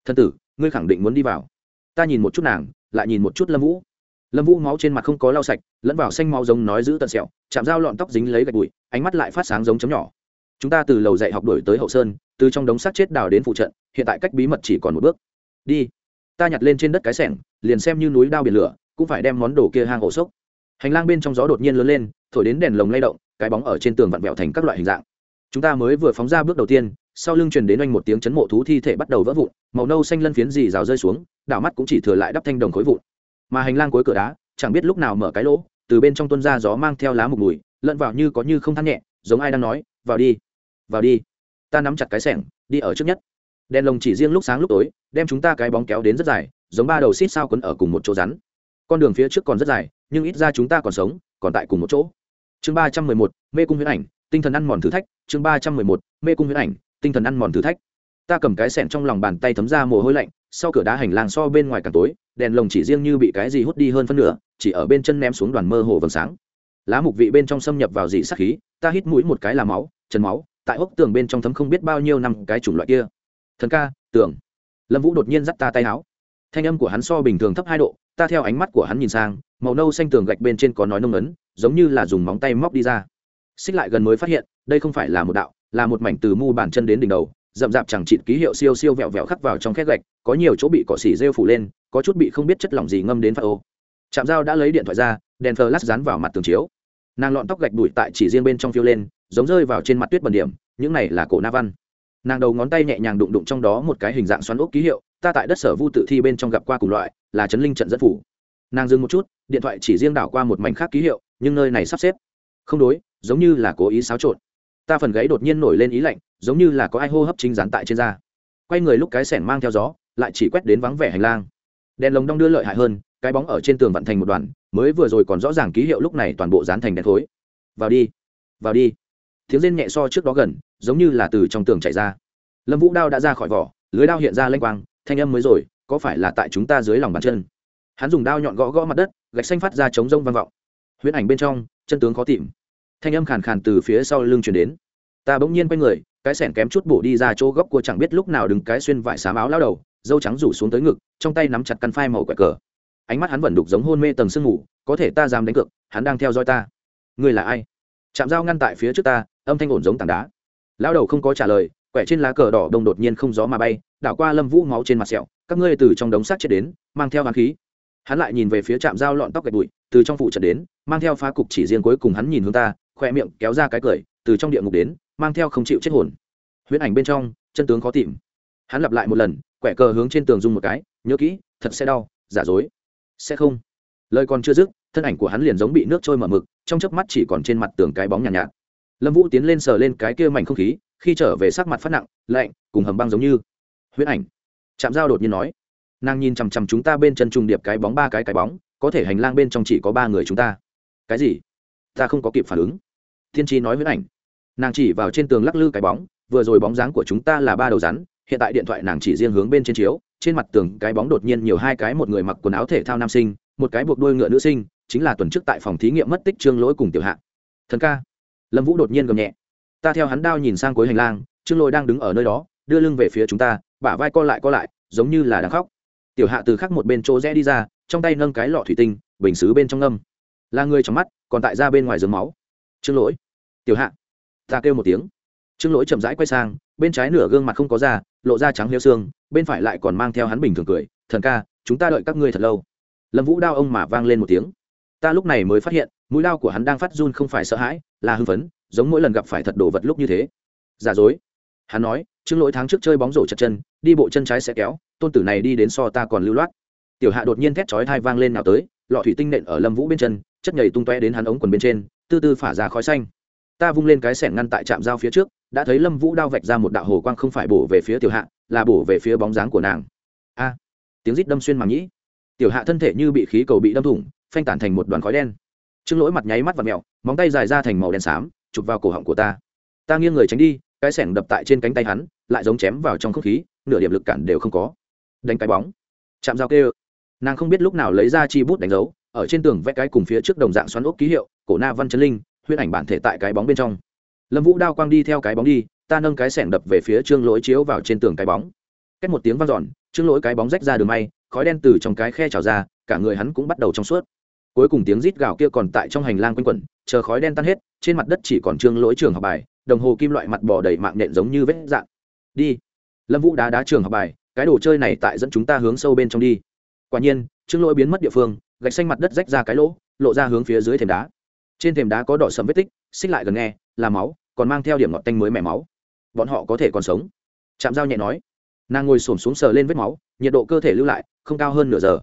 Thân tử, ngươi khẳng định muốn đi vào. Ta nhìn một chút nàng, lại nhìn một chút lâm vũ. Lâm vũ máu trên mặt không có lau sạch, lẫn vào xanh máu giống nói giữ tận sẹo, chạm dao lọn tóc dính lấy gạch bụi, ánh mắt lại phát sáng giống chấm nhỏ. Chúng ta từ lầu dạy học đổi tới hậu sơn, từ trong đống xác chết đào đến phụ trận, hiện tại cách bí mật chỉ còn một bước. Đi. Ta nhặt lên trên đất cái sẻng, liền xem như núi đao biển lửa, cũng phải đem món đồ kia hang ổ sốc hành lang bên trong gió đột nhiên lớn lên thổi đến đèn lồng lay động, cái bóng ở trên tường vặn vẹo thành các loại hình dạng. Chúng ta mới vừa phóng ra bước đầu tiên, sau lưng truyền đến anh một tiếng chấn mộ thú thi thể bắt đầu vỡ vụn, màu nâu xanh lân phiến dì rào rơi xuống, đảo mắt cũng chỉ thừa lại đắp thanh đồng khối vụn. Mà hành lang cuối cửa đá, chẳng biết lúc nào mở cái lỗ, từ bên trong tuân ra gió mang theo lá mục mùi, lẫn vào như có như không than nhẹ, giống ai đang nói, vào đi vào đi, ta nắm chặt cái sẻng, đi ở trước nhất. Đèn lồng chỉ riêng lúc sáng lúc tối, đem chúng ta cái bóng kéo đến rất dài, giống ba đầu xít sao quấn ở cùng một chỗ rắn. Con đường phía trước còn rất dài, nhưng ít ra chúng ta còn sống, còn tại cùng một chỗ chương ba trăm mười một, mê cung huyễn ảnh, tinh thần ăn mòn thử thách. Chương ba trăm mười một, mê cung huyễn ảnh, tinh thần ăn mòn thử thách. Ta cầm cái sẹn trong lòng bàn tay thấm ra mồ hôi lạnh, sau cửa đá hành lang so bên ngoài càng tối, đèn lồng chỉ riêng như bị cái gì hút đi hơn phân nửa, chỉ ở bên chân ném xuống đoàn mơ hồ vầng sáng. Lá mục vị bên trong xâm nhập vào dị sắc khí, ta hít mũi một cái là máu chân máu, tại hốc tường bên trong thấm không biết bao nhiêu năm cái chủng loại kia. Thần ca, tường. Lâm vũ đột nhiên dắt ta tay áo. Thanh âm của hắn so bình thường thấp hai độ, ta theo ánh mắt của hắn nhìn sang màu nâu xanh tường gạch bên trên có nói nông ấn, giống như là dùng móng tay móc đi ra. Xích lại gần mới phát hiện, đây không phải là một đạo, là một mảnh từ mu bàn chân đến đỉnh đầu, rậm rạp chẳng chịt ký hiệu siêu siêu vẹo vẹo khắc vào trong khét gạch, có nhiều chỗ bị cỏ xỉ rêu phủ lên, có chút bị không biết chất lỏng gì ngâm đến pha ô. Chạm dao đã lấy điện thoại ra, đèn flash dán vào mặt tường chiếu. Nàng lọn tóc gạch đuổi tại chỉ riêng bên trong phiêu lên, giống rơi vào trên mặt tuyết bẩn điểm, những này là cổ na văn. Nàng đầu ngón tay nhẹ nhàng đụng đụng trong đó một cái hình dạng xoắn ốc ký hiệu, ta tại đất sở vu tự thi bên trong gặp qua cùng loại, là chấn linh trận dẫn phủ nàng dừng một chút, điện thoại chỉ riêng đảo qua một mảnh khác ký hiệu, nhưng nơi này sắp xếp. Không đối, giống như là cố ý xáo trộn. Ta phần gáy đột nhiên nổi lên ý lạnh, giống như là có ai hô hấp chính dán tại trên da. Quay người lúc cái sẻn mang theo gió, lại chỉ quét đến vắng vẻ hành lang. Đèn lồng đong đưa lợi hại hơn, cái bóng ở trên tường vận thành một đoàn, mới vừa rồi còn rõ ràng ký hiệu lúc này toàn bộ dán thành đèn thối. Vào đi vào đi. Tiếng rên nhẹ so trước đó gần, giống như là từ trong tường chạy ra. Lâm vũ đao đã ra khỏi vỏ, lưới đao hiện ra lanh quang, thanh âm mới rồi, có phải là tại chúng ta dưới lòng bàn chân? Hắn dùng đao nhọn gõ gõ mặt đất, gạch xanh phát ra chống rông vang vọng. Huyễn ảnh bên trong, chân tướng khó tìm. Thanh âm khàn khàn từ phía sau lưng chuyển đến. Ta bỗng nhiên quay người, cái sẻn kém chút bổ đi ra chỗ góc của chẳng biết lúc nào đứng cái xuyên vải xám áo lao đầu, dâu trắng rủ xuống tới ngực, trong tay nắm chặt căn phai màu quẹt cờ. Ánh mắt hắn vẫn đục giống hôn mê tầng sương ngủ có thể ta dám đánh cược, hắn đang theo dõi ta. Người là ai? Chạm dao ngăn tại phía trước ta, âm thanh ổn giống tảng đá. Lao đầu không có trả lời, quẻ trên lá cờ đỏ đông đột nhiên không gió mà bay, đảo qua lâm vũ máu trên mặt sẹo, các ngươi từ trong đống xác chết đến, mang theo hàn khí hắn lại nhìn về phía trạm dao lọn tóc gạch bụi từ trong phụ trận đến mang theo phá cục chỉ riêng cuối cùng hắn nhìn hướng ta khoe miệng kéo ra cái cười từ trong địa ngục đến mang theo không chịu chết hồn. Huyễn ảnh bên trong chân tướng khó tìm. Hắn lặp lại một lần quẻ cờ hướng trên tường dung một cái nhớ kỹ thật sẽ đau giả dối. Sẽ không. Lời còn chưa dứt thân ảnh của hắn liền giống bị nước trôi mở mực trong chớp mắt chỉ còn trên mặt tường cái bóng nhàn nhạt, nhạt. Lâm vũ tiến lên sờ lên cái kia mảnh không khí khi trở về sắc mặt phát nặng lạnh cùng hầm băng giống như. Huyễn ảnh. Chạm dao đột nhiên nói nàng nhìn chằm chằm chúng ta bên chân trùng điệp cái bóng ba cái cái bóng, có thể hành lang bên trong chỉ có ba người chúng ta. Cái gì? Ta không có kịp phản ứng. Thiên tri nói với ảnh. Nàng chỉ vào trên tường lắc lư cái bóng, vừa rồi bóng dáng của chúng ta là ba đầu rắn, hiện tại điện thoại nàng chỉ riêng hướng bên trên chiếu, trên mặt tường cái bóng đột nhiên nhiều hai cái một người mặc quần áo thể thao nam sinh, một cái buộc đôi ngựa nữ sinh, chính là tuần trước tại phòng thí nghiệm mất tích trương lỗi cùng tiểu hạ. Thần ca. Lâm vũ đột nhiên gầm nhẹ. Ta theo hắn đao nhìn sang cuối hành lang, trương lỗi đang đứng ở nơi đó, đưa lưng về phía chúng ta, bả vai co lại co lại, giống như là đang khóc tiểu hạ từ khắc một bên chỗ rẽ đi ra, trong tay nâng cái lọ thủy tinh, bình xứ bên trong ngâm. là người trong mắt, còn tại ra bên ngoài giường máu. Trương lỗi. Tiểu hạ. Ta kêu một tiếng. Trương lỗi chậm rãi quay sang, bên trái nửa gương mặt không có da lộ da trắng liêu xương bên phải lại còn mang theo hắn bình thường cười. Thần ca, chúng ta đợi các ngươi thật lâu. Lâm vũ đao ông mà vang lên một tiếng. Ta lúc này mới phát hiện, mũi đao của hắn đang phát run không phải sợ hãi, là hưng phấn, giống mỗi lần gặp phải thật đồ vật lúc như thế. Giả dối. Hắn nói, trương lỗi tháng trước chơi bóng rổ chật chân, đi bộ chân trái sẽ kéo tôn tử này đi đến so ta còn lưu loát. Tiểu hạ đột nhiên thét chói thai vang lên nào tới, lọ thủy tinh nện ở lâm vũ bên chân, chất nhảy tung toe đến hắn ống quần bên trên tư tư phả ra khói xanh. Ta vung lên cái sẻng ngăn tại trạm dao phía trước, đã thấy lâm vũ đao vạch ra một đạo hồ quang không phải bổ về phía tiểu hạ, là bổ về phía bóng dáng của nàng. A, tiếng rít đâm xuyên màng nhĩ. Tiểu hạ thân thể như bị khí cầu bị đâm thủng, phanh tản thành một đoàn khói đen. Trương lỗi mặt nháy mắt và mẹo móng tay dài ra thành màu đen xám, chụp vào cổ họng của ta. Ta nghiêng người tránh đi, cái sẻng đập tại trên cánh tay hắn, lại giống chém vào trong không khí, nửa điểm lực cản đều không có đánh cái bóng. Chạm dao kêu nàng không biết lúc nào lấy ra chi bút đánh dấu, ở trên tường vẽ cái cùng phía trước đồng dạng xoắn ốc ký hiệu, cổ na văn chấn linh huyết ảnh bản thể tại cái bóng bên trong. Lâm vũ đao quang đi theo cái bóng đi, ta nâng cái sẻng đập về phía trương lỗi chiếu vào trên tường cái bóng. Cách một tiếng vang dọn, trương lỗi cái bóng rách ra đường may, khói đen từ trong cái khe trào ra, cả người hắn cũng bắt đầu trong suốt. Cuối cùng tiếng rít gào kia còn tại trong hành lang quanh quẩn, chờ khói đen tan hết, trên mặt đất chỉ còn trương lỗi trường học bài, đồng hồ kim loại mặt bò đầy mạng nện giống như vết dạn đi. Lâm vũ đá đá trường học bài cái đồ chơi này tại dẫn chúng ta hướng sâu bên trong đi. Quả nhiên, trương lỗi biến mất địa phương, gạch xanh mặt đất rách ra cái lỗ, lộ ra hướng phía dưới thềm đá. Trên thềm đá có đỏ sầm vết tích, xích lại gần nghe, là máu, còn mang theo điểm ngọt tanh mới mẻ máu. Bọn họ có thể còn sống. Chạm dao nhẹ nói. Nàng ngồi xổm xuống sờ lên vết máu, nhiệt độ cơ thể lưu lại, không cao hơn nửa giờ.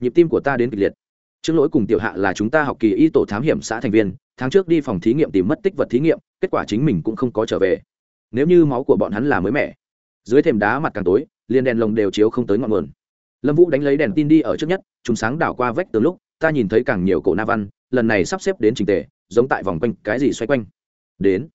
Nhịp tim của ta đến kịch liệt. Trương lỗi cùng tiểu hạ là chúng ta học kỳ y tổ thám hiểm xã thành viên, tháng trước đi phòng thí nghiệm tìm mất tích vật thí nghiệm, kết quả chính mình cũng không có trở về. Nếu như máu của bọn hắn là mới mẻ, dưới thềm đá mặt càng tối liền đèn lồng đều chiếu không tới ngọn nguồn. Lâm vũ đánh lấy đèn tin đi ở trước nhất chúng sáng đảo qua vách từ lúc, ta nhìn thấy càng nhiều cổ na văn, lần này sắp xếp đến trình tề, giống tại vòng quanh cái gì xoay quanh. Đến.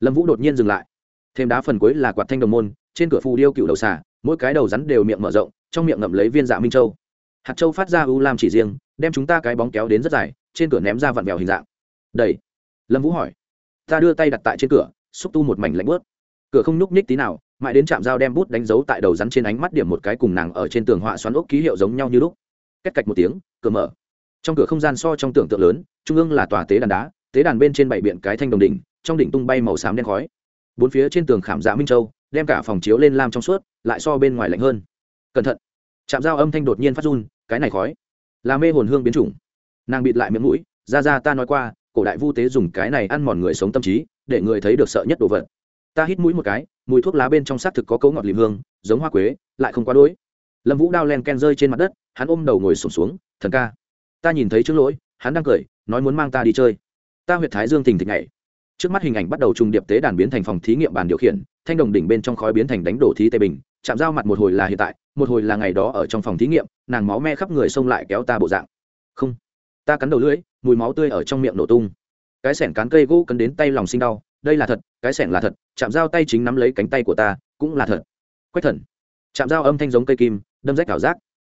Lâm vũ đột nhiên dừng lại. Thêm đá phần cuối là quạt thanh đồng môn, trên cửa phù điêu cựu đầu xà, mỗi cái đầu rắn đều miệng mở rộng, trong miệng ngậm lấy viên dạ minh châu. Hạt châu phát ra u lam chỉ riêng, đem chúng ta cái bóng kéo đến rất dài, trên cửa ném ra vặn vẹo hình dạng. Đầy lâm vũ hỏi. Ta đưa tay đặt tại trên cửa, xúc tu một mảnh lạnh bớt. Cửa không nhúc nhích tí nào mãi đến trạm dao đem bút đánh dấu tại đầu rắn trên ánh mắt điểm một cái cùng nàng ở trên tường họa xoắn ốc ký hiệu giống nhau như lúc. Cách cạch một tiếng, cửa mở. Trong cửa không gian so trong tưởng tượng lớn, trung ương là tòa tế đàn đá, tế đàn bên trên bảy biện cái thanh đồng đỉnh, trong đỉnh tung bay màu xám đen khói. Bốn phía trên tường khảm dạ minh châu, đem cả phòng chiếu lên lam trong suốt, lại so bên ngoài lạnh hơn. Cẩn thận. Chạm dao âm thanh đột nhiên phát run, cái này khói là mê hồn hương biến chủng. Nàng bịt lại miệng mũi, ra ra, ta nói qua, cổ đại vu tế dùng cái này ăn mòn người sống tâm trí, để người thấy được sợ nhất đồ vật ta hít mũi một cái mùi thuốc lá bên trong xác thực có cấu ngọt lìm hương giống hoa quế lại không quá đỗi. Lâm vũ đao len ken rơi trên mặt đất hắn ôm đầu ngồi sụp xuống, xuống thần ca ta nhìn thấy trước lỗi hắn đang cười nói muốn mang ta đi chơi. Ta huyệt thái dương tình thịch nhảy. Trước mắt hình ảnh bắt đầu trùng điệp tế đàn biến thành phòng thí nghiệm bàn điều khiển thanh đồng đỉnh bên trong khói biến thành đánh đổ thí tây bình chạm dao mặt một hồi là hiện tại một hồi là ngày đó ở trong phòng thí nghiệm nàng máu me khắp người xông lại kéo ta bộ dạng. Không ta cắn đầu lưỡi mùi máu tươi ở trong miệng nổ tung cái sẻn cán cây gỗ cấn đến tay lòng sinh đau, đây là thật, cái sẻn là thật, chạm dao tay chính nắm lấy cánh tay của ta, cũng là thật. Quách thần. Chạm dao âm thanh giống cây kim, đâm rách ảo giác.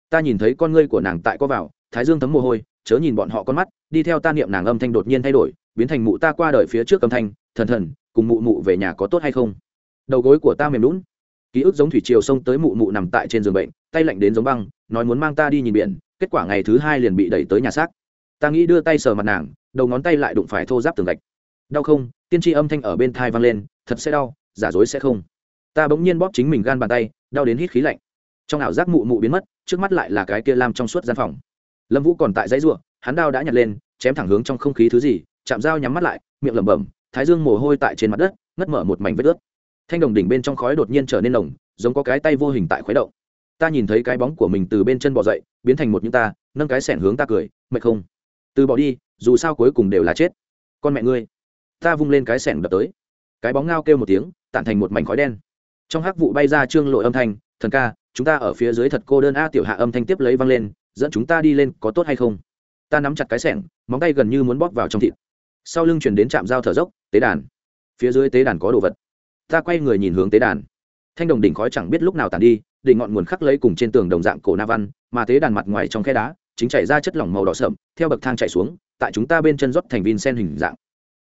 Ta nhìn thấy con ngươi của nàng tại có vào, thái dương thấm mồ hôi, chớ nhìn bọn họ con mắt, đi theo ta niệm nàng âm thanh đột nhiên thay đổi, biến thành mụ ta qua đời phía trước âm thanh, thần thần, cùng mụ mụ về nhà có tốt hay không? Đầu gối của ta mềm lún ký ức giống thủy triều xông tới mụ mụ nằm tại trên giường bệnh, tay lạnh đến giống băng, nói muốn mang ta đi nhìn biển, kết quả ngày thứ hai liền bị đẩy tới nhà xác. Ta nghĩ đưa tay sờ mặt nàng đầu ngón tay lại đụng phải thô giáp tường gạch. Đau không? Tiên tri âm thanh ở bên thai vang lên, thật sẽ đau, giả dối sẽ không. Ta bỗng nhiên bóp chính mình gan bàn tay, đau đến hít khí lạnh. Trong ảo giác mụ mụ biến mất, trước mắt lại là cái kia lam trong suốt gian phòng. Lâm vũ còn tại dãy ruộng hắn đao đã nhặt lên, chém thẳng hướng trong không khí thứ gì, chạm dao nhắm mắt lại, miệng lẩm bẩm, thái dương mồ hôi tại trên mặt đất, ngất mở một mảnh vết ướt. Thanh đồng đỉnh bên trong khói đột nhiên trở nên nồng, giống có cái tay vô hình tại khuấy động. Ta nhìn thấy cái bóng của mình từ bên chân bỏ dậy, biến thành một những ta, nâng cái sẻn hướng ta cười, mệt không? Từ bỏ đi dù sao cuối cùng đều là chết. Con mẹ ngươi, ta vung lên cái sẻn đập tới. Cái bóng ngao kêu một tiếng, tản thành một mảnh khói đen. Trong hắc vụ bay ra trương lội âm thanh, thần ca, chúng ta ở phía dưới thật cô đơn a, tiểu hạ âm thanh tiếp lấy văng lên, dẫn chúng ta đi lên, có tốt hay không? Ta nắm chặt cái sẻng, móng tay gần như muốn bóp vào trong thịt. Sau lưng chuyển đến trạm giao thở dốc, tế đàn, phía dưới tế đàn có đồ vật. Ta quay người nhìn hướng tế đàn. Thanh đồng đỉnh khói chẳng biết lúc nào tàn đi, đỉnh ngọn nguồn khắc lấy cùng trên tường đồng dạng cổ na văn, mà tế đàn mặt ngoài trong khe đá chính chảy ra chất lỏng màu đỏ sậm, theo bậc thang chảy xuống, tại chúng ta bên chân rót thành viên sen hình dạng.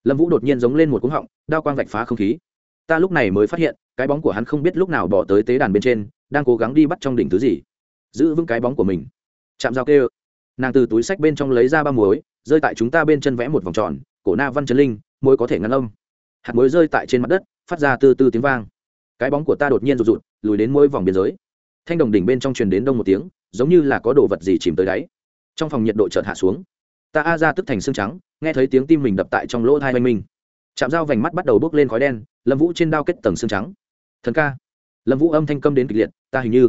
Lâm vũ đột nhiên giống lên một cúng họng, đao quang vạch phá không khí. Ta lúc này mới phát hiện, cái bóng của hắn không biết lúc nào bỏ tới tế đàn bên trên, đang cố gắng đi bắt trong đỉnh thứ gì. Giữ vững cái bóng của mình. Chạm dao kêu. Nàng từ túi sách bên trong lấy ra ba muối, rơi tại chúng ta bên chân vẽ một vòng tròn, cổ na văn chấn linh, muối có thể ngăn âm. Hạt muối rơi tại trên mặt đất, phát ra từ từ tiếng vang. Cái bóng của ta đột nhiên rụt rụt, lùi đến mỗi vòng biên giới. Thanh đồng đỉnh bên trong truyền đến đông một tiếng, giống như là có đồ vật gì chìm tới đáy trong phòng nhiệt độ chợt hạ xuống. Ta a ra tức thành xương trắng, nghe thấy tiếng tim mình đập tại trong lỗ thai oanh minh chạm dao vành mắt bắt đầu bốc lên khói đen, lâm vũ trên đao kết tầng xương trắng. Thần ca. Lâm vũ âm thanh câm đến kịch liệt, ta hình như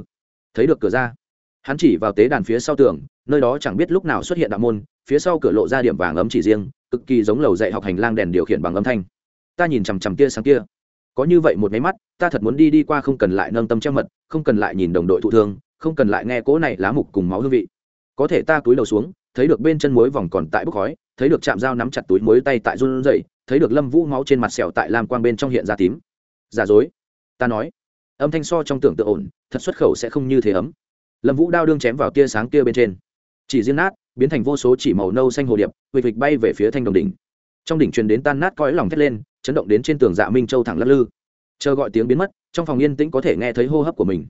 thấy được cửa ra. Hắn chỉ vào tế đàn phía sau tường, nơi đó chẳng biết lúc nào xuất hiện đạo môn, phía sau cửa lộ ra điểm vàng ấm chỉ riêng, cực kỳ giống lầu dạy học hành lang đèn điều khiển bằng âm thanh. Ta nhìn chằm chằm kia sáng kia. Có như vậy một máy mắt, ta thật muốn đi đi qua không cần lại nâng tâm treo mật, không cần lại nhìn đồng đội thụ thương, không cần lại nghe cỗ này lá mục cùng máu hương vị có thể ta túi đầu xuống, thấy được bên chân muối vòng còn tại bốc khói, thấy được chạm dao nắm chặt túi muối tay tại run rẩy, thấy được lâm vũ máu trên mặt sẹo tại lam quang bên trong hiện ra tím. Giả dối, ta nói. Âm thanh so trong tưởng tượng ổn, thật xuất khẩu sẽ không như thế ấm. Lâm vũ đao đương chém vào tia sáng kia bên trên. Chỉ riêng nát, biến thành vô số chỉ màu nâu xanh hồ điệp vịt vịch bay về phía thanh đồng đỉnh. Trong đỉnh truyền đến tan nát cõi lòng thét lên, chấn động đến trên tường dạ minh châu thẳng lắc lư. Chờ gọi tiếng biến mất, trong phòng yên tĩnh có thể nghe thấy hô hấp của mình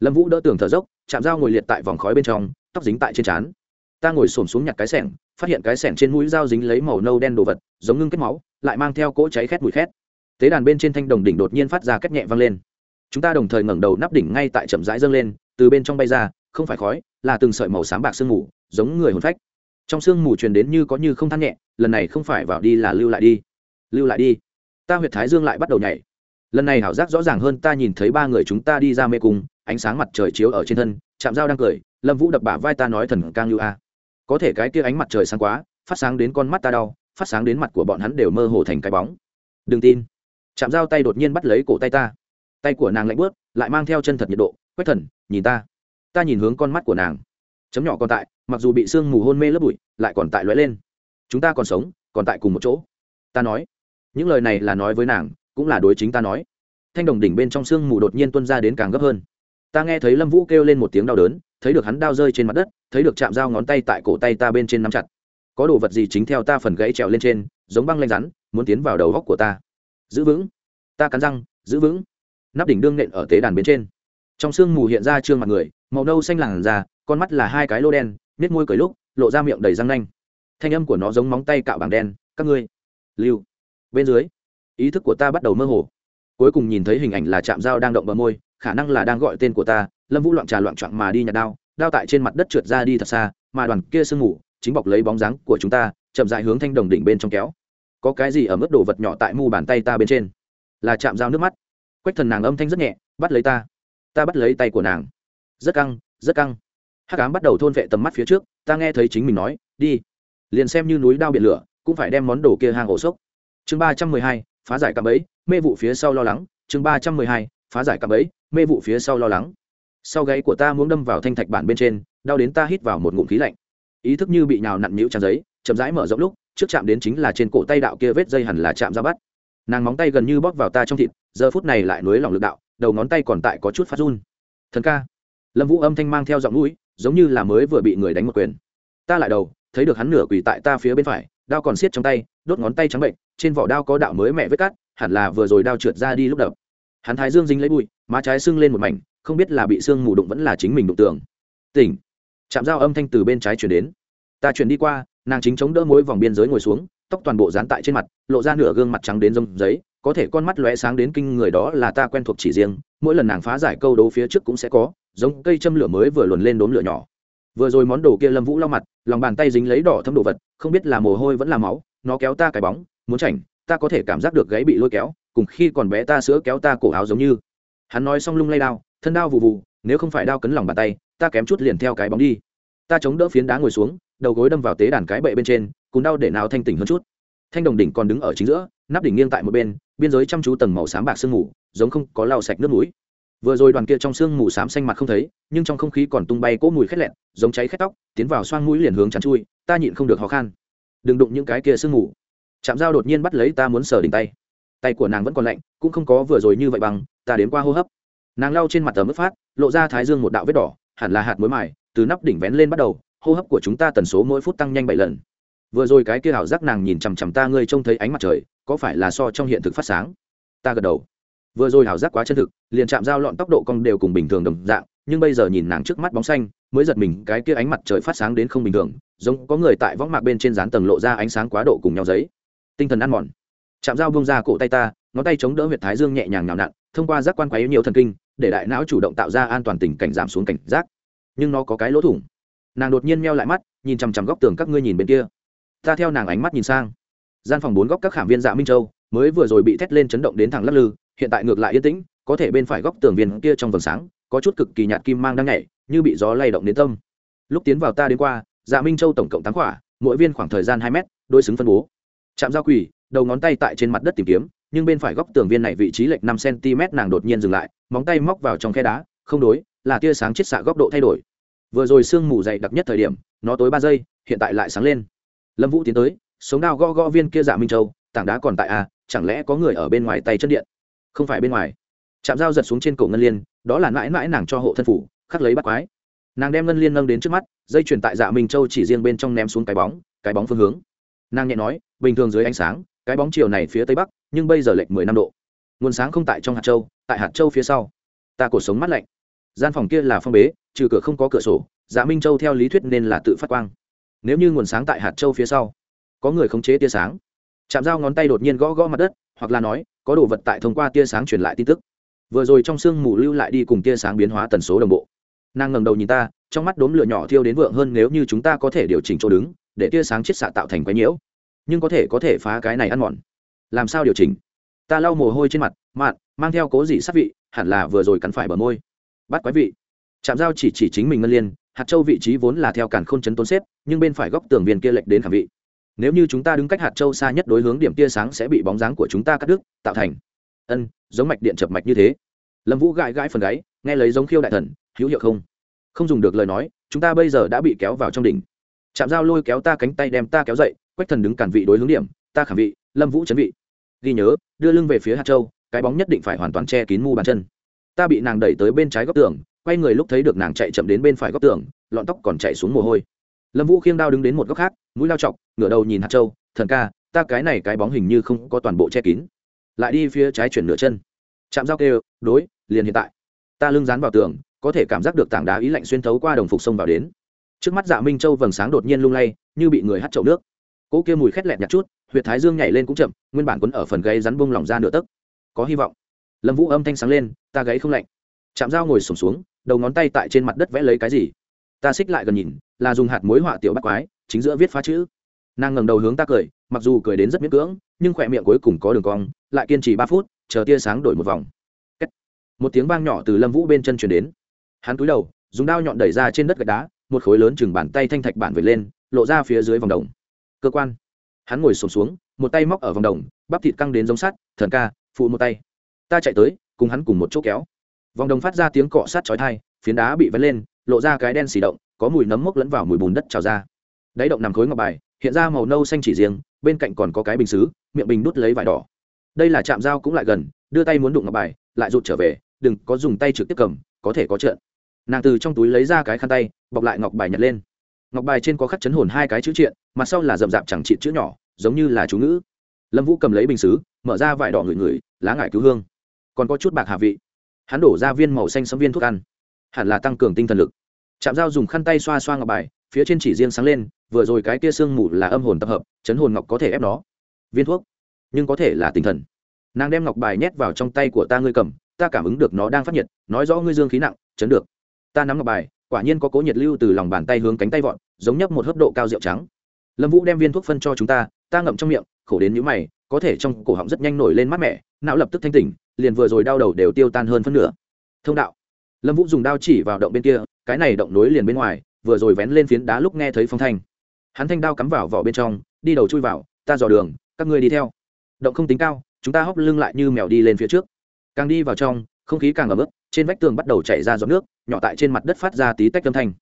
lâm vũ đỡ tường thở dốc, chạm dao ngồi liệt tại vòng khói bên trong, tóc dính tại trên trán. Ta ngồi xổm xuống nhặt cái sẻng, phát hiện cái sẻng trên mũi dao dính lấy màu nâu đen đồ vật, giống ngưng kết máu, lại mang theo cỗ cháy khét mùi khét. Tế đàn bên trên thanh đồng đỉnh đột nhiên phát ra cách nhẹ vang lên. Chúng ta đồng thời ngẩng đầu nắp đỉnh ngay tại chậm rãi dâng lên, từ bên trong bay ra, không phải khói, là từng sợi màu sáng bạc sương mù, giống người hồn phách. Trong sương mù truyền đến như có như không than nhẹ, lần này không phải vào đi là lưu lại đi. Lưu lại đi. Ta huyệt thái dương lại bắt đầu nhảy. Lần này hảo giác rõ ràng hơn ta nhìn thấy ba người chúng ta đi ra mê cung ánh sáng mặt trời chiếu ở trên thân chạm dao đang cười, lâm vũ đập bả vai ta nói thần ca ngưu a. Có thể cái kia ánh mặt trời sáng quá, phát sáng đến con mắt ta đau, phát sáng đến mặt của bọn hắn đều mơ hồ thành cái bóng. Đừng tin. Chạm dao tay đột nhiên bắt lấy cổ tay ta. Tay của nàng lạnh bớt lại mang theo chân thật nhiệt độ quét thần, nhìn ta. Ta nhìn hướng con mắt của nàng. Chấm nhỏ còn tại, mặc dù bị sương mù hôn mê lớp bụi, lại còn tại lóe lên. Chúng ta còn sống, còn tại cùng một chỗ. Ta nói. Những lời này là nói với nàng, cũng là đối chính ta nói. Thanh đồng đỉnh bên trong sương mù đột nhiên tuân ra đến càng gấp hơn ta nghe thấy lâm vũ kêu lên một tiếng đau đớn, thấy được hắn đau rơi trên mặt đất, thấy được chạm dao ngón tay tại cổ tay ta bên trên nắm chặt. Có đồ vật gì chính theo ta phần gãy trèo lên trên, giống băng lanh rắn, muốn tiến vào đầu góc của ta. Giữ vững. Ta cắn răng, giữ vững. Nắp đỉnh đương nện ở tế đàn bên trên. Trong sương mù hiện ra trương mặt người, màu nâu xanh làn da, con mắt là hai cái lô đen nết môi cười lúc, lộ ra miệng đầy răng nanh. Thanh âm của nó giống móng tay cạo bảng đen, các ngươi, lưu. Bên dưới, ý thức của ta bắt đầu mơ hồ. Cuối cùng nhìn thấy hình ảnh là chạm dao đang động bờ môi khả năng là đang gọi tên của ta, lâm vũ loạn trà loạn trọn mà đi nhặt đao đao tại trên mặt đất trượt ra đi thật xa, mà đoàn kia sương ngủ chính bọc lấy bóng dáng của chúng ta, chậm dại hướng thanh đồng đỉnh bên trong kéo. Có cái gì ở mức đồ vật nhỏ tại mu bàn tay ta bên trên? Là chạm dao nước mắt. Quách thần nàng âm thanh rất nhẹ, bắt lấy ta. Ta bắt lấy tay của nàng. Rất căng rất căng. Hát cám bắt đầu thôn vệ tầm mắt phía trước, ta nghe thấy chính mình nói, đi. Liền xem như núi đao biển lửa, cũng phải đem món đồ kia hàng ổ sốc chương ba trăm mười hai, phá giải cạm ấy mê vụ phía sau lo lắng. Chương ba trăm mười hai phá giải cạm ấy mê vụ phía sau lo lắng. Sau gáy của ta muốn đâm vào thanh thạch bản bên trên, đau đến ta hít vào một ngụm khí lạnh. Ý thức như bị nhào nặn nhũ trang giấy, chậm rãi mở rộng lúc, trước chạm đến chính là trên cổ tay đạo kia vết dây hẳn là chạm ra bắt. Nàng móng tay gần như bóp vào ta trong thịt, giờ phút này lại nối lòng lực đạo, đầu ngón tay còn tại có chút phát run. Thần ca. Lâm vũ âm thanh mang theo giọng mũi, giống như là mới vừa bị người đánh một quyền. Ta lại đầu, thấy được hắn nửa quỳ tại ta phía bên phải, đao còn xiết trong tay, đốt ngón tay trắng bệnh, trên vỏ đao có đạo mới mẹ vết cắt, hẳn là vừa rồi đao trượt ra đi lúc đập hắn thái dương dính lấy bụi, má trái sưng lên một mảnh, không biết là bị sương mù đụng vẫn là chính mình đụng tường. Tỉnh. Chạm dao âm thanh từ bên trái chuyển đến. Ta chuyển đi qua, nàng chính chống đỡ mối vòng biên giới ngồi xuống, tóc toàn bộ dán tại trên mặt, lộ ra nửa gương mặt trắng đến rông giấy, có thể con mắt lóe sáng đến kinh người đó là ta quen thuộc chỉ riêng, mỗi lần nàng phá giải câu đấu phía trước cũng sẽ có, giống cây châm lửa mới vừa luồn lên đốm lửa nhỏ. Vừa rồi món đồ kia lâm vũ lau mặt, lòng bàn tay dính lấy đỏ thâm đồ vật, không biết là mồ hôi vẫn là máu, nó kéo ta cái bóng, muốn chảnh ta có thể cảm giác được gáy bị lôi kéo, cùng khi còn bé ta sữa kéo ta cổ áo giống như. Hắn nói xong lung lay đao, thân đao vụ vụ nếu không phải đao cấn lòng bàn tay, ta kém chút liền theo cái bóng đi. Ta chống đỡ phiến đá ngồi xuống, đầu gối đâm vào tế đàn cái bệ bên trên, cùng đau để nào thanh tỉnh hơn chút. Thanh đồng đỉnh còn đứng ở chính giữa, nắp đỉnh nghiêng tại một bên, biên giới chăm chú tầng màu xám bạc sương mù, giống không có lau sạch nước mũi. Vừa rồi đoàn kia trong sương mù xám xanh mặt không thấy, nhưng trong không khí còn tung bay cỗ mùi khét lẹn, giống cháy khét tóc, tiến vào xoang mũi liền hướng chắn chui, ta nhịn không được khó khăn đừng đụng những cái kia sương mù chạm dao đột nhiên bắt lấy ta muốn sờ đỉnh tay. Tay của nàng vẫn còn lạnh, cũng không có vừa rồi như vậy bằng, ta đến qua hô hấp. Nàng lau trên mặt tờ mất phát, lộ ra thái dương một đạo vết đỏ, hẳn là hạt muối mài, từ nắp đỉnh vén lên bắt đầu, hô hấp của chúng ta tần số mỗi phút tăng nhanh bảy lần. Vừa rồi cái kia ảo giác nàng nhìn chằm chằm ta, ngươi trông thấy ánh mặt trời, có phải là so trong hiện thực phát sáng? Ta gật đầu. Vừa rồi ảo giác quá chân thực, liền chạm dao lọn tốc độ cong đều cùng bình thường đồng dạng, nhưng bây giờ nhìn nàng trước mắt bóng xanh, mới giật mình, cái kia ánh mặt trời phát sáng đến không bình thường, giống có người tại võng mạc bên trên dán tầng lộ ra ánh sáng quá độ cùng nhau giấy tinh thần ăn mòn. Chạm dao bông ra cổ tay ta, ngón tay chống đỡ huyệt thái dương nhẹ nhàng nhào nặn, thông qua giác quan quấy nhiều thần kinh, để đại não chủ động tạo ra an toàn tình cảnh giảm xuống cảnh giác. Nhưng nó có cái lỗ thủng. Nàng đột nhiên meo lại mắt, nhìn chằm chằm góc tường các ngươi nhìn bên kia. Ta theo nàng ánh mắt nhìn sang. Gian phòng bốn góc các khảm viên dạ minh châu, mới vừa rồi bị thét lên chấn động đến thẳng lắc lư, hiện tại ngược lại yên tĩnh, có thể bên phải góc tường viên kia trong vầng sáng, có chút cực kỳ nhạt kim mang đang nhảy, như bị gió lay động đến tâm. Lúc tiến vào ta đến qua dạ minh châu tổng cộng tám quả, mỗi viên khoảng thời gian hai mét đôi xứng phân bố chạm giao quỳ, đầu ngón tay tại trên mặt đất tìm kiếm, nhưng bên phải góc tường viên này vị trí lệch năm cm nàng đột nhiên dừng lại, móng tay móc vào trong khe đá, không đối, là tia sáng chiết xạ góc độ thay đổi. Vừa rồi sương mù dày đặc nhất thời điểm, nó tối ba giây, hiện tại lại sáng lên. Lâm vũ tiến tới, sống đao gõ gõ viên kia dạ minh châu, tảng đá còn tại à chẳng lẽ có người ở bên ngoài tay chân điện? Không phải bên ngoài. Chạm dao giật xuống trên cổ ngân liên, đó là mãi mãi nàng cho hộ thân phủ, khắc lấy bắt quái. Nàng đem ngân liên nâng đến trước mắt, dây chuyền tại dạ minh châu chỉ riêng bên trong ném xuống cái bóng cái bóng phương hướng. Nàng nhẹ nói bình thường dưới ánh sáng, cái bóng chiều này phía tây bắc, nhưng bây giờ lệch mười năm độ. Nguồn sáng không tại trong hạt châu, tại hạt châu phía sau. Ta cổ sống mắt lạnh. Gian phòng kia là phong bế, trừ cửa không có cửa sổ dạ minh châu theo lý thuyết nên là tự phát quang. Nếu như nguồn sáng tại hạt châu phía sau, có người khống chế tia sáng. Chạm dao ngón tay đột nhiên gõ gõ mặt đất, hoặc là nói, có đồ vật tại thông qua tia sáng truyền lại tin tức. Vừa rồi trong sương mù lưu lại đi cùng tia sáng biến hóa tần số đồng bộ. Nàng ngẩng đầu nhìn ta, trong mắt đốm lửa nhỏ thiêu đến vượng hơn nếu như chúng ta có thể điều chỉnh chỗ đứng, để tia sáng chiết xạ tạo thành quái nhiễu nhưng có thể có thể phá cái này ăn mòn. Làm sao điều chỉnh? Ta lau mồ hôi trên mặt, mạn, mang theo cố dị sát vị, hẳn là vừa rồi cắn phải bờ môi. Bắt quái vị. Chạm dao chỉ chỉ chính mình ngân liên, hạt châu vị trí vốn là theo cản k h ô n chấn tốn xếp, nhưng bên phải góc tường viên kia lệch đến khảm vị. Nếu như chúng ta đứng cách hạt châu xa nhất đối hướng điểm tia sáng sẽ bị bóng dáng của chúng ta cắt đứt, tạo thành. Ân, giống mạch điện chập mạch như thế. Lâm vũ gãi gãi phần gáy, nghe lấy giống khiêu đại thần, hữu hiệu không? Không dùng được lời nói, chúng ta bây giờ đã bị kéo vào trong đỉnh. Chạm dao lôi kéo ta cánh tay đem ta kéo dậy quách thần đứng cản vị đối hướng điểm, ta khảm vị, lâm vũ chấn vị. Ghi nhớ, đưa lưng về phía hạt châu, cái bóng nhất định phải hoàn toàn che kín mu bàn chân. Ta bị nàng đẩy tới bên trái góc tường, quay người lúc thấy được nàng chạy chậm đến bên phải góc tường, lọn tóc còn chạy xuống mồ hôi. Lâm vũ khiêng đao đứng đến một góc khác, mũi lao chọc, ngửa đầu nhìn hạt châu, thần ca, ta cái này cái bóng hình như không có toàn bộ che kín. Lại đi phía trái chuyển nửa chân. Chạm dao kêu, đối, liền hiện tại. Ta lưng dán vào tường, có thể cảm giác được tảng đá ý lạnh xuyên thấu qua đồng phục sông vào đến. Trước mắt dạ minh châu vầng sáng đột nhiên lung lay, như bị người hắt chậu nước cỗ kia mùi khét lẹt nhặt chút, huyệt thái dương nhảy lên cũng chậm, nguyên bản quấn ở phần gáy rắn bông lỏng ra nửa tấc. Có hy vọng. Lâm vũ âm thanh sáng lên, ta gáy không lạnh. Chạm dao ngồi sổm xuống, đầu ngón tay tại trên mặt đất vẽ lấy cái gì? Ta xích lại gần nhìn, là dùng hạt mối họa tiểu bắt quái, chính giữa viết phá chữ. Nàng ngẩng đầu hướng ta cười, mặc dù cười đến rất miễn cưỡng, nhưng khỏe miệng cuối cùng có đường cong, lại kiên trì ba phút, chờ tia sáng đổi một vòng. Một tiếng vang nhỏ từ lâm vũ bên chân chuyển đến. Hắn cúi đầu, dùng đao nhọn đẩy ra trên đất gạch đá, một khối lớn chừng bàn tay thanh thạch bản vệt lên, lộ ra phía dưới vòng đồng cơ quan. Hắn ngồi sổm xuống, xuống một tay móc ở vòng đồng bắp thịt căng đến giống sắt thần ca phụ một tay. Ta chạy tới cùng hắn cùng một chỗ kéo. Vòng đồng phát ra tiếng cọ sát chói thai phiến đá bị vén lên lộ ra cái đen xì động có mùi nấm mốc lẫn vào mùi bùn đất trào ra. Đáy động nằm khối ngọc bài hiện ra màu nâu xanh chỉ riêng bên cạnh còn có cái bình xứ miệng bình đút lấy vải đỏ. Đây là chạm dao cũng lại gần đưa tay muốn đụng ngọc bài lại rụt trở về đừng có dùng tay trực tiếp cầm có thể có trợn nàng từ trong túi lấy ra cái khăn tay bọc lại ngọc bài nhặt lên ngọc bài trên có khắc chấn hồn hai cái chữ triện, mặt sau là rậm rạp chẳng trị chữ nhỏ, giống như là chú ngữ. Lâm vũ cầm lấy bình xứ, mở ra vải đỏ ngửi ngửi, lá ngải cứu hương. Còn có chút bạc hạ vị. Hắn đổ ra viên màu xanh sấm viên thuốc ăn. Hẳn là tăng cường tinh thần lực. Chạm dao dùng khăn tay xoa xoa ngọc bài, phía trên chỉ riêng sáng lên, vừa rồi cái kia sương mù là âm hồn tập hợp, chấn hồn ngọc có thể ép nó. Viên thuốc. Nhưng có thể là tinh thần. Nàng đem ngọc bài nhét vào trong tay của ta ngươi cầm, ta cảm ứng được nó đang phát nhiệt, nói rõ ngươi dương khí nặng, chấn được. Ta nắm ngọc bài quả nhiên có cố nhiệt lưu từ lòng bàn tay hướng cánh tay vọn giống nhấp một hớp độ cao rượu trắng. Lâm vũ đem viên thuốc phân cho chúng ta ta ngậm trong miệng, khổ đến nhũ mày, có thể trong cổ họng rất nhanh nổi lên mát mẻ, não lập tức thanh tỉnh, liền vừa rồi đau đầu đều tiêu tan hơn phân nửa. Thông đạo. Lâm vũ dùng đao chỉ vào động bên kia, cái này động nối liền bên ngoài, vừa rồi vén lên phiến đá lúc nghe thấy phong thanh. Hắn thanh đao cắm vào vỏ bên trong, đi đầu chui vào, ta dò đường, các ngươi đi theo. Động không tính cao, chúng ta hóc lưng lại như mèo đi lên phía trước. Càng đi vào trong, không khí càng ấm ức trên vách tường bắt đầu chảy ra giọt nước, nhỏ tại trên mặt đất phát ra tí tách âm thanh.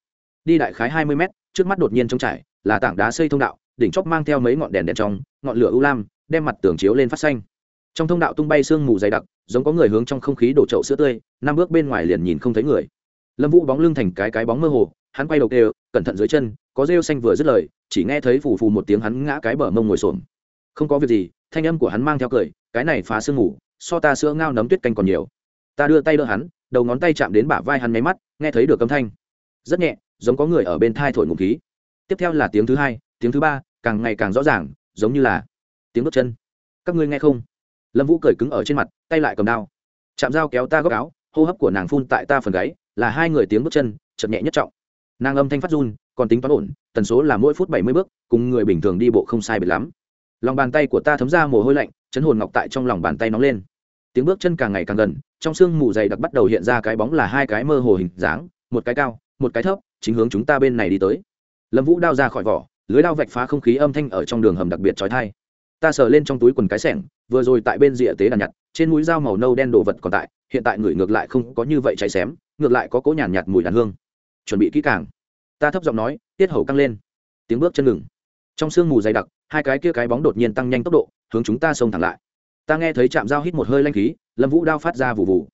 Đi đại khái hai mươi mét, trước mắt đột nhiên trống trải, là tảng đá xây thông đạo, đỉnh chóp mang theo mấy ngọn đèn đèn trong, ngọn lửa u lam, đem mặt tường chiếu lên phát xanh. Trong thông đạo tung bay sương mù dày đặc, giống có người hướng trong không khí đổ chậu sữa tươi, năm bước bên ngoài liền nhìn không thấy người. Lâm vũ bóng lưng thành cái cái bóng mơ hồ, hắn quay đầu kêu, cẩn thận dưới chân, có rêu xanh vừa dứt lời, chỉ nghe thấy phù phù một tiếng hắn ngã cái bờ mông ngồi xổm. Không có việc gì, thanh âm của hắn mang theo cười, cái này phá sương mù, so ta sữa ngao nấm tuyết canh còn nhiều. Ta đưa tay đỡ hắn đầu ngón tay chạm đến bả vai hắn nháy mắt, nghe thấy được âm thanh. Rất nhẹ, giống có người ở bên thai thổi ngụm khí. Tiếp theo là tiếng thứ hai, tiếng thứ ba, càng ngày càng rõ ràng, giống như là tiếng bước chân. Các ngươi nghe không? Lâm vũ cười cứng ở trên mặt, tay lại cầm đao. Chạm dao kéo ta góc áo, hô hấp của nàng phun tại ta phần gáy, là hai người tiếng bước chân, chậm nhẹ nhất trọng. Nàng âm thanh phát run, còn tính toán ổn, tần số là mỗi phút bảy mươi bước, cùng người bình thường đi bộ không sai biệt lắm. Lòng bàn tay của ta thấm ra mồ hôi lạnh, chấn hồn ngọc tại trong lòng bàn tay nóng lên tiếng bước chân càng ngày càng gần, trong sương mù dày đặc bắt đầu hiện ra cái bóng là hai cái mơ hồ hình dáng, một cái cao, một cái thấp, chính hướng chúng ta bên này đi tới. Lâm vũ đao ra khỏi vỏ, lưới đao vạch phá không khí âm thanh ở trong đường hầm đặc biệt trói thai ta sờ lên trong túi quần cái sẻng, vừa rồi tại bên rìa tế đàn nhặt, trên mũi dao màu nâu đen đồ vật còn tại, hiện tại người ngược lại không có như vậy cháy xém, ngược lại có cố nhàn nhạt mùi đàn hương. Chuẩn bị kỹ càng. Ta thấp giọng nói, tiết hầu căng lên. Tiếng bước chân ngừng. Trong sương mù dày đặc, hai cái kia cái bóng đột nhiên tăng nhanh tốc độ, hướng chúng ta xông thẳng lại ta nghe thấy chạm dao hít một hơi lanh khí, lâm vũ đao phát ra vụ vụ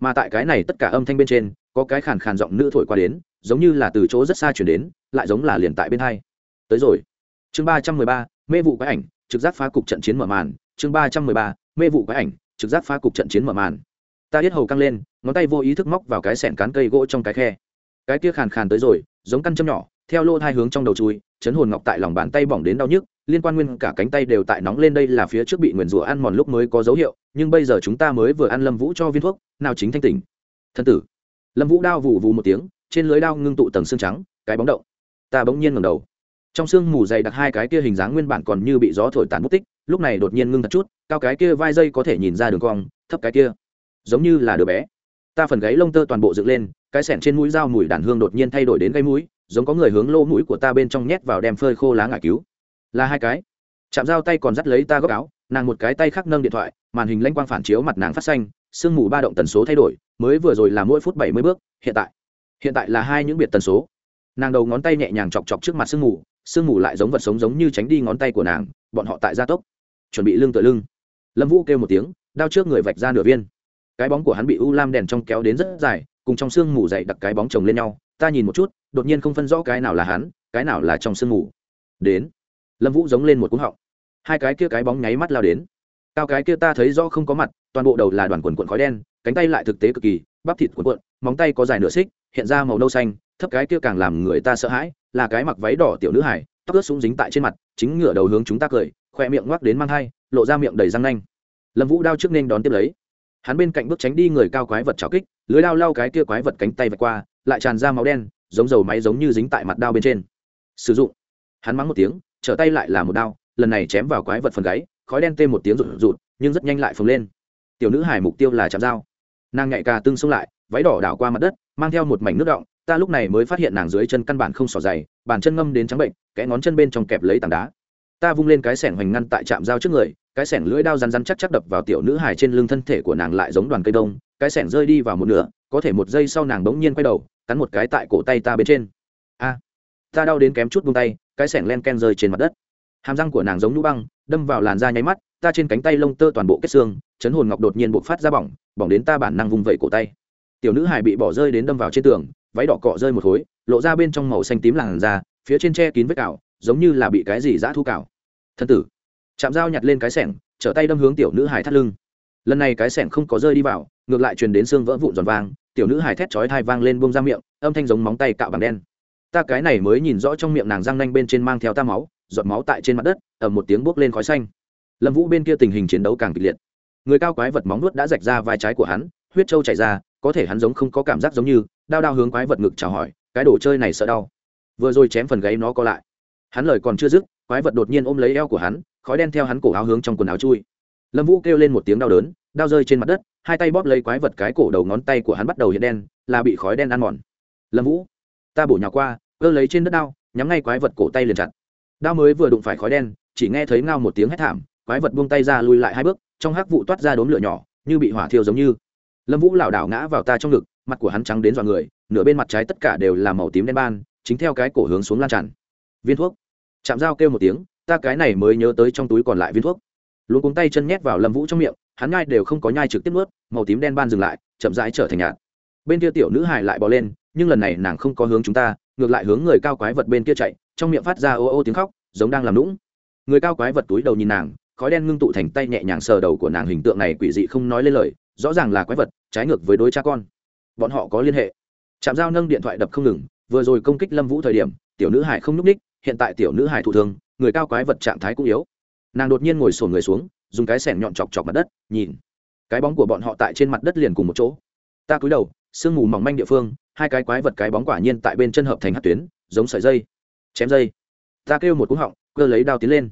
mà tại cái này tất cả âm thanh bên trên, có cái khàn khàn giọng nữ thổi qua đến, giống như là từ chỗ rất xa chuyển đến, lại giống là liền tại bên hai. Tới rồi. Chương ba trăm mười ba, mê vụ quái ảnh, trực giác phá cục trận chiến mở màn. Chương ba trăm mười ba, mê vụ quái ảnh, trực giác phá cục trận chiến mở màn. Ta biết hầu căng lên, ngón tay vô ý thức móc vào cái sẻn cán cây gỗ trong cái khe. Cái kia khàn khàn tới rồi, giống căn châm nhỏ, theo lô hai hướng trong đầu chui, chấn hồn ngọc tại lòng bàn tay bỏng đến đau nhức liên quan nguyên cả cánh tay đều tại nóng lên đây là phía trước bị nguyền rủa ăn mòn lúc mới có dấu hiệu, nhưng bây giờ chúng ta mới vừa ăn lâm vũ cho viên thuốc, nào chính thanh tỉnh. Thân tử. Lâm vũ đao vù vù một tiếng, trên lưới đao ngưng tụ tầng xương trắng, cái bóng động. Ta bỗng nhiên ngầm đầu. Trong xương mù dày đặc hai cái kia hình dáng nguyên bản còn như bị gió thổi tàn bút tích, lúc này đột nhiên ngưng thật chút, cao cái kia vai dây có thể nhìn ra đường cong, thấp cái kia. Giống như là đứa bé. Ta phần gáy lông tơ toàn bộ dựng lên, cái sẻn trên mũi dao mùi đàn hương đột nhiên thay đổi đến gây mũi, giống có người hướng lô mũi của ta bên trong nhét vào đem phơi khô lá ngải cứu là hai cái. Chạm dao tay còn dắt lấy ta góc áo, nàng một cái tay khác nâng điện thoại, màn hình lanh quang phản chiếu mặt nàng phát xanh, sương mù ba động tần số thay đổi, mới vừa rồi là mỗi phút bảy mươi bước, hiện tại hiện tại là hai những biệt tần số. Nàng đầu ngón tay nhẹ nhàng chọc chọc trước mặt sương mù sương mù lại giống vật sống giống như tránh đi ngón tay của nàng, bọn họ tại gia tốc, chuẩn bị lưng tựa lưng. Lâm vũ kêu một tiếng, đao trước người vạch ra nửa viên. Cái bóng của hắn bị u lam đèn trong kéo đến rất dài, cùng trong sương mù dày đặc cái bóng chồng lên nhau. Ta nhìn một chút, đột nhiên không phân rõ cái nào là hắn, cái nào là trong sương mù. Đến lâm vũ giống lên một cúng họng hai cái kia cái bóng nháy mắt lao đến cao cái kia ta thấy rõ không có mặt toàn bộ đầu là đoàn quần quần khói đen cánh tay lại thực tế cực kỳ bắp thịt quần quận móng tay có dài nửa xích, hiện ra màu nâu xanh, thấp cái kia càng làm người ta sợ hãi, là cái mặc váy đỏ tiểu nữ hải tóc ướt súng dính tại trên mặt, chính ngửa đầu hướng chúng ta cười, khoe miệng ngoắc đến mang hai lộ ra miệng đầy răng nanh. Lâm vũ đao trước nên đón tiếp lấy. Hắn bên cạnh bước tránh đi người cao quái vật trào kích, lưới đao lao cái kia quái vật cánh tay vạch qua, lại tràn ra máu đen, giống dầu máy giống như dính tại mặt đao bên trên. Sử dụng. Hắn mắng một tiếng trở tay lại là một đao, lần này chém vào quái vật phần gáy, khói đen tê một tiếng rụt rụt, nhưng rất nhanh lại phồng lên. Tiểu nữ hải mục tiêu là chạm dao. Nàng nhạy cà tưng xông lại, váy đỏ đảo qua mặt đất, mang theo một mảnh nước động ta lúc này mới phát hiện nàng dưới chân căn bản không sỏ dày, bàn chân ngâm đến trắng bệnh, kẽ ngón chân bên trong kẹp lấy tảng đá. Ta vung lên cái sẻng hoành ngăn tại trạm dao trước người, cái sẻng lưỡi đao rắn rắn chắc chắc đập vào tiểu nữ hài trên lưng thân thể của nàng lại giống đoàn cây đông, cái sẻng rơi đi vào một nửa, có thể một giây sau nàng bỗng nhiên quay đầu, cắn một cái tại cổ tay ta bên trên. A, ta đau đến kém chút buông tay cái sẻng len ken rơi trên mặt đất. Hàm răng của nàng giống nhũ băng, đâm vào làn da nháy mắt, ta trên cánh tay lông tơ toàn bộ kết xương, chấn hồn ngọc đột nhiên bộc phát ra bỏng bỏng đến ta bản năng vùng vẩy cổ tay. Tiểu nữ hài bị bỏ rơi đến đâm vào trên tường, váy đỏ cọ rơi một khối, lộ ra bên trong màu xanh tím làn da, phía trên tre kín vết cào giống như là bị cái gì giã thu cào thân tử, chạm dao nhặt lên cái sẻng, trở tay đâm hướng tiểu nữ hài thắt lưng. Lần này cái sẻng không có rơi đi vào, ngược lại truyền đến xương vỡ vụn giòn vang, tiểu nữ hài thét chói thai vang lên bông ra miệng, âm thanh giống móng tay cạo bằng đen ta cái này mới nhìn rõ trong miệng nàng răng nanh bên trên mang theo ta máu, giọt máu tại trên mặt đất ở một tiếng bốc lên khói xanh. Lâm vũ bên kia tình hình chiến đấu càng kịch liệt. Người cao quái vật móng nuốt đã rạch ra vai trái của hắn, huyết trâu chảy ra, có thể hắn giống không có cảm giác giống như, đao đao hướng quái vật ngực chào hỏi, cái đồ chơi này sợ đau. Vừa rồi chém phần gáy nó co lại. Hắn lời còn chưa dứt, quái vật đột nhiên ôm lấy eo của hắn, khói đen theo hắn cổ áo hướng trong quần áo chui. Lâm vũ kêu lên một tiếng đau đớn đao rơi trên mặt đất, hai tay bóp lấy quái vật cái cổ đầu ngón tay của hắn bắt đầu hiện đen, là bị khói đen ăn mòn. Lâm vũ ta bổ nhào qua, cơ lấy trên đất đao, nhắm ngay quái vật cổ tay liền chặt. Đao mới vừa đụng phải khói đen, chỉ nghe thấy ngao một tiếng hét thảm, quái vật buông tay ra lùi lại hai bước, trong hắc vụ toát ra đốm lửa nhỏ, như bị hỏa thiêu giống như. Lâm vũ lảo đảo ngã vào ta trong ngực, mặt của hắn trắng đến dọa người, nửa bên mặt trái tất cả đều là màu tím đen ban, chính theo cái cổ hướng xuống lan tràn. Viên thuốc. Chạm dao kêu một tiếng, ta cái này mới nhớ tới trong túi còn lại viên thuốc. Luôn cuống tay chân nhét vào lâm vũ trong miệng, hắn nhai đều không có nhai trực tiếp nuốt, màu tím đen ban dừng lại, chậm rãi trở thành nhạt. Bên kia tiểu nữ hài lại bò lên nhưng lần này nàng không có hướng chúng ta, ngược lại hướng người cao quái vật bên kia chạy, trong miệng phát ra ô ô tiếng khóc, giống đang làm lũng người cao quái vật túi đầu nhìn nàng, khói đen ngưng tụ thành tay nhẹ nhàng sờ đầu của nàng, hình tượng này quỷ dị không nói lên lời, rõ ràng là quái vật, trái ngược với đối cha con. Bọn họ có liên hệ. Chạm dao nâng điện thoại đập không ngừng, vừa rồi công kích lâm vũ thời điểm, tiểu nữ hải không n ú c ních hiện tại tiểu nữ hải thụ thương, người cao quái vật trạng thái cũng yếu. Nàng đột nhiên ngồi sổn người xuống, dùng cái sẻn nhọn chọc chọc mặt đất, nhìn. Cái bóng của bọn họ tại trên mặt đất liền cùng một chỗ. Ta cúi đầu, sương mù mỏng manh địa phương hai cái quái vật cái bóng quả nhiên tại bên chân hợp thành hát tuyến, giống sợi dây, chém dây. Ta kêu một cú họng, cơ lấy đao tiến lên.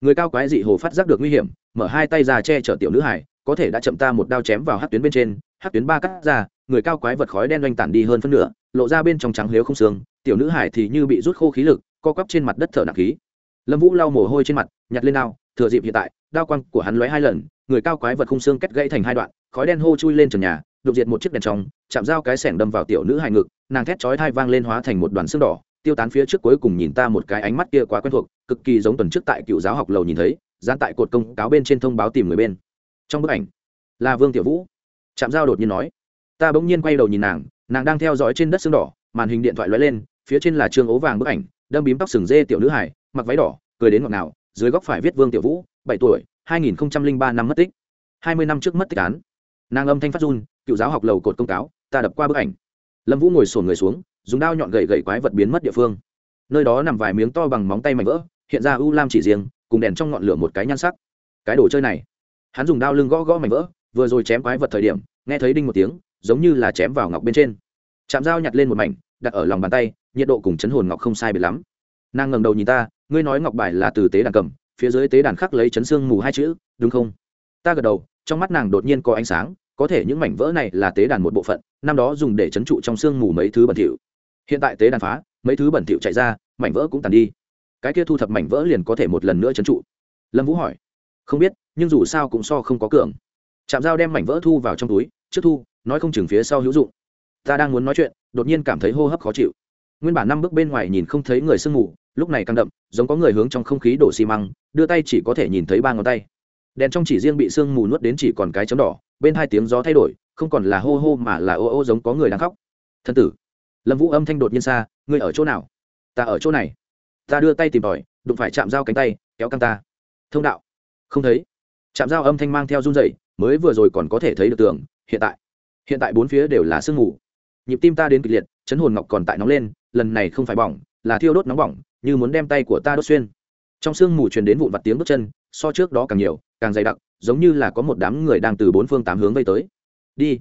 Người cao quái dị hồ phát giác được nguy hiểm, mở hai tay ra che chở tiểu nữ hải, có thể đã chậm ta một đao chém vào hát tuyến bên trên, hát tuyến ba cắt ra, người cao quái vật khói đen doanh tản đi hơn phân nửa, lộ ra bên trong trắng lếu không xương, tiểu nữ hải thì như bị rút khô khí lực, co quắp trên mặt đất thở nặng khí. Lâm vũ lau mồ hôi trên mặt, nhặt lên đao, thừa dịp hiện tại, đao quăng của hắn lóe hai lần người cao quái vật khung xương cắt gãy thành hai đoạn, khói đen hô chui lên trần nhà, đục diệt một chiếc đèn trong, chạm dao cái sẻng đâm vào tiểu nữ hài ngực, nàng thét chói thai vang lên hóa thành một đoàn xương đỏ, tiêu tán phía trước cuối cùng nhìn ta một cái ánh mắt kia quá quen thuộc, cực kỳ giống tuần trước tại cựu giáo học lầu nhìn thấy, dán tại cột công cáo bên trên thông báo tìm người bên. Trong bức ảnh, là vương tiểu vũ. Chạm dao đột nhiên nói, ta bỗng nhiên quay đầu nhìn nàng nàng đang theo dõi trên đất xương đỏ, màn hình điện thoại lóe lên, phía trên là trương ố vàng bức ảnh, đâm bím tóc sừng dê tiểu nữ hải mặc váy đỏ, cười đến ngọt nào dưới góc phải viết vương tiểu vũ, bảy tuổi, hai nghìn ba năm mất tích. Hai mươi năm trước mất tích án. Nàng âm thanh phát run, cựu giáo học lầu cột công cáo, ta đập qua bức ảnh. Lâm vũ ngồi sổn người xuống, dùng đao nhọn gậy gậy quái vật biến mất địa phương. Nơi đó nằm vài miếng to bằng móng tay mảnh vỡ, hiện ra u lam chỉ riêng, cùng đèn trong ngọn lửa một cái nhan sắc. Cái đồ chơi này. Hắn dùng đao lưng gõ gõ mảnh vỡ, vừa rồi chém quái vật thời điểm, nghe thấy đinh một tiếng, giống như là chém vào ngọc bên trên. Chạm dao nhặt lên một mảnh, đặt ở lòng bàn tay, nhiệt độ cùng chấn hồn ngọc không sai biệt lắm nàng ngẩng đầu nhìn ta, ngươi nói ngọc bài là từ tế đàn cầm, phía dưới tế đàn khắc lấy chấn xương mù hai chữ, đúng không? Ta gật đầu, trong mắt nàng đột nhiên có ánh sáng, có thể những mảnh vỡ này là tế đàn một bộ phận, năm đó dùng để chấn trụ trong xương mù mấy thứ bẩn thỉu. Hiện tại tế đàn phá, mấy thứ bẩn thỉu chạy ra, mảnh vỡ cũng tàn đi. Cái kia thu thập mảnh vỡ liền có thể một lần nữa chấn trụ. Lâm vũ hỏi. Không biết, nhưng dù sao cũng so không có cường. Chạm dao đem mảnh vỡ thu vào trong túi, trước thu, nói không chừng phía sau hữu dụng. Ta đang muốn nói chuyện, đột nhiên cảm thấy hô hấp khó chịu nguyên bản năm bước bên ngoài nhìn không thấy người sương mù, lúc này căng đậm, giống có người hướng trong không khí đổ xi măng, đưa tay chỉ có thể nhìn thấy ba ngón tay. Đèn trong chỉ riêng bị sương mù nuốt đến chỉ còn cái chấm đỏ, bên hai tiếng gió thay đổi, không còn là hô hô mà là ô ô giống có người đang khóc. Thân tử, lâm vũ âm thanh đột nhiên xa, ngươi ở chỗ nào? Ta ở chỗ này. Ta đưa tay tìm tòi, đụng phải chạm dao cánh tay, kéo căng ta. Thông đạo. Không thấy. Chạm dao âm thanh mang theo run dậy mới vừa rồi còn có thể thấy được tường, hiện tại hiện tại bốn phía đều là sương mù. Nhịp tim ta đến kịch liệt, chấn hồn ngọc còn tại nóng lên lần này không phải bỏng, là thiêu đốt nóng bỏng, như muốn đem tay của ta đốt xuyên. Trong sương mù truyền đến vụn vặt tiếng bước chân, so trước đó càng nhiều, càng dày đặc, giống như là có một đám người đang từ bốn phương tám hướng vây tới. Đi.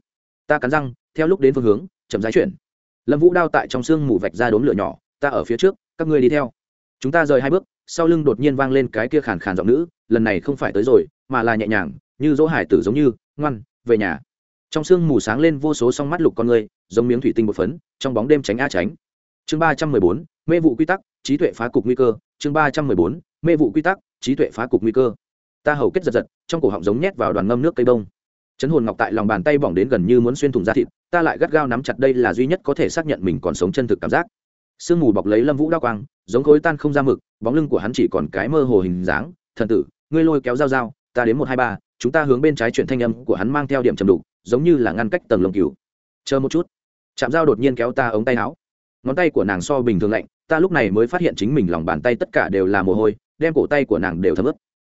Ta cắn răng, theo lúc đến phương hướng, chậm rãi chuyển. Lâm vũ đao tại trong sương mù vạch ra đốm lửa nhỏ, ta ở phía trước, các ngươi đi theo. Chúng ta rời hai bước, sau lưng đột nhiên vang lên cái kia khàn khàn giọng nữ, lần này không phải tới rồi, mà là nhẹ nhàng, như dỗ hải tử giống như, ngoan, về nhà. Trong sương mù sáng lên vô số song mắt lục con người, giống miếng thủy tinh một phấn, trong bóng đêm tránh a tránh chương ba trăm mười bốn, mê vụ quy tắc, trí tuệ phá cục nguy cơ. Chương ba trăm mười bốn, mê vụ quy tắc, trí tuệ phá cục nguy cơ. Ta hầu kết giật giật, trong cổ họng giống nhét vào đoàn ngâm nước cây bông. Chấn hồn ngọc tại lòng bàn tay bỏng đến gần như muốn xuyên thủng da thịt, ta lại gắt gao nắm chặt đây là duy nhất có thể xác nhận mình còn sống chân thực cảm giác. Sương mù bọc lấy lâm vũ đao quang, giống khối tan không ra mực, bóng lưng của hắn chỉ còn cái mơ hồ hình dáng. Thần tử, ngươi lôi kéo dao dao, ta đến một hai ba, chúng ta hướng bên trái chuyển thanh âm của hắn mang theo điểm trầm đục, giống như là ngăn cách tầng lồng cừu. Chờ một chút. Chạm dao đột nhiên kéo ta ống tay áo ngón tay của nàng so bình thường lạnh, ta lúc này mới phát hiện chính mình lòng bàn tay tất cả đều là mồ hôi, đem cổ tay của nàng đều thấm ướt.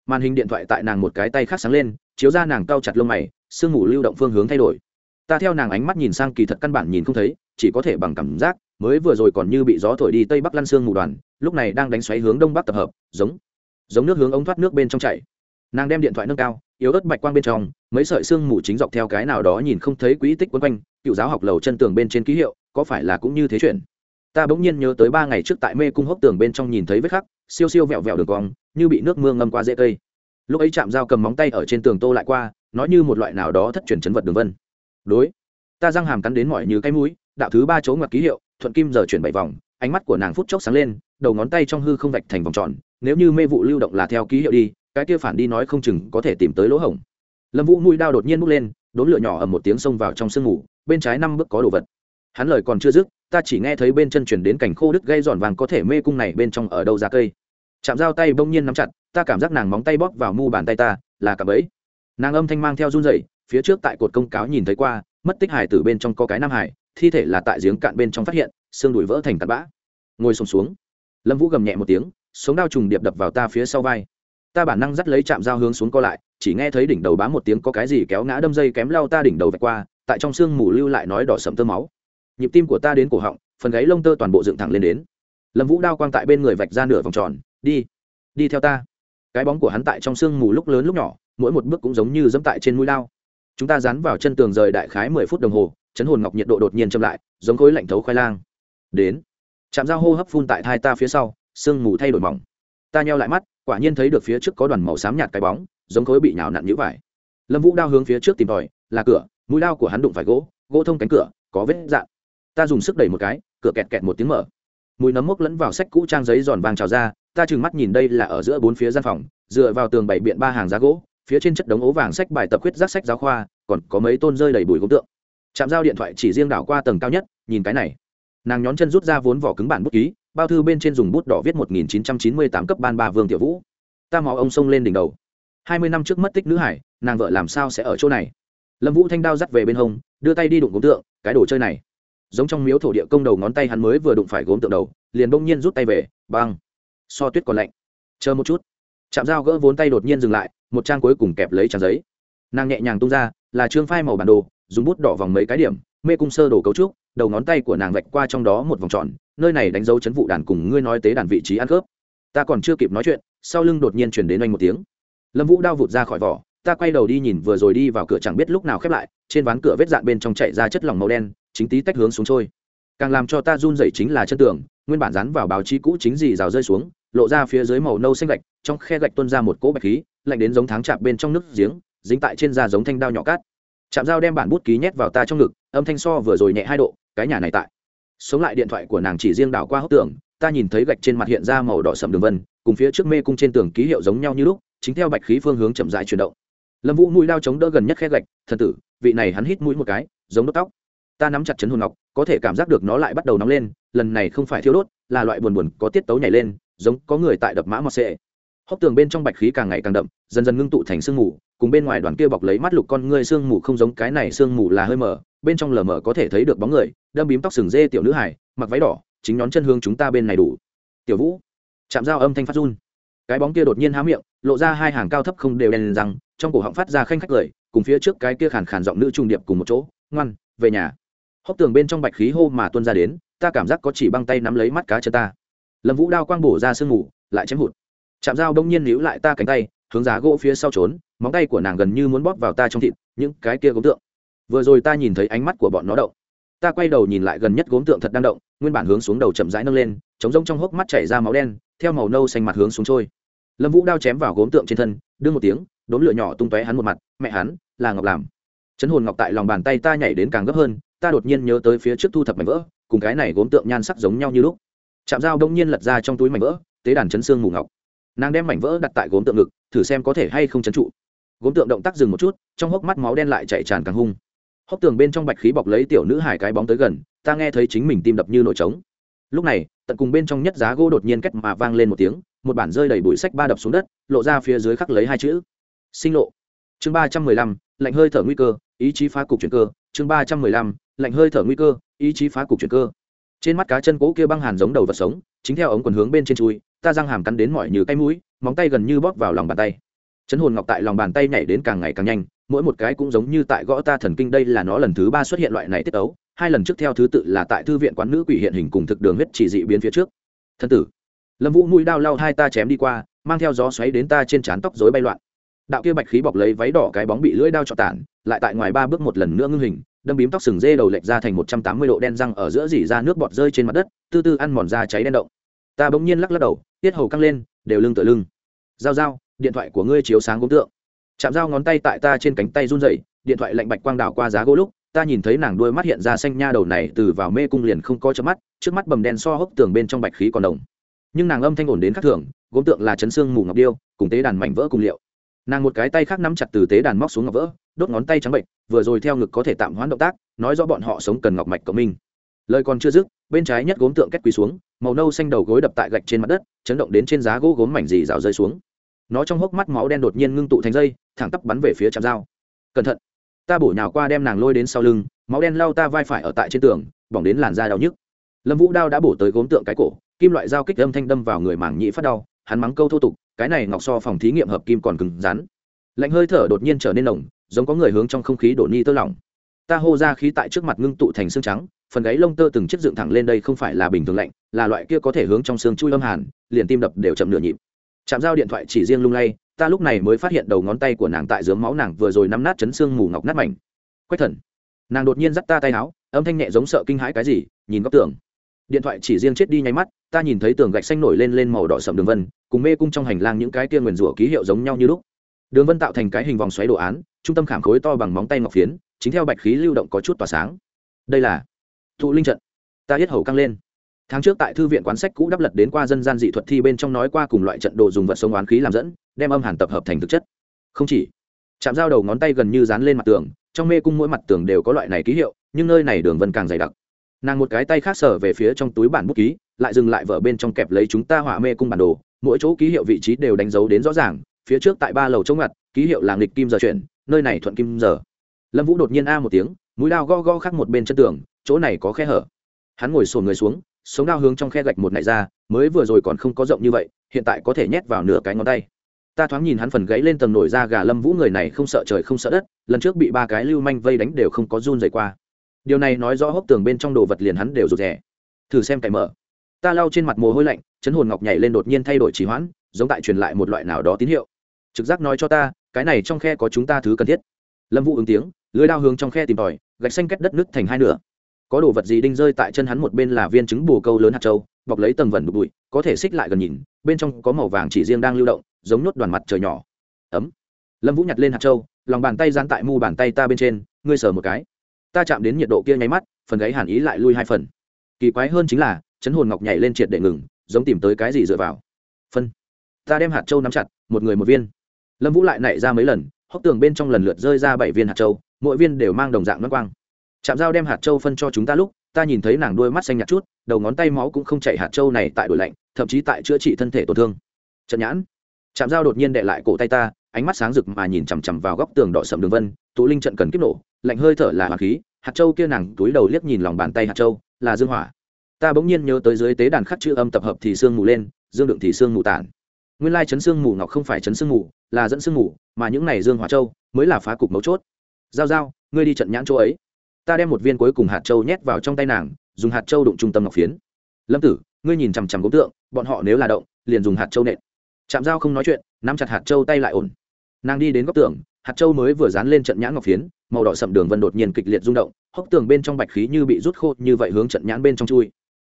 Màn hình điện thoại tại nàng một cái tay khác sáng lên, chiếu ra nàng cao chặt lông mày, sương mù lưu động phương hướng thay đổi. Ta theo nàng ánh mắt nhìn sang kỳ thật căn bản nhìn không thấy, chỉ có thể bằng cảm giác, mới vừa rồi còn như bị gió thổi đi tây bắc lăn sương mù đoàn, lúc này đang đánh xoáy hướng đông bắc tập hợp, giống giống nước hướng ống thoát nước bên trong chảy. Nàng đem điện thoại nâng cao, yếu ớt bạch quang bên trong, mấy sợi xương mù chính dọc theo cái nào đó nhìn không thấy quỹ tích quấn quanh, cựu giáo học lầu chân tường bên trên ký hiệu, có phải là cũng như thế chuyện ta bỗng nhiên nhớ tới ba ngày trước tại mê cung hốc tường bên trong nhìn thấy vết khắc, siêu siêu vẹo vẹo đường cong, như bị nước mưa ngâm qua dễ cây. Lúc ấy chạm dao cầm móng tay ở trên tường tô lại qua, nói như một loại nào đó thất truyền chấn vật đường vân. Đối, ta răng hàm cắn đến mọi như cái mũi, đạo thứ ba chỗ ngoặt ký hiệu, thuận kim giờ chuyển bảy vòng, ánh mắt của nàng phút chốc sáng lên, đầu ngón tay trong hư không vạch thành vòng tròn, nếu như mê vụ lưu động là theo ký hiệu đi, cái kia phản đi nói không chừng có thể tìm tới lỗ hổng. Lâm vũ mũi đao đột nhiên bước lên, đốn lửa nhỏ ở một tiếng xông vào trong sương ngủ bên trái năm bước có đồ vật hắn lời còn chưa dứt ta chỉ nghe thấy bên chân chuyển đến cảnh khô đứt gây giòn vàng có thể mê cung này bên trong ở đâu ra cây. Chạm dao tay bỗng nhiên nắm chặt ta cảm giác nàng móng tay bóp vào mu bàn tay ta là cả bẫy. Nàng âm thanh mang theo run dậy phía trước tại cột công cáo nhìn thấy qua mất tích hải từ bên trong có cái nam hải thi thể là tại giếng cạn bên trong phát hiện xương đùi vỡ thành tạt bã. Ngồi sùng xuống, xuống lâm vũ gầm nhẹ một tiếng sống đao trùng điệp đập vào ta phía sau vai. Ta bản năng dắt lấy chạm dao hướng xuống co lại chỉ nghe thấy đỉnh đầu bám một tiếng có cái gì kéo ngã đâm dây kém lao ta đỉnh đầu vạch qua tại trong xương mù lưu lại nói đỏ sậm tơ máu nhịp tim của ta đến cổ họng, phần gáy lông tơ toàn bộ dựng thẳng lên đến. Lâm vũ đao quang tại bên người vạch ra nửa vòng tròn, đi đi theo ta. Cái bóng của hắn tại trong sương mù lúc lớn lúc nhỏ, mỗi một bước cũng giống như dẫm tại trên mũi lao chúng ta dán vào chân tường rời đại khái mười phút đồng hồ, chấn hồn ngọc nhiệt độ đột nhiên chậm lại, giống khối lạnh thấu khoai lang. Đến chạm dao hô hấp phun tại thai ta phía sau, sương mù thay đổi mỏng. Ta nheo lại mắt, quả nhiên thấy được phía trước có đoàn màu xám nhạt cái bóng, giống khối bị nhào nặn nhũ vải. Lâm vũ đao hướng phía trước tìm tòi, là cửa, mũi đao của hắn đụng phải gỗ gỗ thông cánh cửa, có vết dạn ta dùng sức đẩy một cái, cửa kẹt kẹt một tiếng mở. Mùi nấm mốc lẫn vào sách cũ trang giấy giòn vàng trào ra, ta trừng mắt nhìn đây là ở giữa bốn phía gian phòng, dựa vào tường bảy biện ba hàng giá gỗ, phía trên chất đống ố vàng sách bài tập huyết giác sách giáo khoa, còn có mấy tôn rơi đầy bụi gốm tượng. Chạm giao điện thoại chỉ riêng đảo qua tầng cao nhất, nhìn cái này. Nàng nhón chân rút ra vốn vỏ cứng bản bút ký, bao thư bên trên dùng bút đỏ viết một nghìn chín trăm chín mươi tám cấp ban ba vương tiểu vũ. Ta mò ông sông lên đỉnh đầu. Hai mươi năm trước mất tích nữ hải, nàng vợ làm sao sẽ ở chỗ này? Lâm vũ thanh đao dắt về bên hông, đưa tay đi đụng gốm tượng, cái đồ chơi này giống trong miếu thổ địa công đầu ngón tay hắn mới vừa đụng phải gốm tượng đầu, liền bỗng nhiên rút tay về, băng. So tuyết còn lạnh. Chờ một chút. Chạm dao gỡ vốn tay đột nhiên dừng lại, một trang cuối cùng kẹp lấy trang giấy. Nàng nhẹ nhàng tung ra, là trương phai màu bản đồ, dùng bút đỏ vòng mấy cái điểm, mê cung sơ đồ cấu trúc, đầu ngón tay của nàng vạch qua trong đó một vòng tròn, nơi này đánh dấu chấn vụ đàn cùng ngươi nói tế đàn vị trí ăn khớp. Ta còn chưa kịp nói chuyện, sau lưng đột nhiên chuyển đến anh một tiếng. Lâm vũ đao vụt ra khỏi vỏ, ta quay đầu đi nhìn vừa rồi đi vào cửa chẳng biết lúc nào khép lại trên ván cửa vết dạn bên trong chạy ra chất lỏng màu đen, chính tí tách hướng xuống trôi. Càng làm cho ta run rẩy chính là chân tường, nguyên bản dán vào báo chí cũ chính gì rào rơi xuống, lộ ra phía dưới màu nâu xanh gạch, trong khe gạch tuôn ra một cỗ bạch khí, lạnh đến giống tháng chạm bên trong nước giếng, dính tại trên da giống thanh đao nhỏ cát. Chạm dao đem bản bút ký nhét vào ta trong ngực, âm thanh so vừa rồi nhẹ hai độ, cái nhà này tại. Sống lại điện thoại của nàng chỉ riêng đảo qua hốc tường, ta nhìn thấy gạch trên mặt hiện ra màu đỏ sầm đường vân, cùng phía trước mê cung trên tường ký hiệu giống nhau như lúc, chính theo bạch khí phương hướng chậm rãi chuyển động lâm vũ mũi đao chống đỡ gần nhất khe gạch, thần tử, vị này hắn hít mũi một cái, giống đốt tóc. Ta nắm chặt chấn hồn ngọc, có thể cảm giác được nó lại bắt đầu nóng lên, lần này không phải thiêu đốt, là loại buồn buồn có tiết tấu nhảy lên, giống có người tại đập mã mọt xệ hốc tường bên trong bạch khí càng ngày càng đậm, dần dần ngưng tụ thành sương mù, cùng bên ngoài đoàn kia bọc lấy mắt lục con ngươi sương mù không giống cái này sương mù là hơi mở bên trong lờ mờ có thể thấy được bóng người, đâm bím tóc sừng dê tiểu nữ hải mặc váy đỏ, chính nhón chân hương chúng ta bên này đủ. Tiểu vũ. Chạm dao âm thanh phát run. Cái bóng kia đột nhiên há miệng lộ ra hai hàng cao thấp không đều đen rằng trong cổ họng phát ra khanh khách cười cùng phía trước cái kia khàn khàn giọng nữ trung điệp cùng một chỗ, ngoan, về nhà. Hốc tường bên trong bạch khí hô mà tuân ra đến, ta cảm giác có chỉ băng tay nắm lấy mắt cá chân ta. Lâm vũ đao quang bổ ra sương mù, lại chém hụt. Chạm dao đông nhiên níu lại ta cánh tay, hướng giá gỗ phía sau trốn, móng tay của nàng gần như muốn bóp vào ta trong thịt, những cái kia gốm tượng. Vừa rồi ta nhìn thấy ánh mắt của bọn nó động. Ta quay đầu nhìn lại gần nhất gốm tượng thật đang động, nguyên bản hướng xuống đầu chậm rãi nâng lên, chống rông trong hốc mắt chảy ra máu đen, theo màu nâu xanh mặt hướng xuống trôi lâm vũ đao chém vào gốm tượng trên thân, đương một tiếng, đốm lửa nhỏ tung tóe hắn một mặt, mẹ hắn, là ngọc làm. Chấn hồn ngọc tại lòng bàn tay ta nhảy đến càng gấp hơn, ta đột nhiên nhớ tới phía trước thu thập mảnh vỡ, cùng cái này gốm tượng nhan sắc giống nhau như lúc. Chạm dao đông nhiên lật ra trong túi mảnh vỡ, tế đàn chấn xương mù ngọc. Nàng đem mảnh vỡ đặt tại gốm tượng ngực, thử xem có thể hay không chấn trụ. Gốm tượng động tác dừng một chút, trong hốc mắt máu đen lại chạy tràn càng hung. Hốc tường bên trong bạch khí bọc lấy tiểu nữ hải cái bóng tới gần, ta nghe thấy chính mình tim đập như nổi trống. Lúc này, tận cùng bên trong nhất giá gỗ đột nhiên cách mà vang lên một tiếng một bản rơi đầy bụi sách ba đập xuống đất, lộ ra phía dưới khắc lấy hai chữ. Sinh lộ. Chương ba trăm mười lăm, lạnh hơi thở nguy cơ, ý chí phá cục chuyển cơ. Chương ba trăm mười lăm, lạnh hơi thở nguy cơ, ý chí phá cục chuyển cơ. Trên mắt cá chân cố kia băng hàn giống đầu vật sống, chính theo ống quần hướng bên trên chui, ta răng hàm cắn đến mọi như cái mũi, móng tay gần như bóp vào lòng bàn tay. Chấn hồn ngọc tại lòng bàn tay nhảy đến càng ngày càng nhanh, mỗi một cái cũng giống như tại gõ ta thần kinh đây là nó lần thứ ba xuất hiện loại này tiết ấu hai lần trước theo thứ tự là tại thư viện quán nữ quỷ hiện hình cùng thực đường huyết chỉ dị biến phía trước. Thân tử lâm vũ mũi đao lao hai ta chém đi qua, mang theo gió xoáy đến ta trên trán tóc rối bay loạn. Đạo kia bạch khí bọc lấy váy đỏ cái bóng bị lưỡi đao trọ tản, lại tại ngoài ba bước một lần nữa ngưng hình, đâm bím tóc sừng dê đầu lệch ra thành một trăm tám mươi độ đen răng ở giữa dỉ ra nước bọt rơi trên mặt đất tư tư ăn mòn da cháy đen động. Ta bỗng nhiên lắc lắc đầu, tiết hầu căng lên, đều lưng tựa lưng. Giao giao, điện thoại của ngươi chiếu sáng gốm tượng. Chạm dao ngón tay tại ta trên cánh tay run rẩy, điện thoại lạnh bạch quang đảo qua giá gỗ lúc, ta nhìn thấy nàng đuôi mắt hiện ra xanh nha đầu này từ vào mê cung liền không có chớp mắt, trước mắt bầm đen so hốc tường bên trong bạch khí còn đồng nhưng nàng âm thanh ổn đến khắc thường, gốm tượng là chấn xương mù ngọc điêu, cùng tế đàn mảnh vỡ cùng liệu. Nàng một cái tay khác nắm chặt từ tế đàn móc xuống ngọc vỡ, đốt ngón tay trắng bệnh, vừa rồi theo ngực có thể tạm hoãn động tác, nói rõ bọn họ sống cần ngọc mạch cộng minh. Lời còn chưa dứt, bên trái nhất gốm tượng kết quỳ xuống, màu nâu xanh đầu gối đập tại gạch trên mặt đất, chấn động đến trên giá gỗ gốm mảnh dì rào rơi xuống. Nó trong hốc mắt máu đen đột nhiên ngưng tụ thành dây, thẳng tắp bắn về phía chạm dao. Cẩn thận, ta bổ nhào qua đem nàng lôi đến sau lưng, máu đen lao ta vai phải ở tại trên tường, bỏng đến làn da đau nhức. Lâm vũ đao đã bổ tới gốm tượng cái cổ kim loại dao kích âm thanh đâm vào người mảng nhĩ phát đau, hắn mắng câu thô tục, cái này ngọc so phòng thí nghiệm hợp kim còn cứng rắn. Lạnh hơi thở đột nhiên trở nên nồng, giống có người hướng trong không khí đổ ni tơ lỏng. Ta hô ra khí tại trước mặt ngưng tụ thành xương trắng, phần gáy lông tơ từng chiếc dựng thẳng lên đây không phải là bình thường lạnh, là loại kia có thể hướng trong xương chui âm hàn, liền tim đập đều chậm nửa nhịp. Chạm dao điện thoại chỉ riêng lung lay, ta lúc này mới phát hiện đầu ngón tay của nàng tại dướng máu nàng vừa rồi nắm nát chấn xương mù ngọc nát mảnh. Quách thần. Nàng đột nhiên dắt ta tay áo, âm thanh nhẹ giống sợ kinh hãi cái gì, nhìn góc tường điện thoại chỉ riêng chết đi nháy mắt, ta nhìn thấy tường gạch xanh nổi lên lên màu đỏ sậm đường vân, cùng mê cung trong hành lang những cái kia nguyền rủa ký hiệu giống nhau như lúc. Đường vân tạo thành cái hình vòng xoáy đồ án, trung tâm khảm khối to bằng móng tay ngọc phiến, chính theo bạch khí lưu động có chút tỏa sáng. Đây là thụ linh trận. Ta hết hầu căng lên. Tháng trước tại thư viện quán sách cũ đắp lật đến qua dân gian dị thuật thi bên trong nói qua cùng loại trận đồ dùng vật sống oán khí làm dẫn, đem âm hàn tập hợp thành thực chất. Không chỉ, chạm dao đầu ngón tay gần như dán lên mặt tường, trong mê cung mỗi mặt tường đều có loại này ký hiệu, nhưng nơi này đường vân càng dày đặc nàng một cái tay khác sở về phía trong túi bản bút ký, lại dừng lại vở bên trong kẹp lấy chúng ta hỏa mê cung bản đồ. Mỗi chỗ ký hiệu vị trí đều đánh dấu đến rõ ràng, phía trước tại ba lầu chống ngặt, ký hiệu là nghịch kim giờ chuyển, nơi này thuận kim giờ. Lâm vũ đột nhiên a một tiếng, mũi lao go go khắc một bên chân tường, chỗ này có khe hở. Hắn ngồi sồn người xuống, sống đao hướng trong khe gạch một nại ra, mới vừa rồi còn không có rộng như vậy, hiện tại có thể nhét vào nửa cái ngón tay. Ta thoáng nhìn hắn phần gãy lên tầng nổi ra gà lâm vũ người này không sợ trời không sợ đất, lần trước bị ba cái lưu manh vây đánh đều không có run dày qua điều này nói rõ hốc tường bên trong đồ vật liền hắn đều rụt rè. Thử xem cày mở. Ta lau trên mặt mồ hôi lạnh, chấn hồn ngọc nhảy lên đột nhiên thay đổi trì hoãn, giống tại truyền lại một loại nào đó tín hiệu. Trực giác nói cho ta, cái này trong khe có chúng ta thứ cần thiết. Lâm vũ ứng tiếng, lưới đao hướng trong khe tìm tòi, gạch xanh kết đất nứt thành hai nửa. Có đồ vật gì đinh rơi tại chân hắn một bên là viên trứng bù câu lớn hạt châu, bọc lấy tầng vẩn đục bụi, có thể xích lại gần nhìn, bên trong có màu vàng chỉ riêng đang lưu động, giống nhốt đoàn mặt trời nhỏ. Ấm. Lâm vũ nhặt lên hạt châu, lòng bàn tay dán tại mu bàn tay ta bên trên, ngươi sờ một cái ta chạm đến nhiệt độ kia nháy mắt, phần gáy hàn ý lại lui hai phần. Kỳ quái hơn chính là, chấn hồn ngọc nhảy lên triệt để ngừng, giống tìm tới cái gì dựa vào. Phân. Ta đem hạt châu nắm chặt, một người một viên. Lâm vũ lại nảy ra mấy lần, hốc tường bên trong lần lượt rơi ra bảy viên hạt châu, mỗi viên đều mang đồng dạng mất quang. Chạm dao đem hạt châu phân cho chúng ta lúc, ta nhìn thấy nàng đuôi mắt xanh nhạt chút, đầu ngón tay máu cũng không chạy hạt châu này tại đổi lạnh, thậm chí tại chữa trị thân thể tổn thương. Trận nhãn. Chạm dao đột nhiên đệ lại cổ tay ta, ánh mắt sáng rực mà nhìn chằm chằm vào góc tường đỏ sậm đường vân tụ linh trận cần kiếp nổ lạnh hơi thở là hoàng khí, hạt châu kia nàng túi đầu liếc nhìn lòng bàn tay hạt châu, là dương hỏa. Ta bỗng nhiên nhớ tới dưới tế đàn khắc chữ âm tập hợp thì sương mù lên, dương đựng thì sương mù tản. Nguyên lai chấn sương mù ngọc không phải chấn sương mù, là dẫn sương mù, mà những này dương hỏa châu mới là phá cục mấu chốt. Giao giao, ngươi đi trận nhãn chỗ ấy. Ta đem một viên cuối cùng hạt châu nhét vào trong tay nàng, dùng hạt châu đụng trung tâm ngọc phiến. Lâm tử, ngươi nhìn chằm chằm gốm tượng, bọn họ nếu là động, liền dùng hạt châu nện. Chạm dao không nói chuyện, nắm chặt hạt châu tay lại ổn. Nàng đi đến góc tường hạt châu mới vừa dán lên trận nhãn ngọc phiến màu đỏ sậm đường vân đột nhiên kịch liệt rung động, hốc tường bên trong bạch khí như bị rút khô như vậy hướng trận nhãn bên trong chui.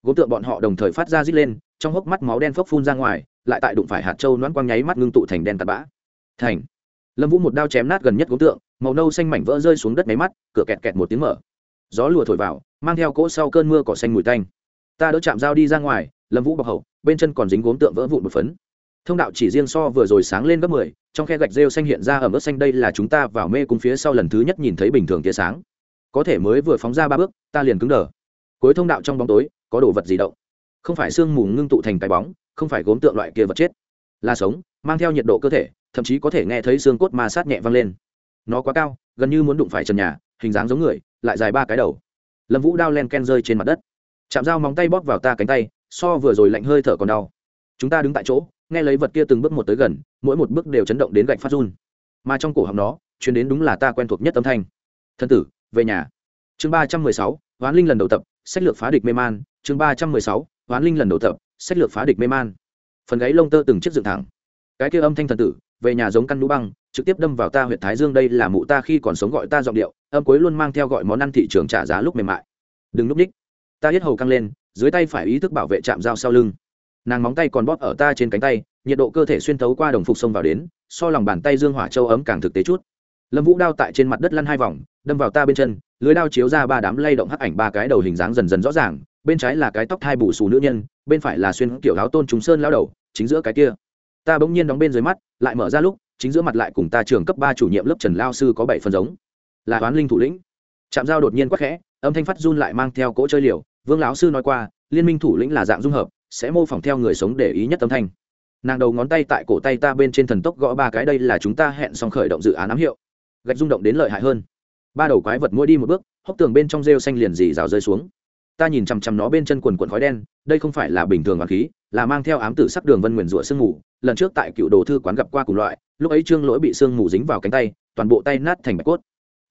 Gốm tượng bọn họ đồng thời phát ra rít lên, trong hốc mắt máu đen phốc phun ra ngoài, lại tại đụng phải hạt châu noãn quang nháy mắt ngưng tụ thành đen tạt bã. Thành. Lâm vũ một đao chém nát gần nhất gốm tượng, màu nâu xanh mảnh vỡ rơi xuống đất máy mắt, cửa kẹt kẹt một tiếng mở. Gió lùa thổi vào, mang theo cỗ sau cơn mưa cỏ xanh mùi tanh. Ta đỡ chạm dao đi ra ngoài, lâm vũ bọc hậu, bên chân còn dính gốm tượng vỡ vụn một phấn thông đạo chỉ riêng so vừa rồi sáng lên gấp mười, trong khe gạch rêu xanh hiện ra ở mức xanh đây là chúng ta vào mê cung phía sau lần thứ nhất nhìn thấy bình thường tia sáng. Có thể mới vừa phóng ra ba bước, ta liền cứng đờ. Cuối thông đạo trong bóng tối, có đồ vật gì động. Không phải sương mù ngưng tụ thành cái bóng, không phải gốm tượng loại kia vật chết. Là sống, mang theo nhiệt độ cơ thể, thậm chí có thể nghe thấy xương cốt ma sát nhẹ văng lên. Nó quá cao, gần như muốn đụng phải trần nhà, hình dáng giống người, lại dài ba cái đầu. Lâm vũ đao len ken rơi trên mặt đất. Chạm dao móng tay bóp vào ta cánh tay, so vừa rồi lạnh hơi thở còn đau. Chúng ta đứng tại chỗ nghe lấy vật kia từng bước một tới gần, mỗi một bước đều chấn động đến gạch phát run. Mà trong cổ họng nó chuyến đến đúng là ta quen thuộc nhất âm thanh. Thân tử, về nhà. Chương ba trăm mười sáu, hoán linh lần đầu tập, sách lược phá địch mê man. Chương ba trăm mười sáu, hoán linh lần đầu tập, sách lược phá địch mê man. Phần gáy lông tơ từng chiếc dựng thẳng. Cái kia âm thanh thần tử, về nhà giống căn lũ băng, trực tiếp đâm vào ta huyện thái dương đây là mụ ta khi còn sống gọi ta giọng điệu, âm cuối luôn mang theo gọi món ăn thị trường trả giá lúc mềm mại. Đừng núp ních ta hết hầu căng lên, dưới tay phải ý thức bảo vệ chạm dao sau lưng nàng móng tay còn bóp ở ta trên cánh tay, nhiệt độ cơ thể xuyên thấu qua đồng phục sông vào đến, so lòng bàn tay dương hỏa châu ấm càng thực tế chút. Lâm vũ đao tại trên mặt đất lăn hai vòng, đâm vào ta bên chân, lưới đao chiếu ra ba đám lay động hắc ảnh ba cái đầu hình dáng dần dần rõ ràng, bên trái là cái tóc thai bù xù nữ nhân, bên phải là xuyên kiểu áo tôn trùng sơn lao đầu, chính giữa cái kia. Ta bỗng nhiên đóng bên dưới mắt, lại mở ra lúc, chính giữa mặt lại cùng ta trường cấp ba chủ nhiệm lớp trần lao sư có bảy phần giống. Là toán linh thủ lĩnh. Chạm giao đột nhiên quắc khẽ, âm thanh phát run lại mang theo cỗ chơi liều, vương lão sư nói qua, liên minh thủ lĩnh là dạng dung hợp sẽ mô phỏng theo người sống để ý nhất âm thanh. Nàng đầu ngón tay tại cổ tay ta bên trên thần tốc gõ ba cái, đây là chúng ta hẹn xong khởi động dự án ám hiệu. Gạch rung động đến lợi hại hơn. Ba đầu quái vật mỗi đi một bước, hốc tường bên trong rêu xanh liền dì rào rơi xuống. Ta nhìn chằm chằm nó bên chân quần quần khói đen, đây không phải là bình thường hoàng khí, là mang theo ám tử sắc đường vân nguyền rủa sương mù. Lần trước tại cựu đồ thư quán gặp qua cùng loại, lúc ấy trương lỗi bị sương mù dính vào cánh tay, toàn bộ tay nát thành bạch cốt.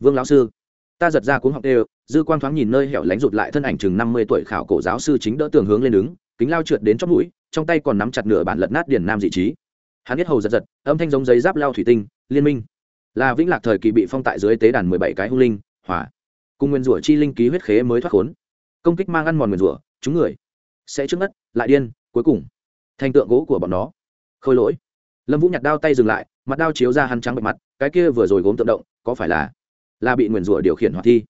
Vương lão sư, ta giật ra cuốn học đều, dư quang thoáng nhìn nơi hẻo lánh rụt lại thân ảnh chừng năm mươi tuổi khảo cổ giáo sư chính đỡ tường hướng lên đứng kính lao trượt đến chót mũi, trong tay còn nắm chặt nửa bản lật nát điển nam dị trí. Hắn biết hầu giật giật, âm thanh giống giấy giáp lao thủy tinh, liên minh. Là vĩnh lạc thời kỳ bị phong tại dưới tế đàn mười bảy cái hung linh, hỏa. Cùng nguyên rủa chi linh ký huyết khế mới thoát khốn. Công kích mang ăn mòn nguyên rủa, chúng người sẽ trước ngất, lại điên, cuối cùng thành tượng gỗ của bọn nó. Khôi lỗi. Lâm vũ nhặt đao tay dừng lại, mặt đao chiếu ra hắn trắng bệ mặt, cái kia vừa rồi gốm tự động, có phải là là bị nguyền rủa điều khiển hoạt thi?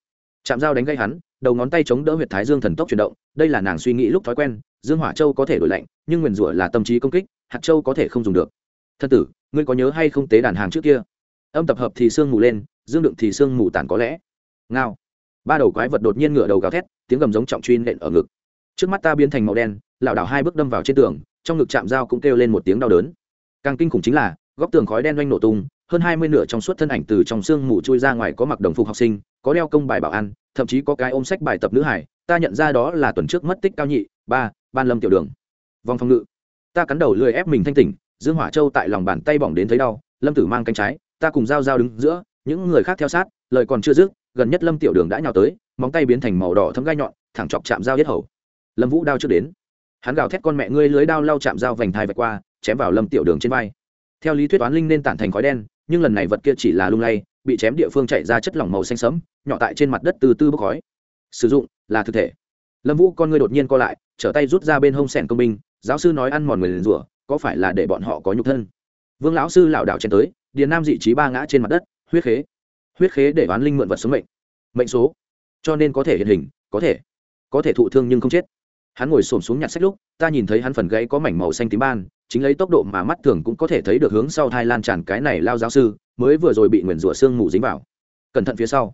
Chạm dao đánh gây hắn đầu ngón tay chống đỡ huyệt thái dương thần tốc chuyển động, đây là nàng suy nghĩ lúc thói quen, dương hỏa châu có thể đổi lạnh, nhưng nguyền rủa là tâm trí công kích, hạt châu có thể không dùng được. Thân tử, ngươi có nhớ hay không tế đàn hàng trước kia? Âm tập hợp thì sương mù lên, dương đựng thì sương mù tàn có lẽ. Ngao. Ba đầu quái vật đột nhiên ngửa đầu gào thét, tiếng gầm giống trọng truy nện ở ngực. Trước mắt ta biến thành màu đen, lảo đảo hai bước đâm vào trên tường, trong ngực chạm dao cũng kêu lên một tiếng đau đớn. Càng kinh khủng chính là, góc tường khói đen doanh nổ tung hơn hai mươi nửa trong suốt thân ảnh từ trong sương mù chui ra ngoài có mặc đồng phục học sinh, có đeo công bài bảo ăn thậm chí có cái ôm sách bài tập nữ hải. Ta nhận ra đó là tuần trước mất tích cao nhị, ba, ban lâm tiểu đường. Vòng phòng ngự. Ta cắn đầu lười ép mình thanh tỉnh, dương hỏa châu tại lòng bàn tay bỏng đến thấy đau, lâm tử mang cánh trái, ta cùng dao dao đứng giữa, những người khác theo sát, lời còn chưa dứt, gần nhất lâm tiểu đường đã nhào tới, móng tay biến thành màu đỏ thấm gai nhọn, thẳng chọc chạm dao yết hầu. Lâm vũ đao trước đến. Hắn gào thét con mẹ ngươi lưới đao lau chạm dao vành thai vạch qua, chém vào lâm tiểu đường trên vai. Theo lý thuyết toán linh nên tản thành khói đen nhưng lần này vật kia chỉ là lung lay, bị chém địa phương chạy ra chất lỏng màu xanh sẫm, nhỏ tại trên mặt đất từ từ bốc khói. Sử dụng, là thực thể. Lâm vũ con ngươi đột nhiên co lại, trở tay rút ra bên hông sẻn công binh, giáo sư nói ăn mòn người liền rủa, có phải là để bọn họ có nhục thân? Vương lão sư lảo đảo chen tới, điền nam dị trí ba ngã trên mặt đất, huyết khế. Huyết khế để oán linh mượn vật số mệnh. Mệnh số. Cho nên có thể hiện hình, có thể. Có thể thụ thương nhưng không chết hắn ngồi xổm xuống nhặt sách lúc, ta nhìn thấy hắn phần gãy có mảnh màu xanh tím ban, chính lấy tốc độ mà mắt thường cũng có thể thấy được hướng sau thai lan tràn cái này lao giáo sư, mới vừa rồi bị nguyền rủa xương mù dính vào. Cẩn thận phía sau.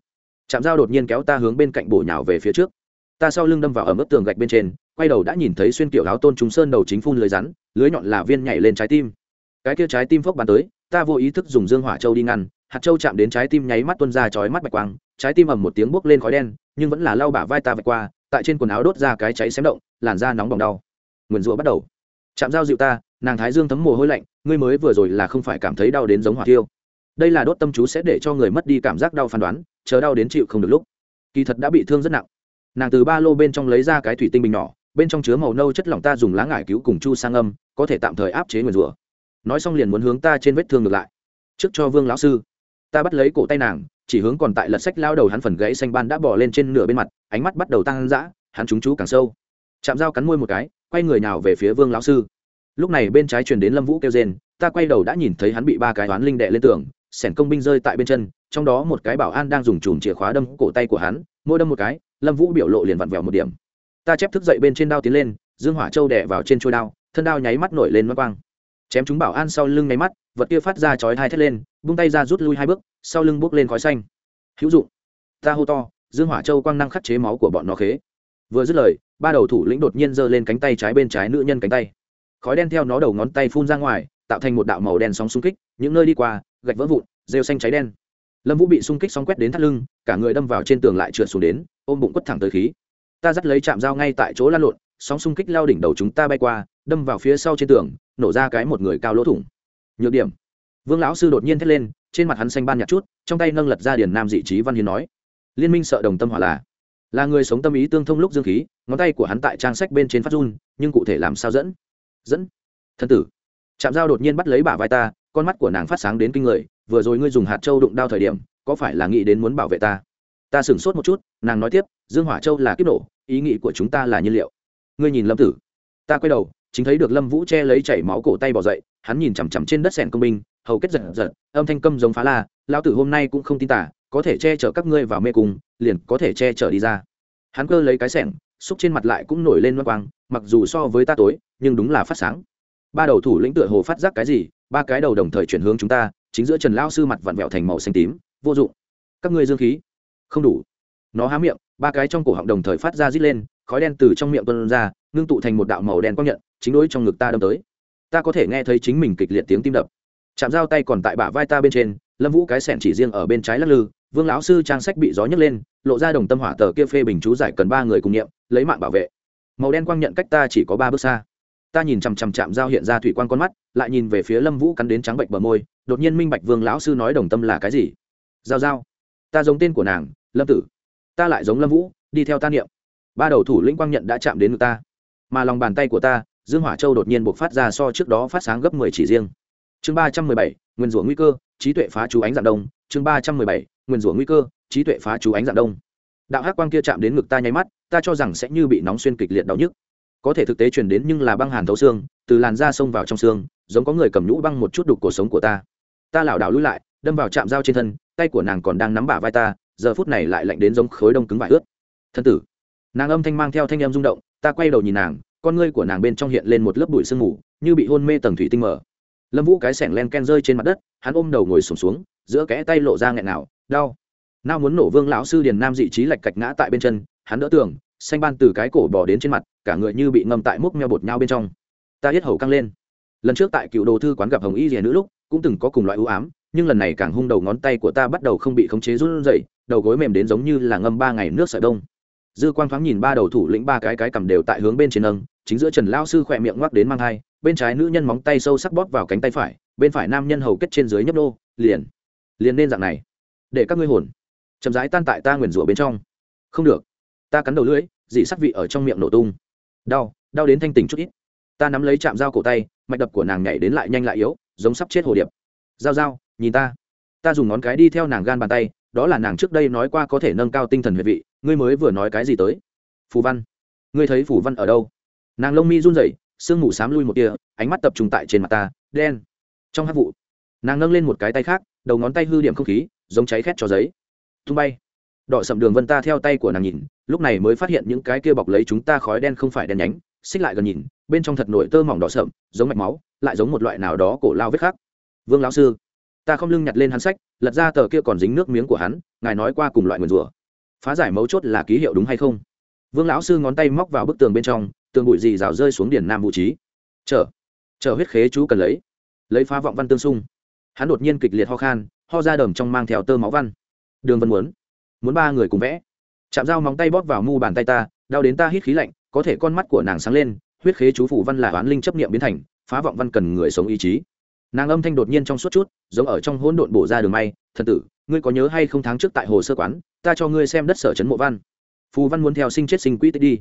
Chạm dao đột nhiên kéo ta hướng bên cạnh bổ nhào về phía trước. Ta sau lưng đâm vào ở mức tường gạch bên trên, quay đầu đã nhìn thấy xuyên kiểu áo tôn trúng sơn đầu chính phun lưới rắn, lưới nhọn là viên nhảy lên trái tim. Cái kia trái tim phốc bắn tới, ta vô ý thức dùng dương hỏa châu đi ngăn, hạt châu chạm đến trái tim nháy mắt tuân ra chói mắt bạch quang, trái tim ầm một tiếng bốc lên khói đen, nhưng vẫn là lau bả vai ta vạch qua tại trên quần áo đốt ra cái cháy xém động, làn da nóng bỏng đau. Nguyền rủa bắt đầu. Chạm dao dịu ta, nàng thái dương thấm mồ hôi lạnh, ngươi mới vừa rồi là không phải cảm thấy đau đến giống hỏa tiêu đây là đốt tâm chú sẽ để cho người mất đi cảm giác đau phán đoán, chờ đau đến chịu không được lúc. Kỳ thật đã bị thương rất nặng. Nàng từ ba lô bên trong lấy ra cái thủy tinh bình nhỏ, bên trong chứa màu nâu chất lỏng ta dùng lá ngải cứu cùng chu sang âm, có thể tạm thời áp chế nguyền rủa. Nói xong liền muốn hướng ta trên vết thương ngược lại. Trước cho vương lão sư. Ta bắt lấy cổ tay nàng chỉ hướng còn tại lật sách lao đầu hắn phần gãy xanh ban đã bỏ lên trên nửa bên mặt, ánh mắt bắt đầu tăng dã, hắn trúng chú càng sâu. Chạm dao cắn môi một cái, quay người nào về phía vương lão sư. Lúc này bên trái truyền đến lâm vũ kêu rên, ta quay đầu đã nhìn thấy hắn bị ba cái toán linh đệ lên tường, sẻn công binh rơi tại bên chân, trong đó một cái bảo an đang dùng chùm chìa khóa đâm cổ tay của hắn mỗi đâm một cái, lâm vũ biểu lộ liền vặn vẹo một điểm. Ta chép thức dậy bên trên đao tiến lên, dương hỏa châu đẻ vào trên trôi đao, thân đao nháy mắt nổi lên mất quang. Chém chúng bảo an sau lưng nháy mắt, vật kia phát ra chói hai thét lên bung tay ra rút lui hai bước, sau lưng bốc lên khói xanh. Hữu dụng. Ta hô to, dương hỏa châu quang năng khắc chế máu của bọn nó khế. Vừa dứt lời, ba đầu thủ lĩnh đột nhiên giơ lên cánh tay trái bên trái nữ nhân cánh tay. Khói đen theo nó đầu ngón tay phun ra ngoài, tạo thành một đạo màu đen sóng xung kích, những nơi đi qua, gạch vỡ vụn, rêu xanh cháy đen. Lâm vũ bị xung kích sóng quét đến thắt lưng, cả người đâm vào trên tường lại trượt xuống đến, ôm bụng quất thẳng tới khí. Ta dắt lấy chạm dao ngay tại chỗ lăn lộn, sóng xung kích lao đỉnh đầu chúng ta bay qua, đâm vào phía sau trên tường, nổ ra cái một người cao lỗ thủng. Nhược điểm vương lão sư đột nhiên thét lên, trên mặt hắn xanh ban nhạt chút, trong tay nâng lật ra điển nam dị trí văn hiến nói, liên minh sợ đồng tâm hỏa là là người sống tâm ý tương thông lúc dương khí, ngón tay của hắn tại trang sách bên trên phát run, nhưng cụ thể làm sao dẫn? Dẫn? Thân tử. Chạm dao đột nhiên bắt lấy bả vai ta, con mắt của nàng phát sáng đến kinh người, vừa rồi ngươi dùng hạt châu đụng đao thời điểm, có phải là nghĩ đến muốn bảo vệ ta? Ta sửng sốt một chút, nàng nói tiếp, dương hỏa châu là kiếp nổ, ý nghĩ của chúng ta là nhiên liệu. Ngươi nhìn lâm tử. Ta quay đầu, chính thấy được lâm vũ che lấy chảy máu cổ tay bỏ dậy, hắn nhìn chằm chằm trên đất sẻn công binh hầu kết giật giật, âm thanh câm giống phá la lao tử hôm nay cũng không tin tả có thể che chở các ngươi vào mê cung, liền có thể che chở đi ra. Hắn cơ lấy cái sẻng, xúc trên mặt lại cũng nổi lên loang quang, mặc dù so với ta tối, nhưng đúng là phát sáng. Ba đầu thủ lĩnh tựa hồ phát giác cái gì, ba cái đầu đồng thời chuyển hướng chúng ta, chính giữa trần lao sư mặt vặn vẹo thành màu xanh tím, vô dụng. Các ngươi dương khí? Không đủ. Nó há miệng, ba cái trong cổ họng đồng thời phát ra rít lên, khói đen từ trong miệng tuân ra, ngưng tụ thành một đạo màu đen quang nhận, chính đối trong ngực ta đâm tới. Ta có thể nghe thấy chính mình kịch liệt tiếng tim đập chạm dao tay còn tại bả vai ta bên trên, lâm vũ cái sẻn chỉ riêng ở bên trái lắc lư, vương lão sư trang sách bị gió nhấc lên, lộ ra đồng tâm hỏa tờ kia phê bình chú giải cần ba người cùng nghiệm lấy mạng bảo vệ. Màu đen quang nhận cách ta chỉ có ba bước xa. Ta nhìn chằm chằm chạm dao hiện ra thủy quan con mắt, lại nhìn về phía lâm vũ cắn đến trắng bệnh bờ môi, đột nhiên minh bạch vương lão sư nói đồng tâm là cái gì. Giao giao. Ta giống tên của nàng, lâm tử. Ta lại giống lâm vũ, đi theo ta niệm. Ba đầu thủ lĩnh quang nhận đã chạm đến ngực ta, mà lòng bàn tay của ta, dương hỏa châu đột nhiên buộc phát ra so trước đó phát sáng gấp mười chỉ riêng chương ba trăm mười bảy, nguyên rủa nguy cơ, trí tuệ phá chú ánh dạng đông. Chương ba trăm mười bảy, nguyên rủa nguy cơ, trí tuệ phá chú ánh dạng đông. Đạo hắc quang kia chạm đến ngực ta nháy mắt, ta cho rằng sẽ như bị nóng xuyên kịch liệt đau nhức. Có thể thực tế truyền đến nhưng là băng hàn thấu xương, từ làn da xông vào trong xương, giống có người cầm nhũ băng một chút đục cuộc sống của ta. Ta lảo đảo lui lại, đâm vào chạm dao trên thân, tay của nàng còn đang nắm bả vai ta, giờ phút này lại lạnh đến giống khối đông cứng vải ướt. Thân tử, nàng âm thanh mang theo thanh âm rung động, ta quay đầu nhìn nàng, con ngươi của nàng bên trong hiện lên một lớp bụi sương mù, như bị hôn mê tầng thủy tinh mở lâm vũ cái sẻng len ken rơi trên mặt đất hắn ôm đầu ngồi sùng xuống, xuống giữa kẽ tay lộ ra nghẹn nào đau. Nao muốn nổ vương lão sư điền nam dị trí lạch cạch ngã tại bên chân hắn đỡ tường xanh ban từ cái cổ bỏ đến trên mặt cả người như bị ngâm tại múc meo bột nhau bên trong. Ta hết hầu căng lên. Lần trước tại cựu đồ thư quán gặp hồng y rìa nữ lúc cũng từng có cùng loại ưu ám nhưng lần này càng hung đầu ngón tay của ta bắt đầu không bị khống chế run rẩy đầu gối mềm đến giống như là ngâm ba ngày nước sợi đông. Dư quang thoáng nhìn ba đầu thủ lĩnh ba cái cái cầm đều tại hướng bên trên nâng chính giữa trần lao sư khỏe miệng ngoắc đến mang hai bên trái nữ nhân móng tay sâu sắc bóp vào cánh tay phải, bên phải nam nhân hầu kết trên dưới nhấp nô, liền liền nên dạng này. Để các ngươi hồn, chậm rãi tan tại ta nguyền rủa bên trong. Không được. Ta cắn đầu lưỡi dị sắc vị ở trong miệng nổ tung. Đau đau đến thanh tỉnh chút ít. Ta nắm lấy chạm dao cổ tay, mạch đập của nàng nhảy đến lại nhanh lại yếu, giống sắp chết hồ điệp. Dao dao nhìn ta. Ta dùng ngón cái đi theo nàng gan bàn tay, đó là nàng trước đây nói qua có thể nâng cao tinh thần huyệt vị, ngươi mới vừa nói cái gì tới? Phù văn. Ngươi thấy phù văn ở đâu? Nàng lông mi run rẩy sương mù xám lui một tia, ánh mắt tập trung tại trên mặt ta, đen. Trong hát vụ, nàng nâng lên một cái tay khác, đầu ngón tay hư điểm không khí, giống cháy khét cho giấy. Tung bay. Đỏ sậm đường vân ta theo tay của nàng nhìn, lúc này mới phát hiện những cái kia bọc lấy chúng ta khói đen không phải đen nhánh, xích lại gần nhìn, bên trong thật nổi tơ mỏng đỏ sậm giống mạch máu, lại giống một loại nào đó cổ lao vết khác vương lão sư, ta không lưng nhặt lên hắn sách, lật ra tờ kia còn dính nước miếng của hắn, ngài nói qua cùng loại nguyền rủa. Phá giải mấu chốt là ký hiệu đúng hay không? Vương lão sư ngón tay móc vào bức tường bên trong tường bụi dì rào rơi xuống điển nam vũ trí. Chờ chờ huyết khế chú cần lấy lấy phá vọng văn tương xung. Hắn đột nhiên kịch liệt ho khan, ho ra đầm trong mang theo tơ máu văn. Đường vân muốn muốn ba người cùng vẽ. Chạm dao móng tay bóp vào mu bàn tay ta, đau đến ta hít khí lạnh, có thể con mắt của nàng sáng lên, huyết khế chú phủ văn là oán linh chấp niệm biến thành, phá vọng văn cần người sống ý chí. Nàng âm thanh đột nhiên trong suốt chút, giống ở trong hỗn độn bổ ra đường may, thần tử, ngươi có nhớ hay không tháng trước tại hồ sơ quán, ta cho ngươi xem đất sở trấn mộ văn. Phù văn muốn theo sinh chết sinh quỹ tích đi.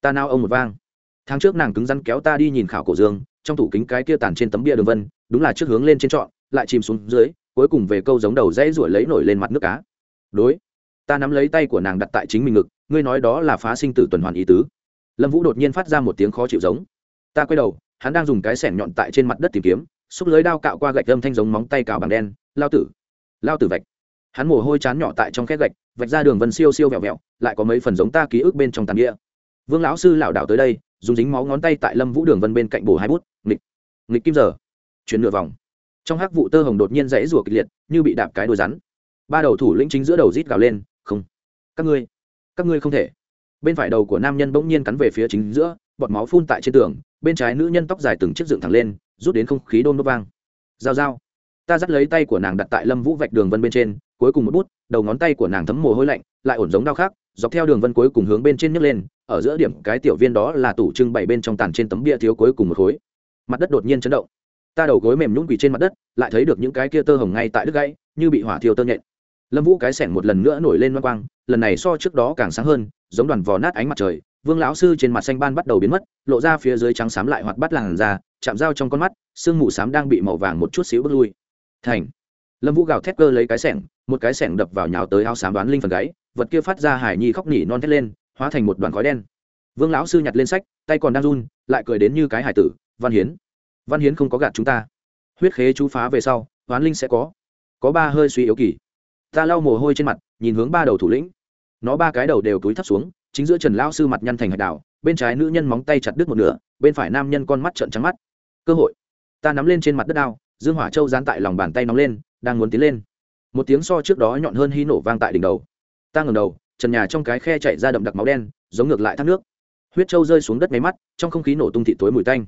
Ta nao ông một vang tháng trước nàng cứng rắn kéo ta đi nhìn khảo cổ dương, trong tủ kính cái kia tàn trên tấm bia đường vân, đúng là trước hướng lên trên trọn, lại chìm xuống dưới, cuối cùng về câu giống đầu dãy ruổi lấy nổi lên mặt nước cá. Đối, ta nắm lấy tay của nàng đặt tại chính mình ngực, ngươi nói đó là phá sinh tử tuần hoàn ý tứ. Lâm vũ đột nhiên phát ra một tiếng khó chịu giống. Ta quay đầu, hắn đang dùng cái sẻn nhọn tại trên mặt đất tìm kiếm, xúc lưới đao cạo qua gạch âm thanh giống móng tay cào bằng đen, lao tử lao tử vạch. Hắn mồ hôi chán nhỏ tại trong khét gạch, vạch ra đường vân siêu siêu vẹo vẹo, lại có mấy phần giống ta ký ức bên trong tàn địa vương lão sư lảo đảo tới đây dùng dính máu ngón tay tại lâm vũ đường vân bên cạnh bổ hai bút, nghịch nghịch kim giờ. Chuyển nửa vòng. Trong hắc vụ tơ hồng đột nhiên rẽ rủa kịch liệt, như bị đạp cái đôi rắn. Ba đầu thủ lĩnh chính giữa đầu rít gào lên, không, các ngươi các ngươi không thể. Bên phải đầu của nam nhân bỗng nhiên cắn về phía chính giữa, bọt máu phun tại trên tường, bên trái nữ nhân tóc dài từng chiếc dựng thẳng lên, rút đến không khí đôn đốt vang. Dao dao ta dắt lấy tay của nàng đặt tại lâm vũ vạch đường vân bên trên, cuối cùng một bút, đầu ngón tay của nàng thấm mồ hôi lạnh, lại ổn giống đau khác dọc theo đường vân cuối cùng hướng bên trên nhấc lên, ở giữa điểm cái tiểu viên đó là tủ trưng bày bên trong tàn trên tấm bia thiếu cuối cùng một khối. Mặt đất đột nhiên chấn động. Ta đầu gối mềm nhún quỳ trên mặt đất, lại thấy được những cái kia tơ hồng ngay tại đứt gãy, như bị hỏa thiêu tơ nhện. Lâm vũ cái sẻng một lần nữa nổi lên loang quang, lần này so trước đó càng sáng hơn, giống đoàn vò nát ánh mặt trời, vương lão sư trên mặt xanh ban bắt đầu biến mất, lộ ra phía dưới trắng xám lại hoặc bắt làn ra chạm dao trong con mắt, sương mù xám đang bị màu vàng một chút xíu bước lui. Thành. Lâm vũ gào thét cơ lấy cái sẻng, một cái sẻng đập vào nhào tới áo xám đoán linh phần gáy vật kia phát ra hải nhi khóc nỉ non thét lên, hóa thành một đoàn khói đen. Vương lão sư nhặt lên sách, tay còn đang run, lại cười đến như cái hải tử, văn hiến văn hiến không có gạt chúng ta. Huyết khế chú phá về sau hoán linh sẽ có. Có ba hơi suy yếu kỳ. Ta lau mồ hôi trên mặt, nhìn hướng ba đầu thủ lĩnh. Nó ba cái đầu đều túi thấp xuống, chính giữa trần lao sư mặt nhăn thành hạch đảo bên trái nữ nhân móng tay chặt đứt một nửa, bên phải nam nhân con mắt trợn trắng mắt. Cơ hội. Ta nắm lên trên mặt đất đao, dương hỏa châu dán tại lòng bàn tay nóng lên, đang muốn tiến lên. Một tiếng so trước đó nhọn hơn hy nổ vang tại đỉnh đầu ta ngẩng đầu, trần nhà trong cái khe chạy ra đậm đặc máu đen, giống ngược lại thác nước. Huyết trâu rơi xuống đất máy mắt, trong không khí nổ tung thị tối mùi tanh.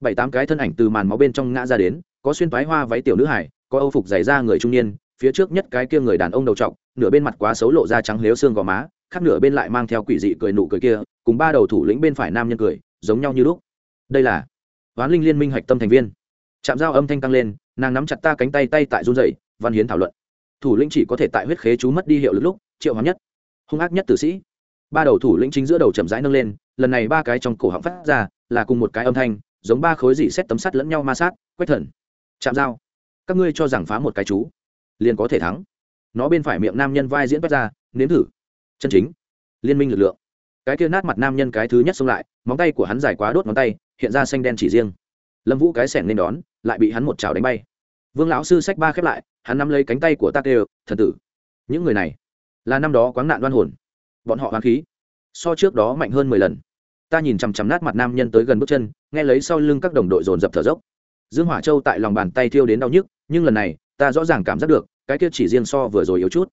Bảy tám cái thân ảnh từ màn máu bên trong ngã ra đến, có xuyên toái hoa váy tiểu nữ hải, có âu phục dày ra người trung niên, phía trước nhất cái kia người đàn ông đầu trọc, nửa bên mặt quá xấu lộ ra trắng lếu xương gò má, khác nửa bên lại mang theo quỷ dị cười nụ cười kia, cùng ba đầu thủ lĩnh bên phải nam nhân cười, giống nhau như lúc. Đây là hoán linh liên minh hạch tâm thành viên. Chạm dao âm thanh tăng lên, nàng nắm chặt ta cánh tay tay tại run dậy văn hiến thảo luận. Thủ lĩnh chỉ có thể tại huyết khế chú mất đi hiệu lực lúc triệu hóa nhất, hung ác nhất tử sĩ. Ba đầu thủ lĩnh chính giữa đầu chậm rãi nâng lên, lần này ba cái trong cổ họng phát ra, là cùng một cái âm thanh, giống ba khối dị xét tấm sắt lẫn nhau ma sát, quét thần. Chạm dao. Các ngươi cho rằng phá một cái chú, liền có thể thắng. Nó bên phải miệng nam nhân vai diễn quét ra, nếm thử. Chân chính. Liên minh lực lượng. Cái kia nát mặt nam nhân cái thứ nhất xông lại, móng tay của hắn dài quá đốt ngón tay, hiện ra xanh đen chỉ riêng. Lâm vũ cái sẻng nên đón, lại bị hắn một chảo đánh bay. Vương lão sư sách ba khép lại, hắn nắm lấy cánh tay của ta kêu thần tử, những người này là năm đó quáng nạn đoan hồn. Bọn họ hoán khí. So trước đó mạnh hơn mười lần. Ta nhìn chằm chằm nát mặt nam nhân tới gần bước chân, nghe lấy sau lưng các đồng đội dồn dập thở dốc. Dương hỏa châu tại lòng bàn tay thiêu đến đau nhức, nhưng lần này, ta rõ ràng cảm giác được, cái kia chỉ riêng so vừa rồi yếu chút.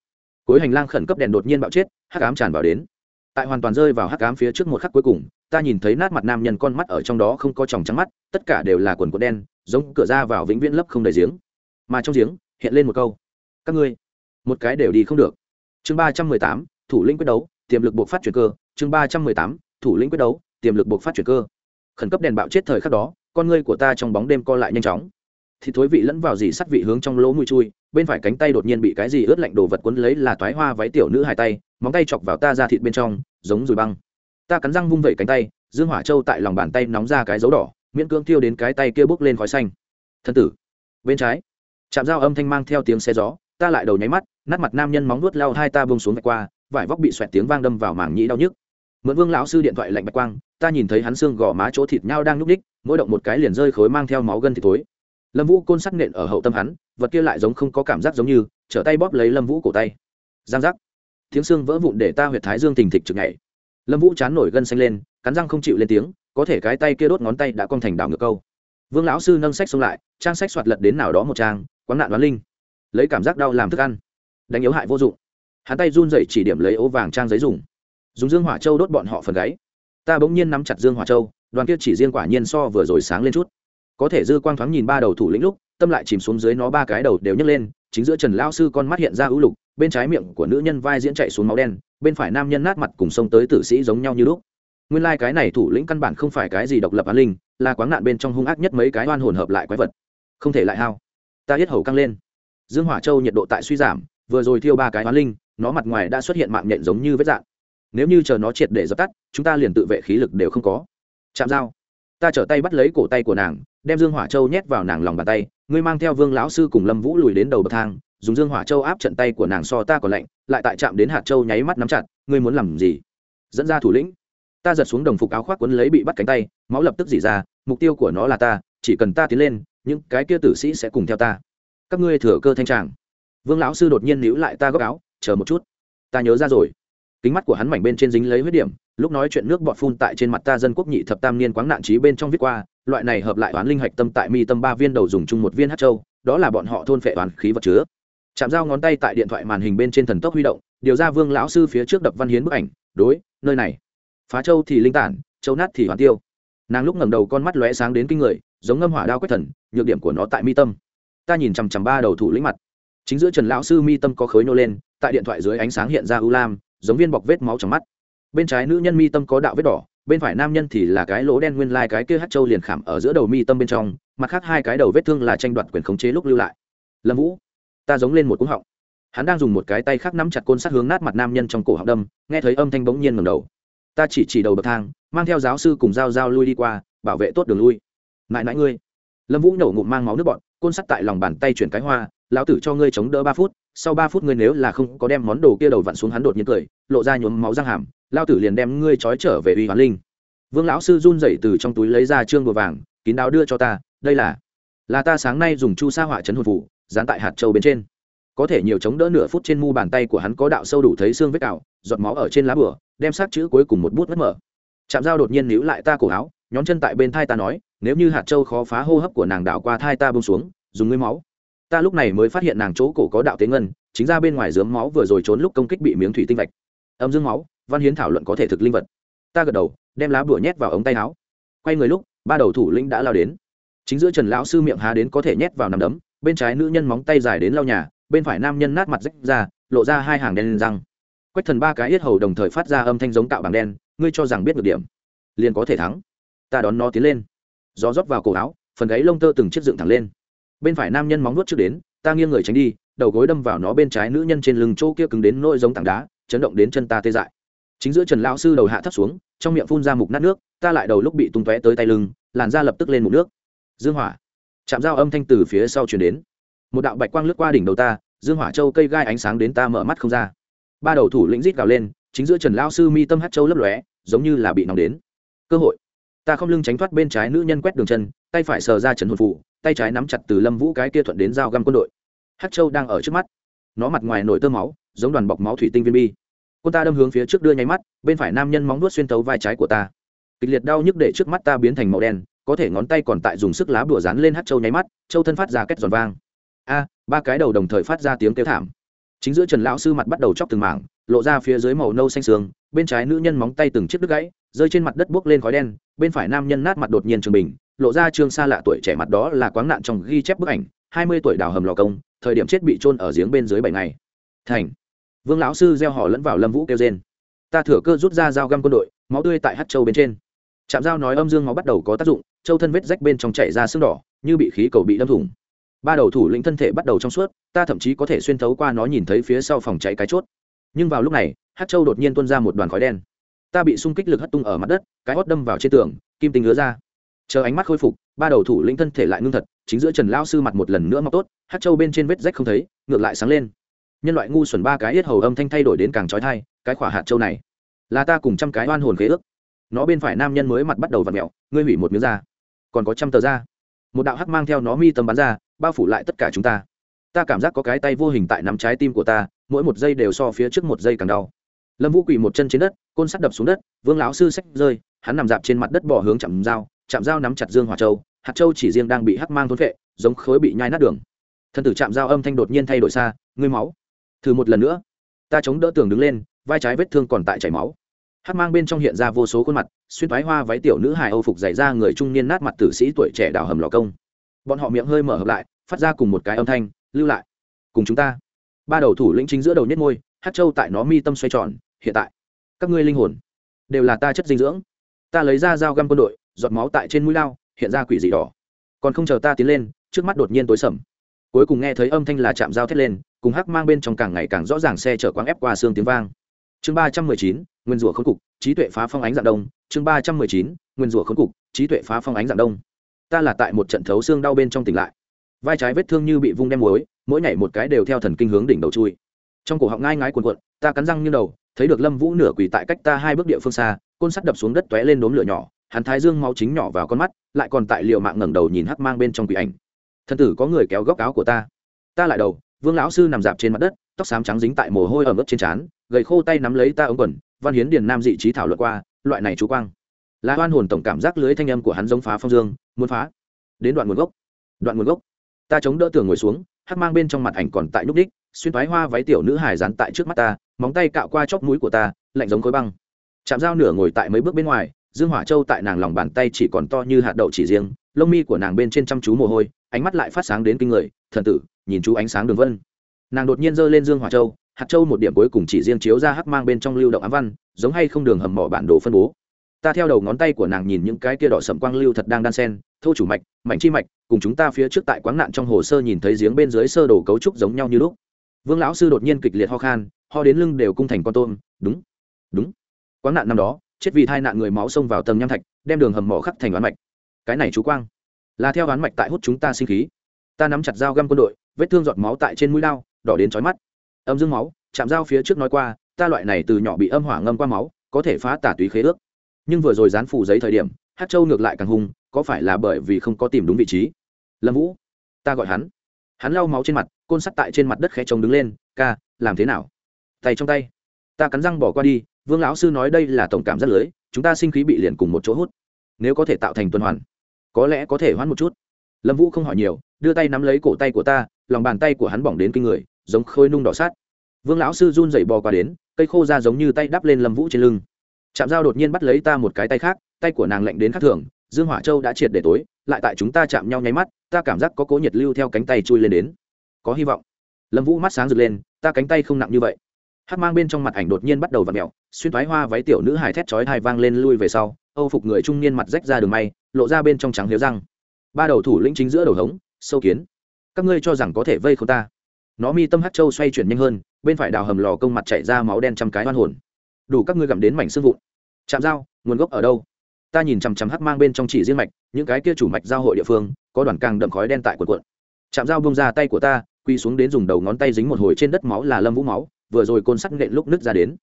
Cuối hành lang khẩn cấp đèn đột nhiên bạo chết, hắc ám tràn vào đến. Tại hoàn toàn rơi vào hắc ám phía trước một khắc cuối cùng, ta nhìn thấy nát mặt nam nhân con mắt ở trong đó không có tròng trắng mắt, tất cả đều là quần quần đen, giống cửa ra vào vĩnh viễn lấp không đầy giếng. Mà trong giếng, hiện lên một câu, các ngươi, một cái đều đi không được chương ba trăm mười tám, thủ lĩnh quyết đấu, tiềm lực buộc phát chuyển cơ. Chương ba trăm mười tám, thủ lĩnh quyết đấu, tiềm lực buộc phát chuyển cơ. Khẩn cấp đèn bạo chết thời khắc đó, con ngươi của ta trong bóng đêm co lại nhanh chóng. Thì thối vị lẫn vào dì sắt vị hướng trong lỗ mũi chui, bên phải cánh tay đột nhiên bị cái gì ướt lạnh đồ vật quấn lấy là toái hoa váy tiểu nữ hai tay, móng tay chọc vào ta ra thịt bên trong, giống dùi băng. Ta cắn răng vung vẩy cánh tay, dương hỏa châu tại lòng bàn tay nóng ra cái dấu đỏ, miễn cưỡng thiêu đến cái tay kia bốc lên khói xanh. Thân tử, bên trái chạm dao âm thanh mang theo tiếng xe gió ta lại đầu nháy mắt, nát mặt nam nhân móng nuốt lao hai ta bông xuống vạch qua, vải vóc bị xoẹt tiếng vang đâm vào màng nhĩ đau nhức. Mượn vương lão sư điện thoại lạnh bạch quang, ta nhìn thấy hắn xương gò má chỗ thịt nhau đang nhúc ních mỗi động một cái liền rơi khối mang theo máu gân thịt tối lâm vũ côn sắc nện ở hậu tâm hắn, vật kia lại giống không có cảm giác giống như, trở tay bóp lấy lâm vũ cổ tay. Giang giác. Tiếng xương vỡ vụn để ta huyệt thái dương tình thịt chực nhảy. Lâm vũ chán nổi gân xanh lên, cắn răng không chịu lên tiếng, có thể cái tay kia đốt ngón tay đã cong thành đảo ngược câu. Vương lão sư nâng sách xông lại, trang sách soạt lật đến nào đó một trang, quán nạn đoán linh lấy cảm giác đau làm thức ăn, đánh yếu hại vô dụng. Hắn tay run dậy chỉ điểm lấy ố vàng trang giấy dùng. Dùng dương hỏa châu đốt bọn họ phần gáy. Ta bỗng nhiên nắm chặt dương hỏa châu, đoàn kia chỉ riêng quả nhiên so vừa rồi sáng lên chút. Có thể dư quang thoáng nhìn ba đầu thủ lĩnh lúc, tâm lại chìm xuống dưới nó ba cái đầu đều nhấc lên, chính giữa trần lao sư con mắt hiện ra ưu lục, bên trái miệng của nữ nhân vai diễn chạy xuống máu đen, bên phải nam nhân nát mặt cùng sông tới tử sĩ giống nhau như lúc. Nguyên lai、like、cái này thủ lĩnh căn bản không phải cái gì độc lập an linh, là quáng nạn bên trong hung ác nhất mấy cái oan hồn hợp lại quái vật. Không thể lại hao. Ta hết hầu căng lên dương hỏa châu nhiệt độ tại suy giảm, vừa rồi thiêu ba cái hoán linh, nó mặt ngoài đã xuất hiện mạng nhện giống như vết dạng. Nếu như chờ nó triệt để dập tắt, chúng ta liền tự vệ khí lực đều không có. Chạm dao. Ta trở tay bắt lấy cổ tay của nàng, đem dương hỏa châu nhét vào nàng lòng bàn tay, ngươi mang theo vương lão sư cùng lâm vũ lùi đến đầu bậc thang, dùng dương hỏa châu áp trận tay của nàng so ta còn lạnh, lại tại chạm đến hạt châu nháy mắt nắm chặt, ngươi muốn làm gì? Dẫn ra thủ lĩnh. Ta giật xuống đồng phục áo khoác quấn lấy bị bắt cánh tay, máu lập tức dỉ ra, mục tiêu của nó là ta, chỉ cần ta tiến lên, những cái kia tử sĩ sẽ cùng theo ta các ngươi thừa cơ thanh tràng. Vương lão sư đột nhiên níu lại ta góc áo, chờ một chút. Ta nhớ ra rồi. Kính mắt của hắn mảnh bên trên dính lấy huyết điểm, lúc nói chuyện nước bọt phun tại trên mặt ta dân quốc nhị thập tam niên quáng nạn trí bên trong viết qua, loại này hợp lại toán linh hạch tâm tại mi tâm ba viên đầu dùng chung một viên hát châu, đó là bọn họ thôn phệ toán khí vật chứa. Chạm dao ngón tay tại điện thoại màn hình bên trên thần tốc huy động, điều ra vương lão sư phía trước đập văn hiến bức ảnh, đối, nơi này. Phá châu thì linh tản, châu nát thì hoàn tiêu. Nàng lúc ngẩng đầu con mắt lóe sáng đến kinh người, giống ngâm hỏa đao quét thần, nhược điểm của nó tại mi tâm ta nhìn chằm chằm ba đầu thủ lĩnh mặt. Chính giữa trần lão sư mi tâm có khối nô lên, tại điện thoại dưới ánh sáng hiện ra ưu lam, giống viên bọc vết máu trong mắt. Bên trái nữ nhân mi tâm có đạo vết đỏ, bên phải nam nhân thì là cái lỗ đen nguyên lai cái kia hát châu liền khảm ở giữa đầu mi tâm bên trong, mặt khác hai cái đầu vết thương là tranh đoạt quyền khống chế lúc lưu lại. Lâm vũ, ta giống lên một cúng họng. Hắn đang dùng một cái tay khác nắm chặt côn sắt hướng nát mặt nam nhân trong cổ họng đâm, nghe thấy âm thanh bỗng nhiên ngầm đầu. Ta chỉ chỉ đầu bậc thang, mang theo giáo sư cùng dao dao lui đi qua, bảo vệ tốt đường lui. Mãi mãi ngươi. Lâm vũ nổ ngụm mang máu nước bọn côn sắt tại lòng bàn tay chuyển cái hoa, lão tử cho ngươi chống đỡ ba phút, sau ba phút ngươi nếu là không có đem món đồ kia đầu vặn xuống hắn đột nhiên cười, lộ ra nhuốm máu răng hàm lao tử liền đem ngươi trói trở về uy hoán linh. Vương lão sư run rẩy từ trong túi lấy ra trương bùa vàng, kín đáo đưa cho ta, đây là là ta sáng nay dùng chu sa hỏa chấn hồn phủ dán tại hạt châu bên trên. Có thể nhiều chống đỡ nửa phút trên mu bàn tay của hắn có đạo sâu đủ thấy xương vết cào, giọt máu ở trên lá bửa đem sát chữ cuối cùng một bút mất mở. Chạm dao đột nhiên níu lại ta cổ áo, nhón chân tại bên thai ta nói nếu như hạt châu khó phá hô hấp của nàng đảo qua thai ta bông xuống, dùng ngươi máu. Ta lúc này mới phát hiện nàng chỗ cổ có đạo tế ngân, chính ra bên ngoài dướng máu vừa rồi trốn lúc công kích bị miếng thủy tinh vạch. Âm dương máu, văn hiến thảo luận có thể thực linh vật. Ta gật đầu, đem lá bùa nhét vào ống tay áo. Quay người lúc, ba đầu thủ lĩnh đã lao đến. Chính giữa trần lão sư miệng há đến có thể nhét vào nằm đấm, bên trái nữ nhân móng tay dài đến lau nhà, bên phải nam nhân nát mặt rách ra, lộ ra hai hàng đen lên răng. Quách thần ba cái yết hầu đồng thời phát ra âm thanh giống tạo bằng đen, ngươi cho rằng biết được điểm, liền có thể thắng. Ta đón nó tiến lên gió rót vào cổ áo, phần gáy lông tơ từng chiếc dựng thẳng lên. Bên phải nam nhân móng nuốt trước đến, ta nghiêng người tránh đi, đầu gối đâm vào nó bên trái nữ nhân trên lưng chỗ kia cứng đến nỗi giống tảng đá, chấn động đến chân ta tê dại. Chính giữa trần lão sư đầu hạ thấp xuống, trong miệng phun ra mục nát nước, ta lại đầu lúc bị tung tóe tới tay lưng, làn da lập tức lên mục nước. Dương hỏa. Chạm dao âm thanh từ phía sau chuyển đến. Một đạo bạch quang lướt qua đỉnh đầu ta, dương hỏa châu cây gai ánh sáng đến ta mở mắt không ra. Ba đầu thủ lĩnh rít gào lên, chính giữa trần lao sư mi tâm hát châu lấp lóe, giống như là bị nóng đến. Cơ hội ta không lưng tránh thoát bên trái nữ nhân quét đường chân, tay phải sờ ra trần hồn phụ tay trái nắm chặt từ lâm vũ cái kia thuận đến dao găm quân đội. Hát châu đang ở trước mắt. Nó mặt ngoài nổi tơ máu, giống đoàn bọc máu thủy tinh viên bi. Cô ta đâm hướng phía trước đưa nháy mắt, bên phải nam nhân móng nuốt xuyên tấu vai trái của ta. Kịch liệt đau nhức để trước mắt ta biến thành màu đen, có thể ngón tay còn tại dùng sức lá bùa dán lên hát châu nháy mắt, châu thân phát ra két giòn vang. A, ba cái đầu đồng thời phát ra tiếng kêu thảm. Chính giữa trần lão sư mặt bắt đầu chóc từng mảng, lộ ra phía dưới màu nâu xanh sương, bên trái nữ nhân móng tay từng chiếc đứt gãy, rơi trên mặt đất buốc lên khói đen bên phải nam nhân nát mặt đột nhiên trường bình, lộ ra trương xa lạ tuổi trẻ mặt đó là quáng nạn trong ghi chép bức ảnh, hai mươi tuổi đào hầm lò công, thời điểm chết bị trôn ở giếng bên dưới bảy ngày. Thành. Vương lão sư gieo họ lẫn vào lâm vũ kêu trên ta thừa cơ rút ra dao găm quân đội, máu tươi tại hát châu bên trên. Trạm dao nói âm dương máu bắt đầu có tác dụng, châu thân vết rách bên trong chảy ra sưng đỏ, như bị khí cầu bị đâm thủng. Ba đầu thủ lĩnh thân thể bắt đầu trong suốt, ta thậm chí có thể xuyên thấu qua nó nhìn thấy phía sau phòng cháy cái chốt. Nhưng vào lúc này hát châu đột nhiên tuôn ra một đoàn khói đen ta bị xung kích lực hất tung ở mặt đất, cái hót đâm vào trên tường, kim tinh ngứa ra. Chờ ánh mắt khôi phục, ba đầu thủ lĩnh thân thể lại ngưng thật, chính giữa trần lao sư mặt một lần nữa mọc tốt, hát châu bên trên vết rách không thấy, ngược lại sáng lên. Nhân loại ngu xuẩn ba cái yết hầu âm thanh thay đổi đến càng trói thai cái khỏa hạt châu này, là ta cùng trăm cái oan hồn khế ước. Nó bên phải nam nhân mới mặt bắt đầu v ặ mẹo ngươi hủy một miếng da còn có trăm tờ da một đạo hắc mang theo nó mi tâm bắn ra, bao phủ lại tất cả chúng ta. Ta cảm giác có cái tay vô hình tại nắm trái tim của ta, mỗi một giây đều so phía trước một giây càng đau lâm vũ quỳ một chân trên đất, côn sắt đập xuống đất, vương lão sư sách rơi, hắn nằm dạp trên mặt đất bỏ hướng chạm dao chạm dao nắm chặt dương hòa châu, hạt châu chỉ riêng đang bị hắc mang thốn vệ giống khối bị nhai nát đường. Thân tử chạm dao âm thanh đột nhiên thay đổi xa, ngươi máu, thử một lần nữa. Ta chống đỡ tường đứng lên, vai trái vết thương còn tại chảy máu. Hắc mang bên trong hiện ra vô số khuôn mặt, xuyên thoái hoa váy tiểu nữ hài âu phục dày ra người trung niên nát mặt tử sĩ tuổi trẻ đào hầm lò công. Bọn họ miệng hơi mở hợp lại, phát ra cùng một cái âm thanh, lưu lại, cùng chúng ta. Ba đầu thủ lĩnh chính giữa đầu nhất ngôi hát châu tại nó mi tâm xoay tròn hiện tại. Các ngươi linh hồn đều là ta chất dinh dưỡng. Ta lấy ra dao găm quân đội, giọt máu tại trên mũi lao, hiện ra quỷ dị đỏ. Còn không chờ ta tiến lên, trước mắt đột nhiên tối sầm. Cuối cùng nghe thấy âm thanh là chạm dao thét lên, cùng hắc mang bên trong càng ngày càng rõ ràng xe chở quáng ép qua xương tiếng vang. Chương ba trăm mười chín, nguyên rủa khốn cục, trí tuệ phá phong ánh dạng đông. Chương ba trăm mười chín, nguyên rủa khốn cục, trí tuệ phá phong ánh dạng đông. Ta là tại một trận thấu xương đau bên trong tỉnh lại. Vai trái vết thương như bị vung đem muối, mỗi nhảy một cái đều theo thần kinh hướng đỉnh đầu chui. Trong cổ họng ngai ngái cuồn cuộn, ta cắn răng như đầu thấy được lâm vũ nửa quỳ tại cách ta hai bước địa phương xa, côn sắt đập xuống đất t lên đốm lửa nhỏ, hắn thái dương máu chính nhỏ vào con mắt, lại còn tại liệu mạng ngẩng đầu nhìn hắc mang bên trong quỷ ảnh. Thân tử có người kéo góc áo của ta. Ta lại đầu, vương lão sư nằm dạp trên mặt đất, tóc xám trắng dính tại mồ hôi ở mức trên trán, gầy khô tay nắm lấy ta ống quần, văn hiến điền nam dị trí thảo luận qua, loại này chú quang. Là hoan hồn tổng cảm giác lưới thanh âm của hắn giống phá phong dương, muốn phá. Đến đoạn nguồn gốc. Đoạn nguồn gốc. Ta chống đỡ tường ngồi xuống, hắc mang bên trong mặt ảnh còn tại nút đích, xuyên thoái hoa váy tiểu nữ hài dán tại trước mắt ta móng tay cạo qua chóp mũi của ta, lạnh giống khối băng. Chạm dao nửa ngồi tại mấy bước bên ngoài, dương hỏa châu tại nàng lòng bàn tay chỉ còn to như hạt đậu chỉ riêng, lông mi của nàng bên trên chăm chú mồ hôi, ánh mắt lại phát sáng đến kinh người, thần tử, nhìn chú ánh sáng đường vân. Nàng đột nhiên giơ lên dương hỏa châu, hạt châu một điểm cuối cùng chỉ riêng chiếu ra hắc mang bên trong lưu động ám văn, giống hay không đường hầm mỏ bản đồ phân bố. Ta theo đầu ngón tay của nàng nhìn những cái kia đỏ sậm quang lưu thật đang đan sen thô chủ mạch, mạnh chi mạch, cùng chúng ta phía trước tại quáng nạn trong hồ sơ nhìn thấy giếng bên dưới sơ đồ cấu trúc giống nhau như lúc vương lão sư đột nhiên kịch liệt ho khan, ho đến lưng đều cung thành con tôm, đúng đúng. Quán nạn năm đó, chết vì thai nạn người máu xông vào tầng nham thạch, đem đường hầm mỏ khắc thành oán mạch. Cái này chú quang, là theo oán mạch tại hút chúng ta sinh khí. Ta nắm chặt dao găm quân đội, vết thương giọt máu tại trên mũi lao, đỏ đến chói mắt. Âm dương máu, chạm dao phía trước nói qua, ta loại này từ nhỏ bị âm hỏa ngâm qua máu, có thể phá tả túy khế ước. Nhưng vừa rồi dán phủ giấy thời điểm, hát châu ngược lại càng hung, có phải là bởi vì không có tìm đúng vị trí? Lâm vũ, ta gọi hắn hắn lau máu trên mặt, côn sắt tại trên mặt đất khẽ chồng đứng lên, ca, làm thế nào? Tay trong tay. Ta cắn răng bỏ qua đi, vương lão sư nói đây là tổng cảm rất lưới, chúng ta sinh khí bị liền cùng một chỗ hút. Nếu có thể tạo thành tuần hoàn, có lẽ có thể hoãn một chút. Lâm vũ không hỏi nhiều, đưa tay nắm lấy cổ tay của ta, lòng bàn tay của hắn bỏng đến kinh người, giống khôi nung đỏ sát. Vương lão sư run dậy bò qua đến, cây khô ra giống như tay đắp lên lâm vũ trên lưng. Chạm dao đột nhiên bắt lấy ta một cái tay khác, tay của nàng lạnh đến khắc thường dương hỏa châu đã triệt để tối, lại tại chúng ta chạm nhau nháy mắt, ta cảm giác có cố nhiệt lưu theo cánh tay chui lên đến. Có hy vọng. Lâm vũ mắt sáng rực lên, ta cánh tay không nặng như vậy. Hát mang bên trong mặt ảnh đột nhiên bắt đầu v ặ mẹo xuyên thoái hoa váy tiểu nữ hài thét chói hai vang lên lui về sau, âu phục người trung niên mặt rách ra đường may, lộ ra bên trong trắng liếu răng. Ba đầu thủ lĩnh chính giữa đầu hống, sâu kiến. Các ngươi cho rằng có thể vây không ta. Nó mi tâm hát châu xoay chuyển nhanh hơn, bên phải đào hầm lò công mặt chạy ra máu đen trăm cái hoan hồn. Đủ các ngươi gặm đến mảnh xương vụn. Chạm dao nguồn gốc ở đâu? Ta nhìn chằm chằm hắc mang bên trong chỉ riêng mạch, những cái kia chủ mạch giao hội địa phương, có đoàn càng đậm khói đen tại quần quận chạm dao bông ra tay của ta quy xuống đến dùng đầu ngón tay dính một hồi trên đất máu là lâm vũ máu, vừa rồi côn sắt nện lúc nứt ra đến.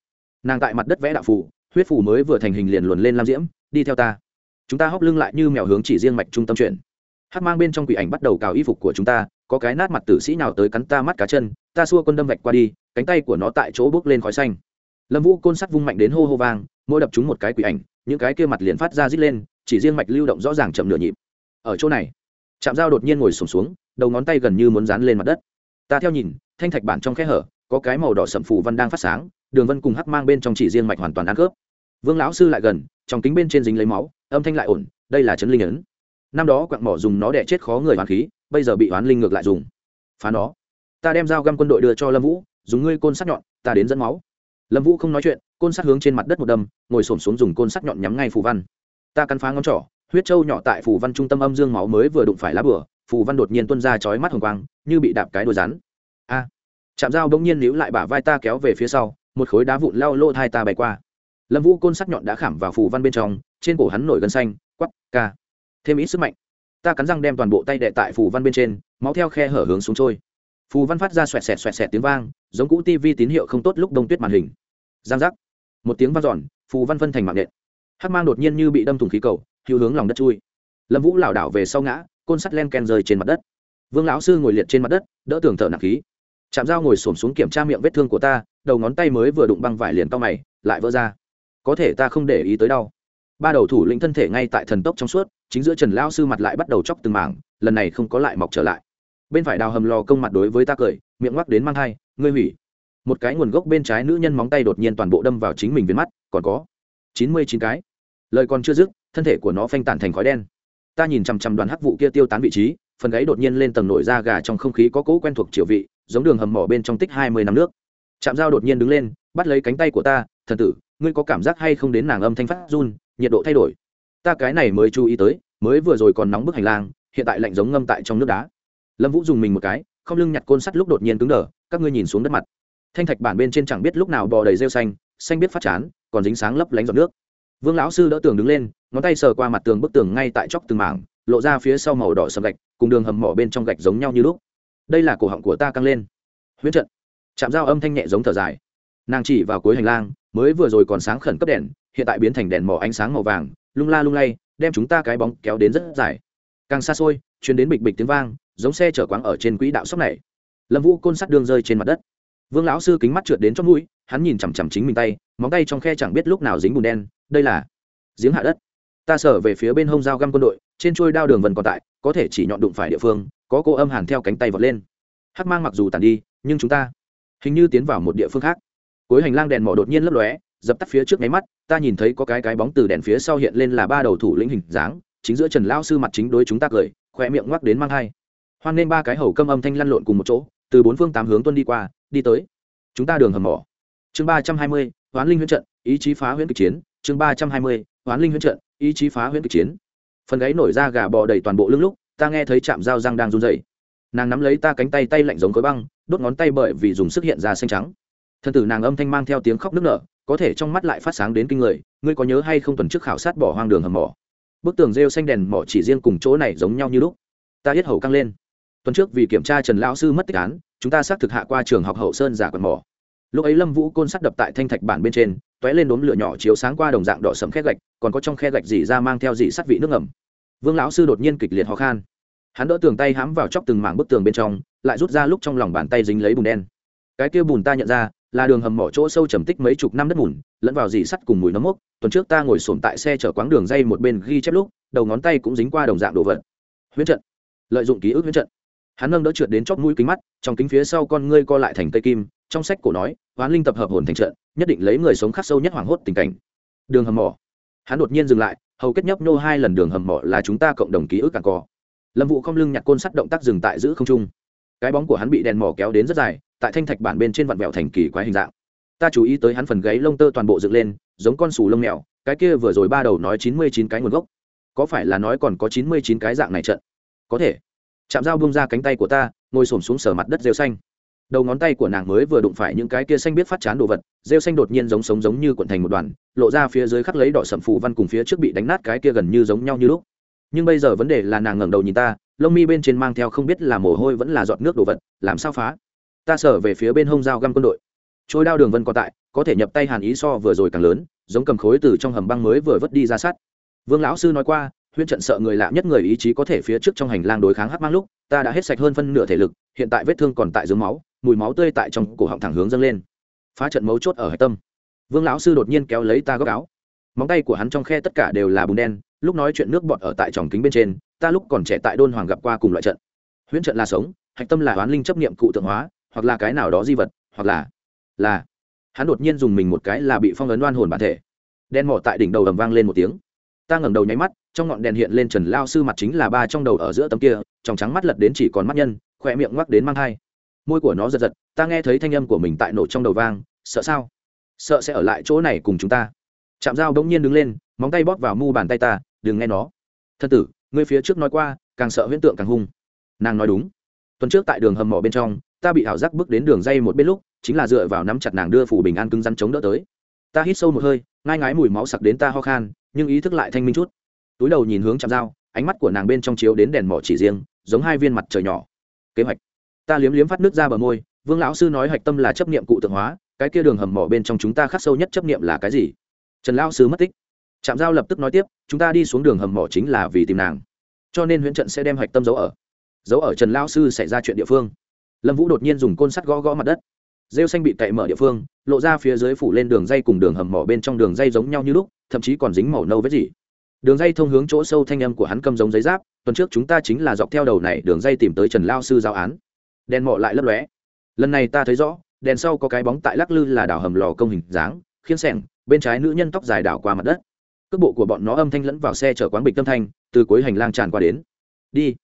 Nàng tại mặt đất vẽ đạo phù, huyết phù mới vừa thành hình liền luồn lên lam diễm, đi theo ta. Chúng ta hóc lưng lại như mèo hướng chỉ riêng mạch trung tâm chuyển. Hát mang bên trong quỷ ảnh bắt đầu cào y phục của chúng ta, có cái nát mặt tử sĩ nào tới cắn ta mắt cá chân, ta xua quân đâm vạch qua đi, cánh tay của nó tại chỗ bước lên khói xanh lâm vũ côn sắt vung mạnh đến hô hô vang mỗi đập chúng một cái quỷ ảnh những cái kia mặt liền phát ra rít lên chỉ riêng mạch lưu động rõ ràng chậm nửa nhịp. Ở chỗ này chạm dao đột nhiên ngồi sùng xuống, xuống đầu ngón tay gần như muốn dán lên mặt đất. Ta theo nhìn thanh thạch bản trong khe hở có cái màu đỏ sậm phủ văn đang phát sáng đường vân cùng hắc mang bên trong chỉ riêng mạch hoàn toàn ăn khớp. Vương lão sư lại gần trong kính bên trên dính lấy máu âm thanh lại ổn đây là chấn linh ấn. Năm đó quặng mỏ dùng nó để chết khó người hoàn khí bây giờ bị oán linh ngược lại dùng. Phá nó. Ta đem dao găm quân đội đưa cho lâm vũ dùng ngươi côn sắt nhọn ta đến dẫn máu lâm vũ không nói chuyện, côn sắt hướng trên mặt đất một đâm, ngồi s ổ m xuống dùng côn sắt nhọn nhắm ngay phù văn. Ta cắn phá ngón trỏ, huyết trâu nhỏ tại phù văn trung tâm âm dương máu mới vừa đụng phải lá bửa, phù văn đột nhiên tuân ra chói mắt hồng quang, như bị đạp cái đôi rắn. A! Chạm dao bỗng nhiên níu lại bả vai ta kéo về phía sau, một khối đá vụn lao lô thai ta bay qua. Lâm vũ côn sắt nhọn đã khảm vào phù văn bên trong, trên cổ hắn nổi gân xanh quắp ca. Thêm ít sức mạnh. Ta cắn răng đem toàn bộ tay đệ tại phù văn bên trên, máu theo khe hở hướng xuống trôi phù văn phát ra xoẹt xẹt xoẹt xẹt tiếng vang, giống cũ tv tín hiệu không tốt lúc đông tuyết màn hình. Giang giác. Một tiếng vang dọn, phù văn phân thành mạng nện hắc mang đột nhiên như bị đâm thủng khí cầu hữu hướng lòng đất chui. Lâm vũ lảo đảo về sau ngã, côn sắt len ken rơi trên mặt đất. Vương lão sư ngồi liệt trên mặt đất, đỡ tường thở nặng khí. Chạm dao ngồi xổm xuống kiểm tra miệng vết thương của ta, đầu ngón tay mới vừa đụng băng vải liền to mày, lại vỡ ra. Có thể ta không để ý tới đau. Ba đầu thủ lĩnh thân thể ngay tại thần tốc trong suốt, chính giữa trần lão sư mặt lại bắt đầu chóc từng mảng, lần này không có lại mọc trở lại bên phải đào hầm lò công mặt đối với ta cười, miệng ngoắc đến mang thai, ngươi hủy. Một cái nguồn gốc bên trái nữ nhân móng tay đột nhiên toàn bộ đâm vào chính mình viên mắt, còn có chín mươi chín cái. Lời còn chưa dứt, thân thể của nó phanh tản thành khói đen. Ta nhìn chằm chằm đoàn hắc vụ kia tiêu tán vị trí, phần gáy đột nhiên lên tầng nổi da gà trong không khí có cỗ quen thuộc chiều vị, giống đường hầm mỏ bên trong tích hai mươi năm nước. Chạm dao đột nhiên đứng lên, bắt lấy cánh tay của ta, thần tử, ngươi có cảm giác hay không đến nàng âm thanh phát run, nhiệt độ thay đổi? Ta cái này mới chú ý tới, mới vừa rồi còn nóng bức hành lang, hiện tại lạnh giống ngâm tại trong nước đá lâm vũ dùng mình một cái, không lưng nhặt côn sắt lúc đột nhiên cứng đờ, các ngươi nhìn xuống đất mặt. Thanh thạch bản bên trên chẳng biết lúc nào bò đầy rêu xanh xanh biết phát chán, còn dính sáng lấp lánh giọt nước. Vương lão sư đỡ tường đứng lên, ngón tay sờ qua mặt tường bức tường ngay tại chóc từng mảng, lộ ra phía sau màu đỏ sầm gạch, cùng đường hầm mỏ bên trong gạch giống nhau như lúc. Đây là cổ họng của ta căng lên. Huyễn trận. Chạm dao âm thanh nhẹ giống thở dài. Nàng chỉ vào cuối hành lang, mới vừa rồi còn sáng khẩn cấp đèn, hiện tại biến thành đèn mỏ ánh sáng màu vàng, lung la lung lay, đem chúng ta cái bóng kéo đến rất dài. Càng xa xôi chuyến đến bịch bịch tiếng vang giống xe chở quáng ở trên quỹ đạo sóc này. Lâm vũ côn sắt đường rơi trên mặt đất. Vương lão sư kính mắt trượt đến trong mũi, hắn nhìn chằm chằm chính mình tay, móng tay trong khe chẳng biết lúc nào dính bùn đen, đây là giếng hạ đất. Ta sở về phía bên hông dao găm quân đội, trên trôi đao đường vần còn tại, có thể chỉ nhọn đụng phải địa phương, có cô âm hàn theo cánh tay vọt lên. Hắc mang mặc dù tàn đi, nhưng chúng ta hình như tiến vào một địa phương khác. Cuối hành lang đèn mỏ đột nhiên lấp lóe, dập tắt phía trước máy mắt, ta nhìn thấy có cái cái bóng từ đèn phía sau hiện lên là ba đầu thủ lĩnh hình dáng, chính giữa trần lao sư mặt chính đối chúng ta cười khoe miệng ngoắc đến mang hai hoan nên ba cái hầu câm âm thanh lăn lộn cùng một chỗ, từ bốn phương tám hướng tuân đi qua, đi tới. Chúng ta đường hầm mỏ. Chương ba trăm hai mươi, hoán linh huyễn trận, ý chí phá huyễn kịch chiến. Chương ba trăm hai mươi, hoán linh huyễn trận, ý chí phá huyễn kịch chiến. Phần gáy nổi ra gà bò đầy toàn bộ lưng lúc, ta nghe thấy chạm dao răng đang run dày nàng nắm lấy ta cánh tay tay lạnh giống khối băng, đốt ngón tay bởi vì dùng sức hiện ra xanh trắng. Thân tử nàng âm thanh mang theo tiếng khóc nức nở, có thể trong mắt lại phát sáng đến kinh người, ngươi có nhớ hay không tuần trước khảo sát bỏ hoang đường hầm mỏ? Bức tường rêu xanh đèn mỏ chỉ riêng cùng chỗ này giống nhau như lúc. Ta hết hầu căng lên tuần trước vì kiểm tra trần lão sư mất tích án, chúng ta xác thực hạ qua trường học hậu sơn giả quần mỏ lúc ấy lâm vũ côn sắt đập tại thanh thạch bản bên trên t ó é lên đốm lửa nhỏ chiếu sáng qua đồng dạng đỏ sầm khe gạch, còn có trong khe gạch dì ra mang theo dì sắt vị nước ngầm. Vương lão sư đột nhiên kịch liệt ho khan. Hắn đỡ tường tay hãm vào chóc từng mảng bức tường bên trong, lại rút ra lúc trong lòng bàn tay dính lấy bùn đen. Cái kia bùn ta nhận ra, là đường hầm mỏ chỗ sâu trầm tích mấy chục năm đất bùn, lẫn vào dì sắt cùng mùi nấm mốc. Tuần trước ta ngồi sổm tại xe chở quáng đường dây một bên ghi chép lúc, đầu ngón tay cũng dính qua đồng dạng đồ vật. Huyết trận. Lợi dụng ký ức huyết trận hắn nâng đỡ trượt đến chóp mũi kính mắt, trong kính phía sau con ngươi co lại thành cây kim, trong sách cổ nói, hoán linh tập hợp hồn thành trận, nhất định lấy người sống khắc sâu nhất hoảng hốt tình cảnh. Đường hầm mỏ. Hắn đột nhiên dừng lại, hầu kết nhấp nhô hai lần đường hầm mỏ là chúng ta cộng đồng ký ức càng co. Lâm vụ không lưng nhặt côn sắt động tác dừng tại giữ không trung. Cái bóng của hắn bị đèn mỏ kéo đến rất dài, tại thanh thạch bản bên trên vặn vẹo thành kỳ quái hình dạng. Ta chú ý tới hắn phần gáy lông tơ toàn bộ dựng lên, giống con sù lông mèo, cái kia vừa rồi ba đầu nói chín mươi chín cái nguồn gốc. Có phải là nói còn có chín mươi chín cái dạng này trận? Có thể chạm dao bông ra cánh tay của ta, ngồi xổm xuống sờ mặt đất rêu xanh. Đầu ngón tay của nàng mới vừa đụng phải những cái kia xanh biết phát chán đồ vật, rêu xanh đột nhiên giống sống giống như cuộn thành một đoàn, lộ ra phía dưới khắc lấy đỏ sầm phù văn cùng phía trước bị đánh nát cái kia gần như giống nhau như lúc. Nhưng bây giờ vấn đề là nàng ngẩng đầu nhìn ta, lông mi bên trên mang theo không biết là mồ hôi vẫn là giọt nước đồ vật, làm sao phá? Ta sở về phía bên hông dao găm quân đội. Trôi đao đường vân còn tại, có thể nhập tay hàn ý so vừa rồi càng lớn, giống cầm khối từ trong hầm băng mới vừa vứt đi ra sát vương lão sư nói qua huyễn trận sợ người lạ nhất người ý chí có thể phía trước trong hành lang đối kháng hắc mang lúc, ta đã hết sạch hơn phân nửa thể lực, hiện tại vết thương còn tại dưới máu, mùi máu tươi tại trong cổ họng thẳng hướng dâng lên. Phá trận mấu chốt ở hạch tâm. Vương lão sư đột nhiên kéo lấy ta góc áo. Móng tay của hắn trong khe tất cả đều là bùn đen, lúc nói chuyện nước bọt ở tại tròng kính bên trên, ta lúc còn trẻ tại đôn hoàng gặp qua cùng loại trận. Huyễn trận là sống hạch tâm là oán linh chấp niệm cụ tượng hóa, hoặc là cái nào đó di vật, hoặc là là. Hắn đột nhiên dùng mình một cái là bị phong ấn đoan hồn bản thể. Đen mỏ tại đỉnh đầu ầm vang lên một tiếng ta ngẩng đầu nháy mắt, trong ngọn đèn hiện lên trần lao sư mặt chính là ba trong đầu ở giữa tấm kia, trong trắng mắt lật đến chỉ còn mắt nhân khoe miệng ngoắc đến mang thai. môi của nó giật giật, ta nghe thấy thanh âm của mình tại nổ trong đầu vang, sợ sao? Sợ sẽ ở lại chỗ này cùng chúng ta. Chạm dao đống nhiên đứng lên, móng tay bóp vào mu bàn tay ta, đừng nghe nó. Thân tử, ngươi phía trước nói qua, càng sợ huyễn tượng càng hung. Nàng nói đúng. Tuần trước tại đường hầm mỏ bên trong, ta bị ảo giác bước đến đường dây một bên lúc, chính là dựa vào nắm chặt nàng đưa phủ bình an cứng rắn chống đỡ tới. Ta hít sâu một hơi, ngai ngái mùi máu sặc đến ta ho khan nhưng ý thức lại thanh minh chút. Túi đầu nhìn hướng chạm dao ánh mắt của nàng bên trong chiếu đến đèn mỏ chỉ riêng, giống hai viên mặt trời nhỏ. Kế hoạch. Ta liếm liếm phát nước ra bờ môi, vương lão sư nói hạch tâm là chấp niệm cụ tượng hóa, cái kia đường hầm mỏ bên trong chúng ta khắc sâu nhất chấp niệm là cái gì? Trần lão sư mất tích. Trạm giao lập tức nói tiếp, chúng ta đi xuống đường hầm mỏ chính là vì tìm nàng. Cho nên huyễn trận sẽ đem hạch tâm giấu ở. Giấu ở trần lão sư xảy ra chuyện địa phương. Lâm vũ đột nhiên dùng côn sắt gõ gõ mặt đất rêu xanh bị cậy mở địa phương, lộ ra phía dưới phủ lên đường dây cùng đường hầm mỏ bên trong đường dây giống nhau như lúc, thậm chí còn dính màu nâu với gì. Đường dây thông hướng chỗ sâu thanh âm của hắn cầm giống giấy giáp, tuần trước chúng ta chính là dọc theo đầu này đường dây tìm tới trần lao sư giáo án. Đèn mỏ lại lấp lóe. Lần này ta thấy rõ, đèn sau có cái bóng tại lắc lư là đảo hầm lò công hình dáng khiến sẻng, bên trái nữ nhân tóc dài đảo qua mặt đất. Cước bộ của bọn nó âm thanh lẫn vào xe chở quán bịch tâm thanh, từ cuối hành lang tràn qua đến. Đi.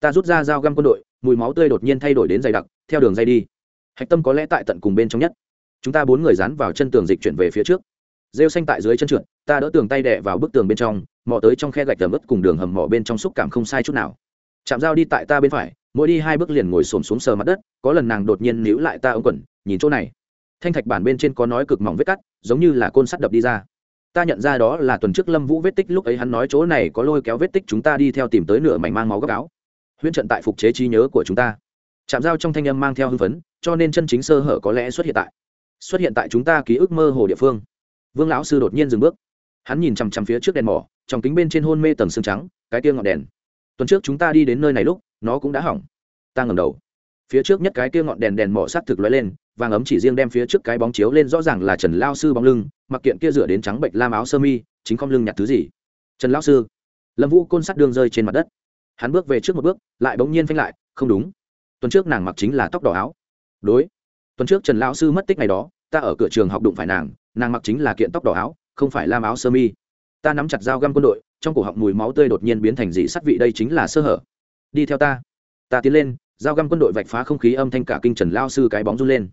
Ta rút ra dao găm quân đội, mùi máu tươi đột nhiên thay đổi đến dày đặc, theo đường dây đi hạch tâm có lẽ tại tận cùng bên trong nhất. Chúng ta bốn người dán vào chân tường dịch chuyển về phía trước. Rêu xanh tại dưới chân trượt, ta đỡ tường tay đẻ vào bức tường bên trong, mò tới trong khe gạch tầm ướt cùng đường hầm mỏ bên trong xúc cảm không sai chút nào. Chạm dao đi tại ta bên phải, mỗi đi hai bước liền ngồi xổm xuống sờ mặt đất, có lần nàng đột nhiên níu lại ta ông quẩn nhìn chỗ này. Thanh thạch bản bên trên có nói cực mỏng vết cắt, giống như là côn sắt đập đi ra. Ta nhận ra đó là tuần trước lâm vũ vết tích, lúc ấy hắn nói chỗ này có lôi kéo vết tích, chúng ta đi theo tìm tới nửa mảnh mang máu góc áo. Huyễn trận tại phục chế trí nhớ của chúng ta chạm dao trong thanh âm mang theo hưng phấn, cho nên chân chính sơ hở có lẽ xuất hiện tại, xuất hiện tại chúng ta ký ức mơ hồ địa phương. Vương lão sư đột nhiên dừng bước. Hắn nhìn chằm chằm phía trước đèn mỏ, trong kính bên trên hôn mê tầng xương trắng, cái kia ngọn đèn. Tuần trước chúng ta đi đến nơi này lúc, nó cũng đã hỏng. Ta ngầm đầu. Phía trước nhất cái kia ngọn đèn đèn mỏ s á t thực lóe lên, vàng ấm chỉ riêng đem phía trước cái bóng chiếu lên rõ ràng là trần lao sư bóng lưng, mặc kiện kia rửa đến trắng bệnh lam áo sơ mi, chính không lưng nhặt thứ gì. Trần lao sư, lâm vũ côn sắt đường rơi trên mặt đất. Hắn bước về trước một bước, lại bỗng nhiên phanh lại, không đúng tuần trước nàng mặc chính là tóc đỏ áo. Đối, tuần trước trần lão sư mất tích ngày đó, ta ở cửa trường học đụng phải nàng nàng mặc chính là kiện tóc đỏ áo, không phải lam áo sơ mi. Ta nắm chặt dao găm quân đội, trong cổ họng mùi máu tươi đột nhiên biến thành dị sắt vị đây chính là sơ hở. Đi theo ta. Ta tiến lên, dao găm quân đội vạch phá không khí âm thanh cả kinh trần lao sư cái bóng run lên.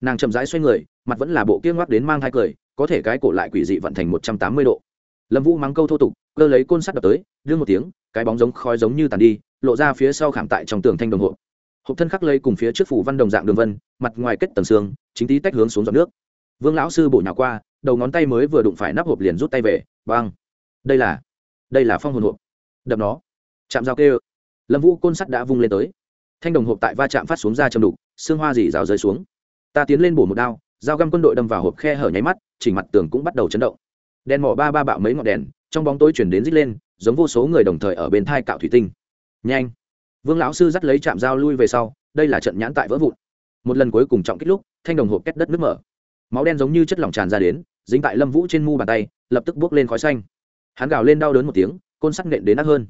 Nàng chậm rãi xoay người, mặt vẫn là bộ kia ngoắc đến mang hai cười, có thể cái cổ lại quỷ dị vận thành một trăm tám mươi độ. Lâm vũ mắng câu thô tục, cơ lấy côn sắt đập tới, đưa một tiếng, cái bóng giống khói giống như tàn đi, lộ ra phía sau khảm tại trong tường thanh đồng hộ hộp thân khắc lây cùng phía trước phủ văn đồng dạng đường vân, mặt ngoài kết tầng xương, chính tí tách hướng xuống dòng nước. Vương lão sư bổ nhào qua, đầu ngón tay mới vừa đụng phải nắp hộp liền rút tay về, băng. Đây là đây là phong hồn hộp. Đập nó. Chạm dao kêu. Lâm vũ côn sắt đã vung lên tới. Thanh đồng hộp tại va chạm phát xuống ra châm đục, xương hoa dì rào rơi xuống. Ta tiến lên bổ một đao, dao găm quân đội đâm vào hộp khe hở nháy mắt, chỉnh mặt tường cũng bắt đầu chấn động. Đèn mỏ ba ba bạo mấy ngọn đèn, trong bóng tối chuyển đến rít lên, giống vô số người đồng thời ở bên thai cạo thủy tinh. Nhanh vương lão sư dắt lấy chạm dao lui về sau, đây là trận nhãn tại vỡ vụn. Một lần cuối cùng trọng kích lúc, thanh đồng hộp kết đất nước mở. Máu đen giống như chất lỏng tràn ra đến, dính tại lâm vũ trên mu bàn tay, lập tức buốc lên khói xanh. Hắn gào lên đau đớn một tiếng, côn sắc nện đến nát hơn.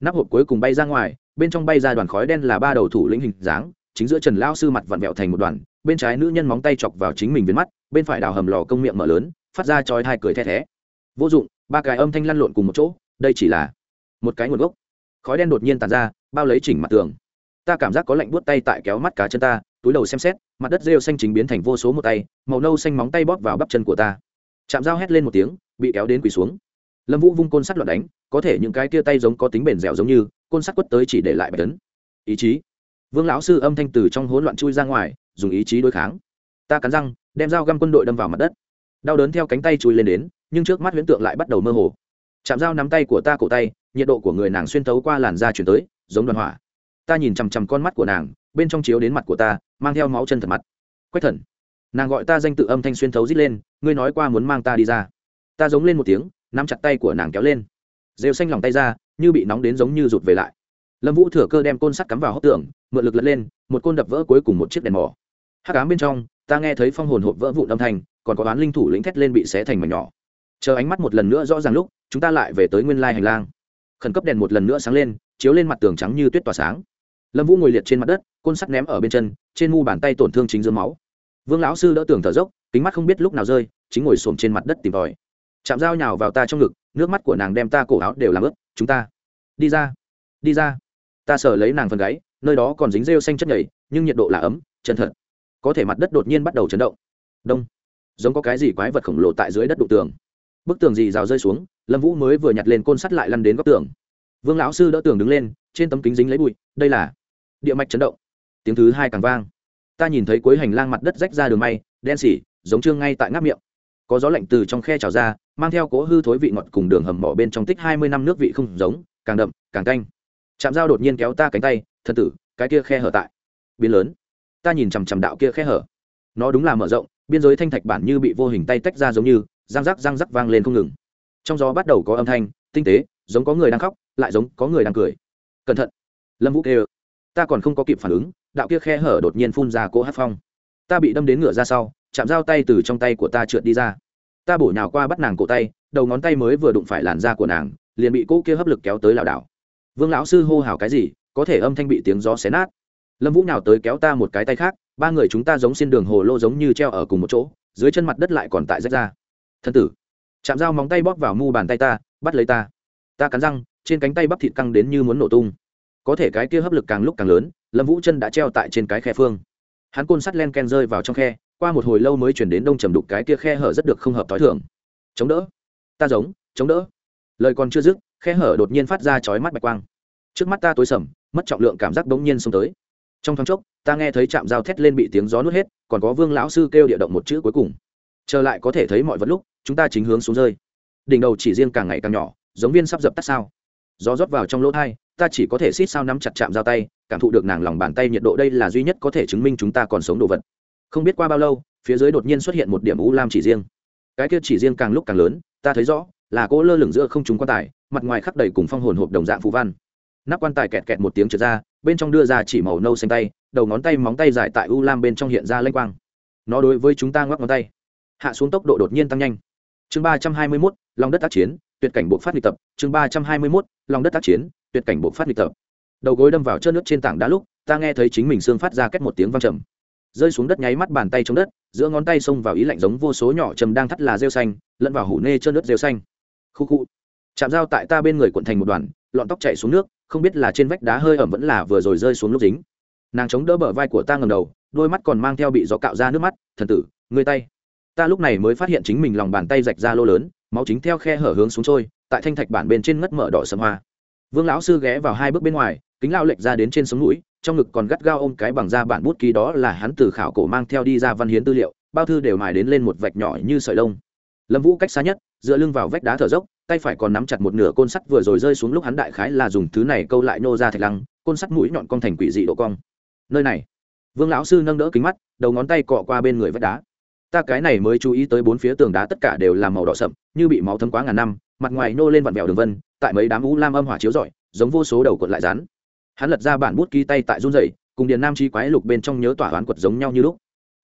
Nắp hộp cuối cùng bay ra ngoài, bên trong bay ra đoàn khói đen là ba đầu thủ lĩnh hình dáng, chính giữa trần lao sư mặt vặn vẹo thành một đoàn, bên trái nữ nhân móng tay chọc vào chính mình viên mắt, bên phải đào hầm lò công miệng mở lớn, phát ra chói hai cười the thé. Vô dụng, ba cái âm thanh lăn lộn cùng một chỗ, đây chỉ là một cái nguồn gốc. Khói đen đột nhiên tàn ra bao lấy chỉnh mặt tường. Ta cảm giác có lạnh buốt tay tại kéo mắt cá chân ta, túi đầu xem xét, mặt đất rêu xanh chính biến thành vô số một tay, màu nâu xanh móng tay bóp vào bắp chân của ta. Chạm dao hét lên một tiếng, bị kéo đến quỳ xuống. Lâm vũ vung côn sắt loạn đánh, có thể những cái tia tay giống có tính bền dẻo giống như, côn sắt quất tới chỉ để lại bài tấn. Ý chí. Vương lão sư âm thanh từ trong hỗn loạn chui ra ngoài, dùng ý chí đối kháng. Ta cắn răng, đem dao găm quân đội đâm vào mặt đất. Đau đớn theo cánh tay chui lên đến, nhưng trước mắt huyễn tượng lại bắt đầu mơ hồ. Chạm dao nắm tay của ta cổ tay, nhiệt độ của người nàng xuyên thấu qua làn da chuyển tới giống đoàn hỏa. Ta nhìn chằm chằm con mắt của nàng, bên trong chiếu đến mặt của ta, mang theo máu chân thật mặt. Quách thần, nàng gọi ta danh tự âm thanh xuyên thấu rít lên, ngươi nói qua muốn mang ta đi ra. Ta giống lên một tiếng, nắm chặt tay của nàng kéo lên. Rêu xanh lòng tay ra, như bị nóng đến giống như rụt về lại. Lâm vũ thừa cơ đem côn sắt cắm vào hốc tường, mượn lực lật lên, một côn đập vỡ cuối cùng một chiếc đèn mỏ. Hắc ám bên trong, ta nghe thấy phong hồn hộp vỡ vụn âm thanh, còn có oán linh thủ lĩnh thét lên bị xé thành mảnh nhỏ. Chờ ánh mắt một lần nữa rõ ràng lúc, chúng ta lại về tới nguyên lai hành lang. Khẩn cấp đèn một lần nữa sáng lên chiếu lên mặt tường trắng như tuyết tỏa sáng. Lâm vũ ngồi liệt trên mặt đất, côn sắt ném ở bên chân, trên mu bàn tay tổn thương chính dương máu. Vương lão sư đỡ tường thở dốc, kính mắt không biết lúc nào rơi, chính ngồi xổm trên mặt đất tìm tòi. Chạm dao nhào vào ta trong ngực, nước mắt của nàng đem ta cổ áo đều làm ướt, chúng ta, đi ra đi ra. Ta sờ lấy nàng phần gáy, nơi đó còn dính rêu xanh chất nhảy nhưng nhiệt độ là ấm, chân thật. Có thể mặt đất đột nhiên bắt đầu chấn động. Đông. Giống có cái gì quái vật khổng lồ tại dưới đất đụng tường. Bức tường gì rào rơi xuống, lâm vũ mới vừa nhặt lên côn sắt lại lăn đến góc tường vương lão sư đỡ tường đứng lên, trên tấm kính dính lấy bụi, đây là địa mạch chấn động. Tiếng thứ hai càng vang. Ta nhìn thấy cuối hành lang mặt đất rách ra đường may, đen xỉ, giống trương ngay tại ngáp miệng. Có gió lạnh từ trong khe trào ra, mang theo cỗ hư thối vị ngọt cùng đường hầm mỏ bên trong tích hai mươi năm nước vị không giống, càng đậm, càng canh. Chạm dao đột nhiên kéo ta cánh tay thân tử, cái kia khe hở tại. Biến lớn. Ta nhìn chằm chằm đạo kia khe hở. Nó đúng là mở rộng, biên giới thanh thạch bản như bị vô hình tay tách ra giống như, răng rắc răng rắc vang lên không ngừng. Trong gió bắt đầu có âm thanh, tinh tế, giống có người đang khóc lại giống có người đang cười. Cẩn thận. Lâm vũ kêu, ta còn không có kịp phản ứng, đạo kia khe hở đột nhiên phun ra cỗ hát phong. Ta bị đâm đến ngựa ra sau, chạm dao tay từ trong tay của ta trượt đi ra. Ta bổ nhào qua bắt nàng cổ tay, đầu ngón tay mới vừa đụng phải làn da của nàng, liền bị cỗ kia hấp lực kéo tới lảo đảo. Vương lão sư hô hào cái gì, có thể âm thanh bị tiếng gió xé nát. Lâm vũ nào tới kéo ta một cái tay khác, ba người chúng ta giống xin đường hồ lô giống như treo ở cùng một chỗ, dưới chân mặt đất lại còn tại rách ra. Thân tử, chạm dao móng tay bóp vào mu bàn tay ta, bắt lấy ta. Ta cắn răng trên cánh tay bắp thịt căng đến như muốn nổ tung. Có thể cái kia hấp lực càng lúc càng lớn, lâm vũ chân đã treo tại trên cái khe phương. Hắn côn sắt len ken rơi vào trong khe, qua một hồi lâu mới chuyển đến đông trầm đục cái kia khe hở rất được không hợp t h i thường chống đỡ. Ta giống, chống đỡ. Lời còn chưa dứt, khe hở đột nhiên phát ra chói mắt bạch quang. Trước mắt ta tối sầm, mất trọng lượng cảm giác bỗng nhiên xông tới. Trong thoáng chốc, ta nghe thấy chạm dao thét lên bị tiếng gió nuốt hết, còn có vương lão sư kêu địa động một chữ cuối cùng. Trở lại có thể thấy mọi vật lúc, chúng ta chính hướng xuống rơi. Đỉnh đầu chỉ riêng càng ngày càng nhỏ, giống viên sắp dập tắt sao gió rót vào trong lỗ thai, ta chỉ có thể xít sao nắm chặt chạm giao tay, cảm thụ được nàng lòng bàn tay nhiệt độ đây là duy nhất có thể chứng minh chúng ta còn sống đồ vật. Không biết qua bao lâu, phía dưới đột nhiên xuất hiện một điểm u lam chỉ riêng. Cái kia chỉ riêng càng lúc càng lớn, ta thấy rõ, là cỗ lơ lửng giữa không chúng quan tài, mặt ngoài khắc đầy cùng phong hồn hộp đồng dạng phú văn. Nắp quan tài kẹt kẹt một tiếng trượt ra, bên trong đưa ra chỉ màu nâu xanh tay, đầu ngón tay móng tay dài tại u lam bên trong hiện ra lênh quang. Nó đối với chúng ta ngoắc ngón tay. Hạ xuống tốc độ đột nhiên tăng nhanh. Chương ba trăm hai mươi mốt lòng đất tác chiến, tuyệt cảnh bộ phát nghịch tập. Chương ba trăm hai mươi mốt lòng đất tác chiến, tuyệt cảnh bộ phát nghịch tập. Đầu gối đâm vào chớp nước trên tảng đá lúc, ta nghe thấy chính mình xương phát ra kết một tiếng vang trầm. Rơi xuống đất nháy mắt bàn tay chống đất, giữa ngón tay xông vào ý lạnh giống vô số nhỏ trầm đang thắt là rêu xanh, lẫn vào hủ nê chớp nước rêu xanh. Khu khu. Chạm dao tại ta bên người cuộn thành một đoàn, lọn tóc chạy xuống nước, không biết là trên vách đá hơi ẩm vẫn là vừa rồi rơi xuống lúc dính. Nàng chống đỡ bờ vai của ta ngầm đầu, đôi mắt còn mang theo bị gió cạo ra nước mắt, thần tử người tay. Ta lúc này mới phát hiện chính mình lòng bàn tay rạch ra lô lớn, máu chính theo khe hở hướng xuống trôi tại thanh thạch bản bên trên ngất mở đỏ sầm hoa. Vương lão sư ghé vào hai bước bên ngoài, kính lao lệch ra đến trên sống mũi trong ngực còn gắt gao ôm cái bằng da bản bút ký đó là hắn từ khảo cổ mang theo đi ra văn hiến tư liệu, bao thư đều mài đến lên một vạch nhỏ như sợi lông. Lâm vũ cách xa nhất, dựa lưng vào vách đá thở dốc, tay phải còn nắm chặt một nửa côn sắt vừa rồi rơi xuống lúc hắn đại khái là dùng thứ này câu lại nô ra thạch lăng, côn sắt mũi nhọn cong thành quỷ dị độ cong. Nơi này, vương lão sư nâng đỡ kính mắt, đầu ngón tay cọ qua bên người vách đá. Ta cái này mới chú ý tới bốn phía tường đá tất cả đều là màu đỏ sậm, như bị máu thấm quá ngàn năm mặt ngoài nô lên vặn vẹo đường vân, tại mấy đám u lam âm hỏa chiếu rọi, giống vô số đầu cuộn lại rán hắn lật ra bản bút ký tay tại run rẩy, cùng điền nam chi quái lục bên trong nhớ tỏa oán quật giống nhau như lúc.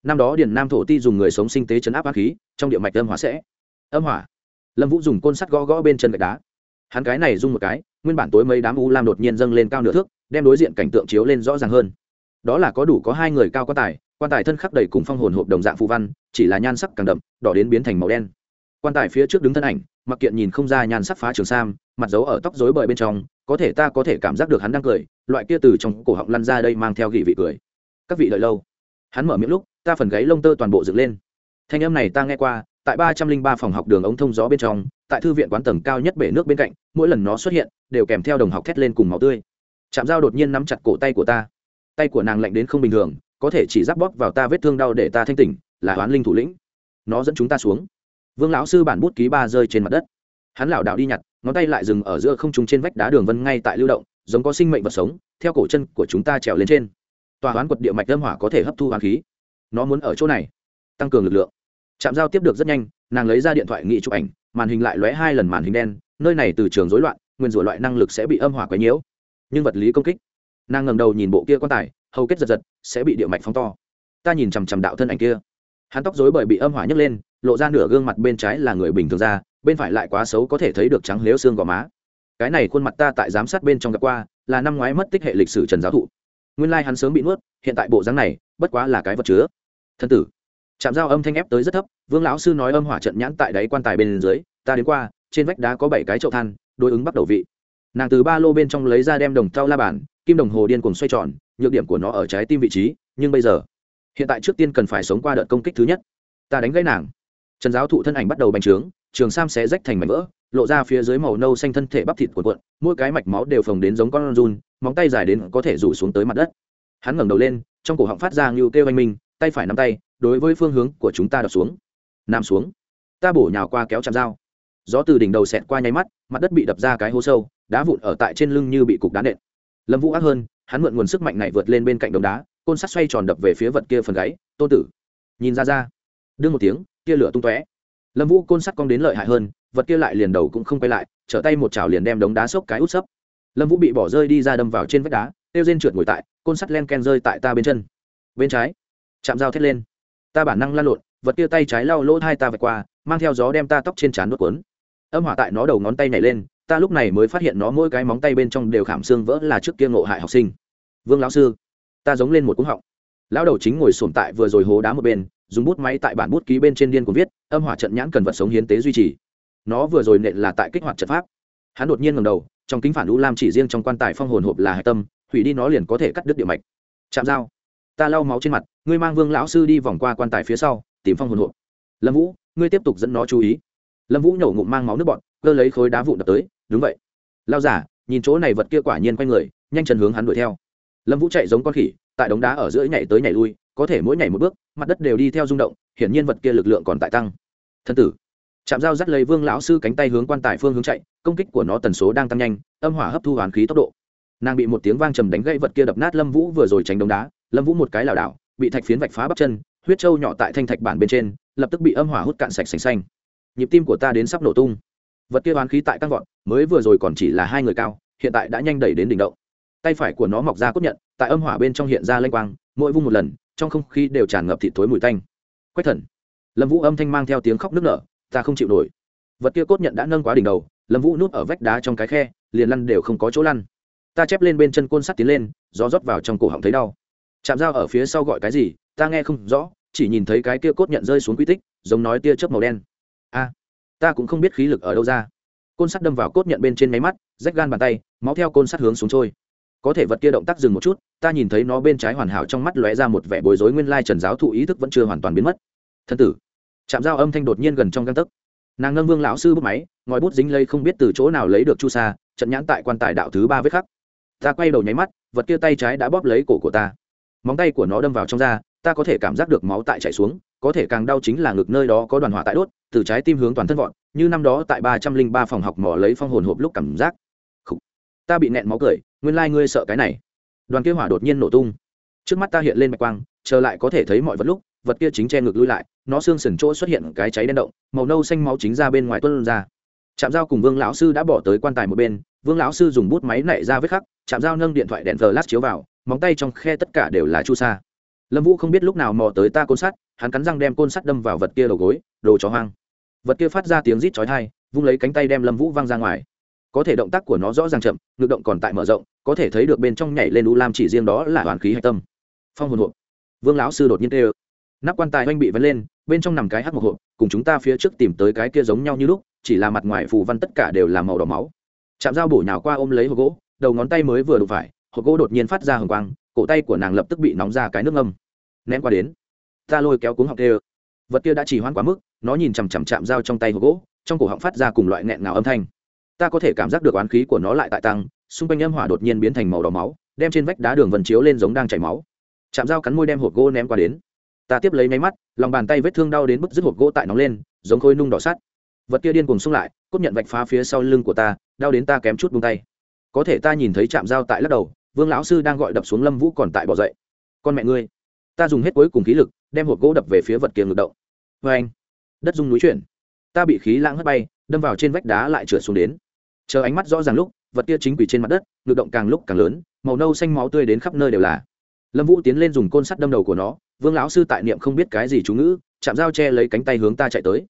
Năm đó điền nam thổ ti dùng người sống sinh tế chấn áp ác khí, trong địa mạch âm hỏa sẽ, âm hỏa. Lâm vũ dùng côn sắt gõ gõ bên chân gạch đá. Hắn cái này rung một cái, nguyên bản tối mấy đám u lam đột nhiên dâng lên cao nửa thước, đem đối diện cảnh tượng chiếu lên rõ ràng hơn. Đó là có đủ có hai người cao quan tài quan tài thân khắc đầy cùng phong hồn hộp đồng dạng phù văn, chỉ là nhan sắc càng đậm, đỏ đến biến thành màu đen. Quan tài phía trước đứng thân ảnh mặc kiện nhìn không ra nhan sắc phá trường sam, mặt giấu ở tóc rối bời bên trong, có thể ta có thể cảm giác được hắn đang cười, loại kia từ trong cổ họng lăn ra đây mang theo gỉ vị cười. Các vị đợi lâu. Hắn mở miệng lúc, ta phần gáy lông tơ toàn bộ dựng lên. Thanh âm này ta nghe qua, tại ba trăm linh ba phòng học đường ống thông gió bên trong, tại thư viện quán tầng cao nhất bể nước bên cạnh, mỗi lần nó xuất hiện, đều kèm theo đồng học thét lên cùng máu tươi. Chạm dao đột nhiên nắm chặt cổ tay của ta. Tay của nàng lạnh đến không bình thường, có thể chỉ giáp bóp vào ta vết thương đau để ta thanh tỉnh, là oán linh thủ lĩnh. Nó dẫn chúng ta xuống vương lão sư bản bút ký ba rơi trên mặt đất. Hắn lảo đảo đi nhặt, ngón tay lại dừng ở giữa không trung trên vách đá đường vân ngay tại lưu động, giống có sinh mệnh vật sống, theo cổ chân của chúng ta trèo lên trên. Tòa hoán quật địa mạch âm hỏa có thể hấp thu hoàn khí. Nó muốn ở chỗ này, tăng cường lực lượng. Chạm giao tiếp được rất nhanh, nàng lấy ra điện thoại nghị chụp ảnh, màn hình lại lóe hai lần màn hình đen, nơi này từ trường rối loạn, nguyên rủa loại năng lực sẽ bị âm hỏa quấy nhiễu. Nhưng vật lý công kích. Nàng ngẩng đầu nhìn bộ kia quan tài, hầu kết giật giật, sẽ bị địa mạch phóng to. Ta nhìn chằm chằm đạo thân ảnh kia hắn tóc rối bởi bị âm hỏa nhấc lên, lộ ra nửa gương mặt bên trái là người bình thường ra, bên phải lại quá xấu có thể thấy được trắng lếu xương gò má. Cái này khuôn mặt ta tại giám sát bên trong gặp qua, là năm ngoái mất tích hệ lịch sử trần giáo thụ. Nguyên lai hắn sớm bị nuốt, hiện tại bộ dáng này, bất quá là cái vật chứa. Thân tử. Chạm dao âm thanh ép tới rất thấp, vương lão sư nói âm hỏa trận nhãn tại đáy quan tài bên dưới, ta đến qua, trên vách đá có bảy cái chậu than, đối ứng bắt đầu vị. Nàng từ ba lô bên trong lấy ra đem đồng thau la bàn, kim đồng hồ điên cuồng xoay tròn, nhược điểm của nó ở trái tim vị trí, nhưng bây giờ hiện tại trước tiên cần phải sống qua đợt công kích thứ nhất. Ta đánh gãy nàng. Trần giáo thụ thân ảnh bắt đầu bành trướng, trường sam sẽ rách thành mảnh vỡ, lộ ra phía dưới màu nâu xanh thân thể bắp thịt cuộn cuộn, mỗi cái mạch máu đều phồng đến giống con run, móng tay dài đến có thể rủ xuống tới mặt đất. Hắn ngẩng đầu lên, trong cổ họng phát ra ngưu kêu anh minh, tay phải nắm tay, đối với phương hướng của chúng ta đập xuống. Nằm xuống. Ta bổ nhào qua kéo chạm dao. Gió từ đỉnh đầu xẹt qua nháy mắt, mặt đất bị đập ra cái hố sâu, đá vụn ở tại trên lưng như bị cục đá nện. Lâm vũ ác hơn, hắn mượn nguồn sức mạnh này vượt lên bên cạnh đống đá côn sắt xoay tròn đập về phía vật kia phần gáy, tôn tử. Nhìn ra ra. Đương một tiếng, tia lửa tung tóe. Lâm vũ côn sắt cong đến lợi hại hơn, vật kia lại liền đầu cũng không quay lại, trở tay một chảo liền đem đống đá xốc cái út sấp. Lâm vũ bị bỏ rơi đi ra đâm vào trên vách đá, tiêu rên trượt ngồi tại, côn sắt len ken rơi tại ta bên chân. Bên trái, chạm dao thét lên. Ta bản năng lan lộn, vật kia tay trái lau lỗ hai ta vạch qua, mang theo gió đem ta tóc trên trán nuốt cuốn. Âm hỏa tại nó đầu ngón tay nhảy lên, ta lúc này mới phát hiện nó mỗi cái móng tay bên trong đều khảm xương vỡ là trước kia ngộ hại học sinh. Vương lão sư ta giống lên một cúng họng. Lão đầu chính ngồi sổm tại vừa rồi hố đá một bên, dùng bút máy tại bản bút ký bên trên điên cùng viết, âm hỏa trận nhãn cần vật sống hiến tế duy trì. Nó vừa rồi nện là tại kích hoạt trận pháp. Hắn đột nhiên ngầm đầu, trong kính phản lũ lam chỉ riêng trong quan tài phong hồn hộp là hạch tâm, hủy đi nó liền có thể cắt đứt địa mạch. Chạm dao. Ta lau máu trên mặt, ngươi mang vương lão sư đi vòng qua quan tài phía sau, tìm phong hồn hộp. Lâm vũ, ngươi tiếp tục dẫn nó chú ý. Lâm vũ nhổ ngụm mang máu nước bọt, cơ lấy khối đá vụn đập tới, đúng vậy. Lao giả nhìn chỗ này vật kia quả nhiên quay người, nhanh chân hướng hắn đuổi theo lâm vũ chạy giống con khỉ, tại đống đá ở giữa nhảy tới nhảy lui, có thể mỗi nhảy một bước, mặt đất đều đi theo rung động, hiển nhiên vật kia lực lượng còn tại tăng. Thân tử chạm dao dắt lấy vương lão sư cánh tay hướng quan tài phương hướng chạy, công kích của nó tần số đang tăng nhanh, âm hỏa hấp thu hoàn khí tốc độ. Nàng bị một tiếng vang trầm đánh gãy vật kia đập nát lâm vũ vừa rồi tránh đống đá, lâm vũ một cái lảo đảo, bị thạch phiến vạch phá bắp chân, huyết trâu nhỏ tại thanh thạch bản bên trên, lập tức bị âm hỏa hút cạn sạch sành xanh. Nhịp tim của ta đến sắp nổ tung. Vật kia hoàn khí tại tăng vọt, mới vừa rồi còn chỉ là hai người cao, hiện tại đã nhanh đẩy đến đỉnh động tay phải của nó mọc ra cốt nhận, tại âm hỏa bên trong hiện ra lênh quang, mỗi vung một lần, trong không khí đều tràn ngập thịt thối mùi tanh. Quách thần. Lâm vũ âm thanh mang theo tiếng khóc nức nở, ta không chịu nổi. Vật kia cốt nhận đã nâng quá đỉnh đầu, lâm vũ núp ở vách đá trong cái khe, liền lăn đều không có chỗ lăn. Ta chép lên bên chân côn sắt tiến lên, gió rót vào trong cổ họng thấy đau. Chạm dao ở phía sau gọi cái gì, ta nghe không rõ, chỉ nhìn thấy cái kia cốt nhận rơi xuống quy tích, giống nói tia chớp màu đen. A, ta cũng không biết khí lực ở đâu ra. Côn sắt đâm vào cốt nhận bên trên máy mắt, rách gan bàn tay, máu theo côn sắt hướng xuống trôi có thể vật kia động tác dừng một chút, ta nhìn thấy nó bên trái hoàn hảo trong mắt lóe ra một vẻ bối rối, nguyên lai trần giáo thụ ý thức vẫn chưa hoàn toàn biến mất. Thân tử. Chạm dao âm thanh đột nhiên gần trong găng tấc. Nàng ngân vương lão sư bút máy, ngòi bút dính lây không biết từ chỗ nào lấy được chu sa, trận nhãn tại quan tài đạo thứ ba vết khắc. Ta quay đầu nháy mắt, vật kia tay trái đã bóp lấy cổ của ta. Móng tay của nó đâm vào trong da, ta có thể cảm giác được máu tại chảy xuống, có thể càng đau chính là ngực nơi đó có đoàn hỏa tại đốt, từ trái tim hướng toàn thân vọt, như năm đó tại ba trăm linh ba phòng học mỏ lấy phong hồn hộp lúc cảm giác. Khủ. ta bị nẹn máu cười nguyên lai、like、ngươi sợ cái này. Đoàn kia hỏa đột nhiên nổ tung. Trước mắt ta hiện lên mạch quang, chờ lại có thể thấy mọi vật lúc, vật kia chính che ngực lui lại, nó xương sần chỗ xuất hiện cái cháy đen động, màu nâu xanh máu chính ra bên ngoài tuân ra. Trạm giao cùng vương lão sư đã bỏ tới quan tài một bên, vương lão sư dùng bút máy nảy ra vết khắc, trạm giao nâng điện thoại đèn vờ lát chiếu vào, móng tay trong khe tất cả đều là chu sa. Lâm vũ không biết lúc nào mò tới ta côn sắt, hắn cắn răng đem côn sắt đâm vào vật kia đầu gối, đồ chó hoang. Vật kia phát ra tiếng rít chói thai vung lấy cánh tay đem lâm vũ văng ra ngoài có thể động tác của nó rõ ràng chậm, ngực động còn tại mở rộng, có thể thấy được bên trong nhảy lên u lam chỉ riêng đó là hoàn khí hạch tâm. Phong hồn hộp. Vương lão sư đột nhiên tê ơ nắp quan tài oanh bị vấn lên, bên trong nằm cái hắc một hộp, cùng chúng ta phía trước tìm tới cái kia giống nhau như lúc, chỉ là mặt ngoài phù văn tất cả đều là màu đỏ máu. Chạm dao bổ nhào qua ôm lấy hộp gỗ, đầu ngón tay mới vừa đụng phải, hộp gỗ đột nhiên phát ra hồng quang, cổ tay của nàng lập tức bị nóng ra cái nước ngâm. Ném qua đến. Ta lôi kéo cuống học tê vật kia đã chỉ hoãn quá mức, nó nhìn chằm chằm chạm dao trong tay hộp gỗ, trong cổ họng phát ra cùng loại nghẹn ngào âm thanh ta có thể cảm giác được oán khí của nó lại tại tăng, xung quanh âm hỏa đột nhiên biến thành màu đỏ máu, đem trên vách đá đường vần chiếu lên giống đang chảy máu. Chạm dao cắn môi đem hộp gỗ ném qua đến. Ta tiếp lấy máy mắt, lòng bàn tay vết thương đau đến bức dứt hộp gỗ tại nóng lên, giống khôi nung đỏ sắt. Vật kia điên cùng xung lại, cốt nhận vạch phá phía sau lưng của ta, đau đến ta kém chút buông tay. Có thể ta nhìn thấy chạm dao tại lắc đầu, vương lão sư đang gọi đập xuống lâm vũ còn tại bỏ dậy. Con mẹ ngươi, ta dùng hết cuối cùng khí lực, đem hộp gỗ đập về phía vật kia ngược động. Vê anh đất dung núi chuyển. Ta bị khí lãng hất bay, đâm vào trên vách đá lại trượt xuống đến chờ ánh mắt rõ ràng lúc, vật kia chính quỷ trên mặt đất ngược động càng lúc càng lớn, màu nâu xanh máu tươi đến khắp nơi đều là. Lâm vũ tiến lên dùng côn sắt đâm đầu của nó, vương lão sư tại niệm không biết cái gì chú ngữ, chạm dao che lấy cánh tay hướng ta chạy tới.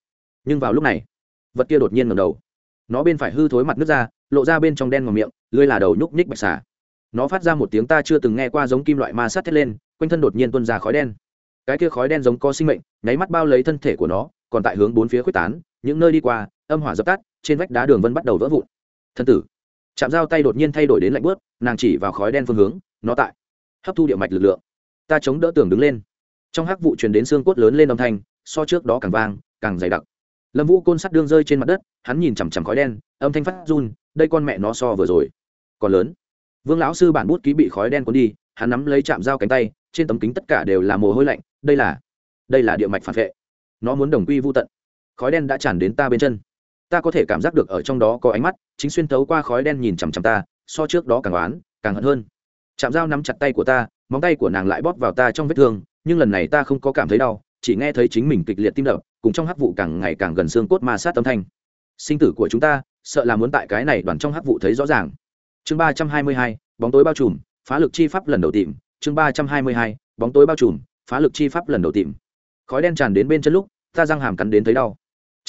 Nhưng vào lúc này, vật kia đột nhiên ngầm đầu. Nó bên phải hư thối mặt nước ra, lộ ra bên trong đen ngòm miệng lưới là đầu nhúc nhích bạch xà. Nó phát ra một tiếng ta chưa từng nghe qua giống kim loại ma sát thét lên, quanh thân đột nhiên tuôn ra khói đen. Cái kia khói đen giống có sinh mệnh, nháy mắt bao lấy thân thể của nó, còn tại hướng bốn phía quyết tán, những nơi đi qua, âm hỏa dập tắt, trên vách đá đường vân bắt đầu vỡ vụn thân tử chạm dao tay đột nhiên thay đổi đến lạnh bớt nàng chỉ vào khói đen phương hướng nó tại hấp thu địa mạch lực lượng ta chống đỡ tường đứng lên trong hắc vụ truyền đến xương cốt lớn lên âm thanh so trước đó càng vang càng dày đặc lâm vũ côn sắt đương rơi trên mặt đất hắn nhìn chằm chằm khói đen âm thanh phát run đây con mẹ nó so vừa rồi còn lớn vương lão sư bản bút ký bị khói đen cuốn đi hắn nắm lấy chạm dao cánh tay trên tấm kính tất cả đều là mồ hôi lạnh đây là đây là địa mạch phản vệ nó muốn đồng quy vô tận khói đen đã tràn đến ta bên chân ta có thể cảm giác được ở trong đó có ánh mắt, chính xuyên thấu qua khói đen nhìn chằm chằm ta, so trước đó càng oán, càng hận hơn. Chạm dao nắm chặt tay của ta, móng tay của nàng lại bóp vào ta trong vết thương, nhưng lần này ta không có cảm thấy đau, chỉ nghe thấy chính mình kịch liệt tim đập, cùng trong hắc vụ càng ngày càng gần xương cốt ma sát tâm thanh. Sinh tử của chúng ta, sợ là muốn tại cái này đoàn trong hắc vụ thấy rõ ràng. Chương ba trăm hai mươi hai, bóng tối bao trùm, phá lực chi pháp lần đầu tìm. Chương ba trăm hai mươi hai, bóng tối bao trùm, phá lực chi pháp lần đầu tìm. Khói đen tràn đến bên chân lúc, ta răng hàm cắn đến thấy đau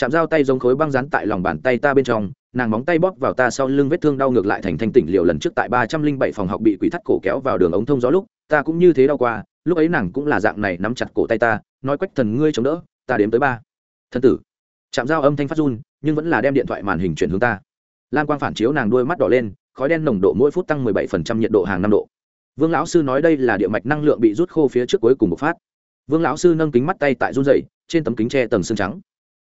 chạm dao tay giống khối băng rán tại lòng bàn tay ta bên trong, nàng móng tay bóp vào ta sau lưng vết thương đau ngược lại thành thanh tỉnh liệu lần trước tại ba trăm linh bảy phòng học bị quỷ thắt cổ kéo vào đường ống thông gió lúc, ta cũng như thế đau qua, lúc ấy nàng cũng là dạng này nắm chặt cổ tay ta, nói quách thần ngươi chống đỡ, ta đếm tới ba. Thân tử. Chạm dao âm thanh phát run, nhưng vẫn là đem điện thoại màn hình chuyển hướng ta. Lan quang phản chiếu nàng đuôi mắt đỏ lên, khói đen nồng độ mỗi phút tăng mười bảy phần trăm nhiệt độ hàng năm độ. Vương lão sư nói đây là địa mạch năng lượng bị rút khô phía trước cuối cùng một phát. Vương lão sư nâng kính mắt tay tại run dậy trên tấm kính tre tầng xương trắng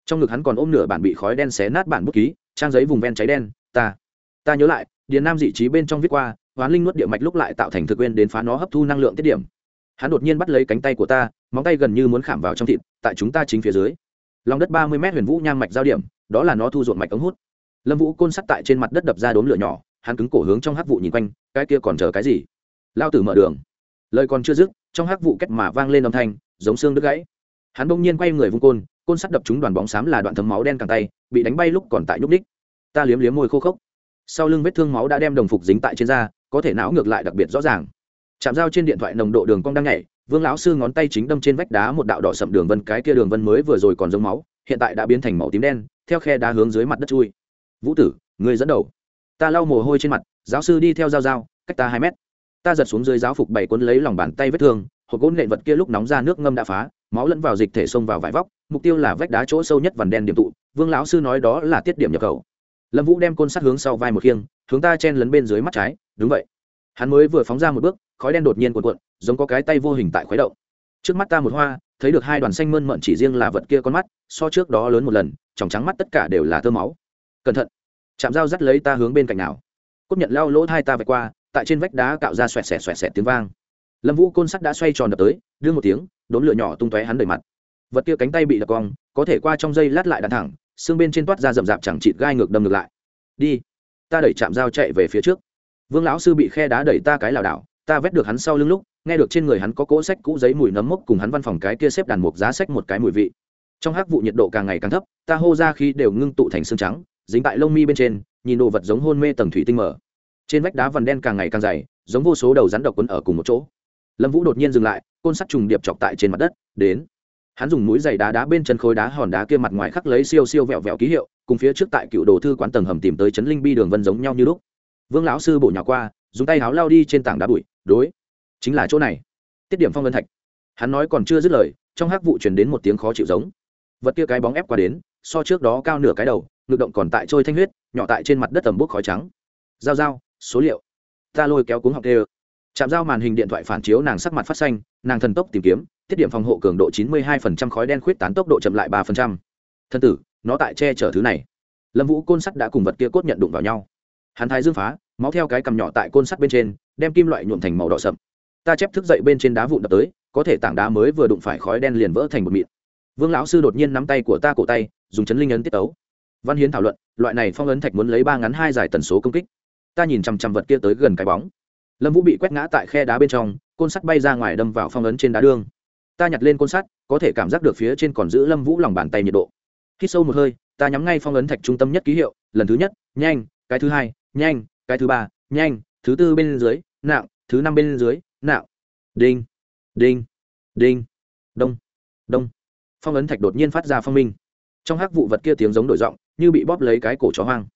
trong ngực hắn còn ôm nửa bản bị khói đen xé nát bản bút ký, trang giấy vùng ven cháy đen, ta ta nhớ lại, điền nam dị trí bên trong viết qua, hoán linh nuốt địa mạch lúc lại tạo thành thực quyền đến phá nó hấp thu năng lượng tiết điểm. Hắn đột nhiên bắt lấy cánh tay của ta, móng tay gần như muốn khảm vào trong thịt, tại chúng ta chính phía dưới. Lòng đất ba mươi m huyền vũ nham mạch giao điểm, đó là nó thu ruột mạch ống hút. Lâm vũ côn sắt tại trên mặt đất đập ra đốm lửa nhỏ, hắn cứng cổ hướng trong hắc vụ nhìn quanh, cái kia còn chờ cái gì? Lao tử mở đường. Lời còn chưa dứt, trong hắc vụ cách mà vang lên âm thanh, giống xương đứt gãy. Hắn bỗng nhiên quay người vung côn côn sắt đập trúng đoàn bóng xám là đoạn thấm máu đen càng tay, bị đánh bay lúc còn tại nhúc ních ta liếm liếm môi khô khốc. Sau lưng vết thương máu đã đem đồng phục dính tại trên da, có thể não ngược lại đặc biệt rõ ràng. Chạm dao trên điện thoại nồng độ đường cong đang nhảy, vương lão sư ngón tay chính đâm trên vách đá một đạo đỏ sậm đường vân, cái kia đường vân mới vừa rồi còn giống máu, hiện tại đã biến thành màu tím đen, theo khe đá hướng dưới mặt đất chui. Vũ tử, người dẫn đầu. Ta lau mồ hôi trên mặt, giáo sư đi theo dao dao cách ta hai mét. Ta giật xuống dưới giáo phục bảy cuốn lấy lòng bàn tay vết thương, hộp gỗ nện vật kia lúc nóng ra nước ngâm đã phá, máu lẫn vào dịch thể xông vào vải vóc mục tiêu là vách đá chỗ sâu nhất vằn đen điểm tụ, vương lão sư nói đó là tiết điểm nhập khẩu. Lâm vũ đem côn sắt hướng sau vai một khiêng, hướng ta chen lấn bên dưới mắt trái, đúng vậy. Hắn mới vừa phóng ra một bước, khói đen đột nhiên cuộn cuộn, giống có cái tay vô hình tại khuấy động. Trước mắt ta một hoa, thấy được hai đoàn xanh mơn mận chỉ riêng là vật kia con mắt, so trước đó lớn một lần tròng trắng mắt tất cả đều là thơ máu. Cẩn thận, chạm dao dắt lấy ta hướng bên cạnh nào. Cốt nhận lao lỗ hai ta vạch qua, tại trên vách đá cạo ra xoẹt xẹt xoẹt xẹt tiếng vang. Lâm vũ côn sắt đã xoay tròn đập tới, đưa một tiếng, đốn lửa nhỏ tung tóe hắn đầy mặt vật kia cánh tay bị đập cong, có thể qua trong dây lát lại đàn thẳng, xương bên trên toát ra rậm rạp chẳng chịt gai ngược đâm ngược lại. Đi, ta đẩy chạm dao chạy về phía trước. Vương lão sư bị khe đá đẩy ta cái lảo đảo, ta vét được hắn sau lưng lúc, nghe được trên người hắn có cỗ sách cũ giấy mùi nấm mốc cùng hắn văn phòng cái kia xếp đàn mục giá sách một cái mùi vị. Trong hắc vụ nhiệt độ càng ngày càng thấp, ta hô ra khi đều ngưng tụ thành xương trắng, dính tại lông mi bên trên, nhìn đồ vật giống hôn mê tầng thủy tinh mở. Trên vách đá vằn đen càng ngày càng dày, giống vô số đầu rắn độc quấn ở cùng một chỗ. Lâm vũ đột nhiên dừng lại, côn sắt trùng điệp chọc tại trên mặt đất, đến hắn dùng mũi giày đá đá bên chân khối đá hòn đá kia mặt ngoài khắc lấy siêu siêu vẹo vẹo ký hiệu, cùng phía trước tại cựu đồ thư quán tầng hầm tìm tới chấn linh bi đường vân giống nhau như lúc. Vương lão sư bộ nhỏ qua, dùng tay háo lao đi trên tảng đá bụi, đối, chính là chỗ này. Tiết điểm phong vân thạch. Hắn nói còn chưa dứt lời, trong hắc vụ chuyển đến một tiếng khó chịu giống. Vật kia cái bóng ép qua đến, so trước đó cao nửa cái đầu, ngực động còn tại trôi thanh huyết, nhỏ tại trên mặt đất tầm bút khói trắng. Dao dao số liệu. Ta lôi kéo cuống học tê chạm dao màn hình điện thoại phản chiếu nàng sắc mặt phát xanh, nàng thần tốc tìm kiếm tiết điểm phòng hộ cường độ chín mươi hai phần trăm, khói đen khuyết tán tốc độ chậm lại ba phần trăm. Thân tử, nó tại che chở thứ này. Lâm vũ côn sắt đã cùng vật kia cốt nhận đụng vào nhau. Hắn thái dương phá, máu theo cái cầm nhỏ tại côn sắt bên trên, đem kim loại nhuộm thành màu đỏ sậm. Ta chép thức dậy bên trên đá vụn đập tới, có thể tảng đá mới vừa đụng phải khói đen liền vỡ thành một mịn. Vương lão sư đột nhiên nắm tay của ta cổ tay, dùng chấn linh ấn tiết tấu. Văn hiến thảo luận, loại này phong ấn thạch muốn lấy ba ngắn hai giải tần số công kích. Ta nhìn chằm chằm vật kia tới gần cái bóng. Lâm vũ bị quét ngã tại khe đá bên trong, côn sắt bay ra ngoài đâm vào phong ấn trên đá đương ta nhặt lên côn sắt, có thể cảm giác được phía trên còn giữ lâm vũ lòng bàn tay nhiệt độ. Khi sâu một hơi, ta nhắm ngay phong ấn thạch trung tâm nhất ký hiệu, lần thứ nhất, nhanh, cái thứ hai, nhanh, cái thứ ba, nhanh, thứ tư bên dưới nạo thứ năm bên dưới nạo đinh đinh đinh, đông đông. Phong ấn thạch đột nhiên phát ra phong minh. Trong hắc vụ vật kia tiếng giống đổi giọng, như bị bóp lấy cái cổ chó hoang.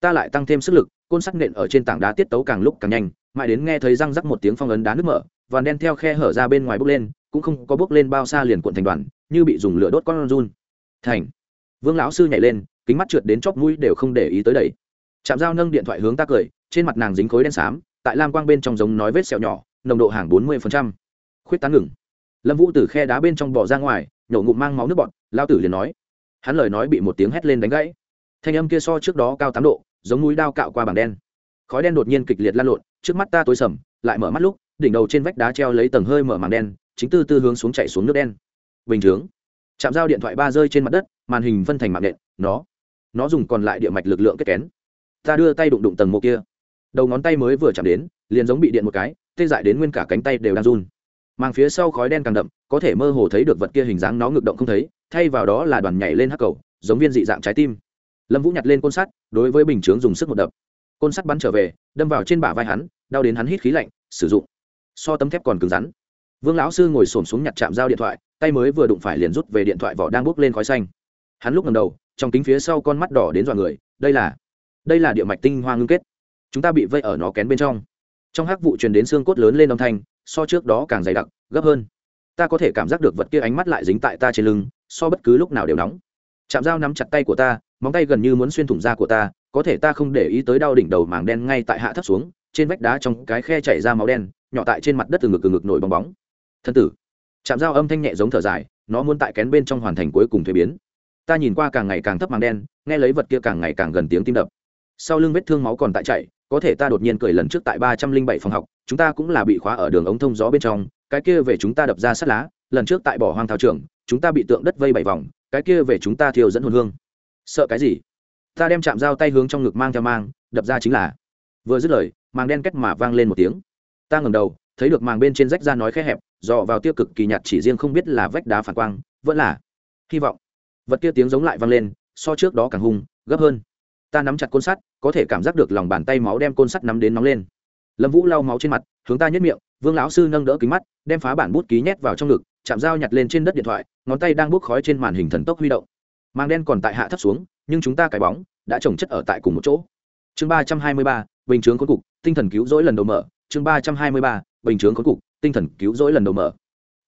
Ta lại tăng thêm sức lực, côn sắt nện ở trên tảng đá tiết tấu càng lúc càng nhanh, mãi đến nghe thấy răng rắc một tiếng phong ấn đá nước mở và đen theo khe hở ra bên ngoài bốc lên, cũng không có bốc lên bao xa liền cuộn thành đoàn, như bị dùng lửa đốt con run. Thành. Vương lão sư nhảy lên, kính mắt trượt đến chóp mũi đều không để ý tới đẩy. Chạm dao nâng điện thoại hướng ta cười, trên mặt nàng dính khối đen xám, tại lam quang bên trong giống nói vết sẹo nhỏ, nồng độ hàng bốn mươi khuyết tán ngừng. Lâm vũ từ khe đá bên trong bỏ ra ngoài, nhổ ngụm mang máu nước bọt lao tử liền nói. Hắn lời nói bị một tiếng hét lên đánh gãy. Thanh âm kia so trước đó cao tám độ, giống núi đao cạo qua bảng đen. Khói đen đột nhiên kịch liệt lan lộn, trước mắt ta tối sầm, lại mở mắt lúc đỉnh đầu trên vách đá treo lấy tầng hơi mở màn đen, chính tư tư hướng xuống chạy xuống nước đen. Bình thường, chạm dao điện thoại ba rơi trên mặt đất, màn hình phân thành mạng nện, nó nó dùng còn lại địa mạch lực lượng kết kén. Ta đưa tay đụng đụng tầng mộ kia. Đầu ngón tay mới vừa chạm đến, liền giống bị điện một cái, tê dại đến nguyên cả cánh tay đều đang run. Mang phía sau khói đen càng đậm, có thể mơ hồ thấy được vật kia hình dáng nó ngực động không thấy, thay vào đó là đoàn nhảy lên hắc cầu, giống viên dị dạng trái tim. Lâm vũ nhặt lên côn sắt, đối với bình chướng dùng sức một đập. Côn sắt bắn trở về, đâm vào trên bả vai hắn, đau đến hắn hít khí lạnh, sử dụng so tấm thép còn cứng rắn. Vương lão sư ngồi xổm xuống nhặt chạm dao điện thoại, tay mới vừa đụng phải liền rút về điện thoại vỏ đang bốc lên khói xanh. Hắn lúc ngầm đầu, trong kính phía sau con mắt đỏ đến dọa người, đây là đây là địa mạch tinh hoa ngưng kết. Chúng ta bị vây ở nó kén bên trong. Trong hắc vụ truyền đến xương cốt lớn lên âm thanh, so trước đó càng dày đặc, gấp hơn. Ta có thể cảm giác được vật kia ánh mắt lại dính tại ta trên lưng, so bất cứ lúc nào đều nóng. Chạm dao nắm chặt tay của ta, móng tay gần như muốn xuyên thủng da của ta, có thể ta không để ý tới đau đỉnh đầu màng đen ngay tại hạ thấp xuống, trên vách đá trong cái khe chảy ra máu đen nhỏ tại trên mặt đất từ ngực từ ngực nổi bong bóng. Thân tử. Chạm dao âm thanh nhẹ giống thở dài, nó muốn tại kén bên trong hoàn thành cuối cùng thuế biến. Ta nhìn qua càng ngày càng thấp màng đen, nghe lấy vật kia càng ngày càng gần tiếng tim đập. Sau lưng vết thương máu còn tại chạy có thể ta đột nhiên cười lần trước tại ba trăm linh bảy phòng học, chúng ta cũng là bị khóa ở đường ống thông gió bên trong, cái kia về chúng ta đập ra sát lá, lần trước tại bỏ hoang thao trường, chúng ta bị tượng đất vây bảy vòng, cái kia về chúng ta thiêu dẫn hồn hương. Sợ cái gì? Ta đem chạm dao tay hướng trong ngực mang theo mang, đập ra chính là. Vừa dứt lời, màng đen cách mà vang lên một tiếng ta ngầm đầu, thấy được màng bên trên rách ra nói khẽ hẹp, dò vào tiêu cực kỳ nhạt chỉ riêng không biết là vách đá phản quang, vẫn là hy vọng. Vật kia tiếng giống lại vang lên, so trước đó càng hung, gấp hơn. Ta nắm chặt côn sắt, có thể cảm giác được lòng bàn tay máu đem côn sắt nắm đến nóng lên. Lâm vũ lau máu trên mặt, hướng ta nhất miệng, vương lão sư nâng đỡ kính mắt, đem phá bản bút ký nhét vào trong ngực, chạm dao nhặt lên trên đất điện thoại, ngón tay đang bốc khói trên màn hình thần tốc huy động. Mang đen còn tại hạ thấp xuống, nhưng chúng ta cái bóng, đã trồng chất ở tại cùng một chỗ. Chương ba trăm hai mươi ba, bình chướng cuối cục, tinh thần cứu rỗi lần đầu mở chương ba trăm hai mươi ba, bình chướng cuối cục, tinh thần cứu rỗi lần đầu mở.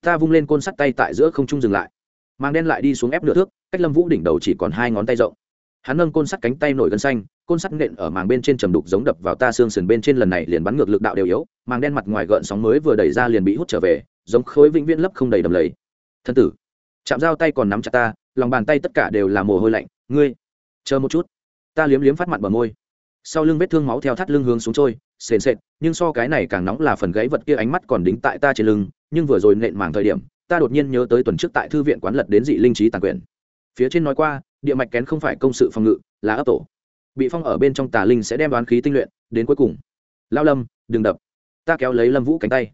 Ta vung lên côn sắt tay tại giữa không trung dừng lại. Mang đen lại đi xuống ép nửa thước, cách lâm vũ đỉnh đầu chỉ còn hai ngón tay rộng. Hắn nâng côn sắt cánh tay nổi gân xanh, côn sắt nện ở màng bên trên trầm đục giống đập vào ta xương sườn bên trên lần này liền bắn ngược lực đạo đều yếu, màng đen mặt ngoài gợn sóng mới vừa đẩy ra liền bị hút trở về, giống khối vĩnh viễn lấp không đầy đầm lầy. Thân tử, chạm dao tay còn nắm chặt ta, lòng bàn tay tất cả đều là mồ hôi lạnh, ngươi, chờ một chút. Ta liếm liếm phát mặt bờ môi. Sau lưng vết thương máu theo thắt lưng hướng xuống trôi sền sệt nhưng so cái này càng nóng là phần gãy vật kia ánh mắt còn đính tại ta trên lưng nhưng vừa rồi nện mảng thời điểm ta đột nhiên nhớ tới tuần trước tại thư viện quán lật đến dị linh trí tàn quyền. Phía trên nói qua địa mạch kén không phải công sự phòng ngự là ấp tổ. Bị phong ở bên trong tà linh sẽ đem đoán khí tinh luyện đến cuối cùng. Lao lâm đừng đập. Ta kéo lấy lâm vũ cánh tay.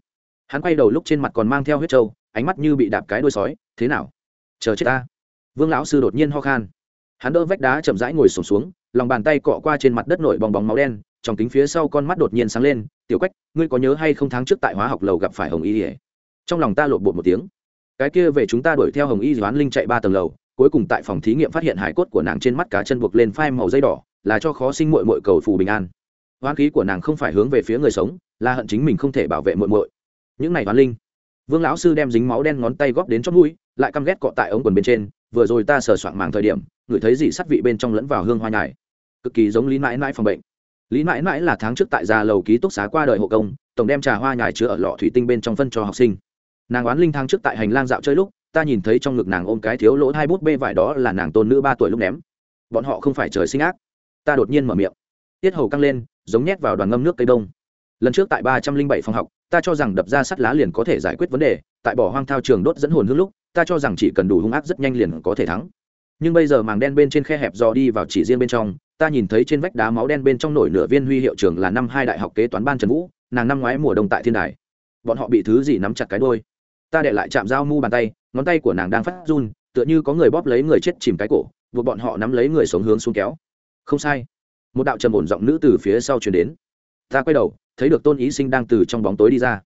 Hắn quay đầu lúc trên mặt còn mang theo huyết trâu ánh mắt như bị đạp cái đôi sói thế nào? Chờ chết ta. Vương lão sư đột nhiên ho khan. Hắn đỡ vách đá chậm rãi ngồi sổm xuống, xuống lòng bàn tay cọ qua trên mặt đất nổi bong bóng máu đen, trong kính phía sau con mắt đột nhiên sáng lên, tiểu quách, ngươi có nhớ hay không tháng trước tại hóa học lầu gặp phải hồng y ỉa trong lòng ta lộn bột một tiếng. Cái kia về chúng ta đuổi theo hồng y doán linh chạy ba tầng lầu, cuối cùng tại phòng thí nghiệm phát hiện hải cốt của nàng trên mắt cá chân buộc lên phai màu dây đỏ, là cho khó sinh mội mội cầu phù bình an. Hoán khí của nàng không phải hướng về phía người sống, là hận chính mình không thể bảo vệ mội mội những này hoán linh. Vương lão sư đem dính máu đen ngón tay góp đến chót mũi, lại căm ghét cọ tại ống quần bên trên, vừa rồi ta sờ soạn màng thời điểm ngửi thấy gì sắt vị bên trong lẫn vào hương hoa nhài. Cực kỳ giống lý mãi mãi phòng bệnh. Lý mãi mãi là tháng trước tại gia lầu ký túc xá qua đời hộ công, tổng đem trà hoa nhài chứa ở lọ thủy tinh bên trong phân cho học sinh. Nàng oán linh tháng trước tại hành lang dạo chơi lúc, ta nhìn thấy trong ngực nàng ôm cái thiếu lỗ hai bút bê vải đó là nàng tôn nữ ba tuổi lúc ném. Bọn họ không phải trời sinh ác. Ta đột nhiên mở miệng. Tiết hầu căng lên, giống nhét vào đoàn ngâm nước cây đông. Lần trước tại ba trăm linh bảy phòng học, ta cho rằng đập ra sắt lá liền có thể giải quyết vấn đề, tại bỏ hoang thao trường đốt dẫn hồn hương lúc, ta cho rằng chỉ cần đủ hung ác rất nhanh liền có thể thắng nhưng bây giờ màng đen bên trên khe hẹp dò đi vào chỉ riêng bên trong, ta nhìn thấy trên vách đá máu đen bên trong nổi nửa viên huy hiệu trường là năm hai đại học kế toán ban trần vũ, nàng năm ngoái mùa đông tại thiên đài. Bọn họ bị thứ gì nắm chặt cái đôi. Ta để lại chạm dao mu bàn tay, ngón tay của nàng đang phát run, tựa như có người bóp lấy người chết chìm cái cổ, buộc bọn họ nắm lấy người sống hướng xuống kéo. Không sai. Một đạo trầm ổn giọng nữ từ phía sau chuyển đến. Ta quay đầu, thấy được tôn ý sinh đang từ trong bóng tối đi ra.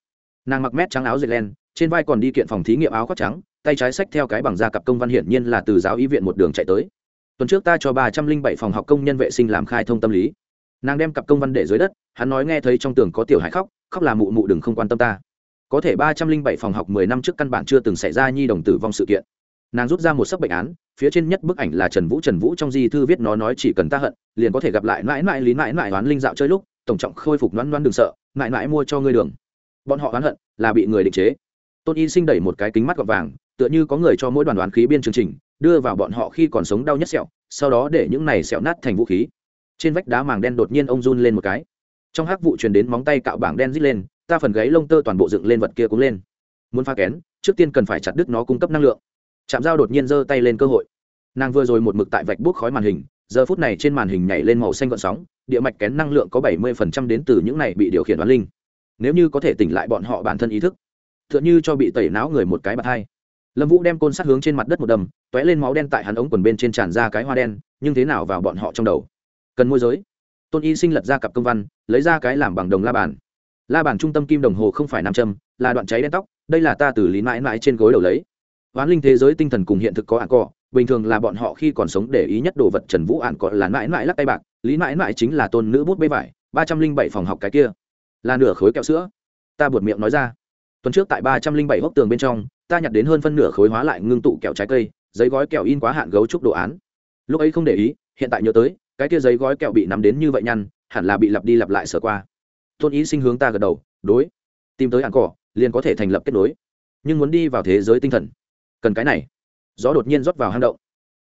Nàng mặc mét trắng áo dệt len, trên vai còn đi kiện phòng thí nghiệm áo khoác trắng tay trái sách theo cái bằng da cặp công văn hiển nhiên là từ giáo y viện một đường chạy tới. Tuần trước ta cho ba trăm linh bảy phòng học công nhân vệ sinh làm khai thông tâm lý. Nàng đem cặp công văn để dưới đất, hắn nói nghe thấy trong tường có tiểu hải khóc khóc là mụ mụ đừng không quan tâm ta. Có thể ba trăm linh bảy phòng học mười năm trước căn bản chưa từng xảy ra nhi đồng tử vong sự kiện. Nàng rút ra một sấp bệnh án, phía trên nhất bức ảnh là trần vũ trần vũ trong di thư viết nó nói chỉ cần ta hận, liền có thể gặp lại mãi mãi lý mãi mãi oán linh dạo chơi lúc, tổng trọng khôi phục loan loan đường sợ, mãi mãi mua cho ngươi đường. Bọn họ oán hận là bị người định chế. Tôn y sinh đẩy một cái kính mắt gọt vàng tựa như có người cho mỗi đoàn đoán khí biên chương trình, đưa vào bọn họ khi còn sống đau nhất sẹo, sau đó để những này sẹo nát thành vũ khí. Trên vách đá màng đen đột nhiên ông run lên một cái. Trong hắc vụ truyền đến móng tay cạo bảng đen rít lên, ta phần gáy lông tơ toàn bộ dựng lên vật kia cũng lên. Muốn pha kén, trước tiên cần phải chặt đứt nó cung cấp năng lượng. Chạm dao đột nhiên giơ tay lên cơ hội. Nàng vừa rồi một mực tại vạch bút khói màn hình, giờ phút này trên màn hình nhảy lên màu xanh gợn sóng, địa mạch kén năng lượng có bảy mươi đến từ những này bị điều khiển đoán linh. Nếu như có thể tỉnh lại bọn họ bản thân ý thức, tựa như cho bị tẩy não người một cái bạc hai lâm vũ đem côn sắt hướng trên mặt đất một đầm t ó é lên máu đen tại hắn ống quần bên trên tràn ra cái hoa đen, nhưng thế nào vào bọn họ trong đầu? Cần môi giới. Tôn y sinh lật ra cặp công văn, lấy ra cái làm bằng đồng la bàn. La bàn trung tâm kim đồng hồ không phải nam châm, là đoạn cháy đen tóc, đây là ta từ lý mãi mãi trên gối đầu lấy. Oán linh thế giới tinh thần cùng hiện thực có ạn cọ, bình thường là bọn họ khi còn sống để ý nhất đồ vật trần vũ ạn cọ là mãi mãi lắc tay bạc, lý mãi mãi chính là tôn nữ bút bê vải, ba trăm linh bảy phòng học cái kia. Là nửa khối kẹo sữa. Ta buột miệng nói ra. Tuần trước tại ba trăm linh bảy hốc tường bên trong ta nhặt đến hơn phân nửa khối hóa lại ngưng tụ kẹo trái cây, giấy gói kẹo in quá hạn gấu trúc đồ án. Lúc ấy không để ý, hiện tại nhớ tới, cái kia giấy gói kẹo bị nắm đến như vậy nhăn, hẳn là bị lặp đi lặp lại sửa qua. Tôn ý sinh hướng ta gật đầu, đối, tìm tới hạn cỏ, liền có thể thành lập kết nối. Nhưng muốn đi vào thế giới tinh thần, cần cái này. Gió đột nhiên rót vào hang động.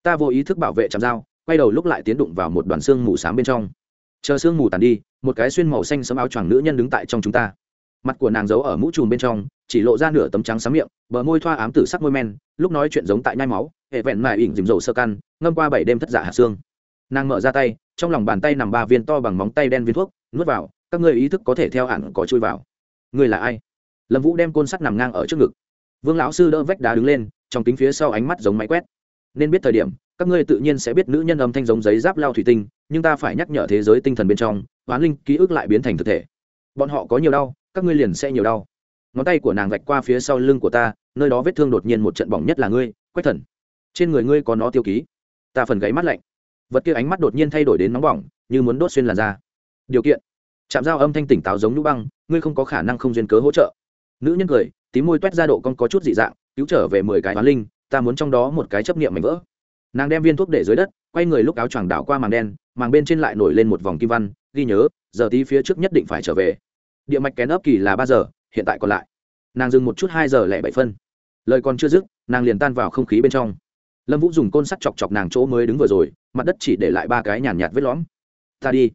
Ta vô ý thức bảo vệ chạm dao, quay đầu lúc lại tiến đụng vào một đoàn xương mù s á m bên trong. Chờ sương mù tàn đi, một cái xuyên màu xanh sấm áo choàng nữ nhân đứng tại trong chúng ta. Mặt của nàng giấu ở mũ trùm bên trong chỉ lộ ra nửa tấm trắng sáng miệng, bờ môi thoa ám tử sắc môi men, lúc nói chuyện giống tại nhai máu, hệ vẹn mài ỉn dìm dầu sơ căn, ngâm qua bảy đêm thất giả hạ xương. Nàng mở ra tay, trong lòng bàn tay nằm ba viên to bằng móng tay đen viên thuốc, nuốt vào, các người ý thức có thể theo hẳn có chui vào. Người là ai? Lâm vũ đem côn sắt nằm ngang ở trước ngực. Vương lão sư đỡ vách đá đứng lên, trong kính phía sau ánh mắt giống máy quét. Nên biết thời điểm, các ngươi tự nhiên sẽ biết nữ nhân âm thanh giống giấy giáp lao thủy tinh, nhưng ta phải nhắc nhở thế giới tinh thần bên trong oán linh ký ức lại biến thành thực thể. Bọn họ có nhiều đau, các ngươi liền sẽ nhiều đau ngón tay của nàng vạch qua phía sau lưng của ta, nơi đó vết thương đột nhiên một trận bỏng nhất là ngươi, quách thần. Trên người ngươi có nó tiêu ký. Ta phần gáy mắt lạnh. Vật kia ánh mắt đột nhiên thay đổi đến nóng bỏng, như muốn đốt xuyên làn da. Điều kiện. Chạm dao âm thanh tỉnh táo giống nhũ băng, ngươi không có khả năng không duyên cớ hỗ trợ. Nữ nhân cười tí môi toét ra độ con có chút dị dạng, cứu trở về mười cái toán linh, ta muốn trong đó một cái chấp niệm mảnh vỡ. Nàng đem viên thuốc để dưới đất, quay người lúc áo choàng đảo qua màng đen, màng bên trên lại nổi lên một vòng kim văn, ghi nhớ, giờ tí phía trước nhất định phải trở về. Địa mạch kén ấp kỳ là ba giờ hiện tại còn lại. Nàng dừng một chút hai giờ lẻ bảy phân. Lời còn chưa dứt, nàng liền tan vào không khí bên trong. Lâm vũ dùng côn sắt chọc chọc nàng chỗ mới đứng vừa rồi, mặt đất chỉ để lại ba cái nhàn nhạt vết lõm. Ta đi.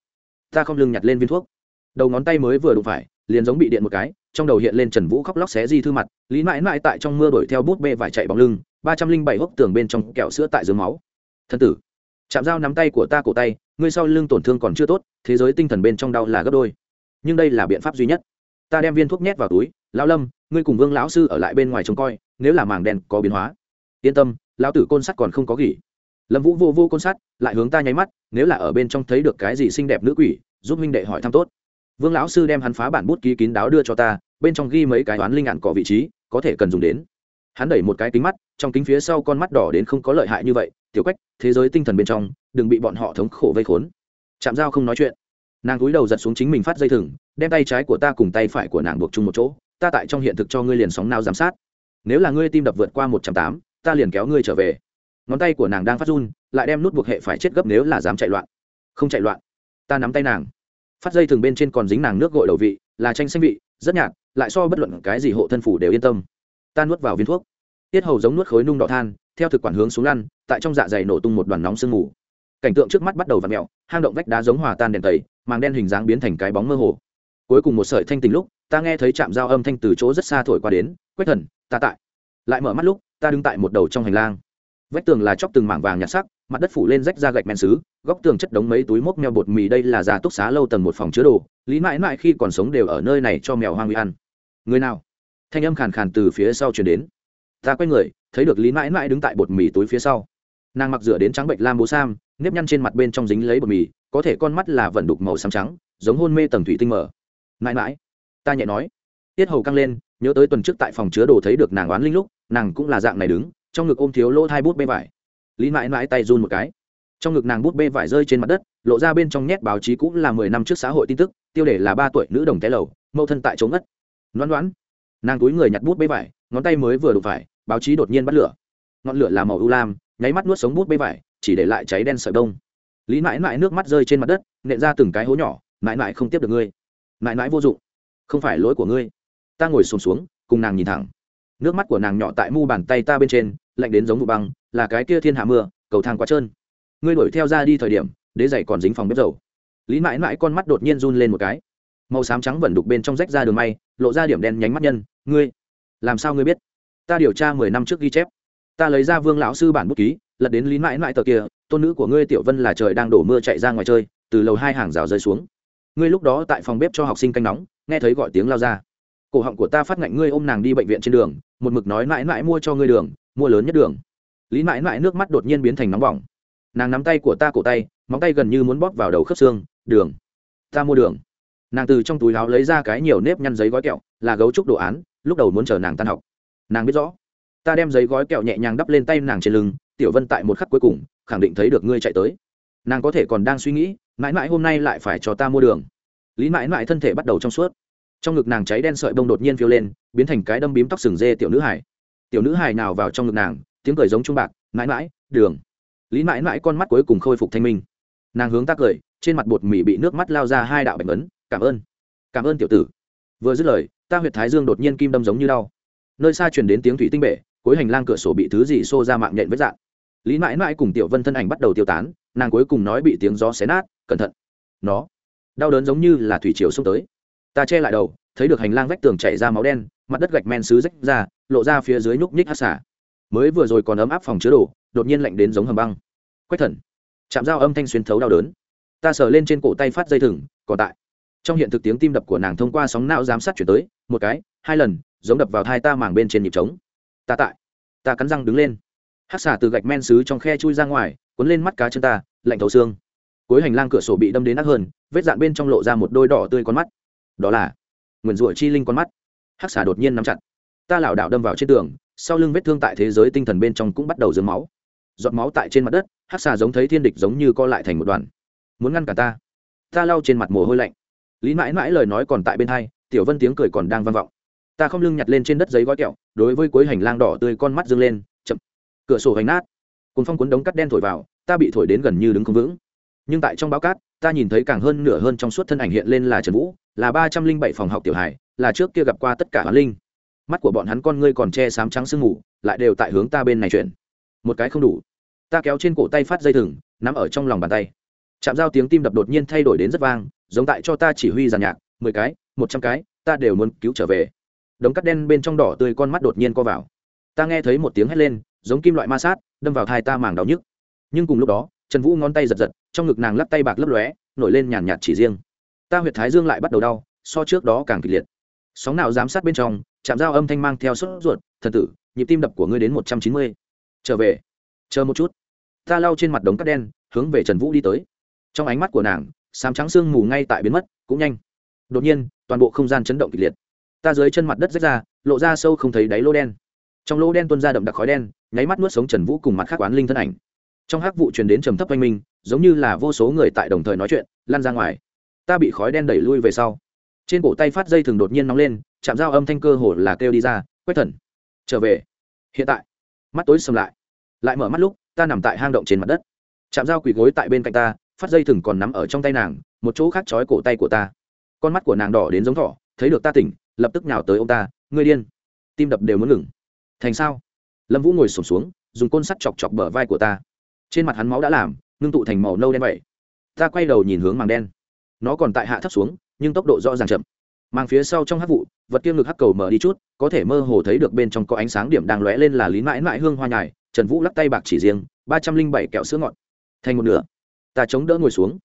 Ta không lưng nhặt lên viên thuốc. Đầu ngón tay mới vừa đụng phải, liền giống bị điện một cái, trong đầu hiện lên trần vũ khóc lóc xé di thư mặt, lý mãi mãi tại trong mưa đuổi theo bút bê vải chạy bóng lưng, ba trăm linh bảy hốc tường bên trong kẹo sữa tại dưới máu. Thân tử, chạm dao nắm tay của ta cổ tay, ngươi sau lưng tổn thương còn chưa tốt, thế giới tinh thần bên trong đau là gấp đôi. Nhưng đây là biện pháp duy nhất ta đem viên thuốc nhét vào túi, lão lâm, ngươi cùng vương lão sư ở lại bên ngoài trông coi, nếu là màng đen có biến hóa. Yên tâm, lão tử côn sắt còn không có gỉ. Lâm vũ vô vô côn sắt, lại hướng ta nháy mắt, nếu là ở bên trong thấy được cái gì xinh đẹp nữ quỷ, giúp minh đệ hỏi thăm tốt. Vương lão sư đem hắn phá bản bút ký kín đáo đưa cho ta, bên trong ghi mấy cái toán linh ạn cỏ vị trí, có thể cần dùng đến. Hắn đẩy một cái kính mắt, trong kính phía sau con mắt đỏ đến không có lợi hại như vậy, tiểu quách, thế giới tinh thần bên trong, đừng bị bọn họ thống khổ vây khốn. Chạm dao không nói chuyện nàng cúi đầu giật xuống chính mình phát dây thừng, đem tay trái của ta cùng tay phải của nàng buộc chung một chỗ, ta tại trong hiện thực cho ngươi liền sóng nào giám sát. Nếu là ngươi tim đập vượt qua một trăm tám, ta liền kéo ngươi trở về. Ngón tay của nàng đang phát run, lại đem nút buộc hệ phải chết gấp nếu là dám chạy loạn. Không chạy loạn. Ta nắm tay nàng. Phát dây thường bên trên còn dính nàng nước gội đầu vị, là tranh xanh vị, rất nhạt, lại so bất luận cái gì hộ thân phủ đều yên tâm. Ta nuốt vào viên thuốc. Tiết hầu giống nuốt khối nung đỏ than, theo thực quản hướng xuống lăn, tại trong dạ dày nổ tung một đoàn nóng sương mù cảnh tượng trước mắt bắt đầu v ặ mẹo hang động vách đá giống hòa tan đèn tẩy, màng đen hình dáng biến thành cái bóng mơ hồ. Cuối cùng một sợi thanh tình lúc, ta nghe thấy chạm dao âm thanh từ chỗ rất xa thổi qua đến, quách thần, ta tại. Lại mở mắt lúc, ta đứng tại một đầu trong hành lang. Vách tường là chóc từng mảng vàng nhạt sắc, mặt đất phủ lên rách ra gạch men xứ, góc tường chất đống mấy túi mốc mèo bột mì đây là già túc xá lâu tầng một phòng chứa đồ, lý mãi mãi khi còn sống đều ở nơi này cho mèo hoang bị ăn. Người nào? Thanh âm khàn khàn từ phía sau chuyển đến. Ta quay người, thấy được lý mãi mãi đứng tại bột mì túi phía sau. Nàng mặc rửa đến trắng bệnh lam bố sam nếp nhăn trên mặt bên trong dính lấy bột mì, có thể con mắt là vận đục màu xám trắng, giống hôn mê tầng thủy tinh mở. Mãi mãi ta nhẹ nói. Tiết hầu căng lên, nhớ tới tuần trước tại phòng chứa đồ thấy được nàng oán linh lúc, nàng cũng là dạng này đứng, trong ngực ôm thiếu lỗ hai bút bê vải. Lý mãi mãi tay run một cái. Trong ngực nàng bút bê vải rơi trên mặt đất, lộ ra bên trong nhét báo chí cũng là mười năm trước xã hội tin tức, tiêu đề là ba tuổi nữ đồng té lầu mâu thân tại chống ngất. Loãn loãn nàng túi người nhặt bút bê vải, ngón tay mới vừa đụng phải, báo chí đột nhiên bắt lửa. Ngọn lửa là màu ưu lam, nháy mắt nuốt sống bút bê vải chỉ để lại cháy đen sợi đông lý mãi mãi nước mắt rơi trên mặt đất nện ra từng cái hố nhỏ mãi mãi không tiếp được ngươi. Mãi mãi vô dụng. Không phải lỗi của ngươi. Ta ngồi xổm xuống, xuống cùng nàng nhìn thẳng. Nước mắt của nàng nhỏ tại mu bàn tay ta bên trên lạnh đến giống vụ băng là cái kia thiên hạ mưa cầu thang quá trơn. Ngươi đuổi theo ra đi thời điểm đế giày còn dính phòng bếp dầu. Lý mãi mãi con mắt đột nhiên run lên một cái. Màu xám trắng vẩn đục bên trong rách ra đường may lộ ra điểm đen nhánh mắt nhân ngươi làm sao ngươi biết? Ta điều tra mười năm trước ghi chép ta lấy ra vương lão sư bản bút ký, lật đến lý mãi mãi tờ kia, tôn nữ của ngươi tiểu vân là trời đang đổ mưa chạy ra ngoài chơi, từ lầu hai hàng rào rơi xuống. Ngươi lúc đó tại phòng bếp cho học sinh canh nóng, nghe thấy gọi tiếng lao ra. Cổ họng của ta phát ngạnh ngươi ôm nàng đi bệnh viện trên đường, một mực nói mãi mãi mua cho ngươi đường, mua lớn nhất đường. Lý mãi mãi nước mắt đột nhiên biến thành nóng bỏng. Nàng nắm tay của ta cổ tay, móng tay gần như muốn bóp vào đầu khớp xương, đường, ta mua đường. Nàng từ trong túi áo lấy ra cái nhiều nếp nhăn giấy gói kẹo, là gấu trúc đồ án, lúc đầu muốn chờ nàng tan học. Nàng biết rõ ta đem giấy gói kẹo nhẹ nhàng đắp lên tay nàng trên lưng, tiểu vân tại một khắc cuối cùng, khẳng định thấy được ngươi chạy tới. Nàng có thể còn đang suy nghĩ, mãi mãi hôm nay lại phải cho ta mua đường. Lý mãi mãi thân thể bắt đầu trong suốt. Trong ngực nàng cháy đen sợi bông đột nhiên phiêu lên, biến thành cái đâm bím tóc sừng dê tiểu nữ hải. Tiểu nữ hải nào vào trong ngực nàng, tiếng cười giống trung bạc, mãi mãi, đường. Lý mãi mãi con mắt cuối cùng khôi phục thanh minh. Nàng hướng ta cười, trên mặt bột mì bị nước mắt lao ra hai đạo bạch ấn, cảm ơn cảm ơn tiểu tử. Vừa dứt lời, ta huyệt thái dương đột nhiên kim đâm giống như đau. Nơi xa truyền đến tiếng thủy tinh bể cuối hành lang cửa sổ bị thứ gì xô ra mạng nhện với dạng lý mãi mãi cùng tiểu vân thân ảnh bắt đầu tiêu tán, nàng cuối cùng nói bị tiếng gió xé nát, cẩn thận, nó đau đớn giống như là thủy chiều xông tới. Ta che lại đầu, thấy được hành lang vách tường chảy ra máu đen, mặt đất gạch men xứ rách ra, lộ ra phía dưới nhúc nhích hát xả mới vừa rồi còn ấm áp phòng chứa đồ, đột nhiên lạnh đến giống hầm băng. Quách thần, chạm dao âm thanh xuyên thấu đau đớn. Ta sờ lên trên cổ tay phát dây thừng, còn tại. Trong hiện thực tiếng tim đập của nàng thông qua sóng não giám sát chuyển tới, một cái, hai lần, giống đập vào thai ta màng bên trên nhịp trống ta tại. Ta cắn răng đứng lên. Hát xả từ gạch men xứ trong khe chui ra ngoài, cuốn lên mắt cá chân ta, lạnh thấu xương. Cuối hành lang cửa sổ bị đâm đến nát hơn, vết dạn bên trong lộ ra một đôi đỏ tươi con mắt. Đó là nguyền rủa chi linh con mắt. Hắc xà đột nhiên nắm chặt. Ta lảo đảo đâm vào trên tường, sau lưng vết thương tại thế giới tinh thần bên trong cũng bắt đầu dướng máu. Giọt máu tại trên mặt đất, hắc xà giống thấy thiên địch giống như co lại thành một đoàn. Muốn ngăn cả ta. Ta lau trên mặt mồ hôi lạnh. Lý mãi mãi lời nói còn tại bên hai, tiểu vân tiếng cười còn đang vang vọng ta không lưng nhặt lên trên đất giấy gói kẹo, đối với cuối hành lang đỏ tươi con mắt dâng lên, chậm. Cửa sổ hành nát. Cồn phong cuốn đống cắt đen thổi vào, ta bị thổi đến gần như đứng không vững. Nhưng tại trong báo cát, ta nhìn thấy càng hơn nửa hơn trong suốt thân ảnh hiện lên là trần vũ, là ba trăm linh bảy phòng học tiểu hải là trước kia gặp qua tất cả hoán linh. Mắt của bọn hắn con ngươi còn che sám trắng sương mù, lại đều tại hướng ta bên này chuyển. Một cái không đủ. Ta kéo trên cổ tay phát dây thừng, nắm ở trong lòng bàn tay. Chạm giao tiếng tim đập đột nhiên thay đổi đến rất vang, giống tại cho ta chỉ huy giàn nhạc, mười cái, một trăm cái, ta đều muốn cứu trở về đống cắt đen bên trong đỏ tươi con mắt đột nhiên co vào. Ta nghe thấy một tiếng hét lên, giống kim loại ma sát, đâm vào thai ta màng đau nhức. Nhưng cùng lúc đó, trần vũ ngón tay giật giật, trong ngực nàng lắc tay bạc lấp lóe, nổi lên nhàn nhạt chỉ riêng. Ta huyệt thái dương lại bắt đầu đau, so trước đó càng kịch liệt. Sóng nào giám sát bên trong, chạm dao âm thanh mang theo sốt ruột, thần tử, nhịp tim đập của ngươi đến một trăm chín mươi. Trở về. Chờ một chút. Ta lau trên mặt đống cắt đen, hướng về trần vũ đi tới. Trong ánh mắt của nàng, sám trắng sương mù ngay tại biến mất, cũng nhanh. Đột nhiên, toàn bộ không gian chấn động kịch liệt ta dưới chân mặt đất rách ra, lộ ra sâu không thấy đáy lô đen. Trong lô đen tuôn ra đậm đặc khói đen, nháy mắt nuốt sống trần vũ cùng mặt khác oán linh thân ảnh. Trong hắc vụ truyền đến trầm thấp oanh minh, giống như là vô số người tại đồng thời nói chuyện, lan ra ngoài. Ta bị khói đen đẩy lui về sau. Trên cổ tay phát dây thường đột nhiên nóng lên, chạm dao âm thanh cơ hồ là kêu đi ra quét thần, trở về. Hiện tại, mắt tối sầm lại. Lại mở mắt lúc, ta nằm tại hang động trên mặt đất. Chạm dao quỳ gối tại bên cạnh ta, phát dây thừng còn nắm ở trong tay nàng, một chỗ khác trói cổ tay của ta. Con mắt của nàng đỏ đến giống thỏ thấy được ta tỉnh, lập tức nhào tới ông ta, ngươi điên. Tim đập đều muốn ngừng. Thành sao? Lâm vũ ngồi sổm xuống, dùng côn sắt chọc chọc bờ vai của ta. Trên mặt hắn máu đã làm, ngưng tụ thành màu nâu đen vậy. Ta quay đầu nhìn hướng màng đen. Nó còn tại hạ thấp xuống, nhưng tốc độ rõ ràng chậm. Mang phía sau trong hát vụ, vật kia ngực hắc cầu mở đi chút, có thể mơ hồ thấy được bên trong có ánh sáng điểm đang lóe lên là lý mãi mãi hương hoa nhài, trần vũ lắc tay bạc chỉ riêng, ba trăm linh bảy kẹo sữa ngọt. Thành một nửa. Ta chống đỡ ngồi xuống.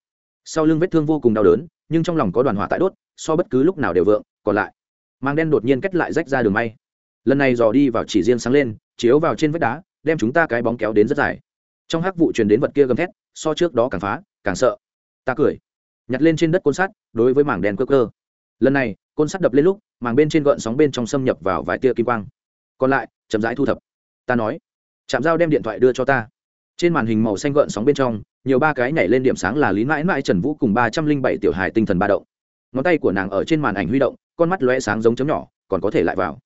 Sau lưng vết thương vô cùng đau đớn, nhưng trong lòng có đoàn hỏa tại đốt so bất cứ lúc nào đều vượng, còn lại mang đen đột nhiên cách lại rách ra đường may. Lần này dò đi vào chỉ riêng sáng lên, chiếu vào trên vách đá, đem chúng ta cái bóng kéo đến rất dài. Trong hắc vụ truyền đến vật kia gầm thét, so trước đó càng phá, càng sợ. Ta cười, nhặt lên trên đất côn sắt, đối với mảng đen cơ cơ lần này, côn sắt đập lên lúc, màng bên trên gợn sóng bên trong xâm nhập vào vài tia kim quang. Còn lại, chậm rãi thu thập. Ta nói chạm dao đem điện thoại đưa cho ta. Trên màn hình màu xanh gợn sóng bên trong, nhiều ba cái nhảy lên điểm sáng là lý mãi mãi, trần vũ cùng ba trăm linh bảy tiểu hài tinh thần ba động ngón tay của nàng ở trên màn ảnh huy động, con mắt lóe sáng giống chấm nhỏ, còn có thể lại vào.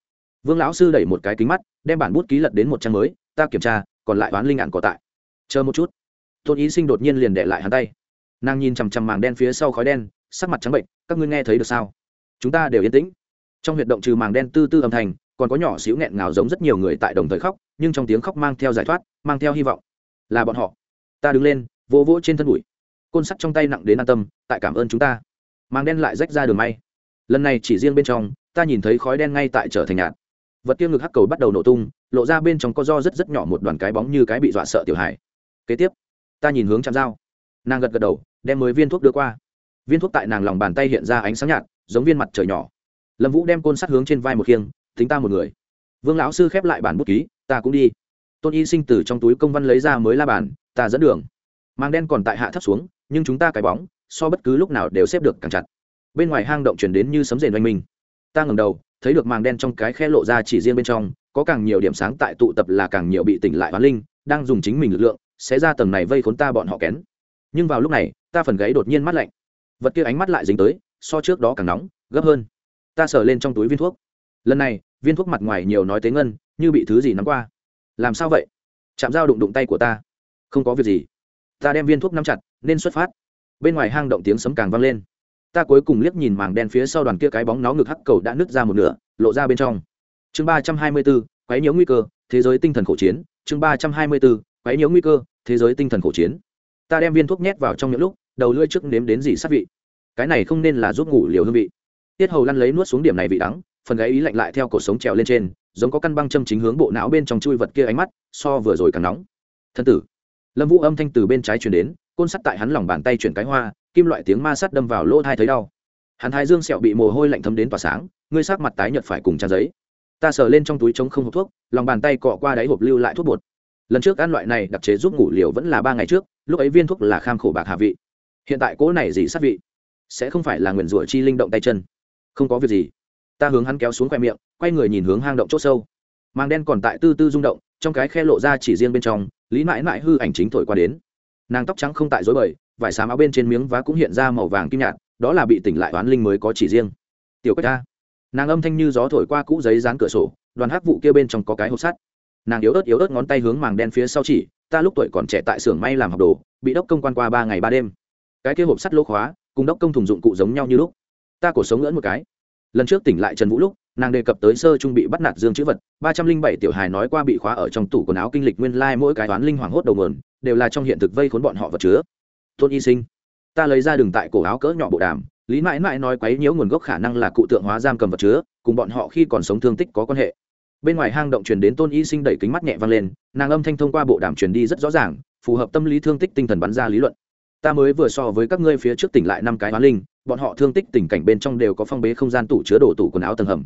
Vương lão sư đẩy một cái kính mắt, đem bản bút ký lật đến một trang mới, ta kiểm tra, còn lại toán linh ạn có tại. Chờ một chút. Tôn ý sinh đột nhiên liền đệ lại hắn tay. Nàng nhìn chằm chằm màng đen phía sau khói đen, sắc mặt trắng bệnh, các ngươi nghe thấy được sao? Chúng ta đều yên tĩnh. Trong huyệt động trừ màng đen tư tư âm thanh, còn có nhỏ xíu nghẹn ngào giống rất nhiều người tại đồng thời khóc, nhưng trong tiếng khóc mang theo giải thoát, mang theo hy vọng. Là bọn họ. Ta đứng lên, vỗ vỗ trên thân bụi. Côn sắt trong tay nặng đến an tâm, tại cảm ơn chúng ta màng đen lại rách ra đường may. Lần này chỉ riêng bên trong, ta nhìn thấy khói đen ngay tại trở thành nhạt. Vật tiêu ngực hắc cầu bắt đầu nổ tung, lộ ra bên trong có do rất rất nhỏ một đoàn cái bóng như cái bị dọa sợ tiểu hải kế tiếp, ta nhìn hướng chạm dao nàng gật gật đầu, đem mới viên thuốc đưa qua. Viên thuốc tại nàng lòng bàn tay hiện ra ánh sáng nhạt, giống viên mặt trời nhỏ. Lâm vũ đem côn sắt hướng trên vai một khiêng tính ta một người. Vương lão sư khép lại bản bút ký, ta cũng đi. Tôn y sinh từ trong túi công văn lấy ra mới la bàn, ta dẫn đường. Mang đen còn tại hạ thấp xuống, nhưng chúng ta cái bóng so bất cứ lúc nào đều xếp được càng chặt. Bên ngoài hang động chuyển đến như sấm rền oanh minh. Ta ngầm đầu, thấy được màng đen trong cái khe lộ ra chỉ riêng bên trong, có càng nhiều điểm sáng tại tụ tập là càng nhiều bị tỉnh lại hoán linh, đang dùng chính mình lực lượng, sẽ ra tầng này vây khốn ta bọn họ kén. Nhưng vào lúc này, ta phần gáy đột nhiên mắt lạnh. Vật kia ánh mắt lại dính tới, so trước đó càng nóng, gấp hơn. Ta sờ lên trong túi viên thuốc. Lần này, viên thuốc mặt ngoài nhiều nói tế ngân, như bị thứ gì nắm qua. Làm sao vậy? Chạm dao đụng đụng tay của ta. Không có việc gì. Ta đem viên thuốc nắm chặt, nên xuất phát bên ngoài hang động tiếng sấm càng vang lên. Ta cuối cùng liếc nhìn màng đen phía sau đoàn kia cái bóng nó ngực hắc cầu đã nứt ra một nửa, lộ ra bên trong. Chương ba trăm hai mươi bốn, quái nhiễu nguy cơ, thế giới tinh thần khổ chiến. Chương ba trăm hai mươi bốn, quái nhiễu nguy cơ, thế giới tinh thần khổ chiến. Ta đem viên thuốc nhét vào trong những lúc, đầu lưỡi trước nếm đến gì sát vị. Cái này không nên là giúp ngủ liều hương vị. Tiết hầu lăn lấy nuốt xuống điểm này vị đắng, phần gáy ý lạnh lại theo cổ sống trèo lên trên, giống có căn băng châm chính hướng bộ não bên trong chui vật kia ánh mắt, so vừa rồi càng nóng. Thân tử. Lâm vũ âm thanh từ bên trái chuyển đến côn sắt tại hắn lòng bàn tay chuyển cái hoa, kim loại tiếng ma sắt đâm vào lỗ thai thấy đau. Hắn thái dương sẹo bị mồ hôi lạnh thấm đến tỏa sáng, ngươi sắc mặt tái nhợt phải cùng trang giấy. Ta sờ lên trong túi trống không hộp thuốc, lòng bàn tay cọ qua đáy hộp lưu lại thuốc bột. Lần trước ăn loại này đặc chế giúp ngủ liều vẫn là ba ngày trước, lúc ấy viên thuốc là kham khổ bạc hạ vị. Hiện tại cỗ này gì sát vị? Sẽ không phải là nguyền rủa chi linh động tay chân. Không có việc gì. Ta hướng hắn kéo xuống khoe miệng, quay người nhìn hướng hang động c h ỗ sâu. Mang đen còn tại tư tư rung động, trong cái khe lộ ra chỉ riêng bên trong, lý mãi mãi hư ảnh chính thổi qua đến nàng tóc trắng không tại dối bời, vải xám áo bên trên miếng vá cũng hiện ra màu vàng kim nhạt, đó là bị tỉnh lại toán linh mới có chỉ riêng. Tiểu quách ta nàng âm thanh như gió thổi qua cũ giấy dán cửa sổ, đoàn hắc vụ kia bên trong có cái hộp sắt. Nàng yếu ớt yếu ớt ngón tay hướng màng đen phía sau chỉ, ta lúc tuổi còn trẻ tại xưởng may làm học đồ, bị đốc công quan qua ba ngày ba đêm. Cái kia hộp sắt lỗ khóa, cùng đốc công thùng dụng cụ giống nhau như lúc. Ta cổ sống ngỡn một cái. Lần trước tỉnh lại trần vũ lúc nàng đề cập tới sơ trung bị bắt nạt dương chữ vật, ba trăm linh bảy tiểu hài nói qua bị khóa ở trong tủ quần áo kinh lịch nguyên lai mỗi cái toán linh hoàng hốt đầu mườn đều là trong hiện thực vây khốn bọn họ vật chứa. Tôn y sinh, ta lấy ra đường tại cổ áo cỡ nhỏ bộ đàm, lý mãi mãi nói quấy nhiễu nguồn gốc khả năng là cụ tượng hóa giam cầm vật chứa, cùng bọn họ khi còn sống thương tích có quan hệ. Bên ngoài hang động truyền đến tôn y sinh đẩy kính mắt nhẹ vang lên, nàng âm thanh thông qua bộ đàm truyền đi rất rõ ràng, phù hợp tâm lý thương tích tinh thần bắn ra lý luận. Ta mới vừa so với các ngươi phía trước tỉnh lại năm cái hóa linh, bọn họ thương tích tình cảnh bên trong đều có phong bế không gian tủ chứa đồ tủ quần áo tầng hầm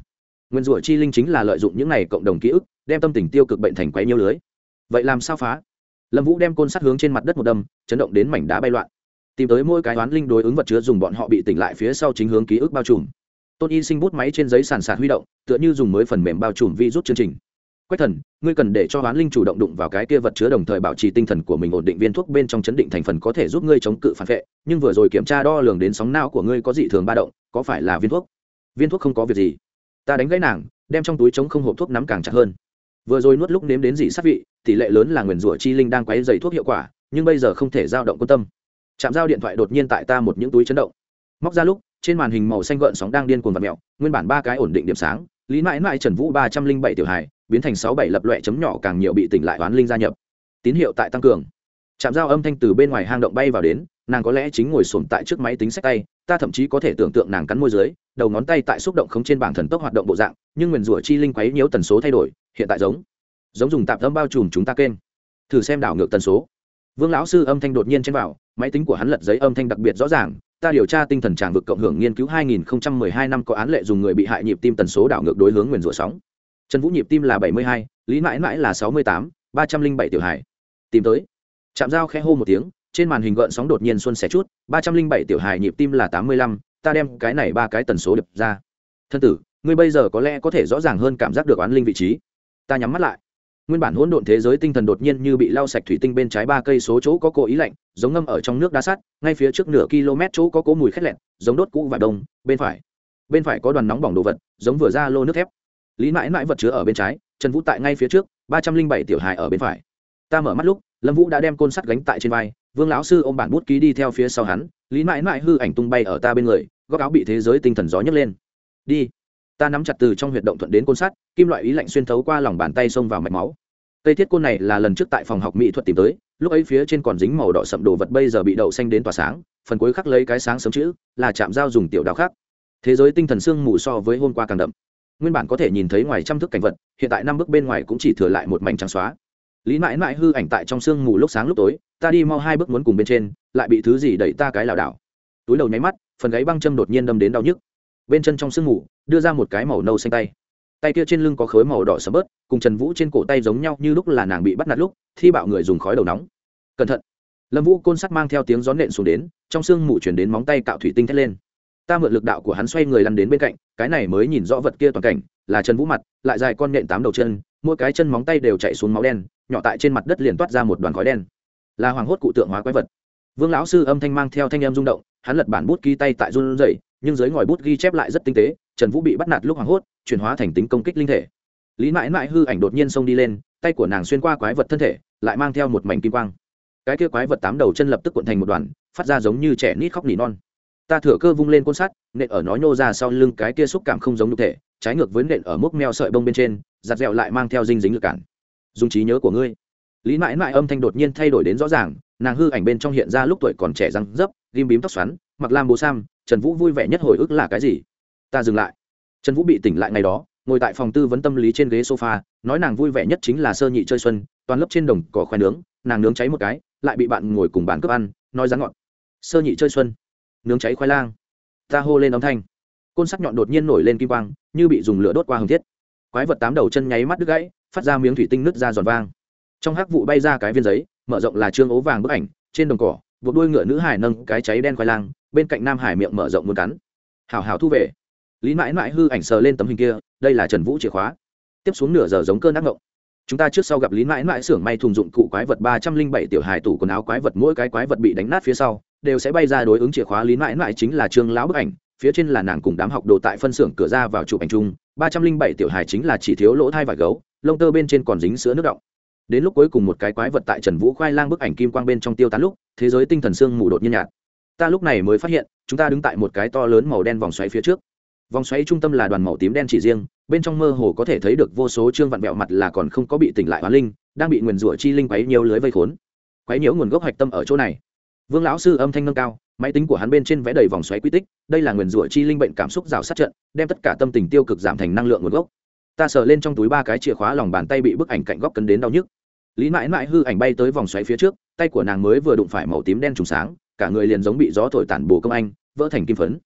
nguyên rủa chi linh chính là lợi dụng những này cộng đồng ký ức, đem tâm tình tiêu cực bệnh thành quấy nhiêu lưới. Vậy làm sao phá? Lâm vũ đem côn sắt hướng trên mặt đất một đâm, chấn động đến mảnh đá bay loạn. Tìm tới mỗi cái oán linh đối ứng vật chứa dùng bọn họ bị tỉnh lại phía sau chính hướng ký ức bao trùm. Tôn y sinh bút máy trên giấy sàn sạt huy động, tựa như dùng mới phần mềm bao trùm vi rút chương trình. Quách thần, ngươi cần để cho oán linh chủ động đụng vào cái kia vật chứa đồng thời bảo trì tinh thần của mình ổn định viên thuốc bên trong chấn định thành phần có thể giúp ngươi chống cự phản vệ, nhưng vừa rồi kiểm tra đo lường đến sóng não của ngươi có dị thường ba động, có phải là viên thuốc? Viên thuốc không có việc gì ta đánh gãy nàng, đem trong túi chống không hộp thuốc nắm càng chặt hơn. Vừa rồi nuốt lúc nếm đến dị sát vị, tỷ lệ lớn là nguyền rủa chi linh đang quấy dày thuốc hiệu quả, nhưng bây giờ không thể giao động quan tâm. Chạm giao điện thoại đột nhiên tại ta một những túi chấn động. Móc ra lúc, trên màn hình màu xanh gợn sóng đang điên cuồng và mẹo nguyên bản ba cái ổn định điểm sáng, lý mãi mãi, trần vũ ba trăm linh bảy, tiểu hài biến thành sáu bảy lập loẹ chấm nhỏ càng nhiều bị tỉnh lại oán linh gia nhập. Tín hiệu tại tăng cường. Chạm giao âm thanh từ bên ngoài hang động bay vào đến nàng có lẽ chính ngồi sồn tại trước máy tính sách tay ta thậm chí có thể tưởng tượng nàng cắn môi dưới đầu ngón tay tại xúc động không trên bảng thần tốc hoạt động bộ dạng nhưng nguyền rủa chi linh quấy nhiễu tần số thay đổi hiện tại giống giống dùng tạp âm bao trùm chúng ta kênh. Thử xem đảo ngược tần số. Vương lão sư âm thanh đột nhiên trên vào máy tính của hắn lật giấy âm thanh đặc biệt rõ ràng ta điều tra tinh thần tràng vực cộng hưởng nghiên cứu 2012 năm có án lệ dùng người bị hại nhịp tim tần số đảo ngược đối hướng nguyền rủa sóng. Trần vũ nhịp tim là 72, lý mãi mãi là 68, 307 tiểu hải tìm tới. Chạm dao khẽ hô một tiếng trên màn hình gợn sóng đột nhiên xuân xẻ chút 307 tiểu hài nhịp tim là 85, ta đem cái này ba cái tần số đập ra. Thân tử ngươi bây giờ có lẽ có thể rõ ràng hơn cảm giác được oán linh vị trí. Ta nhắm mắt lại. Nguyên bản hỗn độn thế giới tinh thần đột nhiên như bị lau sạch thủy tinh bên trái ba cây số chỗ có cố ý lạnh giống ngâm ở trong nước đá sắt ngay phía trước nửa km chỗ có cỗ mùi khét lẹn giống đốt cũ và đông bên phải. Bên phải có đoàn nóng bỏng đồ vật giống vừa ra lô nước thép. Lý mãi mãi vật chứa ở bên trái trần vũ tại ngay phía trước ba trăm linh bảy tiểu hài ở bên phải. Ta mở mắt lúc lâm vũ đã đem côn sắt gánh tại trên vai vương lão sư ôm bản bút ký đi theo phía sau hắn, lý mãi mãi hư ảnh tung bay ở ta bên người, góc áo bị thế giới tinh thần gió nhấc lên. Đi. Ta nắm chặt từ trong huyệt động thuận đến côn sắt, kim loại ý lạnh xuyên thấu qua lòng bàn tay xông vào mạch máu. Cây thiết côn này là lần trước tại phòng học mỹ thuật tìm tới, lúc ấy phía trên còn dính màu đỏ sậm đồ vật bây giờ bị đậu xanh đến tỏa sáng, phần cuối khắc lấy cái sáng sớm chữ, là chạm dao dùng tiểu đào khác thế giới tinh thần sương mù so với hôm qua càng đậm. Nguyên bản có thể nhìn thấy ngoài trăm thước cảnh vật, hiện tại năm bước bên ngoài cũng chỉ thừa lại một mảnh trắng xóa lý mãi mãi hư ảnh tại trong sương mù lúc sáng lúc tối, ta đi mau hai bước muốn cùng bên trên, lại bị thứ gì đẩy ta cái lảo đảo. Túi đầu nháy mắt, phần gáy băng châm đột nhiên đâm đến đau nhức. Bên chân trong sương mù, đưa ra một cái màu nâu xanh tay. Tay kia trên lưng có khối màu đỏ sầm bớt, cùng trần vũ trên cổ tay giống nhau như lúc là nàng bị bắt nạt lúc, thi bạo người dùng khói đầu nóng. Cẩn thận. Lâm vũ côn sắt mang theo tiếng gió nện xuống đến, trong sương mù chuyển đến móng tay cạo thủy tinh thét lên. Ta mượn lực đạo của hắn xoay người lăn đến bên cạnh, cái này mới nhìn rõ vật kia toàn cảnh, là trần vũ mặt, lại dài con nện tám đầu chân mỗi cái chân móng tay đều chạy xuống máu đen, nhỏ tại trên mặt đất liền toát ra một đoàn khói đen. Là hoàng hốt cụ tượng hóa quái vật. Vương lão sư âm thanh mang theo thanh em rung động, hắn lật bản bút ghi tay tại run rẩy, nhưng dưới ngòi bút ghi chép lại rất tinh tế, trần vũ bị bắt nạt lúc hoàng hốt, chuyển hóa thành tính công kích linh thể. Lý mãi mãi hư ảnh đột nhiên xông đi lên, tay của nàng xuyên qua quái vật thân thể, lại mang theo một mảnh kim quang. Cái kia quái vật tám đầu chân lập tức cuộn thành một đoàn, phát ra giống như trẻ nít khóc nỉ non. Ta thừa cơ vung lên côn sắt, nện ở nó nhô ra sau lưng cái kia xúc cảm không giống nhục thể, trái ngược với nện ở mốc meo sợi bông bên trên giặt dẹo lại mang theo dinh dính lực cản. Dùng trí nhớ của ngươi. Lý mãi mãi âm thanh đột nhiên thay đổi đến rõ ràng, nàng hư ảnh bên trong hiện ra lúc tuổi còn trẻ răng dấp, ghim bím tóc xoắn, mặc lam bố sam, trần vũ vui vẻ nhất hồi ức là cái gì? Ta dừng lại. Trần vũ bị tỉnh lại ngày đó, ngồi tại phòng tư vấn tâm lý trên ghế sofa, nói nàng vui vẻ nhất chính là sơ nhị chơi xuân, toàn lớp trên đồng cỏ khoe nướng, nàng nướng cháy một cái, lại bị bạn ngồi cùng bàn cướp ăn, nói rắn ngọt. Sơ nhị chơi xuân. Nướng cháy khoai lang. Ta hô lên âm thanh. Côn sắc nhọn đột nhiên nổi lên kim quang, như bị dùng lửa đốt qua hồng thiết quái vật tám đầu chân nháy mắt đứt gãy, phát ra miếng thủy tinh nứt ra giòn vang. Trong hắc vụ bay ra cái viên giấy, mở rộng là trương ố vàng bức ảnh, trên đồng cỏ, buộc đuôi ngựa nữ hải nâng cái cháy đen khoai lang, bên cạnh nam hải miệng mở rộng muốn cắn. Hào hào thu về. Lý mãi mãi hư ảnh sờ lên tấm hình kia, đây là trần vũ chìa khóa. Tiếp xuống nửa giờ giống cơn ác ngộng chúng ta trước sau gặp lý mãi mãi xưởng may thùng dụng cụ quái vật ba trăm linh bảy tiểu hài tủ quần áo quái vật mỗi cái quái vật bị đánh nát phía sau, đều sẽ bay ra đối ứng chìa khóa. Lý mãi mãi chính là trương lão bức ảnh phía trên là nàng cùng đám học đồ tại phân xưởng cửa ra vào chụp ảnh chung, ba trăm linh bảy tiểu hài chính là chỉ thiếu lỗ thai vải gấu, lông tơ bên trên còn dính sữa nước động. Đến lúc cuối cùng một cái quái vật tại trần vũ khoai lang bức ảnh kim quang bên trong tiêu tán lúc, thế giới tinh thần sương mù đột nhiên nhạt. Ta lúc này mới phát hiện, chúng ta đứng tại một cái to lớn màu đen vòng xoáy phía trước. Vòng xoáy trung tâm là đoàn màu tím đen chỉ riêng, bên trong mơ hồ có thể thấy được vô số trương vặn vẹo mặt là còn không có bị tỉnh lại hóa linh, đang bị nguyền rủa chi linh quấy nhiều lưới vây khốn. Quấy nhiễu nguồn gốc hạch tâm ở chỗ này. Vương lão sư âm thanh nâng cao máy tính của hắn bên trên vẽ đầy vòng xoáy quy tích, đây là nguyền rủa chi linh bệnh cảm xúc rào sát trận, đem tất cả tâm tình tiêu cực giảm thành năng lượng nguồn gốc. Ta sờ lên trong túi ba cái chìa khóa lòng bàn tay bị bức ảnh cạnh góc cấn đến đau nhức. Lý mãi mãi hư ảnh bay tới vòng xoáy phía trước, tay của nàng mới vừa đụng phải màu tím đen trùng sáng, cả người liền giống bị gió thổi tản bồ công anh, vỡ thành kim phấn.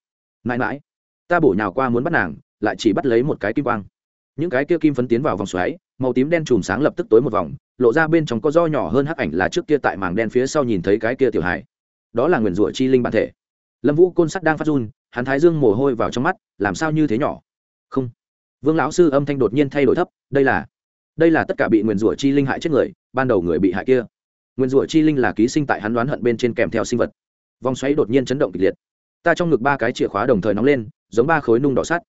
Mãi mãi, ta bổ nhào qua muốn bắt nàng, lại chỉ bắt lấy một cái kim quang. Những cái kia kim phấn tiến vào vòng xoáy, màu tím đen chùm sáng lập tức tối một vòng, lộ ra bên trong có do nhỏ hơn hắc ảnh là trước kia tại màng đen phía sau nhìn thấy cái kia tiểu hải đó là nguyền rủa chi linh bản thể. Lâm vũ côn sắt đang phát run, hắn thái dương mồ hôi vào trong mắt, làm sao như thế nhỏ? Không. Vương lão sư âm thanh đột nhiên thay đổi thấp, đây là đây là tất cả bị nguyền rủa chi linh hại chết người, ban đầu người bị hại kia. Nguyền rủa chi linh là ký sinh tại hắn đoán hận bên trên kèm theo sinh vật. Vòng xoáy đột nhiên chấn động kịch liệt. Ta trong ngực ba cái chìa khóa đồng thời nóng lên, giống ba khối nung đỏ sắt.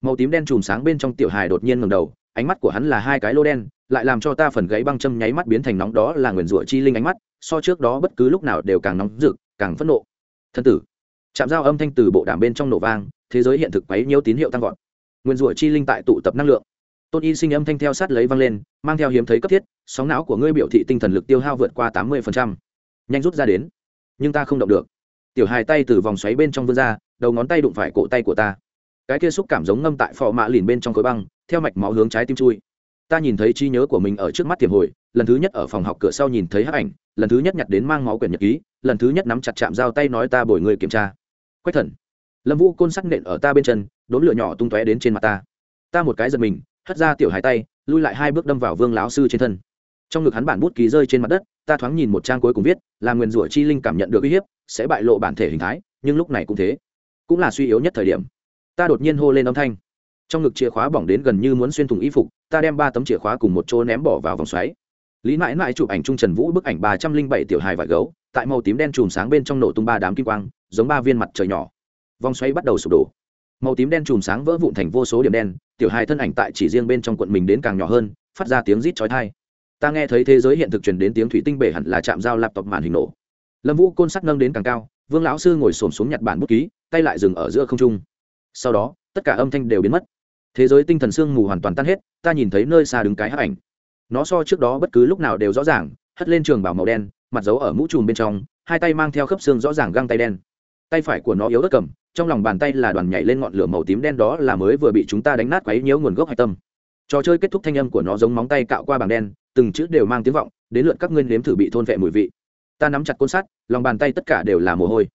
Màu tím đen chùm sáng bên trong tiểu hài đột nhiên ngầm đầu, ánh mắt của hắn là hai cái lô đen, lại làm cho ta phần gáy băng châm nháy mắt biến thành nóng, đó là nguyền rủa chi linh ánh mắt, so trước đó bất cứ lúc nào đều càng nóng rực càng phẫn nộ. Thân tử chạm dao âm thanh từ bộ đàm bên trong nổ vang, thế giới hiện thực quấy nhiều tín hiệu tăng vọt. Nguyên rủa chi linh tại tụ tập năng lượng. Tôn y sinh âm thanh theo sát lấy vang lên, mang theo hiếm thấy cấp thiết, sóng não của ngươi biểu thị tinh thần lực tiêu hao vượt qua tám mươi nhanh rút ra đến. Nhưng ta không động được. Tiểu hài tay từ vòng xoáy bên trong vươn ra, đầu ngón tay đụng phải cổ tay của ta. Cái kia xúc cảm giống ngâm tại phò mạ lìn bên trong khối băng, theo mạch máu hướng trái tim chui ta nhìn thấy trí nhớ của mình ở trước mắt tiềm hồi, lần thứ nhất ở phòng học cửa sau nhìn thấy hắc ảnh, lần thứ nhất nhặt đến mang máu quyển nhật ký, lần thứ nhất nắm chặt chạm dao tay nói ta bồi người kiểm tra. Quách thần, lâm vũ côn sắc nện ở ta bên chân đốn lửa nhỏ tung tóe đến trên mặt ta. Ta một cái giật mình, hất ra tiểu hai tay, lui lại hai bước đâm vào vương lão sư trên thân. Trong ngực hắn bản bút ký rơi trên mặt đất, ta thoáng nhìn một trang cuối cùng viết, là nguyền rủa chi linh cảm nhận được uy hiếp, sẽ bại lộ bản thể hình thái, nhưng lúc này cũng thế. Cũng là suy yếu nhất thời điểm. Ta đột nhiên hô lên âm thanh trong ngực chìa khóa bỏng đến gần như muốn xuyên thủng y phục, ta đem ba tấm chìa khóa cùng một chỗ ném bỏ vào vòng xoáy. Lý mãi mãi chụp ảnh trung trần vũ bức ảnh ba trăm linh bảy tiểu hài vải gấu, tại màu tím đen chùm sáng bên trong nổ tung ba đám kim quang, giống ba viên mặt trời nhỏ. Vòng xoáy bắt đầu sụp đổ. Màu tím đen chùm sáng vỡ vụn thành vô số điểm đen, tiểu hài thân ảnh tại chỉ riêng bên trong quận mình đến càng nhỏ hơn, phát ra tiếng rít chói tai. Ta nghe thấy thế giới hiện thực truyền đến tiếng thủy tinh bể hẳn là chạm dao lạp tộc màn hình nổ. Lâm vũ côn sắc nâng đến càng cao, vương lão sư ngồi xổm xuống nhặt bản bút ký, tay lại dừng ở giữa không trung. Sau đó tất cả âm thanh đều biến mất. Thế giới tinh thần sương mù hoàn toàn tan hết, ta nhìn thấy nơi xa đứng cái hấp ảnh. Nó so trước đó bất cứ lúc nào đều rõ ràng, hất lên trường bảo màu đen, mặt giấu ở mũ trùm bên trong, hai tay mang theo khớp xương rõ ràng găng tay đen. Tay phải của nó yếu đất cầm, trong lòng bàn tay là đoàn nhảy lên ngọn lửa màu tím đen đó là mới vừa bị chúng ta đánh nát quấy nhớ nguồn gốc hạch tâm. Trò chơi kết thúc thanh âm của nó giống móng tay cạo qua bảng đen, từng chữ đều mang tiếng vọng, đến lượt các ngươi nếm thử bị thôn vệ mùi vị. Ta nắm chặt côn sắt, lòng bàn tay tất cả đều là mồ hôi.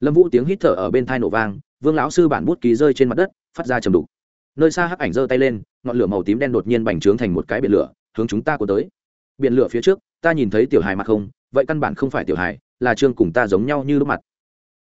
Lâm vũ tiếng hít thở ở bên thai nổ vang, vương lão sư bản bút ký rơi trên mặt đất phát ra chầm đục. Nơi xa hắc ảnh giơ tay lên, ngọn lửa màu tím đen đột nhiên bành trướng thành một cái biển lửa, hướng chúng ta cuốn tới. Biển lửa phía trước, ta nhìn thấy tiểu hài mặt không, vậy căn bản không phải tiểu hài, là trương cùng ta giống nhau như lúc mặt.